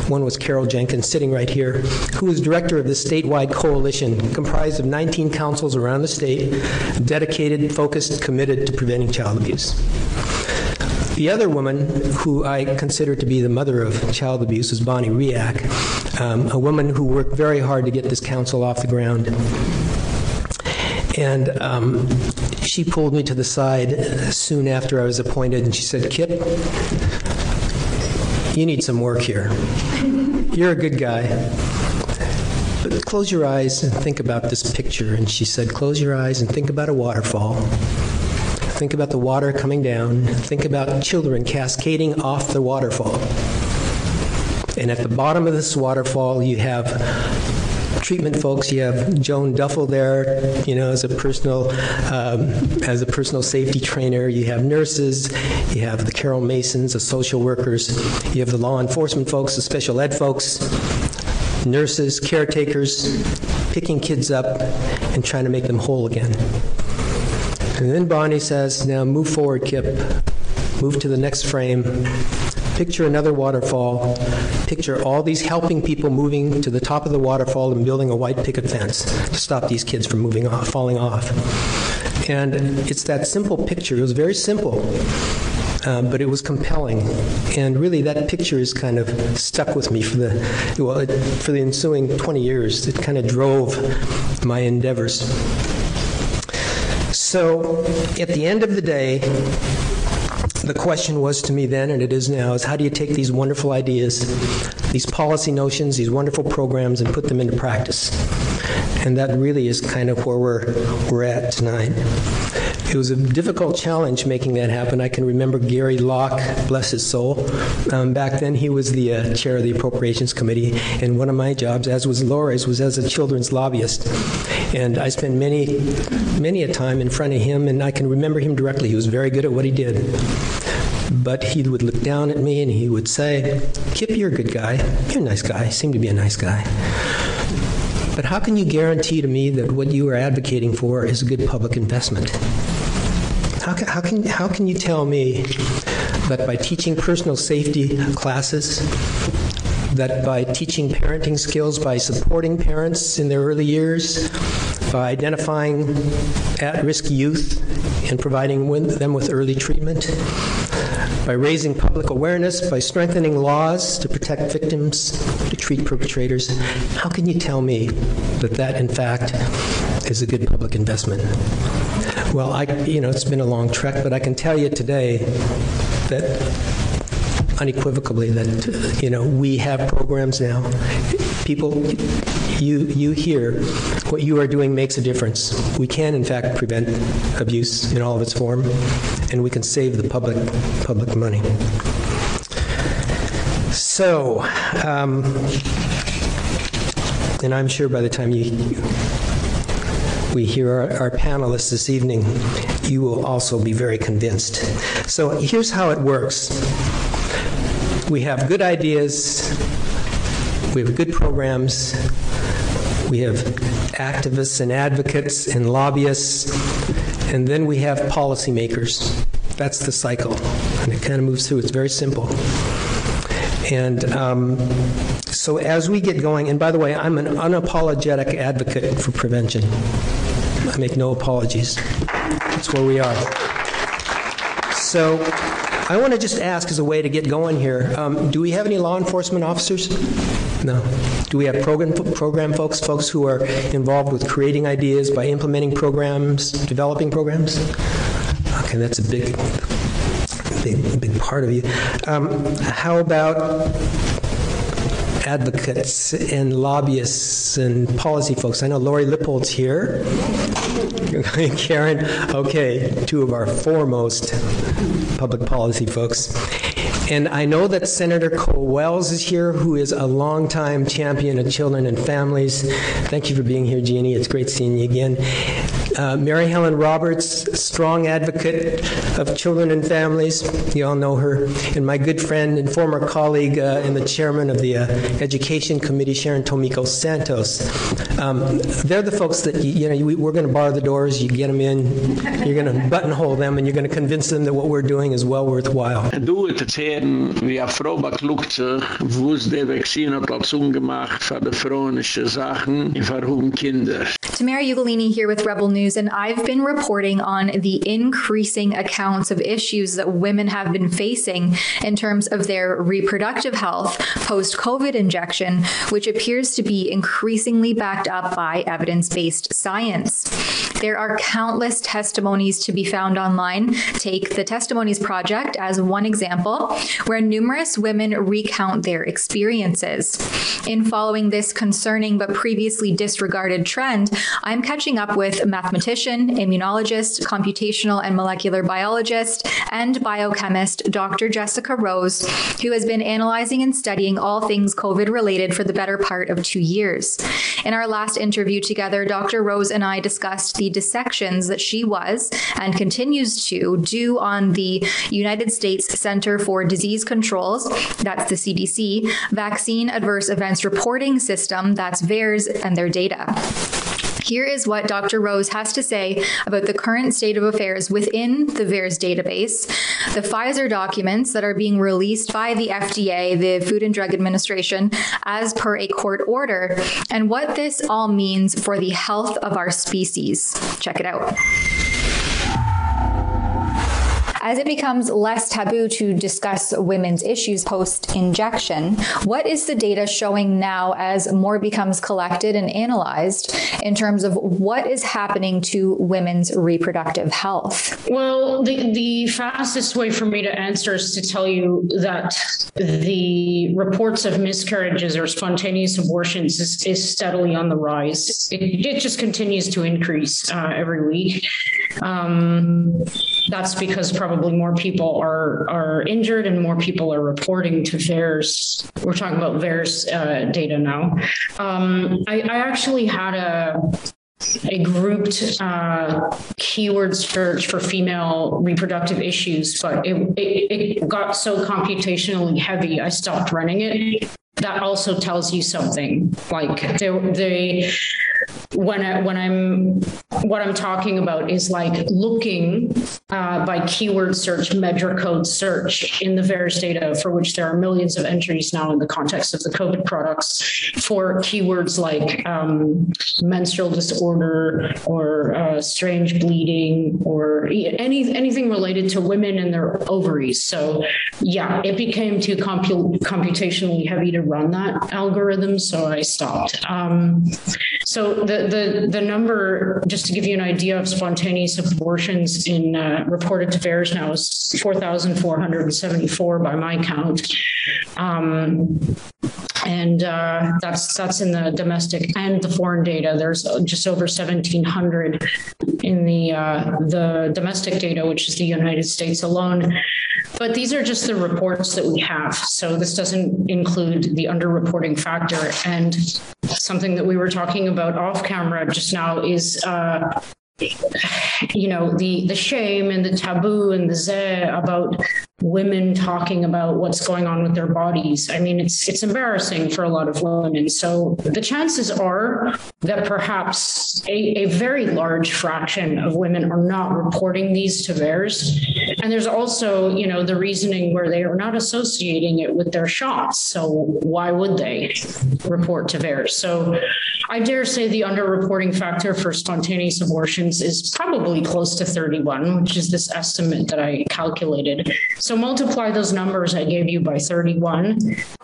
One was Carol Jenkins sitting right here, who was director of the statewide coalition comprised of 19 councils around the state dedicated, focused, committed to preventing child abuse. The other woman who I consider to be the mother of child abuse is Bonnie Riak, um, a woman who worked very hard to get this council off the ground. And um, she pulled me to the side soon after I was appointed and she said, "Kip, you need some work here. You're a good guy." But close your eyes and think about this picture and she said close your eyes and think about a waterfall think about the water coming down. Think about children cascading off the waterfall. And at the bottom of this waterfall you have treatment folks. You have Joan Duffell there you know as a personal um, as a personal safety trainer. You have nurses. You have the Carol Masons the social workers. You have the law enforcement folks the special ed folks nurses caretakers picking kids up and trying to make them whole again and then Bonnie says now move forward Kip. Move to the next frame. Picture another waterfall. Picture all these helping people moving to the top of the waterfall and building a white picket fence to stop these kids from moving off falling off. And it's that simple picture. It was very simple um, but it was compelling. And really that picture is kind of stuck with me for the well for the ensuing 20 years. It kind of drove my endeavors so at the end of the day the question was to me then and it is now is how do you take these wonderful ideas these policy notions these wonderful programs and put them into practice? And that really is kind of where we're we're at tonight it was a difficult challenge making that happen. I can remember Gary Locke, bless his soul. Um, back then he was the uh, chair of the appropriations committee and one of my jobs as was Laura's was as a children's lobbyist. And I spent many many a time in front of him and I can remember him directly. He was very good at what he did but he would look down at me and he would say, "Kip, you're a good guy. You're a nice guy. Seem to be a nice guy." But how can you guarantee to me that what you are advocating for is a good public investment? How can how can you tell me that by teaching personal safety classes that by teaching parenting skills by supporting parents in their early years by identifying at-risk youth and providing them with early treatment, by raising public awareness, by strengthening laws to protect victims, to treat perpetrators. How can you tell me that that in fact is a good public investment? Well, I you know, it's been a long trek, but I can tell you today that unequivocally that you know we have programs now. People you you hear what you are doing makes a difference. We can in fact prevent abuse in all of its form and we can save the public public money. So um, and I'm sure by the time you we hear our, our panelists this evening, you will also be very convinced. So here's how it works. We have good ideas, we have good programs, we have activists and advocates and lobbyists, and then we have policymakers. That's the cycle. And it kind of moves through. It's very simple. And um, so as we get going, and by the way, I'm an unapologetic advocate for prevention. I make no apologies. That's where we are. So I want to just ask as a way to get going here, um, do we have any law enforcement officers? No. Do we have program program folks, folks who are involved with creating ideas by implementing programs, developing programs? Okay, that's a big big big part of you. Um, how about advocates and lobbyists and policy folks. I know Lori Lippold's here. Karen, okay, two of our foremost public policy folks. And I know that Senator Kohl-Welles is here, who is a longtime champion of children and families. Thank you for being here, Jeannie. It's great seeing you again. Uh, Mary Helen Roberts, strong advocate of children and families. You all know her. And my good friend and former colleague uh, and the chairman of the uh, Education Committee, Sharon Tomiko Santos. Um, they're the folks that, you, know, we, we're going to bar the doors, you get them in, you're going to buttonhole them, and you're going to convince them that what we're doing is well worthwhile. Du, it's werden wie Frau beklugt sich, wo es Vaccine hat als ungemacht für die Sachen und Kinder. Tamara Ugolini here with Rebel News and I've been reporting on the increasing accounts of issues that women have been facing in terms of their reproductive health post-COVID injection which appears to be increasingly backed up by evidence-based science. There are countless testimonies to be found online. Take the Testimonies Project as one example where numerous women recount their experiences. In following this concerning but previously disregarded trend, I'm catching up with mathematician, immunologist, computational and molecular biologist, and biochemist Dr. Jessica Rose, who has been analyzing and studying all things COVID related for the better part of 2 years. In our last interview together, Dr. Rose and I discussed the dissections that she was and continues to do on the United States Center for Disease Controls, that's the CDC, vaccine adverse events reporting system, that's VAERS and their data. Here is what Dr. Rose has to say about the current state of affairs within the VAERS database, the Pfizer documents that are being released by the FDA, the Food and Drug Administration, as per a court order, and what this all means for the health of our species. Check it out. As it becomes less taboo to discuss women's issues post-injection, what is the data showing now as more becomes collected and analyzed in terms of what is happening to women's reproductive health? Well, the the fastest way for me to answer is to tell you that the reports of miscarriages or spontaneous abortions is, is steadily on the rise. It, it just continues to increase uh, every week. Um, that's because probably more people are are injured and more people are reporting to VAERS. We're talking about VAERS uh, data now. Um, I, I actually had a a grouped uh, keyword search for female reproductive issues, but it, it, it got so computationally heavy, I stopped running it. That also tells you something. Like they, they when I, when I'm what I'm talking about is like looking uh, by keyword search measure code search in the VAERS data for which there are millions of entries now in the context of the covid products for keywords like um, menstrual disorder or uh, strange bleeding or any anything related to women and their ovaries. So yeah it became too compu computationally heavy to run that algorithm so I stopped. Um, so the the the number just to give you an idea of spontaneous abortions in uh, reported to VAERS now is 4474 by my count. Um, and uh, that's that's in the domestic and the foreign data. There's just over 1700 in the uh, the domestic data which is the United States alone. But these are just the reports that we have. So this doesn't include the underreporting factor. And something that we were talking about off camera just now is uh, you know the the shame and the taboo and the ze about women talking about what's going on with their bodies. I mean it's it's embarrassing for a lot of women. So the chances are that perhaps a a very large fraction of women are not reporting these to VAERS and there's also you know the reasoning where they are not associating it with their shots. So why would they report to VAERS? So i dare say the underreporting factor for spontaneous abortions is probably close to 31 which is this estimate that i calculated. So multiply those numbers I gave you by 31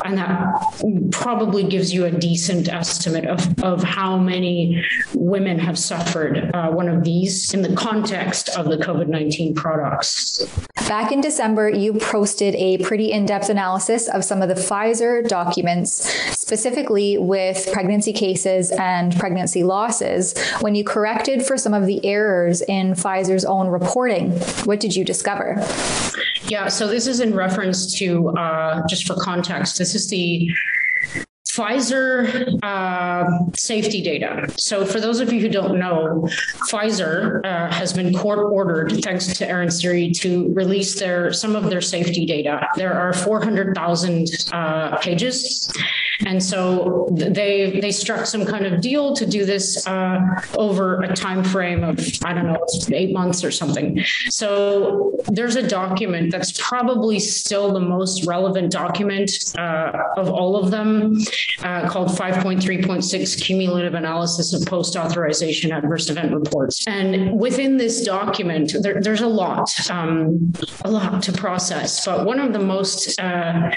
and that probably gives you a decent estimate of of how many women have suffered uh, one of these in the context of the COVID-19 products. Back in December, you posted a pretty in-depth analysis of some of the Pfizer documents, specifically with pregnancy cases and pregnancy losses, when you corrected for some of the errors in Pfizer's own reporting. What did you discover? Yeah, so this is in reference to uh, just for context. This is the Pfizer uh, safety data. So for those of you who don't know, Pfizer uh, has been court ordered thanks to Aaron Siri to release their some of their safety data. There are 400,000 uh, pages and so they they struck some kind of deal to do this uh, over a time frame of I don't know 8 months or something. So there's a document that's probably still the most relevant document uh, of all of them uh, called 5.3.6 cumulative analysis of post authorization adverse event reports. And within this document there, there's a lot um, a lot to process, but one of the most uh,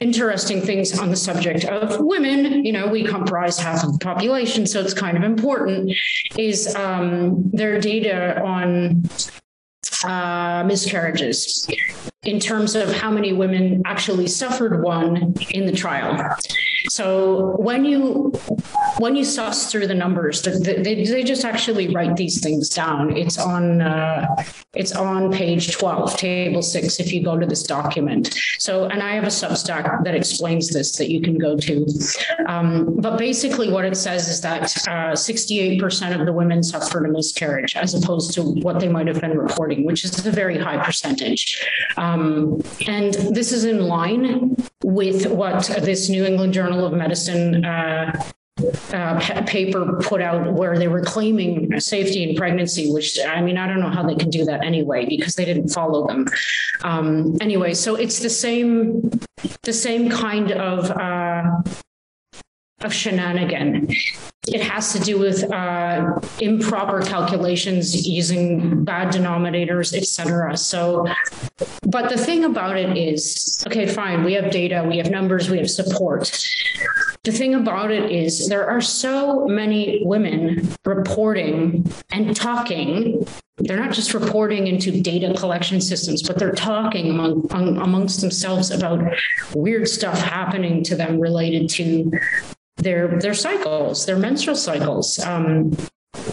interesting things on the subject of women. You know we comprise half of the population so it's kind of important is um, their data on uh, miscarriages in terms of how many women actually suffered one in the trial. So when you when you suss through the numbers they, they just actually write these things down. It's on uh, it's on page 12 table 6 if you go to this document. So and I have a substack that explains this that you can go to. Um, but basically what it says is that 68% uh, of the women suffered a miscarriage as opposed to what they might have been reporting which is a very high percentage. Um, um, and this is in line with what this New England Journal of Medicine uh, uh, paper put out where they were claiming safety in pregnancy which I mean I don't know how they can do that anyway because they didn't follow them. Um, anyway so it's the same the same kind of uh, of shenanigan it has to do with uh, improper calculations using bad denominators etc so but the thing about it is okay fine we have data we have numbers we have support. The thing about it is there are so many women reporting and talking. They're not just reporting into data collection systems but they're talking among, amongst themselves about weird stuff happening to them related to their their cycles, their menstrual cycles. Um,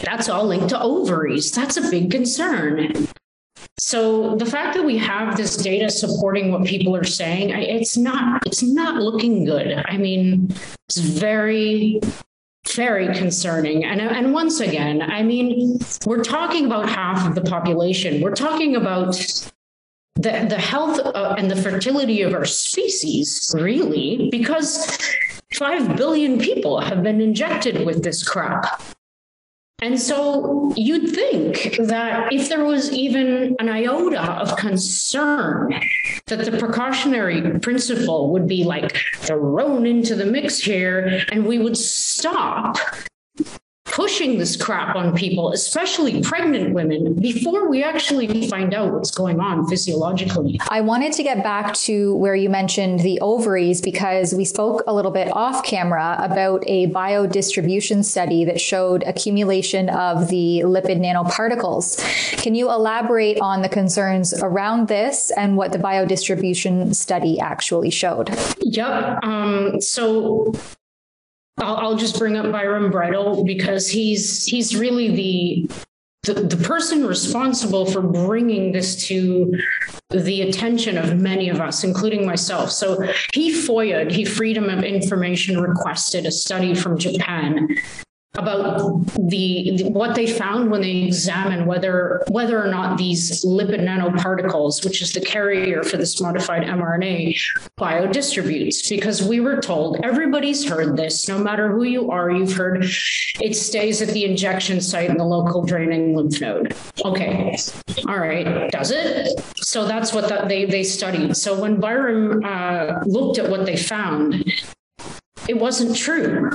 that's all linked to ovaries. That's a big concern. So the fact that we have this data supporting what people are saying, it's not it's not looking good. I mean, it's very very concerning and and once again i mean we're talking about half of the population we're talking about the the health uh, and the fertility of our species really because 5 billion people have been injected with this crap. And so you'd think that if there was even an iota of concern that the precautionary principle would be like thrown into the mix here and we would stop pushing this crap on people, especially pregnant women, before we actually find out what's going on physiologically. I wanted to get back to where you mentioned the ovaries because we spoke a little bit off camera about a biodistribution study that showed accumulation of the lipid nanoparticles. Can you elaborate on the concerns around this and what the biodistribution study actually showed? Yep. Um, so I'll, I'll just bring up Byron Bridle because he's he's really the the, the person responsible for bringing this to the attention of many of us including myself. So he FOIA'd he freedom of information requested a study from Japan about the, what they found when they examined whether whether or not these lipid nanoparticles which is the carrier for this modified mRNA biodistributes. Because we were told everybody's heard this no matter who you are you've heard it stays at the injection site in the local draining lymph node. Okay. All right. Does it? So that's what the, they they studied. So when Byron uh, looked at what they found it wasn't true.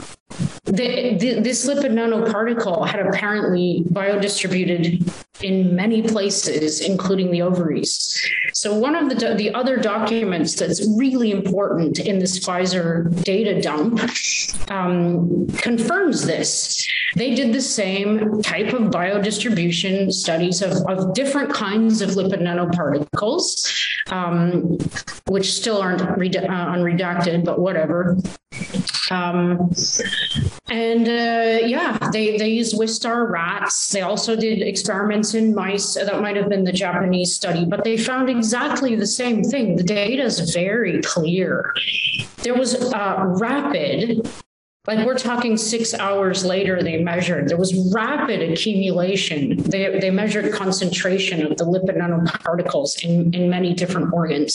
The, the, this lipid nanoparticle had apparently biodistributed in many places including the ovaries. So one of the the other documents that's really important in this Pfizer data dump um, confirms this. They did the same type of biodistribution studies of of different kinds of lipid nanoparticles um, which still aren't uh, unredacted but whatever um, and uh, yeah they they used Wistar rats. They also did experiments in mice that might have been the Japanese study but they found exactly the same thing. The data is very clear. There was uh, rapid like we're talking 6 hours later they measured. There was rapid accumulation. They they measured concentration of the lipid nanoparticles in in many different organs.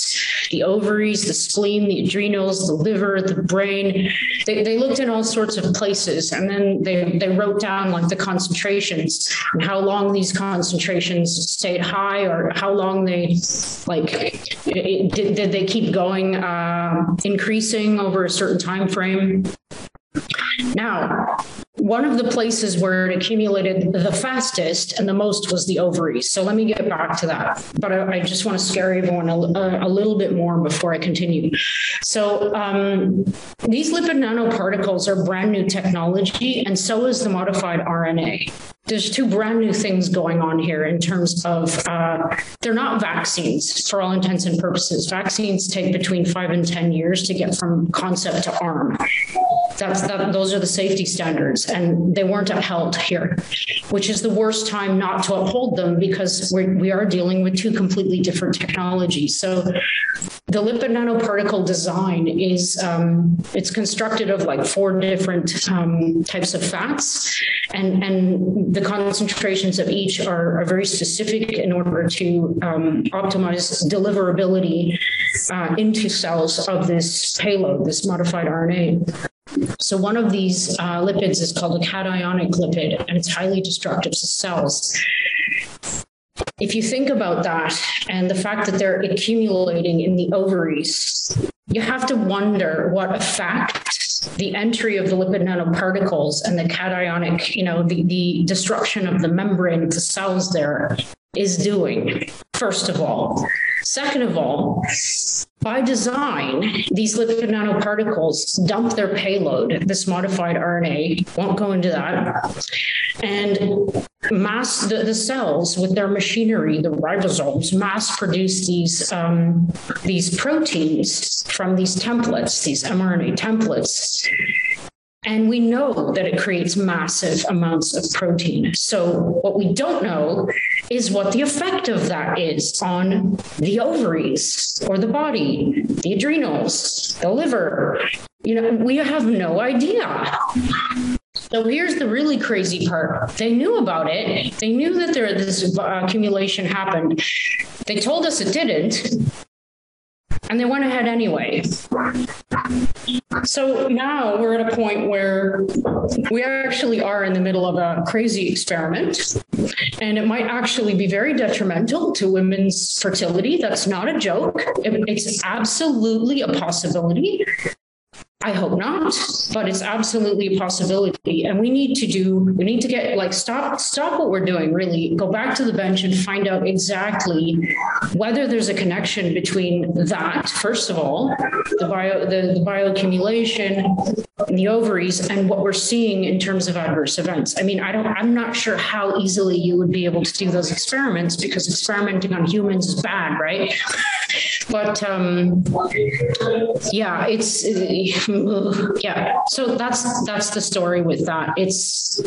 The ovaries the spleen the adrenals the liver the brain. They they looked in all sorts of places and then they they wrote down like the concentrations and how long these concentrations stayed high or how long they like did, did they keep going uh, increasing over a certain time frame now, one of the places where it accumulated the fastest and the most was the ovaries. So let me get back to that. But I, I just want to scare everyone a, a, little bit more before I continue. So um, these lipid nanoparticles are brand new technology and so is the modified RNA there's two brand new things going on here in terms of uh, they're not vaccines for all intents and purposes. Vaccines take between 5 and 10 years to get from concept to arm. That's that those are the safety standards and they weren't upheld here which is the worst time not to uphold them because we we are dealing with two completely different technologies. So the lipid nanoparticle design is um, it's constructed of like four different um, types of fats. And and the concentrations of each are, are very specific in order to um, optimize deliverability uh, into cells of this payload this modified RNA so one of these uh, lipids is called a cationic lipid and it's highly destructive to cells if you think about that and the fact that they're accumulating in the ovaries you have to wonder what effect the entry of the lipid nanoparticles and the cationic, you know, the the destruction of the membrane of the cells there is doing first of all. Second of all, by design, these lipid nanoparticles dump their payload, this modified RNA, won't go into that, and mass the, the cells with their machinery, the ribosomes, mass produce these um, these proteins from these templates, these mRNA templates and we know that it creates massive amounts of protein. So what we don't know is what the effect of that is on the ovaries or the body, the adrenals, the liver. You know, we have no idea. So here's the really crazy part. They knew about it. They knew that there this uh, accumulation happened. They told us it didn't and they went ahead anyway. So now we're at a point where we actually are in the middle of a crazy experiment and it might actually be very detrimental to women's fertility. That's not a joke. It's absolutely a possibility I hope not, but it's absolutely a possibility and we need to do we need to get like stop stop what we're doing really go back to the bench and find out exactly whether there's a connection between that first of all the bio the, the bioaccumulation in the ovaries and what we're seeing in terms of adverse events. I mean, I don't I'm not sure how easily you would be able to do those experiments because experimenting on humans is bad, right? But um yeah, it's yeah. So that's that's the story with that. It's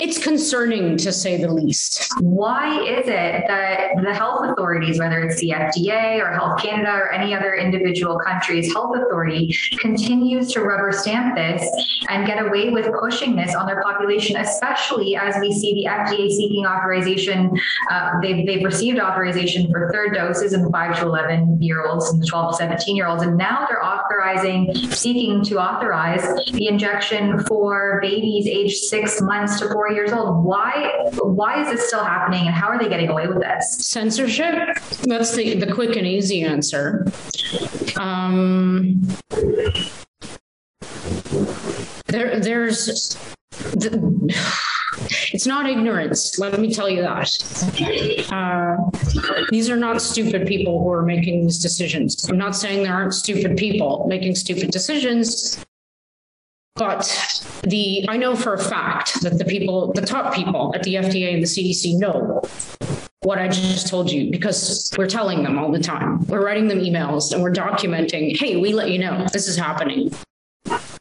it's concerning to say the least. Why is it that the health authorities whether it's the FDA or Health Canada or any other individual country's health authority continues to rubber stamp this and get away with pushing this on their population especially as we see the FDA seeking authorization uh, they've they've received authorization for third doses in 5 to 11 year olds and the 12 to 17 year olds and now they're authorizing seeking to authorize the injection for babies aged 6 months to 4 years old. Why why is this still happening and how are they getting away with this? Censorship? That's the the quick and easy answer. Um there there's the, it's not ignorance let me tell you that uh, these are not stupid people who are making these decisions i'm not saying there aren't stupid people making stupid decisions but the I know for a fact that the people the top people at the FDA and the CDC know what I just told you because we're telling them all the time. We're writing them emails and we're documenting, "Hey, we let you know this is happening."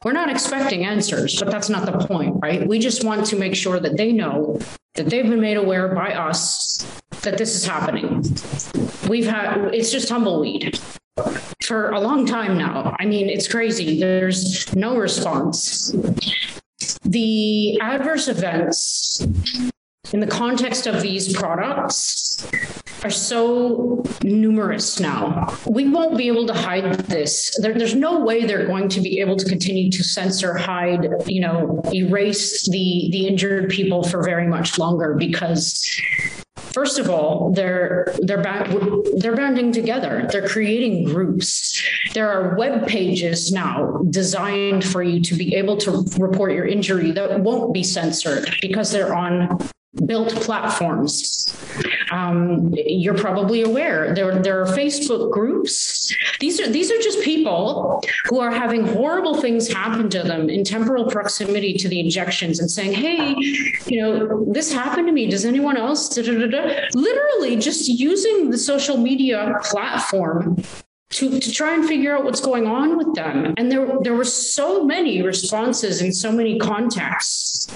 We're not expecting answers, but that's not the point, right? We just want to make sure that they know that they've been made aware by us that this is happening. We've had it's just tumbleweed for a long time now. I mean, it's crazy. There's no response. The adverse events in the context of these products are so numerous now. We won't be able to hide this. There, there's no way they're going to be able to continue to censor, hide, you know, erase the the injured people for very much longer because first of all they're they're they're banding together they're creating groups there are web pages now designed for you to be able to report your injury that won't be censored because they're on built platforms. Um, you're probably aware there there are facebook groups. These are these are just people who are having horrible things happen to them in temporal proximity to the injections and saying hey you know this happened to me. Does anyone else da, da, da, literally just using the social media platform to to try and figure out what's going on with them. And there there were so many responses and so many contacts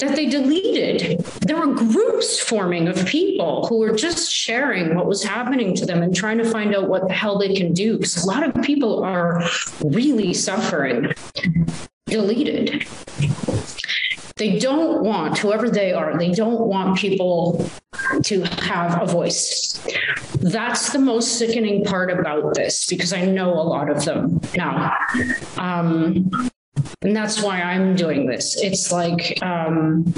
that they deleted. There were groups forming of people who were just sharing what was happening to them and trying to find out what the hell they can do because a lot of people are really suffering. Deleted. They don't want whoever they are, they don't want people to have a voice. That's the most sickening part about this because I know a lot of them now. Um, and that's why I'm doing this. It's like um,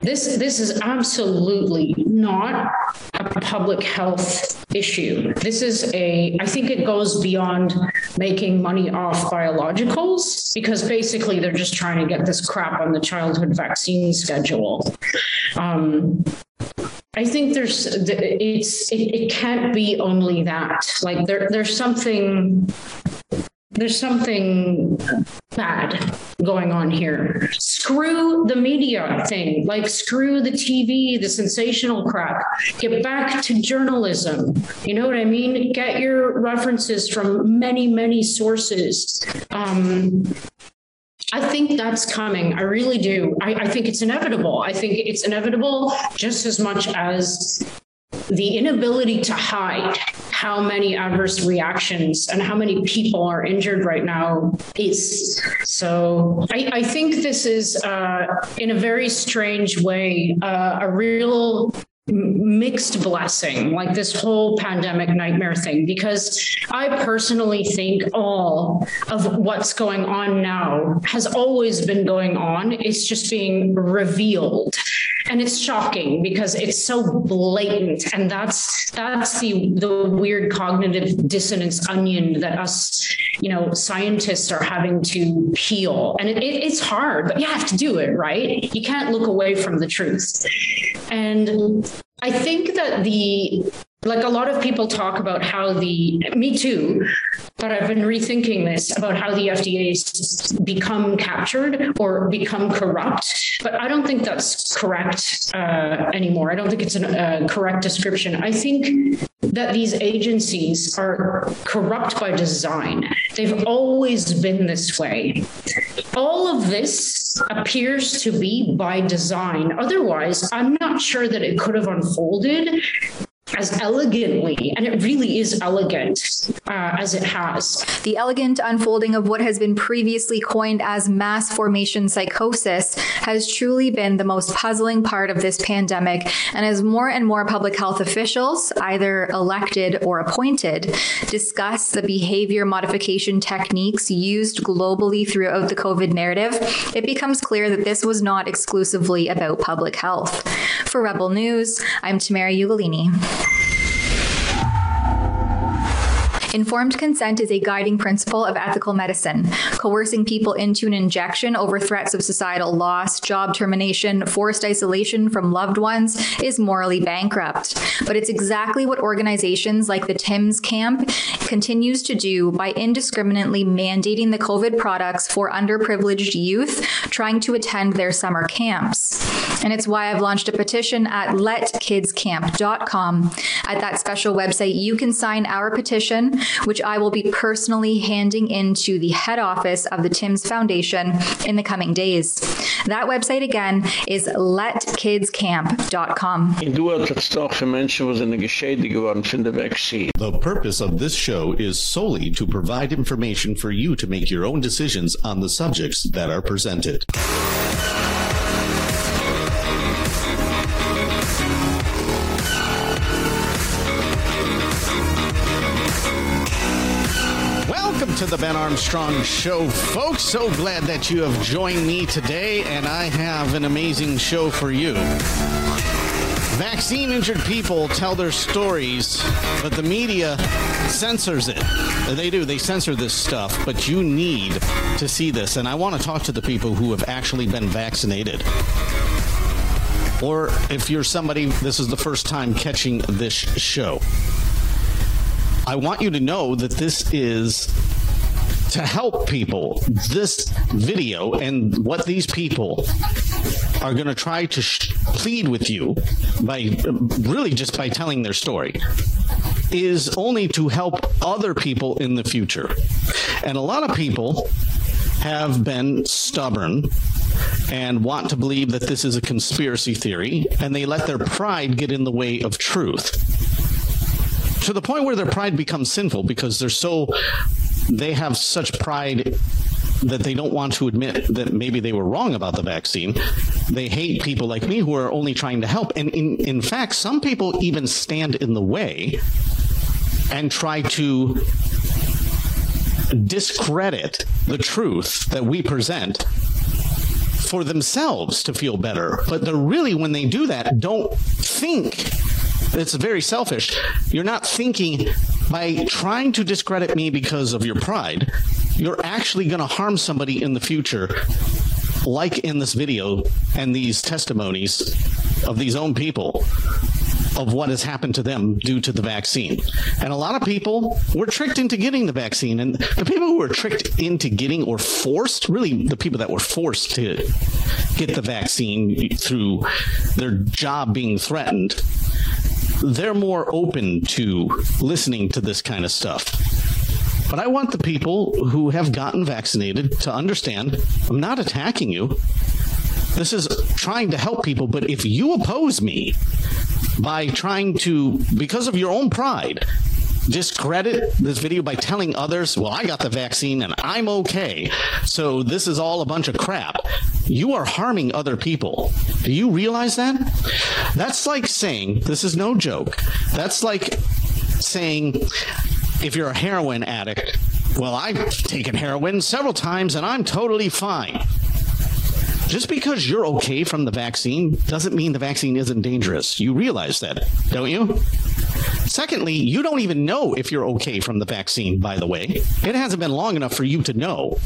this this is absolutely not a public health issue. This is a I think it goes beyond making money off biologicals because basically they're just trying to get this crap on the childhood vaccine schedule. Um, I think there's it's it, it can't be only that. Like there there's something there's something bad going on here. Screw the media thing, like screw the TV, the sensational crap. Get back to journalism. You know what I mean? Get your references from many many sources. Um, I think that's coming. I really do. I, I think it's inevitable. I think it's inevitable just as much as the inability to hide how many adverse reactions and how many people are injured right now is. So I, I think this is uh, in a very strange way uh, a real mixed blessing like this whole pandemic nightmare thing because i personally think all of what's going on now has always been going on. It's just being revealed and it's shocking because it's so blatant. And that's that's the the weird cognitive dissonance onion that us you know scientists are having to peel. And it, it, it's hard but you have to do it right? You can't look away from the truth. And I think that the like a lot of people talk about how the me too but I've been rethinking this about how the FDA has become captured or become corrupt. But I don't think that's correct uh, anymore. I don't think it's a uh, correct description. I think that these agencies are corrupt by design. They've always been this way. All of this appears to be by design. Otherwise I'm not sure that it could have unfolded as elegantly and it really is elegant uh, as it has. The elegant unfolding of what has been previously coined as mass formation psychosis has truly been the most puzzling part of this pandemic. And as more and more public health officials either elected or appointed discuss the behavior modification techniques used globally throughout the covid narrative it becomes clear that this was not exclusively about public health. For rebel news i'm tamara ugolini Informed consent is a guiding principle of ethical medicine. Coercing people into an injection over threats of societal loss, job termination, forced isolation from loved ones is morally bankrupt. But it's exactly what organizations like the Tim's Camp continues to do by indiscriminately mandating the COVID products for underprivileged youth trying to attend their summer camps. And it's why I've launched a petition at letkidscamp.com. At that special website, you can sign our petition which I will be personally handing into the head office of the Tim's Foundation in the coming days. That website again is letkidscamp.com. The purpose of this show is solely to provide information for you to make your own decisions on the subjects that are presented. The Ben Armstrong Show, folks. So glad that you have joined me today, and I have an amazing show for you. Vaccine injured people tell their stories, but the media censors it. They do, they censor this stuff, but you need to see this. And I want to talk to the people who have actually been vaccinated. Or if you're somebody, this is the first time catching this show. I want you to know that this is to help people this video and what these people are going to try to plead with you by really just by telling their story is only to help other people in the future. And a lot of people have been stubborn and want to believe that this is a conspiracy theory and they let their pride get in the way of truth to the point where their pride becomes sinful because they're so they have such pride that they don't want to admit that maybe they were wrong about the vaccine. They hate people like me who are only trying to help and in in fact some people even stand in the way and try to discredit the truth that we present for themselves to feel better but they're really when they do that don't think it's very selfish you're not thinking by trying to discredit me because of your pride, you're actually going to harm somebody in the future like in this video and these testimonies of these own people of what has happened to them due to the vaccine. And a lot of people were tricked into getting the vaccine and the people who were tricked into getting or forced, really the people that were forced to get the vaccine through their job being threatened they're more open to listening to this kind of stuff. But I want the people who have gotten vaccinated to understand I'm not attacking you. This is trying to help people, but if you oppose me by trying to because of your own pride discredit this video by telling others, "Well, I got the vaccine and I'm okay." So this is all a bunch of crap. You are harming other people. Do you realize that? That's like saying, this is no joke. That's like saying if you're a heroin addict, well, I've taken heroin several times and I'm totally fine. Just because you're okay from the vaccine doesn't mean the vaccine isn't dangerous. You realize that, don't you? Secondly, you don't even know if you're okay from the vaccine, by the way. It hasn't been long enough for you to know.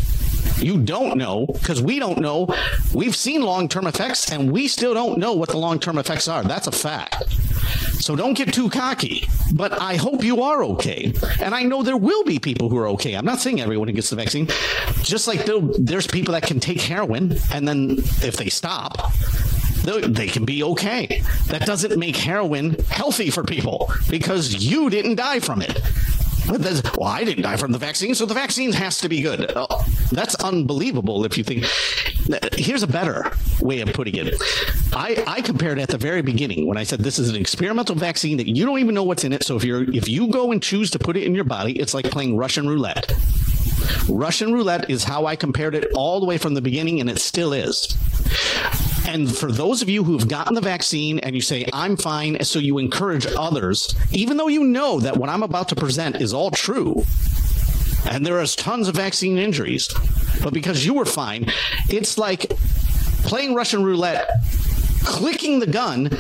You don't know because we don't know. We've seen long-term effects and we still don't know what the long-term effects are. That's a fact. So don't get too cocky. But I hope you are okay. And I know there will be people who are okay. I'm not saying everyone who gets the vaccine. Just like there's people that can take heroin and then if they stop, they can be okay. That doesn't make heroin healthy for people because you didn't die from it. Well, I didn't die from the vaccine, so the vaccine has to be good. Oh, that's unbelievable if you think Here's a better way of putting it. I I compared at the very beginning when I said this is an experimental vaccine that you don't even know what's in it, so if you're if you go and choose to put it in your body, it's like playing Russian roulette. Russian roulette is how I compared it all the way from the beginning and it still is. And for those of you who've gotten the vaccine and you say I'm fine so you encourage others even though you know that what I'm about to present is all true and there is tons of vaccine injuries but because you were fine it's like playing Russian roulette clicking the gun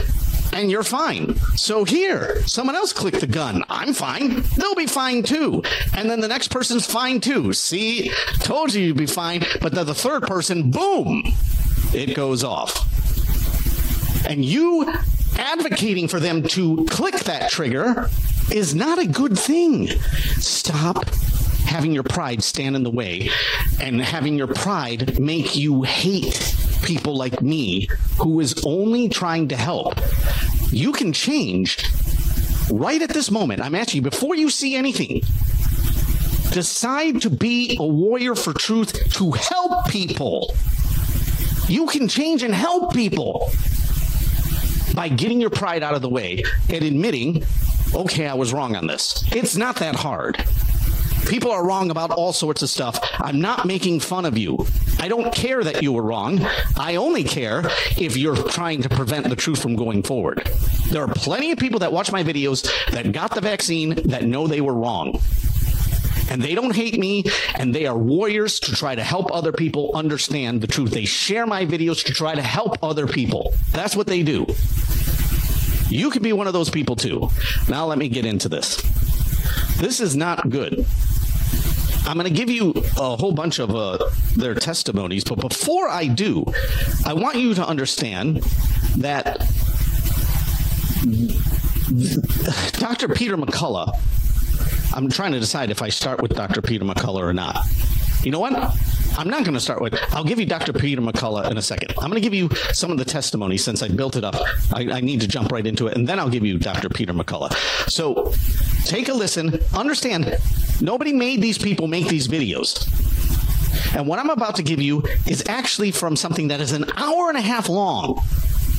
and you're fine. So here, someone else click the gun. I'm fine. They'll be fine too. And then the next person's fine too. See, told you you'd be fine, but then the third person, boom, it goes off. And you advocating for them to click that trigger is not a good thing. Stop having your pride stand in the way and having your pride make you hate people like me who is only trying to help. You can change right at this moment. I'm asking you before you see anything decide to be a warrior for truth to help people you can change and help people by getting your pride out of the way and admitting, okay, I was wrong on this. It's not that hard. People are wrong about all sorts of stuff. I'm not making fun of you. I don't care that you were wrong. I only care if you're trying to prevent the truth from going forward. There are plenty of people that watch my videos that got the vaccine that know they were wrong and they don't hate me and they are warriors to try to help other people understand the truth. They share my videos to try to help other people. That's what they do. You could be one of those people too. Now let me get into this. This is not good. I'm going to give you a whole bunch of uh, their testimonies, but before I do, I want you to understand that Dr. Peter McCullough I'm trying to decide if I start with Dr. Peter McCullough or not. You know what? I'm not going to start with I'll give you Dr. Peter McCullough in a second. I'm going to give you some of the testimony since I built it up. I, I need to jump right into it and then I'll give you Dr. Peter McCullough. So take a listen, understand nobody made these people make these videos. And what I'm about to give you is actually from something that is an hour and a half long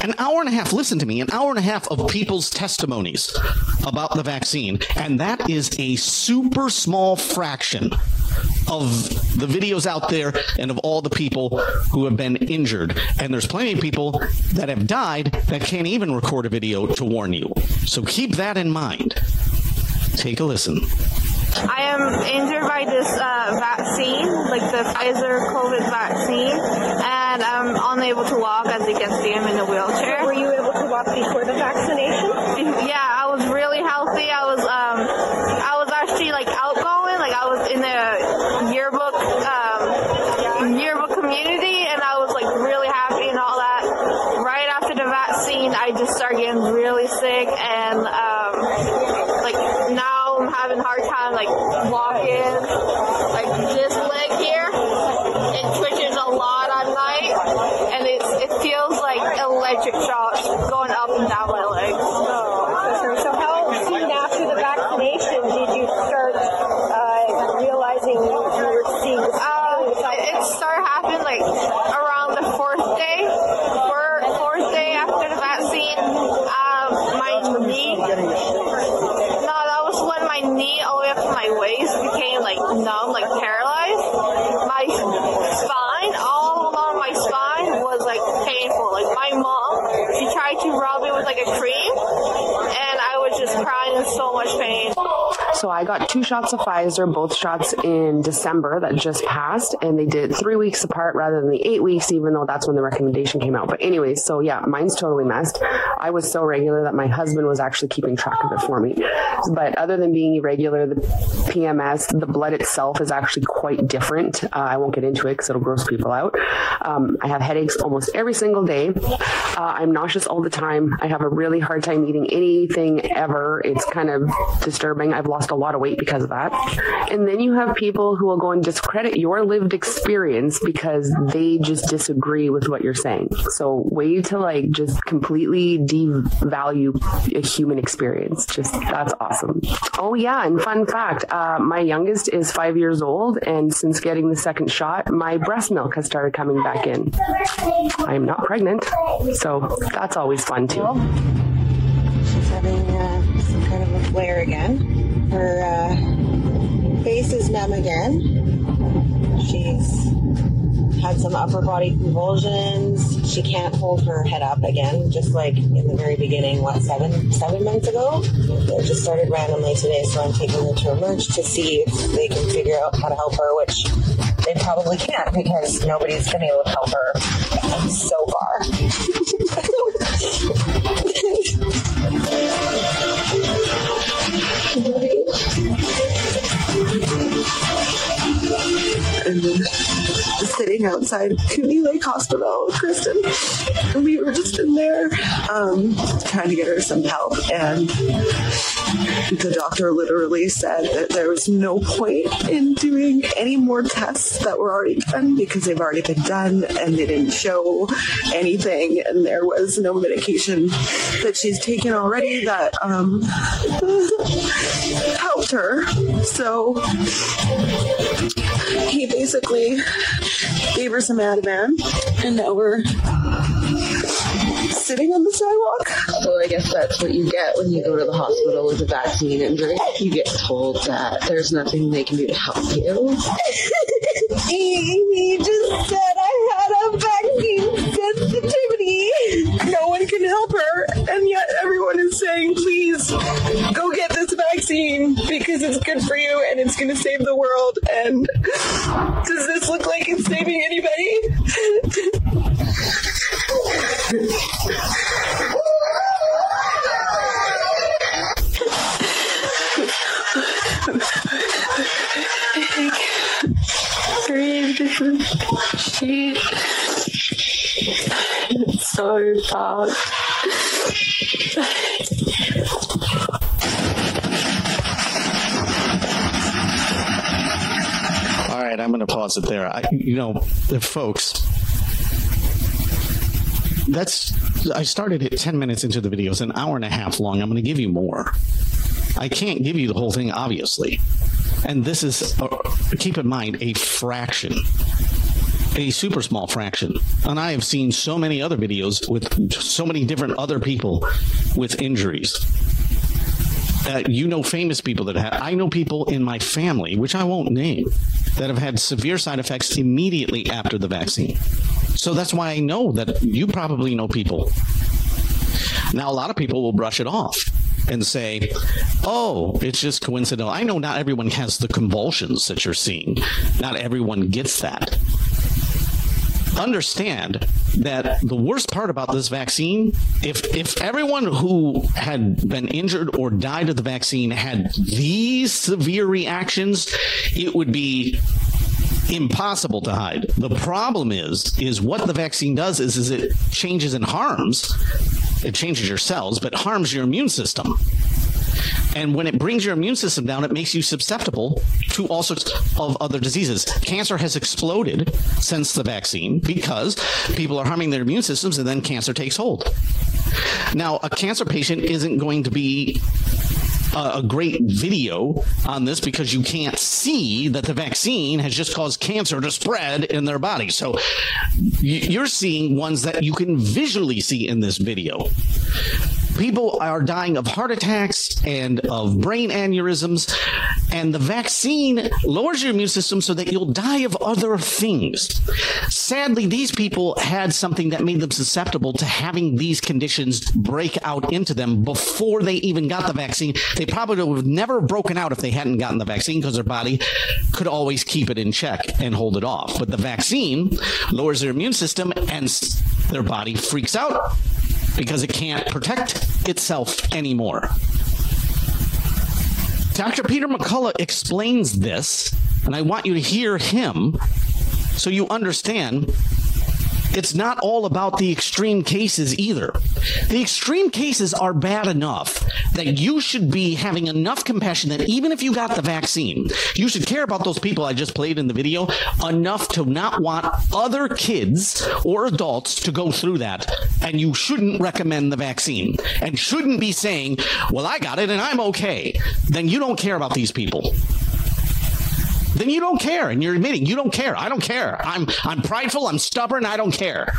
an hour and a half listen to me an hour and a half of people's testimonies about the vaccine and that is a super small fraction of the videos out there and of all the people who have been injured. And there's plenty of people that have died that can't even record a video to warn you. So keep that in mind. Take a listen I am injured by this uh, vaccine, like the Pfizer COVID vaccine, and I'm unable to walk as you can see I'm in a wheelchair. Were you able to walk before the vaccination? Yeah, I was really healthy. I was um I was actually like outgoing, like I was in the yearbook um yearbook community and I was like really happy and all that. Right after the vaccine, I just started getting really sick and um got two shots of Pfizer, both shots in December that just passed and they did 3 weeks apart rather than the 8 weeks even though that's when the recommendation came out. But anyways, so yeah, mine's totally messed. I was so regular that my husband was actually keeping track of it for me. But other than being irregular, the PMS, the blood itself is actually quite different. Uh, I won't get into it cuz it'll gross people out. Um, I have headaches almost every single day. Uh, I'm nauseous all the time. I have a really hard time eating anything ever. It's kind of disturbing. I've lost a lot of weight because of that. And then you have people who will go and discredit your lived experience because they just disagree with what you're saying. So way to like just completely devalue a human experience. Just that's awesome. Oh yeah, and fun fact, uh, my youngest is 5 years old and since getting the second shot, my breast milk has started coming back in. I am not pregnant. So that's always fun too. She's having uh, some kind of a flare again. Her uh, face is numb again. She's had some upper body convulsions. She can't hold her head up again, just like in the very beginning, what, seven, seven months ago? It just started randomly today, so I'm taking her to emerge to see if they can figure out how to help her, which they probably can't because nobody's been able to help her so far. And then sitting outside Cooney Lake Hospital with Kristen. And we were just in there um, trying to get her some help and the doctor literally said that there was no point in doing any more tests that were already done because they've already been done and they didn't show anything and there was no medication that she's taken already that um, helped her. So he basically gave her some Ativan and now we're sitting on the sidewalk. Well, I guess that's what you get when you go to the hospital with a vaccine injury. You get told that there's nothing they can do to help you. he, he just said I had a vaccine sensitivity. No one can help her and yet everyone is saying please go get this vaccine because it's good for you and it's going to save the world and does this look like it's saving anybody? It's so. All right, I'm going to pause it there. I, you know, the folks, that's I started it 10 minutes into the video. It's an hour and a half long. I'm going to give you more. I can't give you the whole thing obviously. And this is uh, keep in mind a fraction a super small fraction. And I have seen so many other videos with so many different other people with injuries. Uh, you know famous people that have I know people in my family which I won't name that have had severe side effects immediately after the vaccine. So that's why I know that you probably know people. Now a lot of people will brush it off and say, "Oh, it's just coincidental." I know not everyone has the convulsions that you're seeing. Not everyone gets that. Understand that the worst part about this vaccine, if if everyone who had been injured or died of the vaccine had these severe reactions, it would be impossible to hide. The problem is is what the vaccine does is is it changes and harms it changes your cells but harms your immune system. And when it brings your immune system down, it makes you susceptible to all sorts of other diseases. Cancer has exploded since the vaccine because people are harming their immune systems and then cancer takes hold. Now, a cancer patient isn't going to be a, a great video on this because you can't see that the vaccine has just caused cancer to spread in their body. So you're seeing ones that you can visually see in this video People are dying of heart attacks and of brain aneurysms and the vaccine lowers your immune system so that you'll die of other things. Sadly, these people had something that made them susceptible to having these conditions break out into them before they even got the vaccine. They probably would have never broken out if they hadn't gotten the vaccine because their body could always keep it in check and hold it off. But the vaccine lowers their immune system and their body freaks out because it can't protect itself anymore. Dr. Peter McCullough explains this, and I want you to hear him so you understand it's not all about the extreme cases either. The extreme cases are bad enough that you should be having enough compassion that even if you got the vaccine, you should care about those people I just played in the video enough to not want other kids or adults to go through that and you shouldn't recommend the vaccine and shouldn't be saying, "Well, I got it and I'm okay." Then you don't care about these people then you don't care and you're admitting you don't care. I don't care. I'm I'm prideful, I'm stubborn, I don't care.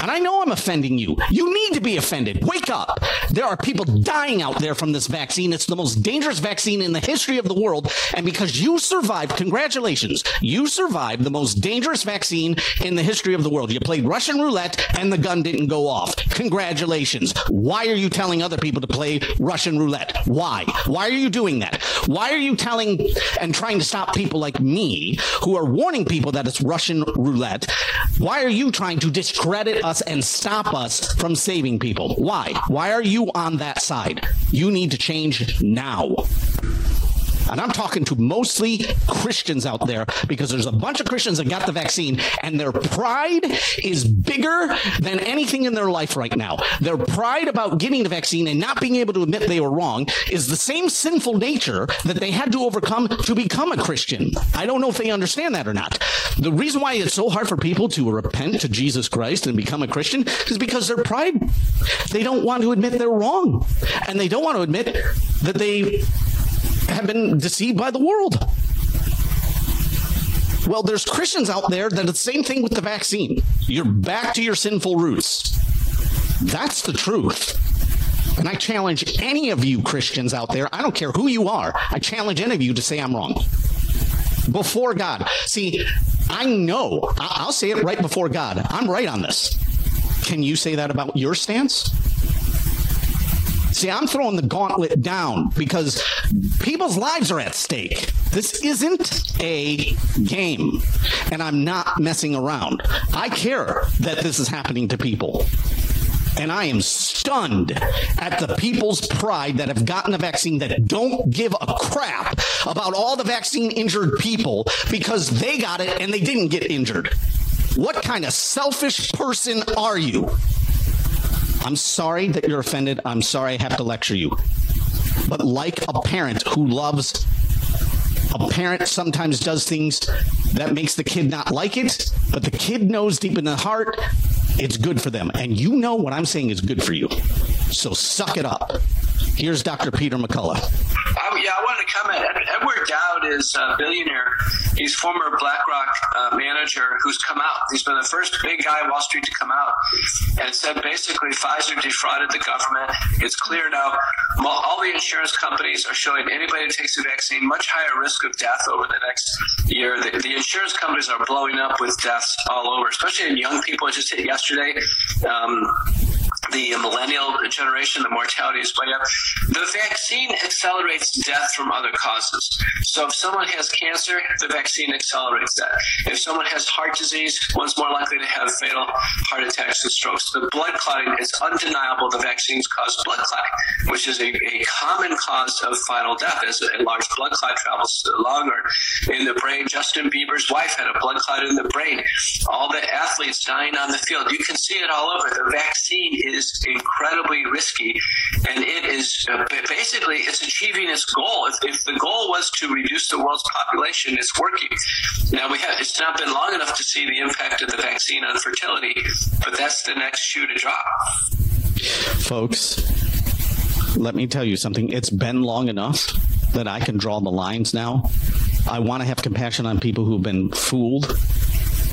And I know I'm offending you. You need to be offended. Wake up. There are people dying out there from this vaccine. It's the most dangerous vaccine in the history of the world. And because you survived, congratulations. You survived the most dangerous vaccine in the history of the world. You played Russian roulette and the gun didn't go off. Congratulations. Why are you telling other people to play Russian roulette? Why? Why are you doing that? Why are you telling and trying to stop people like me who are warning people that it's Russian roulette? Why are you trying to discredit us and stop us from saving people. Why? Why are you on that side? You need to change now and I'm talking to mostly Christians out there because there's a bunch of Christians that got the vaccine and their pride is bigger than anything in their life right now. Their pride about getting the vaccine and not being able to admit they were wrong is the same sinful nature that they had to overcome to become a Christian. I don't know if they understand that or not. The reason why it's so hard for people to repent to Jesus Christ and become a Christian is because their pride they don't want to admit they're wrong and they don't want to admit that they have been deceived by the world. Well, there's Christians out there that the same thing with the vaccine. You're back to your sinful roots. That's the truth. And I challenge any of you Christians out there, I don't care who you are, I challenge any of you to say I'm wrong. Before God. See, I know, I'll say it right before God. I'm right on this. Can you say that about your stance? See, I'm throwing the gauntlet down because people's lives are at stake. This isn't a game, and I'm not messing around. I care that this is happening to people. And I am stunned at the people's pride that have gotten the vaccine that don't give a crap about all the vaccine injured people because they got it and they didn't get injured. What kind of selfish person are you? I'm sorry that you're offended. I'm sorry I have to lecture you. But like a parent who loves a parent sometimes does things that makes the kid not like it, but the kid knows deep in the heart it's good for them. And you know what I'm saying is good for you. So suck it up. Here's Dr. Peter McCullough. Uh, yeah, I wanted to comment. Edward Dowd is a billionaire. He's former BlackRock uh, manager who's come out. He's been the first big guy on Wall Street to come out and said basically Pfizer defrauded the government. It's clear now. All the insurance companies are showing anybody who takes the vaccine much higher risk of death over the next year. The, the insurance companies are blowing up with deaths all over, especially in young people. It just hit yesterday. Um, the millennial generation, the mortality is way up. The vaccine accelerates death from other causes. So if someone has cancer, the vaccine accelerates that. If someone has heart disease, one's more likely to have fatal heart attacks and strokes. The blood clotting is undeniable. The vaccines cause blood clotting, which is a, a common cause of final death as a large blood clot travels longer in the brain. Justin Bieber's wife had a blood clot in the brain. All the athletes dying on the field. You can see it all over. The vaccine is is incredibly risky and it is uh, basically it's achieving its goal. If, if the goal was to reduce the world's population it's working. Now we have it's not been long enough to see the impact of the vaccine on fertility but that's the next shoe to drop. Folks let me tell you something. It's been long enough that I can draw the lines now. I want to have compassion on people who've been fooled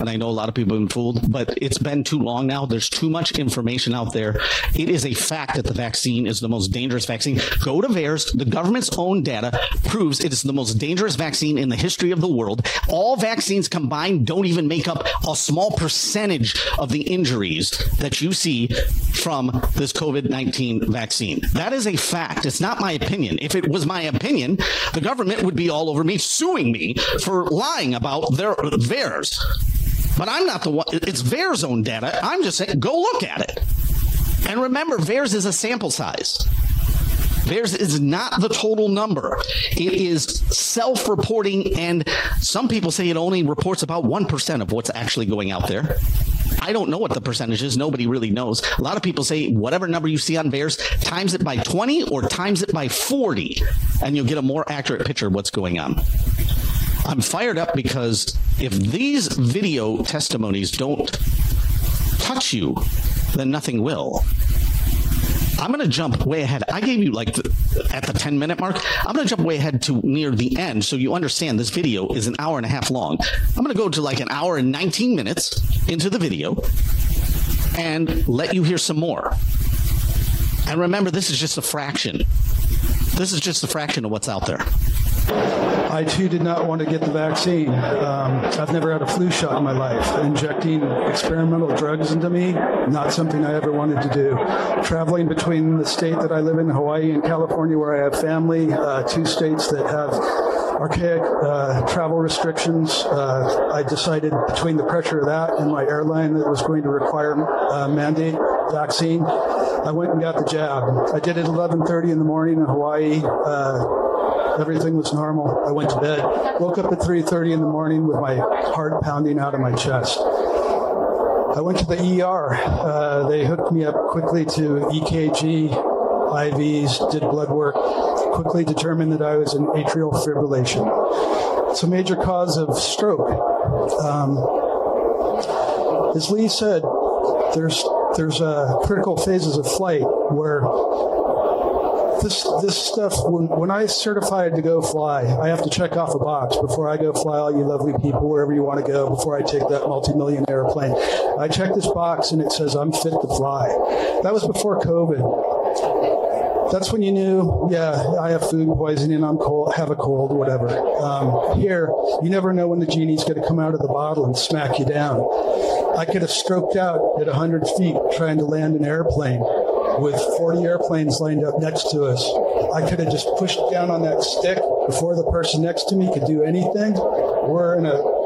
and I know a lot of people have been fooled, but it's been too long now. There's too much information out there. It is a fact that the vaccine is the most dangerous vaccine. Go to VAERS, the government's own data proves it is the most dangerous vaccine in the history of the world. All vaccines combined don't even make up a small percentage of the injuries that you see from this COVID-19 vaccine. That is a fact. It's not my opinion. If it was my opinion, the government would be all over me suing me for lying about their VAERS. But I'm not the one it's VAERS own data. I'm just saying go look at it. And remember VAERS is a sample size. VAERS is not the total number. It is self-reporting and some people say it only reports about 1% of what's actually going out there. I don't know what the percentage is. Nobody really knows. A lot of people say whatever number you see on VAERS times it by 20 or times it by 40 and you'll get a more accurate picture of what's going on. I'm fired up because if these video testimonies don't touch you, then nothing will. I'm going to jump way ahead. I gave you like the, at the 10 minute mark. I'm going to jump way ahead to near the end so you understand this video is an hour and a half long. I'm going to go to like an hour and 19 minutes into the video and let you hear some more. And remember this is just a fraction. This is just a fraction of what's out there. I too did not want to get the vaccine. Um, I've never had a flu shot in my life. Injecting experimental drugs into me, not something I ever wanted to do. Traveling between the state that I live in, Hawaii and California where I have family, uh, two states that have archaic uh, travel restrictions. Uh, I decided between the pressure of that and my airline that was going to require uh, mandate vaccine, I went and got the jab. I did it 11:30 in the morning in Hawaii. Everything was normal. I went to bed. Woke up at 3:30 in the morning with my heart pounding out of my chest. I went to the ER. Uh, they hooked me up quickly to EKG, IVs, did blood work, quickly determined that I was in atrial fibrillation. It's a major cause of stroke. Um, as Lee said, there's there's uh, critical phases of flight where this this stuff when when I certified to go fly, I have to check off a box before I go fly all you lovely people wherever you want to go before I take that multi-million airplane. I check this box and it says I'm fit to fly. That was before COVID. That's when you knew, yeah, I have food poisoning, I'm cold, have a cold, whatever. Um, here, you never know when the genie's going to come out of the bottle and smack you down. I could have stroked out at 100 feet trying to land an airplane with 40 airplanes lined up next to us. I could have just pushed down on that stick before the person next to me could do anything. We're in a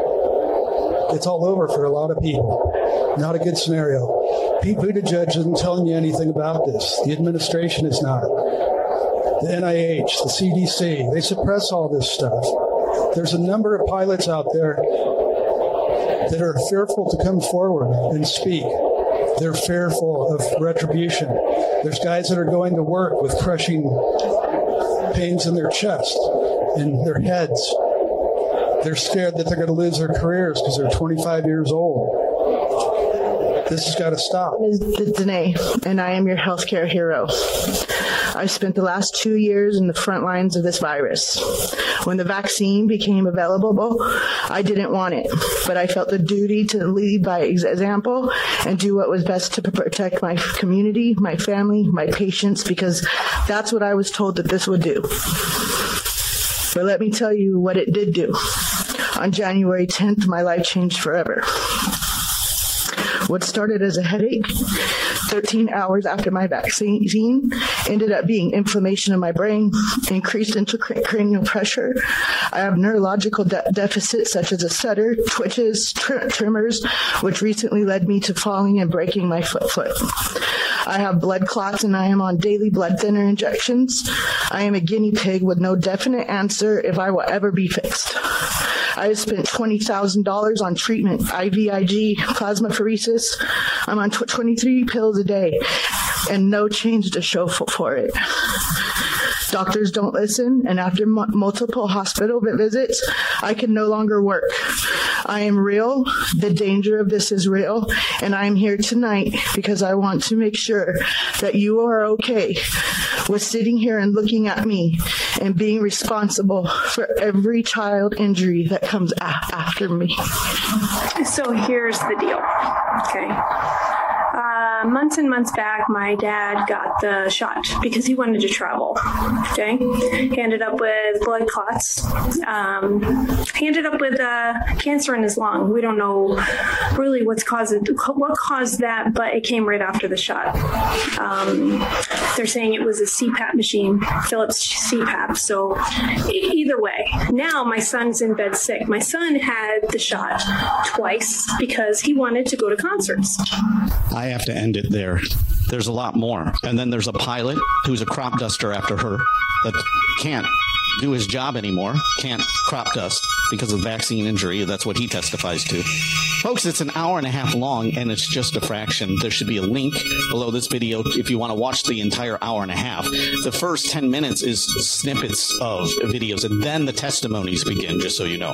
it's all over for a lot of people. Not a good scenario. Pete Buttigieg isn't telling you anything about this. The administration is not. The NIH, the CDC, they suppress all this stuff. There's a number of pilots out there that are fearful to come forward and speak. They're fearful of retribution. There's guys that are going to work with crushing pains in their chest, in their heads. They're scared that they're going to lose their careers because they're 25 years old. This has got to stop. Ms. Danae, and I am your healthcare hero. I spent the last 2 years in the front lines of this virus. When the vaccine became available, I didn't want it, but I felt the duty to lead by example and do what was best to protect my community, my family, my patients because that's what I was told that this would do. But let me tell you what it did do. On January 10th, my life changed forever. What started as a headache 13 hours after my vaccine ended up being inflammation in my brain, increased intracranial pressure. I have neurological de deficits such as a stutter, twitches, tr tremors, which recently led me to falling and breaking my foot. foot. I have blood clots and I am on daily blood thinner injections. I am a guinea pig with no definite answer if I will ever be fixed. I have spent $20,000 on treatment, IVIG, plasmapheresis. I'm on 23 pills a day and no change to show for, for it. Doctors don't listen and after multiple hospital visits, I can no longer work. I am real. The danger of this is real, and I am here tonight because I want to make sure that you are okay with sitting here and looking at me and being responsible for every child injury that comes after me. So here's the deal. Okay. Months and months back, my dad got the shot because he wanted to travel. Okay? He ended up with blood clots. Um, he ended up with uh, cancer in his lung. We don't know really what's caused what caused that, but it came right after the shot. Um, they're saying it was a CPAP machine, Philips CPAP. So either way, now my son's in bed sick. My son had the shot twice because he wanted to go to concerts. I have to end it there. There's a lot more. And then there's a pilot who's a crop duster after her that can't do his job anymore, can't crop dust because of vaccine injury. That's what he testifies to. Folks, it's an hour and a half long and it's just a fraction. There should be a link below this video if you want to watch the entire hour and a half. The first 10 minutes is snippets of videos and then the testimonies begin just so you know.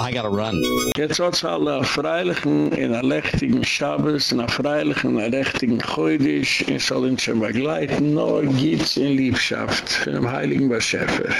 I got to run. Jetzt wird's alle freilichen in a lechtigen Shabbos, in a freilichen, in a lechtigen Chodesh, in schon begleiten, nur gibt's in Liebschaft von dem Heiligen Beschäfer.